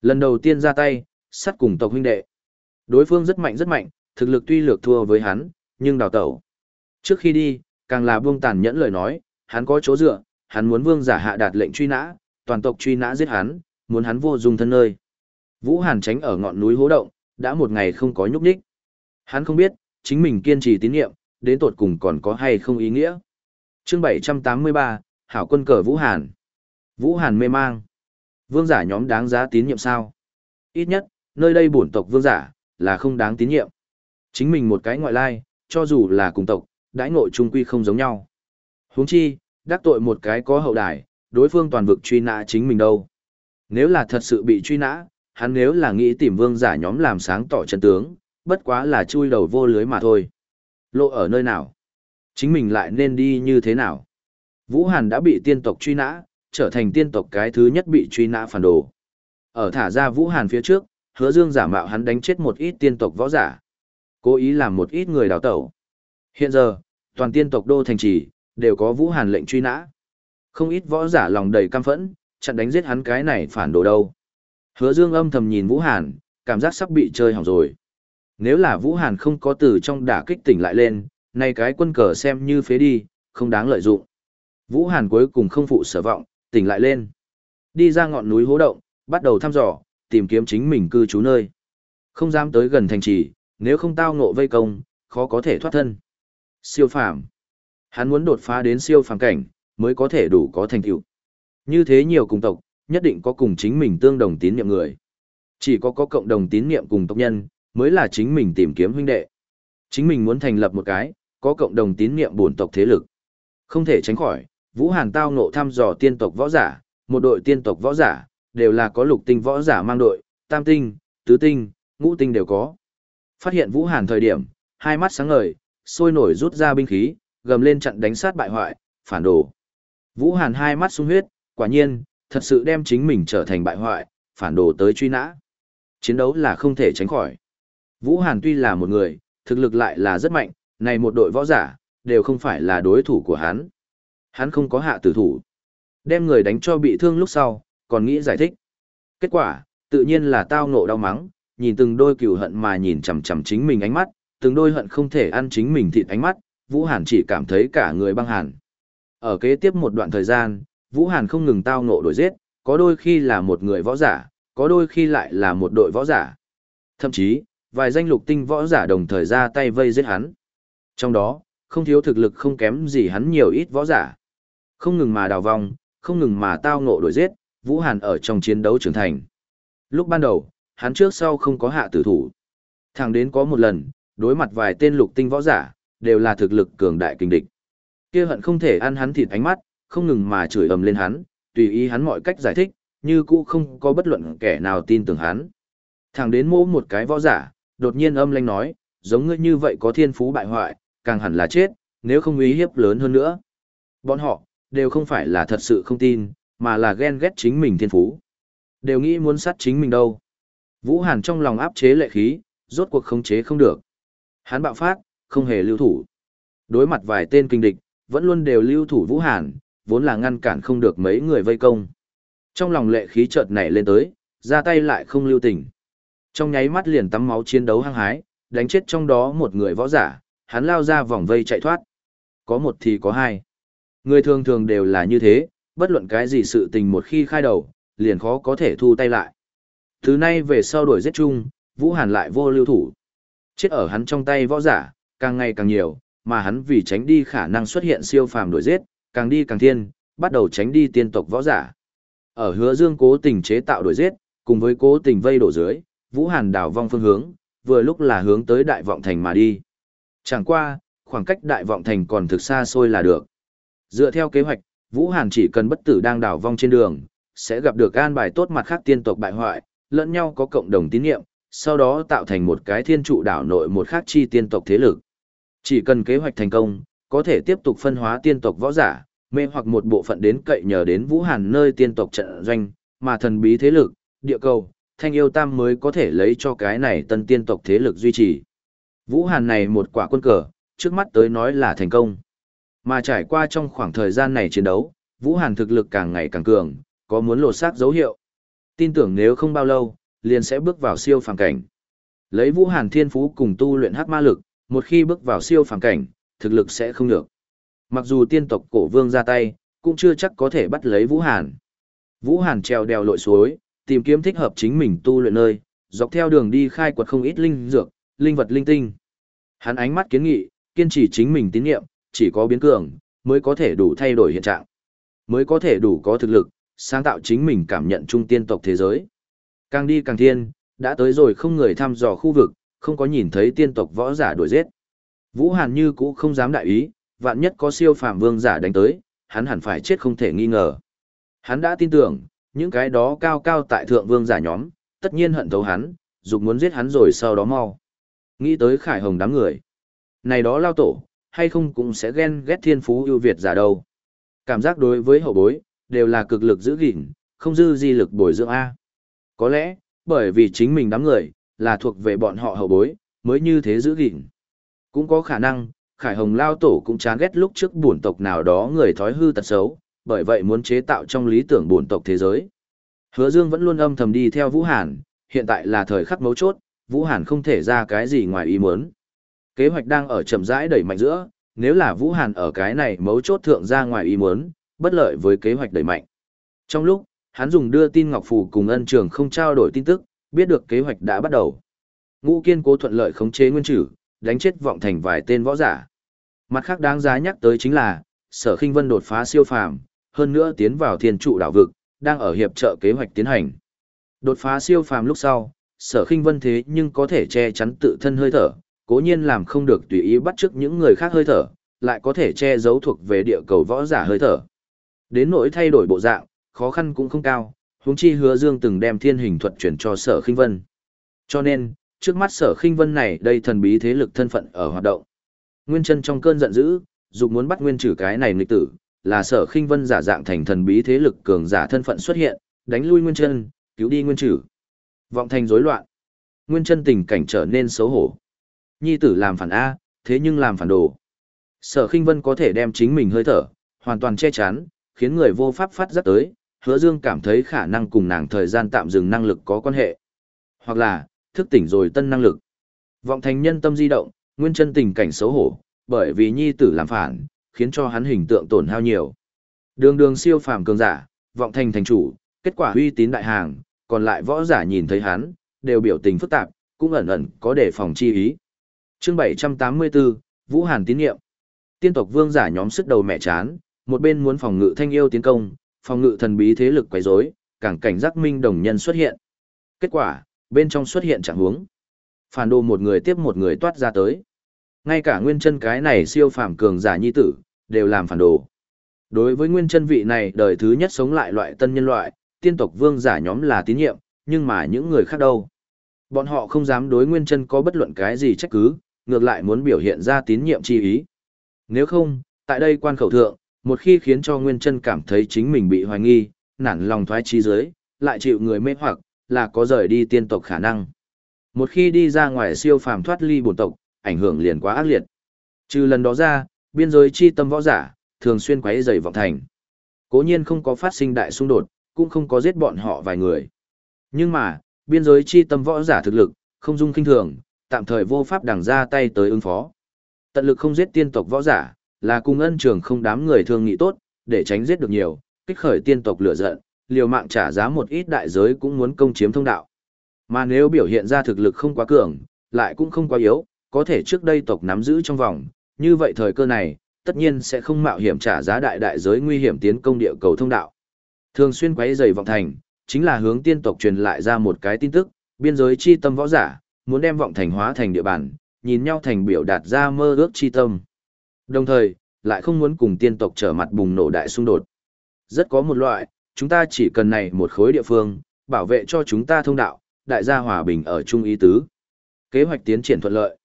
Lần đầu tiên ra tay, sát cùng tộc huynh đệ. Đối phương rất mạnh rất mạnh, thực lực tuy lược thua với hắn, nhưng đào tẩu. Trước khi đi, càng là buông tàn nhẫn lời nói, hắn có chỗ dựa, hắn muốn vương giả hạ đạt lệnh truy nã, toàn tộc truy nã giết hắn, muốn hắn vô dung thân nơi. Vũ Hàn tránh ở ngọn núi hố động, đã một ngày không có nhúc nhích. Hắn không biết, chính mình kiên trì tín nhiệm, đến tột cùng còn có hay không ý nghĩa. Chương 783, Hảo quân cờ Vũ Hàn. Vũ Hàn mê mang. Vương giả nhóm đáng giá tín nhiệm sao? Ít nhất, nơi đây bổn tộc vương giả, là không đáng tín nhiệm. Chính mình một cái ngoại lai, cho dù là cùng tộc, đãi ngộ trung quy không giống nhau. Huống chi, đắc tội một cái có hậu đài, đối phương toàn vực truy nã chính mình đâu. Nếu là thật sự bị truy nã, hắn nếu là nghĩ tìm vương giả nhóm làm sáng tỏ chân tướng, bất quá là chui đầu vô lưới mà thôi. Lộ ở nơi nào? Chính mình lại nên đi như thế nào? Vũ Hàn đã bị tiên tộc truy nã, trở thành tiên tộc cái thứ nhất bị truy nã phản đồ. Ở thả ra Vũ Hàn phía trước, hứa dương giả mạo hắn đánh chết một ít tiên tộc võ giả. Cố ý làm một ít người đào tẩu. Hiện giờ, toàn tiên tộc đô thành trì, đều có Vũ Hàn lệnh truy nã. Không ít võ giả lòng đầy căm phẫn, chặn đánh giết hắn cái này phản đồ đâu. Hứa dương âm thầm nhìn Vũ Hàn, cảm giác sắp bị chơi hỏng rồi. Nếu là Vũ Hàn không có từ trong đả kích tỉnh lại lên, nay cái quân cờ xem như phế đi, không đáng lợi dụng. Vũ Hàn cuối cùng không phụ sở vọng, tỉnh lại lên. Đi ra ngọn núi hố động, bắt đầu thăm dò, tìm kiếm chính mình cư trú nơi. Không dám tới gần thành trì, nếu không tao ngộ vây công, khó có thể thoát thân. Siêu phàm. Hắn muốn đột phá đến siêu phàm cảnh, mới có thể đủ có thành tựu. Như thế nhiều cùng tộc, nhất định có cùng chính mình tương đồng tín nhiệm người. Chỉ có có cộng đồng tín nhiệm cùng tộc nhân, mới là chính mình tìm kiếm huynh đệ. Chính mình muốn thành lập một cái, có cộng đồng tín niệm bổn tộc thế lực. Không thể tránh khỏi, Vũ Hàn tao ngộ thăm dò tiên tộc võ giả, một đội tiên tộc võ giả, đều là có lục tinh võ giả mang đội, tam tinh, tứ tinh, ngũ tinh đều có. Phát hiện Vũ Hàn thời điểm, hai mắt sáng ngời, sôi nổi rút ra binh khí, gầm lên chặn đánh sát bại hoại, phản đồ. Vũ Hàn hai mắt sung huyết, quả nhiên, thật sự đem chính mình trở thành bại hoại, phản đồ tới truy nã. Chiến đấu là không thể tránh khỏi. Vũ Hàn tuy là một người, thực lực lại là rất mạnh, này một đội võ giả, đều không phải là đối thủ của hắn. Hắn không có hạ tử thủ. Đem người đánh cho bị thương lúc sau, còn nghĩ giải thích. Kết quả, tự nhiên là tao ngộ đau mắng, nhìn từng đôi cừu hận mà nhìn chằm chằm chính mình ánh mắt, từng đôi hận không thể ăn chính mình thịt ánh mắt, Vũ Hàn chỉ cảm thấy cả người băng hàn. Ở kế tiếp một đoạn thời gian, Vũ Hàn không ngừng tao ngộ đổi giết, có đôi khi là một người võ giả, có đôi khi lại là một đội võ giả. Thậm chí, vài danh lục tinh võ giả đồng thời ra tay vây giết hắn. Trong đó, không thiếu thực lực không kém gì hắn nhiều ít võ giả. Không ngừng mà đào vong, không ngừng mà tao ngộ đổi giết, Vũ Hàn ở trong chiến đấu trưởng thành. Lúc ban đầu, hắn trước sau không có hạ tử thủ. Thẳng đến có một lần, đối mặt vài tên lục tinh võ giả, đều là thực lực cường đại kinh địch. Kia hận không thể ăn hắn thịt ánh mắt, không ngừng mà chửi ầm lên hắn, tùy ý hắn mọi cách giải thích, như cũ không có bất luận kẻ nào tin tưởng hắn. Thẳng đến mỗ một cái võ giả, đột nhiên âm lanh nói, giống ngươi như vậy có thiên phú bại hoại, càng hẳn là chết, nếu không uy hiếp lớn hơn nữa. Bọn họ, đều không phải là thật sự không tin, mà là ghen ghét chính mình thiên phú. Đều nghĩ muốn sát chính mình đâu. Vũ Hàn trong lòng áp chế lệ khí, rốt cuộc khống chế không được. Hắn bạo phát, không hề lưu thủ. Đối mặt vài tên kinh địch, vẫn luôn đều lưu thủ Vũ Hàn, vốn là ngăn cản không được mấy người vây công. Trong lòng lệ khí chợt nảy lên tới, ra tay lại không lưu tình. Trong nháy mắt liền tắm máu chiến đấu hăng hái, đánh chết trong đó một người võ giả, hắn lao ra vòng vây chạy thoát. Có một thì có hai. Người thường thường đều là như thế, bất luận cái gì sự tình một khi khai đầu, liền khó có thể thu tay lại. Thứ nay về sau đuổi giết chung, Vũ Hàn lại vô lưu thủ. Chết ở hắn trong tay võ giả, càng ngày càng nhiều, mà hắn vì tránh đi khả năng xuất hiện siêu phàm đuổi giết, càng đi càng thiên, bắt đầu tránh đi tiên tộc võ giả. Ở hứa dương cố tình chế tạo đuổi giết, cùng với cố tình vây đổ dưới, Vũ Hàn đảo vong phương hướng, vừa lúc là hướng tới đại vọng thành mà đi. Chẳng qua, khoảng cách đại vọng thành còn thực xa xôi là được. Dựa theo kế hoạch, Vũ Hàn chỉ cần bất tử đang đảo vong trên đường, sẽ gặp được an bài tốt mặt khác tiên tộc bại hoại, lẫn nhau có cộng đồng tín nhiệm, sau đó tạo thành một cái thiên trụ đảo nội một khác chi tiên tộc thế lực. Chỉ cần kế hoạch thành công, có thể tiếp tục phân hóa tiên tộc võ giả, mê hoặc một bộ phận đến cậy nhờ đến Vũ Hàn nơi tiên tộc trận doanh, mà thần bí thế lực, địa cầu, thanh yêu tam mới có thể lấy cho cái này tân tiên tộc thế lực duy trì. Vũ Hàn này một quả quân cờ, trước mắt tới nói là thành công. Mà trải qua trong khoảng thời gian này chiến đấu, Vũ Hàn thực lực càng ngày càng cường, có muốn lột xác dấu hiệu. Tin tưởng nếu không bao lâu, liền sẽ bước vào siêu phàm cảnh. Lấy Vũ Hàn thiên phú cùng tu luyện hắc ma lực, một khi bước vào siêu phàm cảnh, thực lực sẽ không được. Mặc dù tiên tộc cổ vương ra tay, cũng chưa chắc có thể bắt lấy Vũ Hàn. Vũ Hàn trèo đèo lội suối, tìm kiếm thích hợp chính mình tu luyện nơi, dọc theo đường đi khai quật không ít linh dược, linh vật linh tinh. Hắn ánh mắt kiến nghị, kiên trì chính mình tín nhiệm, chỉ có biến cường, mới có thể đủ thay đổi hiện trạng, mới có thể đủ có thực lực, sáng tạo chính mình cảm nhận trung tiên tộc thế giới. Càng đi càng thiên, đã tới rồi không người thăm dò khu vực, không có nhìn thấy tiên tộc võ giả đuổi giết. Vũ Hàn như cũ không dám đại ý, vạn nhất có siêu phàm vương giả đánh tới, hắn hẳn phải chết không thể nghi ngờ. Hắn đã tin tưởng, những cái đó cao cao tại thượng vương giả nhóm, tất nhiên hận thấu hắn, dục muốn giết hắn rồi sau đó mau. Nghĩ tới khải hồng đám người. Này đó lao tổ, hay không cũng sẽ ghen ghét thiên phú ưu việt giả đâu. Cảm giác đối với hậu bối, đều là cực lực giữ gìn, không dư di lực bồi dưỡng A. Có lẽ, bởi vì chính mình đám người, là thuộc về bọn họ hậu bối, mới như thế giữ gìn. Cũng có khả năng, Khải Hồng Lao Tổ cũng chán ghét lúc trước buồn tộc nào đó người thói hư tật xấu, bởi vậy muốn chế tạo trong lý tưởng bổn tộc thế giới. Hứa Dương vẫn luôn âm thầm đi theo Vũ Hàn, hiện tại là thời khắc mấu chốt, Vũ Hàn không thể ra cái gì ngoài ý muốn. Kế hoạch đang ở chậm rãi đẩy mạnh giữa, nếu là Vũ Hàn ở cái này mấu chốt thượng ra ngoài ý muốn, bất lợi với kế hoạch đẩy mạnh. Trong lúc, hắn dùng đưa tin Ngọc Phủ cùng ân trường không trao đổi tin tức, biết được kế hoạch đã bắt đầu. Ngũ kiên cố thuận lợi khống chế nguyên trừ, đánh chết vọng thành vài tên võ giả. Mặt khác đáng giá nhắc tới chính là, sở khinh vân đột phá siêu phàm, hơn nữa tiến vào thiên trụ đảo vực, đang ở hiệp trợ kế hoạch tiến hành. Đột phá siêu phàm lúc sau, sở khinh vân thế nhưng có thể che chắn tự thân hơi thở, cố nhiên làm không được tùy ý bắt chước những người khác hơi thở, lại có thể che giấu thuộc về địa cầu võ giả hơi thở. Đến nỗi thay đổi bộ dạng, khó khăn cũng không cao, huống chi hứa dương từng đem thiên hình thuật chuyển cho sở khinh vân. Cho nên, trước mắt sở khinh vân này đây thần bí thế lực thân phận ở hoạt động. Nguyên chân trong cơn giận dữ, dục muốn bắt nguyên trừ cái này nghịch tử, là sở khinh vân giả dạng thành thần bí thế lực cường giả thân phận xuất hiện, đánh lui nguyên chân, cứu đi nguyên trừ. Vọng thành rối loạn. Nguyên chân tình cảnh trở nên xấu hổ. Nhi tử làm phản A, thế nhưng làm phản đồ. Sở khinh vân có thể đem chính mình hơi thở, hoàn toàn che chắn, khiến người vô pháp phát giác tới, hứa dương cảm thấy khả năng cùng nàng thời gian tạm dừng năng lực có quan hệ. Hoặc là, thức tỉnh rồi tân năng lực. Vọng thành nhân tâm di động, nguyên chân tình cảnh xấu hổ, bởi vì nhi tử làm phản, khiến cho hắn hình tượng tổn hao nhiều. Đường đường siêu phàm cường giả, vọng thành thành chủ, kết quả uy tín đại hàng, còn lại võ giả nhìn thấy hắn, đều biểu tình phức tạp, cũng ẩn ẩn có đề phòng chi ý. Chương 784, Vũ Hàn tín nhiệm. Tiên tộc vương giả nhóm sức đầu mẹ chán, một bên muốn phòng ngự thanh yêu tiến công, phòng ngự thần bí thế lực quấy rối, càng cảnh giác minh đồng nhân xuất hiện. Kết quả, bên trong xuất hiện trạng huống. Phản đồ một người tiếp một người toát ra tới. Ngay cả nguyên chân cái này siêu phàm cường giả nhi tử, đều làm phản đồ. Đối với nguyên chân vị này đời thứ nhất sống lại loại tân nhân loại, tiên tộc vương giả nhóm là tín nhiệm, nhưng mà những người khác đâu. Bọn họ không dám đối nguyên chân có bất luận cái gì trách cứ, ngược lại muốn biểu hiện ra tín nhiệm chi ý. Nếu không, tại đây quan khẩu thượng, một khi khiến cho nguyên chân cảm thấy chính mình bị hoài nghi, nản lòng thoái trí giới, lại chịu người mê hoặc, là có rời đi tiên tộc khả năng. Một khi đi ra ngoài siêu phàm thoát ly bổn tộc, ảnh hưởng liền quá ác liệt. Trừ lần đó ra, biên giới chi tâm võ giả, thường xuyên quấy rầy vọng thành. Cố nhiên không có phát sinh đại xung đột, cũng không có giết bọn họ vài người. Nhưng mà, biên giới chi tâm võ giả thực lực, không dung kinh thường, tạm thời vô pháp đằng ra tay tới ứng phó. Tận lực không giết tiên tộc võ giả, là cùng ân trường không đám người thương nghị tốt, để tránh giết được nhiều, kích khởi tiên tộc lửa giận, liều mạng trả giá một ít đại giới cũng muốn công chiếm thông đạo. Mà nếu biểu hiện ra thực lực không quá cường, lại cũng không quá yếu, có thể trước đây tộc nắm giữ trong vòng, như vậy thời cơ này, tất nhiên sẽ không mạo hiểm trả giá đại đại giới nguy hiểm tiến công địa cầu thông đạo. Thường xuyên quấy rầy vọng thành, chính là hướng tiên tộc truyền lại ra một cái tin tức, biên giới chi tâm võ giả, muốn đem vọng thành hóa thành địa bàn, nhìn nhau thành biểu đạt ra mơ ước chi tâm. Đồng thời, lại không muốn cùng tiên tộc trở mặt bùng nổ đại xung đột. Rất có một loại, chúng ta chỉ cần này một khối địa phương, bảo vệ cho chúng ta thông đạo, đại gia hòa bình ở chung ý tứ. Kế hoạch tiến triển thuận lợi.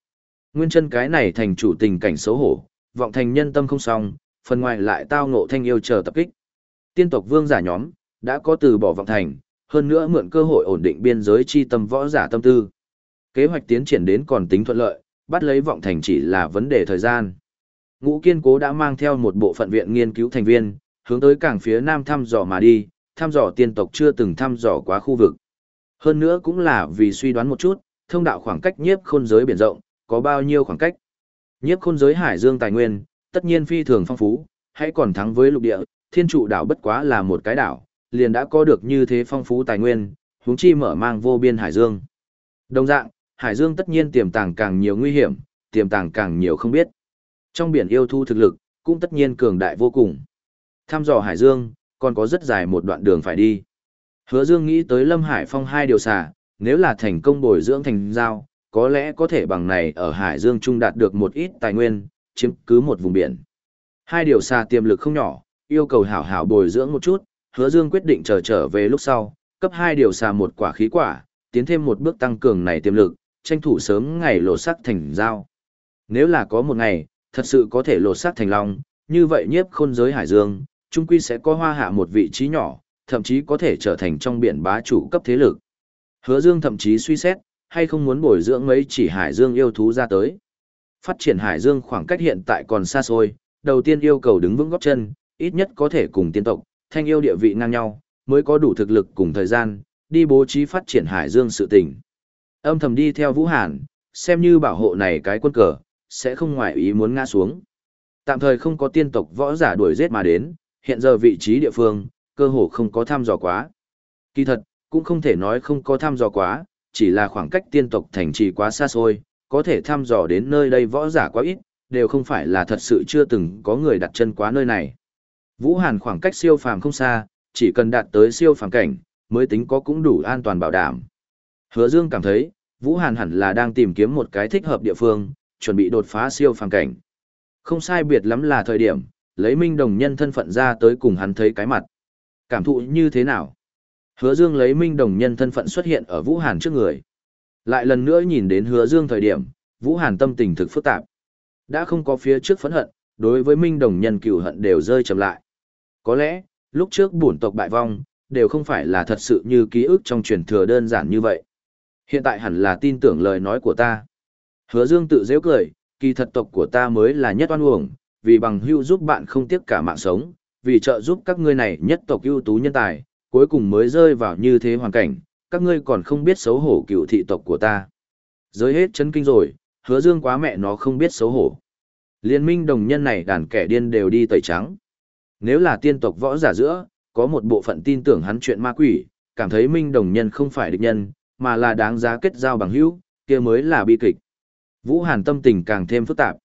Nguyên chân cái này thành chủ tình cảnh xấu hổ, vọng thành nhân tâm không xong, phần ngoài lại tao ngộ thanh yêu chờ tập kích. Tiên tộc vương giả nhóm, đã có từ bỏ vọng thành, hơn nữa mượn cơ hội ổn định biên giới chi tâm võ giả tâm tư. Kế hoạch tiến triển đến còn tính thuận lợi, bắt lấy vọng thành chỉ là vấn đề thời gian. Ngũ kiên cố đã mang theo một bộ phận viện nghiên cứu thành viên, hướng tới cảng phía nam thăm dò mà đi, thăm dò tiên tộc chưa từng thăm dò quá khu vực. Hơn nữa cũng là vì suy đoán một chút, thông đạo khoảng cách nhiếp khôn giới biển rộng, có bao nhiêu khoảng cách. Nhiếp khôn giới hải dương tài nguyên, tất nhiên phi thường phong phú, hãy còn thắng với lục địa, thiên trụ đảo bất quá là một cái đảo, liền đã có được như thế phong phú tài nguyên, huống chi mở mang vô biên hải dương. Đồng dạng, hải dương tất nhiên tiềm tàng càng nhiều nguy hiểm, tiềm tàng càng nhiều không biết. Trong biển yêu thu thực lực, cũng tất nhiên cường đại vô cùng. Thăm dò hải dương, còn có rất dài một đoạn đường phải đi. Hứa Dương nghĩ tới Lâm Hải Phong hai điều xả, nếu là thành công bồi dưỡng thành giao, có lẽ có thể bằng này ở Hải Dương Trung đạt được một ít tài nguyên, chiếm cứ một vùng biển. Hai điều xa tiềm lực không nhỏ, yêu cầu hảo hảo bồi dưỡng một chút, Hứa Dương quyết định chờ trở về lúc sau, cấp hai điều xa một quả khí quả, tiến thêm một bước tăng cường này tiềm lực, tranh thủ sớm ngày lộ sắc thành giao. Nếu là có một ngày, thật sự có thể lộ sắc thành long, như vậy nhiếp khôn giới Hải Dương, trung quy sẽ có hoa hạ một vị trí nhỏ, thậm chí có thể trở thành trong biển bá chủ cấp thế lực. Hứa Dương thậm chí suy xét, hay không muốn bồi dưỡng mấy chỉ Hải Dương yêu thú ra tới. Phát triển Hải Dương khoảng cách hiện tại còn xa xôi, đầu tiên yêu cầu đứng vững góp chân, ít nhất có thể cùng tiên tộc, thanh yêu địa vị ngang nhau, mới có đủ thực lực cùng thời gian, đi bố trí phát triển Hải Dương sự tình. Âm thầm đi theo Vũ Hàn, xem như bảo hộ này cái quân cờ, sẽ không ngoại ý muốn ngã xuống. Tạm thời không có tiên tộc võ giả đuổi giết mà đến, hiện giờ vị trí địa phương, cơ hồ không có thăm dò quá. Kỳ thật, cũng không thể nói không có thăm dò quá, chỉ là khoảng cách tiên tộc thành trì quá xa xôi, có thể thăm dò đến nơi đây võ giả quá ít, đều không phải là thật sự chưa từng có người đặt chân quá nơi này. Vũ Hàn khoảng cách siêu phàm không xa, chỉ cần đạt tới siêu phàm cảnh, mới tính có cũng đủ an toàn bảo đảm. Hứa Dương cảm thấy, Vũ Hàn hẳn là đang tìm kiếm một cái thích hợp địa phương, chuẩn bị đột phá siêu phàm cảnh. Không sai biệt lắm là thời điểm, lấy Minh Đồng nhân thân phận ra tới cùng hắn thấy cái mặt. Cảm thụ như thế nào? Hứa Dương lấy Minh Đồng nhân thân phận xuất hiện ở Vũ Hàn trước người. Lại lần nữa nhìn đến Hứa Dương thời điểm, Vũ Hàn tâm tình thực phức tạp. Đã không có phía trước phẫn hận, đối với Minh Đồng nhân cừu hận đều rơi chậm lại. Có lẽ, lúc trước bổn tộc bại vong, đều không phải là thật sự như ký ức trong truyền thừa đơn giản như vậy. Hiện tại hẳn là tin tưởng lời nói của ta. Hứa Dương tự dễ cười, kỳ thật tộc của ta mới là nhất oan uổng, vì bằng hữu giúp bạn không tiếc cả mạng sống, vì trợ giúp các ngươi này nhất tộc ưu tú nhân tài, cuối cùng mới rơi vào như thế hoàn cảnh, các ngươi còn không biết xấu hổ cựu thị tộc của ta. Giới hết chấn kinh rồi, hứa dương quá mẹ nó không biết xấu hổ. Liên minh đồng nhân này đàn kẻ điên đều đi tẩy trắng. Nếu là tiên tộc võ giả giữa, có một bộ phận tin tưởng hắn chuyện ma quỷ, cảm thấy minh đồng nhân không phải địch nhân, mà là đáng giá kết giao bằng hữu, kia mới là bi kịch. Vũ Hàn tâm tình càng thêm phức tạp.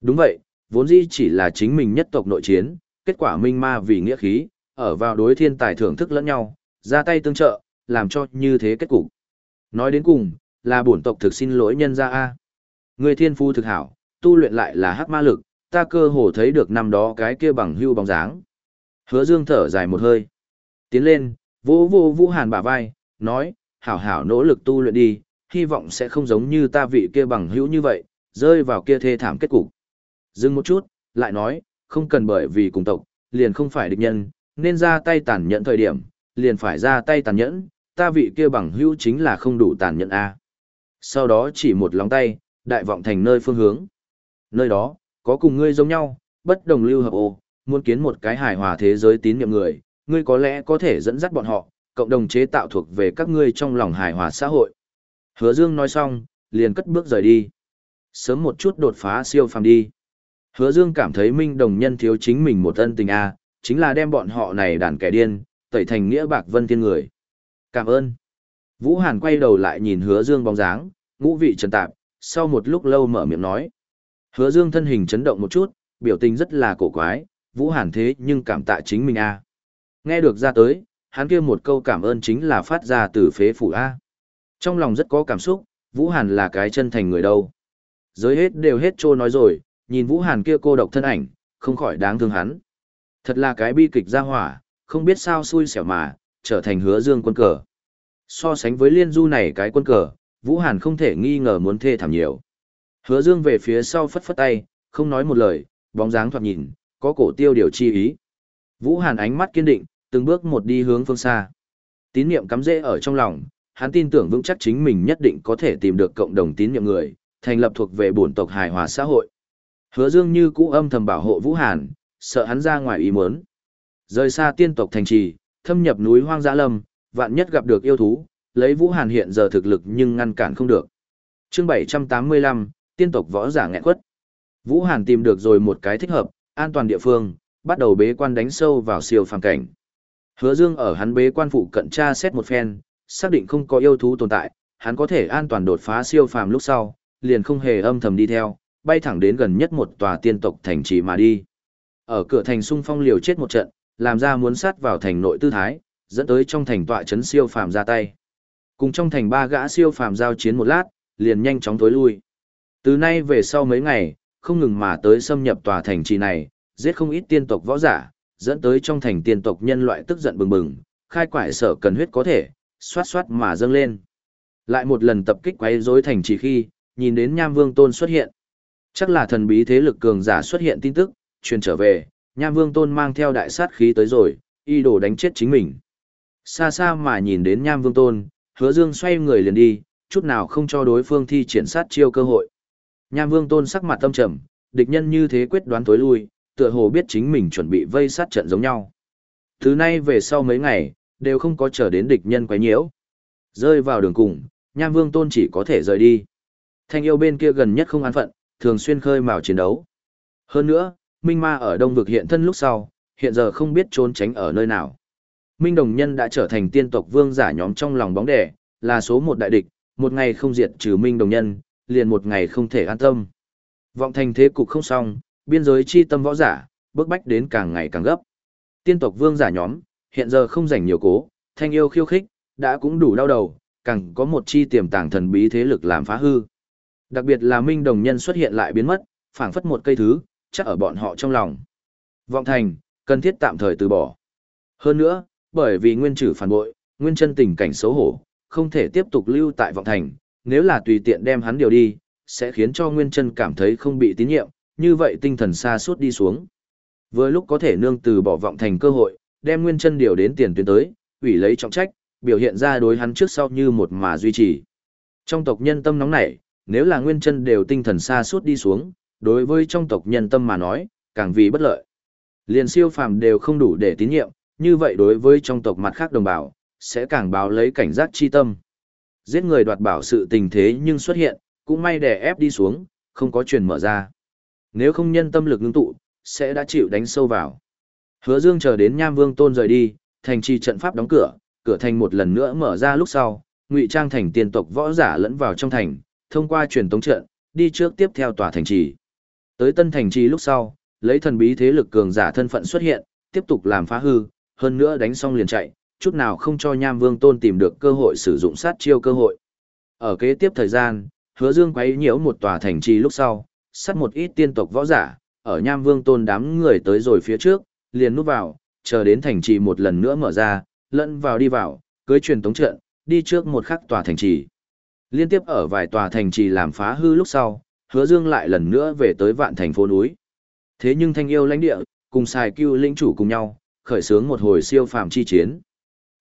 Đúng vậy, vốn dĩ chỉ là chính mình nhất tộc nội chiến, kết quả minh ma vì nghĩa khí, ở vào đối thiên tài thưởng thức lẫn nhau, ra tay tương trợ, làm cho như thế kết cục. Nói đến cùng, là bổn tộc thực xin lỗi nhân gia a. Người thiên phu thực hảo, tu luyện lại là hắc ma lực, ta cơ hồ thấy được năm đó cái kia bằng hưu bóng dáng. Hứa Dương thở dài một hơi. Tiến lên, vỗ vô Vũ Hàn bả vai, nói, hảo hảo nỗ lực tu luyện đi, hy vọng sẽ không giống như ta vị kia bằng hữu như vậy, rơi vào kia thê thảm kết cục. Dừng một chút, lại nói, không cần bởi vì cùng tộc, liền không phải địch nhân, nên ra tay tàn nhẫn thời điểm, liền phải ra tay tàn nhẫn, ta vị kia bằng hữu chính là không đủ tàn nhẫn a. Sau đó chỉ một lóng tay, đại vọng thành nơi phương hướng. Nơi đó, có cùng ngươi giống nhau, bất đồng lưu hợp ô, muốn kiến một cái hài hòa thế giới tín nhiệm người, ngươi có lẽ có thể dẫn dắt bọn họ, cộng đồng chế tạo thuộc về các ngươi trong lòng hài hòa xã hội. Hứa Dương nói xong, liền cất bước rời đi. Sớm một chút đột phá siêu phàm đi. Hứa Dương cảm thấy Minh Đồng Nhân thiếu chính mình một ân tình a, chính là đem bọn họ này đàn kẻ điên, tẩy thành nghĩa bạc vân thiên người. Cảm ơn. Vũ Hàn quay đầu lại nhìn Hứa Dương bóng dáng, ngũ vị trần tạp, sau một lúc lâu mở miệng nói. Hứa Dương thân hình chấn động một chút, biểu tình rất là cổ quái, Vũ Hàn thế nhưng cảm tạ chính mình a. À. Nghe được ra tới, hắn kia một câu cảm ơn chính là phát ra từ phế phủ a. Trong lòng rất có cảm xúc, Vũ Hàn là cái chân thành người đâu. Giới hết đều hết trô nói rồi, nhìn Vũ Hàn kia cô độc thân ảnh, không khỏi đáng thương hắn. Thật là cái bi kịch ra hỏa, không biết sao xui xẻo mà, trở thành hứa dương quân cờ. So sánh với liên du này cái quân cờ, Vũ Hàn không thể nghi ngờ muốn thê thảm nhiều. Hứa dương về phía sau phất phất tay, không nói một lời, bóng dáng thoạt nhìn, có cổ tiêu điều chi ý. Vũ Hàn ánh mắt kiên định, từng bước một đi hướng phương xa. Tín niệm cắm rễ ở trong lòng, hắn tin tưởng vững chắc chính mình nhất định có thể tìm được cộng đồng tín nhiệm người, thành lập thuộc về bổn tộc hài hòa xã hội. Hứa Dương như cũ âm thầm bảo hộ Vũ Hàn, sợ hắn ra ngoài ý muốn. Rời xa tiên tộc thành trì, thâm nhập núi hoang dã lâm, vạn nhất gặp được yêu thú, lấy Vũ Hàn hiện giờ thực lực nhưng ngăn cản không được. Chương 785, tiên tộc võ giả nghẹn quất. Vũ Hàn tìm được rồi một cái thích hợp, an toàn địa phương, bắt đầu bế quan đánh sâu vào siêu phàm cảnh. Hứa Dương ở hắn bế quan phụ cận tra xét một phen, xác định không có yêu thú tồn tại, hắn có thể an toàn đột phá siêu phàm lúc sau, liền không hề âm thầm đi theo, bay thẳng đến gần nhất một tòa tiên tộc thành trì mà đi. Ở cửa thành xung phong liều chết một trận, làm ra muốn sát vào thành nội tư thái, dẫn tới trong thành tọa chấn siêu phàm ra tay. Cùng trong thành ba gã siêu phàm giao chiến một lát, liền nhanh chóng tối lui. Từ nay về sau mấy ngày, không ngừng mà tới xâm nhập tòa thành trì này, giết không ít tiên tộc võ giả, dẫn tới trong thành tiên tộc nhân loại tức giận bừng bừng, khai quải sở cần huyết có thể, xoát xoát mà dâng lên. Lại một lần tập kích quấy rối thành trì khi, nhìn đến Nham Vương Tôn xuất hiện. Chắc là thần bí thế lực cường giả xuất hiện tin tức, truyền trở về, Nham Vương Tôn mang theo đại sát khí tới rồi, y đồ đánh chết chính mình. Xa xa mà nhìn đến Nham Vương Tôn, hứa dương xoay người liền đi, chút nào không cho đối phương thi triển sát chiêu cơ hội. Nham Vương Tôn sắc mặt tâm trầm, địch nhân như thế quyết đoán tối lui, tựa hồ biết chính mình chuẩn bị vây sát trận giống nhau. Thứ nay về sau mấy ngày, đều không có chờ đến địch nhân quấy nhiễu. Rơi vào đường cùng, Nham Vương Tôn chỉ có thể rời đi. Thanh yêu bên kia gần nhất không an phận, thường xuyên khơi mào chiến đấu. Hơn nữa, Minh Ma ở Đông vực hiện thân lúc sau, hiện giờ không biết trốn tránh ở nơi nào. Minh Đồng Nhân đã trở thành tiên tộc vương giả nhóm trong lòng bóng đẻ, là số một đại địch, một ngày không diệt trừ Minh Đồng Nhân, liền một ngày không thể an tâm. Vọng thành thế cục không xong, biên giới chi tâm võ giả, bước bách đến càng ngày càng gấp. Tiên tộc vương giả nhóm, hiện giờ không rảnh nhiều cố, thanh yêu khiêu khích, đã cũng đủ đau đầu, càng có một chi tiềm tàng thần bí thế lực làm phá hư. Đặc biệt là Minh Đồng Nhân xuất hiện lại biến mất, phảng phất một cây thứ, chắc ở bọn họ trong lòng. Vọng thành, cần thiết tạm thời từ bỏ. Hơn nữa, bởi vì nguyên trừ phản bội, nguyên chân tình cảnh xấu hổ, không thể tiếp tục lưu tại vọng thành, nếu là tùy tiện đem hắn điều đi, sẽ khiến cho nguyên chân cảm thấy không bị tín nhiệm, như vậy tinh thần xa suốt đi xuống. Vừa lúc có thể nương từ bỏ vọng thành cơ hội, đem nguyên chân điều đến tiền tuyến tới, ủy lấy trọng trách, biểu hiện ra đối hắn trước sau như một mà duy trì. Trong tộc nhân tâm nóng nảy, nếu là nguyên chân đều tinh thần xa suốt đi xuống, đối với trong tộc nhân tâm mà nói, càng vì bất lợi. Liền siêu phàm đều không đủ để tín nhiệm, như vậy đối với trong tộc mặt khác đồng bào, sẽ càng báo lấy cảnh giác chi tâm. Giết người đoạt bảo sự tình thế nhưng xuất hiện, cũng may đè ép đi xuống, không có truyền mở ra. Nếu không nhân tâm lực ngưng tụ, sẽ đã chịu đánh sâu vào. Hứa Dương chờ đến Nham Vương Tôn rời đi, thành trì trận pháp đóng cửa, cửa thành một lần nữa mở ra lúc sau, ngụy trang thành tiên tộc võ giả lẫn vào trong thành, thông qua truyền tống trận, đi trước tiếp theo tòa thành trì. Tới tân thành trì lúc sau, lấy thần bí thế lực cường giả thân phận xuất hiện, tiếp tục làm phá hư, hơn nữa đánh xong liền chạy, chút nào không cho Nham Vương Tôn tìm được cơ hội sử dụng sát chiêu cơ hội. Ở kế tiếp thời gian, Hứa Dương quấy nhiễu một tòa thành trì lúc sau, sát một ít tiên tộc võ giả, ở Nham Vương Tôn đám người tới rồi phía trước, liền núp vào, chờ đến thành trì một lần nữa mở ra, lẫn vào đi vào, cưới truyền tống trận, đi trước một khắc tòa thành trì. Liên tiếp ở vài tòa thành trì làm phá hư lúc sau, Hứa Dương lại lần nữa về tới vạn thành phố núi. Thế nhưng thanh yêu lãnh địa, cùng xài cưu lĩnh chủ cùng nhau, khởi xướng một hồi siêu phàm chi chiến.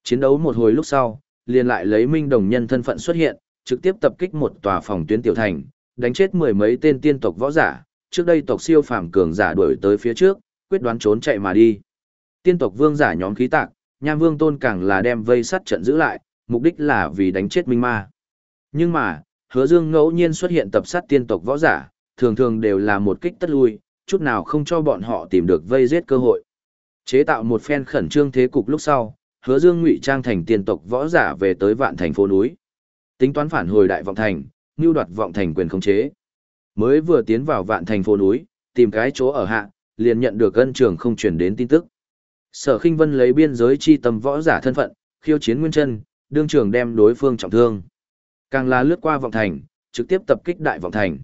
Chiến đấu một hồi lúc sau, liền lại lấy minh đồng nhân thân phận xuất hiện, trực tiếp tập kích một tòa phòng tuyến tiểu thành, đánh chết mười mấy tên tiên tộc võ giả, trước đây tộc siêu phàm cường giả đuổi tới phía trước, quyết đoán trốn chạy mà đi. Tiên tộc vương giả nhóm khí tạc, Nham Vương Tôn càng là đem vây sắt trận giữ lại, mục đích là vì đánh chết Minh Ma. Nhưng mà, Hứa Dương ngẫu nhiên xuất hiện tập sát tiên tộc võ giả, thường thường đều là một kích tất lui, chút nào không cho bọn họ tìm được vây giết cơ hội. Chế tạo một phen khẩn trương thế cục lúc sau, Hứa Dương ngụy trang thành tiên tộc võ giả về tới vạn thành phố núi. Tính toán phản hồi đại vọng thành, nưu đoạt vọng thành quyền khống chế. Mới vừa tiến vào vạn thành phố núi, tìm cái chỗ ở hạ, liền nhận được ân trường không truyền đến tin tức. Sở Khinh Vân lấy biên giới chi tâm võ giả thân phận, khiêu chiến nguyên chân, đương trường đem đối phương trọng thương. Càng là lướt qua vọng thành, trực tiếp tập kích đại vọng thành.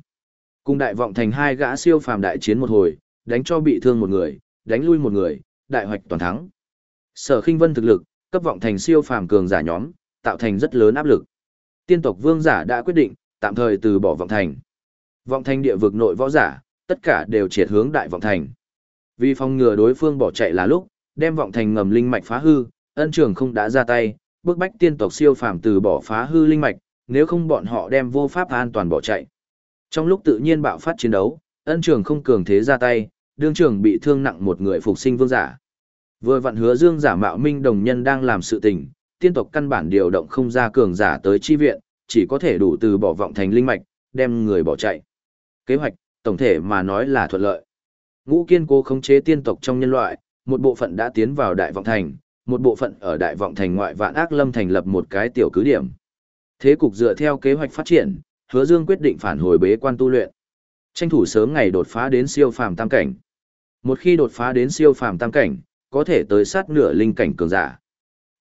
Cùng đại vọng thành hai gã siêu phàm đại chiến một hồi, đánh cho bị thương một người, đánh lui một người, đại hoạch toàn thắng. Sở Khinh Vân thực lực, cấp vọng thành siêu phàm cường giả nhóm, tạo thành rất lớn áp lực. Tiên tộc vương giả đã quyết định, tạm thời từ bỏ vọng thành. Vọng thành địa vực nội võ giả, tất cả đều triệt hướng đại vọng thành. Vì phòng ngừa đối phương bỏ chạy là lúc, đem vọng thành ngầm linh mạch phá hư, ân trường không đã ra tay, bức bách tiên tộc siêu phàm từ bỏ phá hư linh mạch, nếu không bọn họ đem vô pháp an toàn bỏ chạy. Trong lúc tự nhiên bạo phát chiến đấu, ân trường không cường thế ra tay, đương trường bị thương nặng một người phục sinh vương giả. Vừa vặn hứa dương giả mạo minh đồng nhân đang làm sự tình, tiên tộc căn bản điều động không ra cường giả tới chi viện, chỉ có thể đủ từ bỏ vọng thành linh mạch, đem người bỏ chạy. Kế hoạch, tổng thể mà nói là thuận lợi. Ngũ kiên cố khống chế tiên tộc trong nhân loại, một bộ phận đã tiến vào đại vọng thành, một bộ phận ở đại vọng thành ngoại vạn ác lâm thành lập một cái tiểu cứ điểm. Thế cục dựa theo kế hoạch phát triển, Hứa Dương quyết định phản hồi bế quan tu luyện. Tranh thủ sớm ngày đột phá đến siêu phàm tam cảnh. Một khi đột phá đến siêu phàm tam cảnh, có thể tới sát nửa linh cảnh cường giả.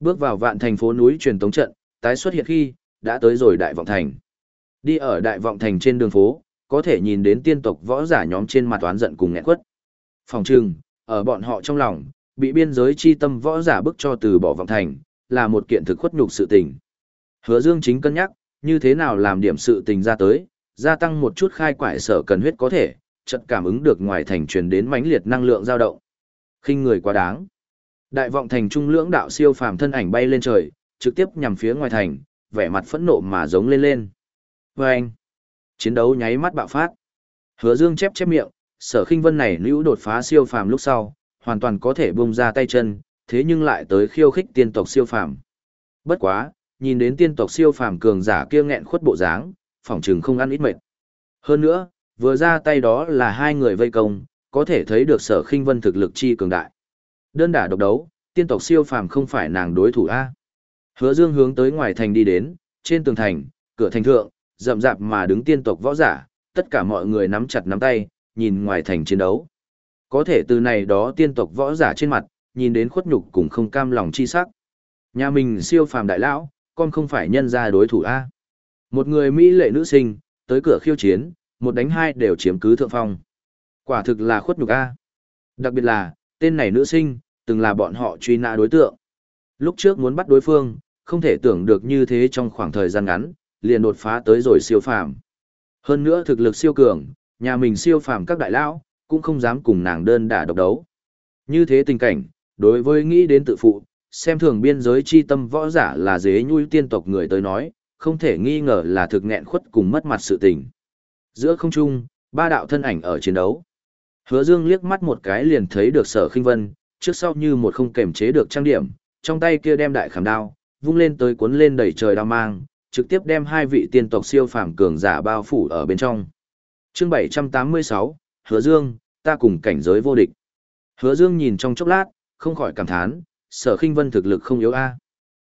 Bước vào vạn thành phố núi truyền tống trận, tái xuất hiện khi đã tới rồi đại vọng thành. Đi ở đại vọng thành trên đường phố, có thể nhìn đến tiên tộc võ giả nhóm trên mặt oán giận cùng nghẹn quất. Phòng trừng, ở bọn họ trong lòng, bị biên giới chi tâm võ giả bức cho từ bỏ vọng thành, là một kiện thực khuất nhục sự tình. Hứa Dương chính cân nhắc, như thế nào làm điểm sự tình ra tới, gia tăng một chút khai quải sở cần huyết có thể, chợt cảm ứng được ngoài thành truyền đến mãnh liệt năng lượng dao động. Khinh người quá đáng. Đại vọng thành trung lưỡng đạo siêu phàm thân ảnh bay lên trời, trực tiếp nhằm phía ngoài thành, vẻ mặt phẫn nộ mà giống lên lên. Và chiến đấu nháy mắt bạo phát. Hứa Dương chép chép miệng, sở khinh vân này nữ đột phá siêu phàm lúc sau, hoàn toàn có thể bung ra tay chân, thế nhưng lại tới khiêu khích tiên tộc siêu phàm. Bất quá, nhìn đến tiên tộc siêu phàm cường giả kia nghẹn khuất bộ dáng, phỏng chừng không ăn ít mệt. Hơn nữa, vừa ra tay đó là hai người vây công, có thể thấy được sở khinh vân thực lực chi cường đại. Đơn đả độc đấu, tiên tộc siêu phàm không phải nàng đối thủ A. Hứa Dương hướng tới ngoài thành đi đến, trên tường thành, cửa thành thượng, rậm rạp mà đứng tiên tộc võ giả, tất cả mọi người nắm chặt nắm tay, nhìn ngoài thành chiến đấu. Có thể từ này đó tiên tộc võ giả trên mặt, nhìn đến khuất nhục cùng không cam lòng chi sắc. Nhà mình siêu phàm đại lão, con không phải nhân ra đối thủ A. Một người Mỹ lệ nữ sinh, tới cửa khiêu chiến, một đánh hai đều chiếm cứ thượng phong. Quả thực là khuất nhục A. Đặc biệt là, tên này nữ sinh, từng là bọn họ truy nã đối tượng. Lúc trước muốn bắt đối phương, không thể tưởng được như thế trong khoảng thời gian ngắn, liền đột phá tới rồi siêu phàm. Hơn nữa thực lực siêu cường, nhà mình siêu phàm các đại lão, cũng không dám cùng nàng đơn đả độc đấu. Như thế tình cảnh, đối với nghĩ đến tự phụ, xem thường biên giới chi tâm võ giả là dế nhui tiên tộc người tới nói, không thể nghi ngờ là thực nghẹn khuất cùng mất mặt sự tình. Giữa không trung, ba đạo thân ảnh ở chiến đấu. Hứa Dương liếc mắt một cái liền thấy được Sở Khinh Vân, trước sau như một không kềm chế được trang điểm, trong tay kia đem đại khảm đao, vung lên tới cuốn lên đầy trời đao mang, trực tiếp đem hai vị tiên tộc siêu phàm cường giả bao phủ ở bên trong. Chương 786, Hứa Dương, ta cùng cảnh giới vô địch. Hứa Dương nhìn trong chốc lát, không khỏi cảm thán, Sở Khinh Vân thực lực không yếu a.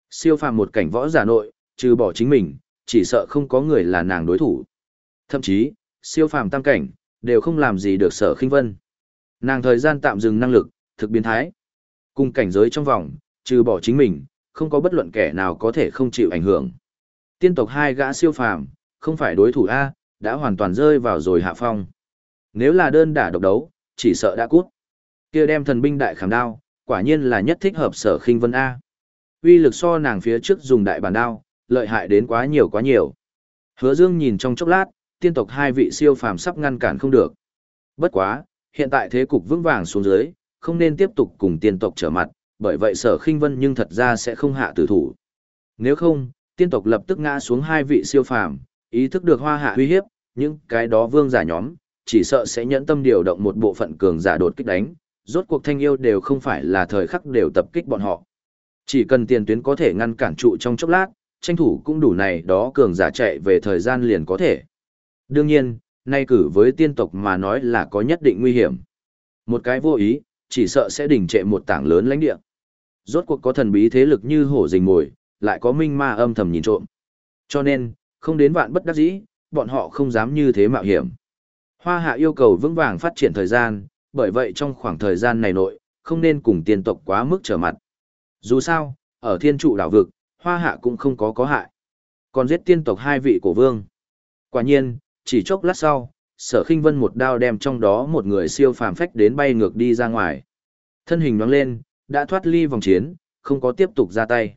Siêu phàm một cảnh võ giả nội, trừ bỏ chính mình, chỉ sợ không có người là nàng đối thủ. Thậm chí, siêu phàm tam cảnh, đều không làm gì được Sở Khinh Vân. Nàng thời gian tạm dừng năng lực, thực biến thái. Cùng cảnh giới trong vòng, trừ bỏ chính mình, không có bất luận kẻ nào có thể không chịu ảnh hưởng. Tiên tộc hai gã siêu phàm, không phải đối thủ A, đã hoàn toàn rơi vào rồi hạ phong. Nếu là đơn đả độc đấu, chỉ sợ đã cút. Kia đem thần binh đại khảm đao, quả nhiên là nhất thích hợp sở khinh vân A. Uy lực so nàng phía trước dùng đại bản đao, lợi hại đến quá nhiều quá nhiều. Hứa Dương nhìn trong chốc lát, tiên tộc hai vị siêu phàm sắp ngăn cản không được. Bất quá, hiện tại thế cục vững vàng xuống dưới, không nên tiếp tục cùng tiên tộc trở mặt, bởi vậy sở khinh vân nhưng thật ra sẽ không hạ tử thủ. Nếu không, tiên tộc lập tức ngã xuống hai vị siêu phàm, ý thức được hoa hạ uy hiếp, những cái đó vương giả nhóm, chỉ sợ sẽ nhẫn tâm điều động một bộ phận cường giả đột kích đánh, rốt cuộc thanh yêu đều không phải là thời khắc đều tập kích bọn họ. Chỉ cần tiền tuyến có thể ngăn cản trụ trong chốc lát, tranh thủ cũng đủ này đó cường giả chạy về thời gian liền có thể. Đương nhiên, nay cử với tiên tộc mà nói là có nhất định nguy hiểm. Một cái vô ý, chỉ sợ sẽ đình trệ một tảng lớn lãnh địa. Rốt cuộc có thần bí thế lực như hổ rình mồi, lại có minh ma âm thầm nhìn trộm. Cho nên, không đến vạn bất đắc dĩ, bọn họ không dám như thế mạo hiểm. Hoa hạ yêu cầu vững vàng phát triển thời gian, bởi vậy trong khoảng thời gian này nội, không nên cùng tiên tộc quá mức trở mặt. Dù sao, ở thiên trụ đảo vực, hoa hạ cũng không có có hại. Còn giết tiên tộc hai vị cổ vương. Quả nhiên, chỉ chốc lát sau, sở khinh vân một đao đem trong đó một người siêu phàm phách đến bay ngược đi ra ngoài. Thân hình nhoáng lên, đã thoát ly vòng chiến, không có tiếp tục ra tay.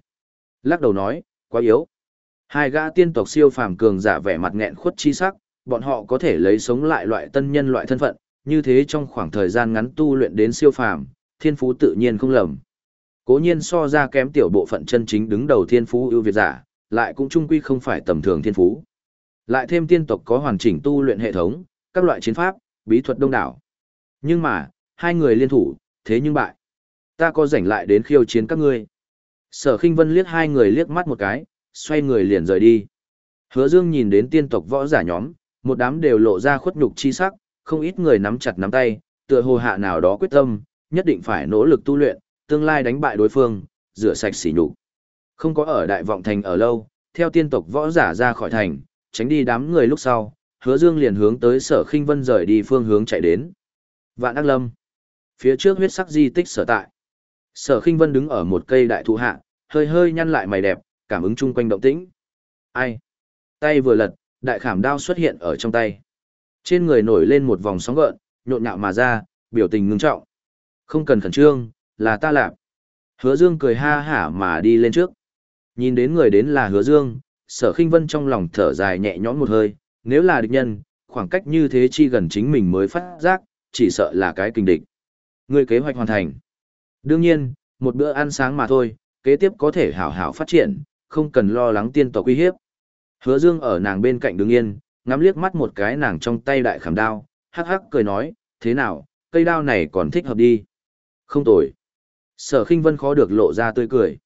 Lắc đầu nói, quá yếu. Hai gã tiên tộc siêu phàm cường giả vẻ mặt nghẹn khuất chi sắc, bọn họ có thể lấy sống lại loại tân nhân loại thân phận, như thế trong khoảng thời gian ngắn tu luyện đến siêu phàm, thiên phú tự nhiên không lầm. Cố nhiên so ra kém tiểu bộ phận chân chính đứng đầu thiên phú ưu việt giả, lại cũng trung quy không phải tầm thường thiên phú. Lại thêm tiên tộc có hoàn chỉnh tu luyện hệ thống, các loại chiến pháp, bí thuật đông đảo. Nhưng mà, hai người liên thủ, thế nhưng bại. Ta có rảnh lại đến khiêu chiến các ngươi. Sở khinh vân liếc hai người liếc mắt một cái, xoay người liền rời đi. Hứa dương nhìn đến tiên tộc võ giả nhóm, một đám đều lộ ra khuất nhục chi sắc, không ít người nắm chặt nắm tay, tựa hồ hạ nào đó quyết tâm, nhất định phải nỗ lực tu luyện, tương lai đánh bại đối phương, rửa sạch sỉ nhục. Không có ở đại vọng thành ở lâu, theo tiên tộc võ giả ra khỏi thành, tránh đi đám người lúc sau, hứa dương liền hướng tới sở khinh vân rời đi phương hướng chạy đến. Vạn Ác Lâm. Phía trước huyết sắc di tích sở tại. Sở khinh vân đứng ở một cây đại thụ hạ, hơi hơi nhăn lại mày đẹp, cảm ứng chung quanh động tĩnh. Ai? Tay vừa lật, đại khảm đao xuất hiện ở trong tay. Trên người nổi lên một vòng sóng gợn, nhộn nhạo mà ra, biểu tình ngưng trọng. Không cần khẩn trương, là ta làm. Hứa Dương cười ha hả mà đi lên trước. Nhìn đến người đến là Hứa Dương, Sở Khinh Vân trong lòng thở dài nhẹ nhõm một hơi, nếu là địch nhân, khoảng cách như thế chi gần chính mình mới phát giác, chỉ sợ là cái kinh địch. Người kế hoạch hoàn thành. Đương nhiên, một bữa ăn sáng mà thôi, kế tiếp có thể hảo hảo phát triển, không cần lo lắng tiên tộc uy hiếp. Hứa Dương ở nàng bên cạnh đứng yên, ngắm liếc mắt một cái nàng trong tay đại khảm đao, hắc hắc cười nói, thế nào, cây đao này còn thích hợp đi. Không tồi. Sở khinh vân khó được lộ ra tươi cười.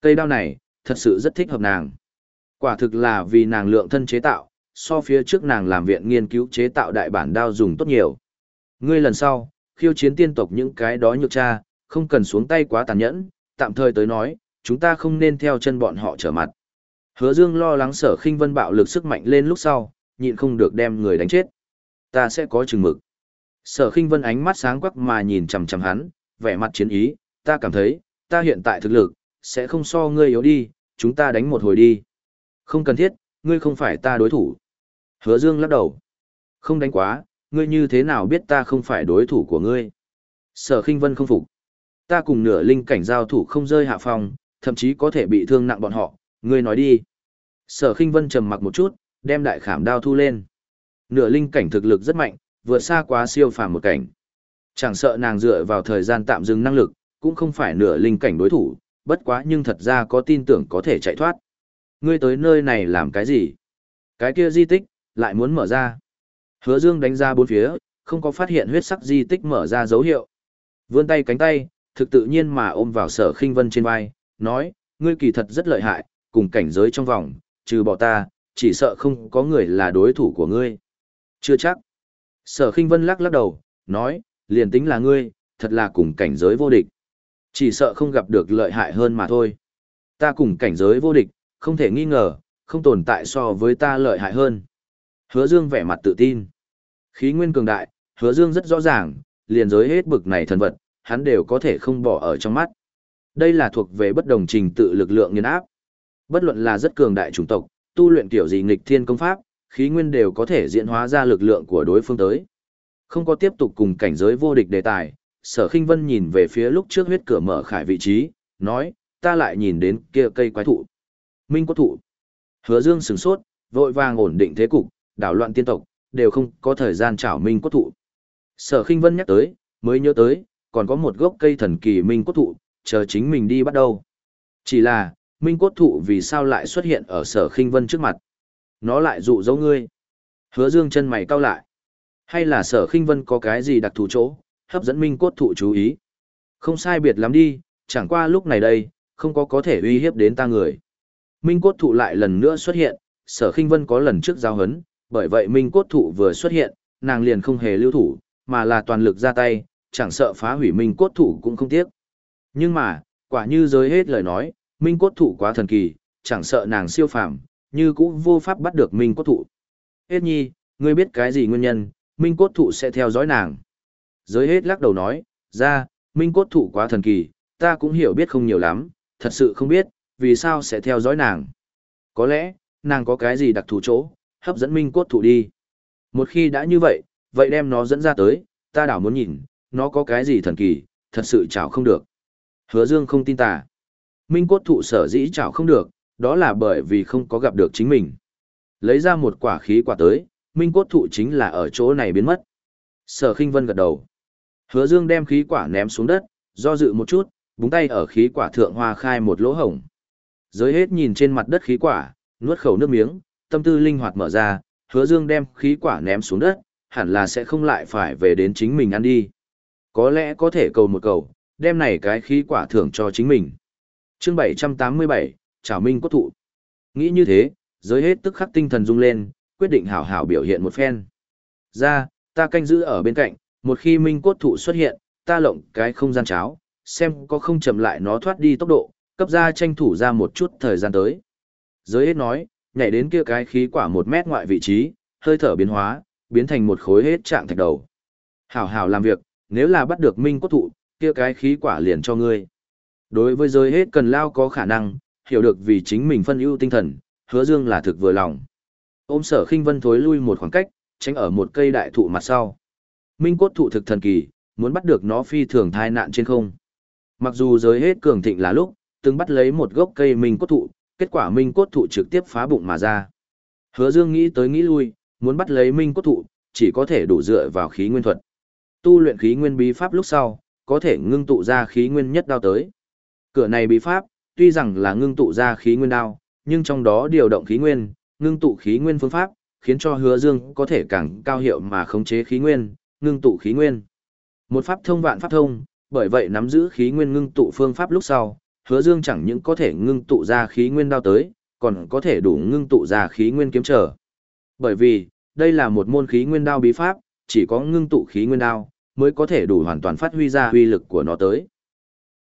Cây đao này, thật sự rất thích hợp nàng. Quả thực là vì nàng lượng thân chế tạo, so phía trước nàng làm viện nghiên cứu chế tạo đại bản đao dùng tốt nhiều. Ngươi lần sau, khiêu chiến tiên tộc những cái đó nhược cha, Không cần xuống tay quá tàn nhẫn, tạm thời tới nói, chúng ta không nên theo chân bọn họ trở mặt. Hứa Dương lo lắng sở khinh vân bạo lực sức mạnh lên lúc sau, nhịn không được đem người đánh chết. Ta sẽ có chừng mực. Sở khinh vân ánh mắt sáng quắc mà nhìn chằm chằm hắn, vẻ mặt chiến ý, ta cảm thấy, ta hiện tại thực lực, sẽ không so ngươi yếu đi, chúng ta đánh một hồi đi. Không cần thiết, ngươi không phải ta đối thủ. Hứa Dương lắc đầu. Không đánh quá, ngươi như thế nào biết ta không phải đối thủ của ngươi? Sở khinh vân không phục. Ta cùng nửa linh cảnh giao thủ không rơi hạ phòng, thậm chí có thể bị thương nặng bọn họ, ngươi nói đi. Sở khinh vân trầm mặc một chút, đem đại khảm đao thu lên. Nửa linh cảnh thực lực rất mạnh, vượt xa quá siêu phàm một cảnh. Chẳng sợ nàng dựa vào thời gian tạm dừng năng lực, cũng không phải nửa linh cảnh đối thủ, bất quá nhưng thật ra có tin tưởng có thể chạy thoát. Ngươi tới nơi này làm cái gì? Cái kia di tích, lại muốn mở ra. Hứa Dương đánh ra bốn phía, không có phát hiện huyết sắc di tích mở ra dấu hiệu. Vươn tay cánh tay, thực tự nhiên mà ôm vào sở khinh vân trên vai, nói, ngươi kỳ thật rất lợi hại, cùng cảnh giới trong vòng, trừ bỏ ta, chỉ sợ không có người là đối thủ của ngươi. Chưa chắc. Sở khinh vân lắc lắc đầu, nói, liền tính là ngươi, thật là cùng cảnh giới vô địch. Chỉ sợ không gặp được lợi hại hơn mà thôi. Ta cùng cảnh giới vô địch, không thể nghi ngờ, không tồn tại so với ta lợi hại hơn. Hứa Dương vẻ mặt tự tin. Khí nguyên cường đại, Hứa Dương rất rõ ràng, liền giới hết bực này thần vật, hắn đều có thể không bỏ ở trong mắt. Đây là thuộc về bất đồng trình tự lực lượng nghiền áp. Bất luận là rất cường đại chủng tộc, tu luyện kiểu gì nghịch thiên công pháp, khí nguyên đều có thể diễn hóa ra lực lượng của đối phương tới. Không có tiếp tục cùng cảnh giới vô địch đề tài, sở khinh vân nhìn về phía lúc trước huyết cửa mở khải vị trí, nói, ta lại nhìn đến kia cây quái thụ. Minh quốc thụ. Hứa dương sừng sốt, vội vàng ổn định thế cục, đảo loạn tiên tộc, đều không có thời gian trảo minh quốc thụ. Sở khinh vân nhắc tới, mới nhớ tới, còn có một gốc cây thần kỳ minh quốc thụ, chờ chính mình đi bắt đầu. Chỉ là, minh Cốt thụ vì sao lại xuất hiện ở sở khinh vân trước mặt. Nó lại dụ dấu ngươi. Hứa dương chân mày cau lại. Hay là sở khinh vân có cái gì đặc thù chỗ, hấp dẫn minh cốt thụ chú ý. Không sai biệt lắm đi, chẳng qua lúc này đây, không có có thể uy hiếp đến ta người. Minh cốt thụ lại lần nữa xuất hiện, sở khinh vân có lần trước giao hấn, bởi vậy minh cốt thụ vừa xuất hiện, nàng liền không hề lưu thủ, mà là toàn lực ra tay, chẳng sợ phá hủy minh cốt thụ cũng không tiếc. Nhưng mà, quả như giới hết lời nói, minh cốt thụ quá thần kỳ, chẳng sợ nàng siêu phàm, như cũng vô pháp bắt được minh cốt thụ. Hết nhi, ngươi biết cái gì nguyên nhân, minh cốt thụ sẽ theo dõi nàng. Giới hết lắc đầu nói, ra, minh cốt thụ quá thần kỳ, ta cũng hiểu biết không nhiều lắm, thật sự không biết, vì sao sẽ theo dõi nàng. Có lẽ, nàng có cái gì đặc thù chỗ, hấp dẫn minh cốt thụ đi. Một khi đã như vậy, vậy đem nó dẫn ra tới, ta đảo muốn nhìn, nó có cái gì thần kỳ, thật sự chảo không được. Hứa Dương không tin tà. Minh cốt thụ sở dĩ chảo không được, đó là bởi vì không có gặp được chính mình. Lấy ra một quả khí quả tới, minh cốt thụ chính là ở chỗ này biến mất. Sở khinh vân gật đầu. Hứa Dương đem khí quả ném xuống đất, do dự một chút, búng tay ở khí quả thượng hoa khai một lỗ hổng. Giới hết nhìn trên mặt đất khí quả, nuốt khẩu nước miếng, tâm tư linh hoạt mở ra, Hứa Dương đem khí quả ném xuống đất, hẳn là sẽ không lại phải về đến chính mình ăn đi. Có lẽ có thể cầu một cầu, đem này cái khí quả thưởng cho chính mình. Chương 787, Trảo Minh Cốt Thụ. Nghĩ như thế, giới hết tức khắc tinh thần rung lên, quyết định hảo hảo biểu hiện một phen. Ra, ta canh giữ ở bên cạnh, một khi minh cốt thụ xuất hiện, ta lộng cái không gian cháo, xem có không chậm lại nó thoát đi tốc độ, cấp ra tranh thủ ra một chút thời gian tới. Giới hết nói, nhảy đến kia cái khí quả một mét ngoại vị trí, hơi thở biến hóa, biến thành một khối hết trạng thạch đầu. Hảo hảo làm việc, nếu là bắt được minh cốt thụ, kia cái khí quả liền cho ngươi. Đối với giới hết cần lao có khả năng, hiểu được vì chính mình phân ưu tinh thần, hứa dương là thực vừa lòng. Ôm sở khinh vân thối lui một khoảng cách, tránh ở một cây đại thụ mặt sau. Minh cốt thụ thực thần kỳ, muốn bắt được nó phi thường thai nạn trên không. Mặc dù giới hết cường thịnh là lúc, từng bắt lấy một gốc cây minh cốt thụ, kết quả minh cốt thụ trực tiếp phá bụng mà ra. Hứa Dương nghĩ tới nghĩ lui, muốn bắt lấy minh cốt thụ, chỉ có thể đủ dựa vào khí nguyên thuật. Tu luyện khí nguyên bí pháp lúc sau, có thể ngưng tụ ra khí nguyên nhất đao tới. Cửa này bí pháp, tuy rằng là ngưng tụ ra khí nguyên đao, nhưng trong đó điều động khí nguyên, ngưng tụ khí nguyên phương pháp, khiến cho Hứa Dương có thể càng cao hiệu mà khống chế khí nguyên, ngưng tụ khí nguyên. Một pháp thông vạn pháp thông, bởi vậy nắm giữ khí nguyên ngưng tụ phương pháp lúc sau, Hứa Dương chẳng những có thể ngưng tụ ra khí nguyên đao tới, còn có thể đủ ngưng tụ ra khí nguyên kiếm trở. Bởi vì, đây là một môn khí nguyên đao bí pháp, chỉ có ngưng tụ khí nguyên đao mới có thể đủ hoàn toàn phát huy ra uy lực của nó tới.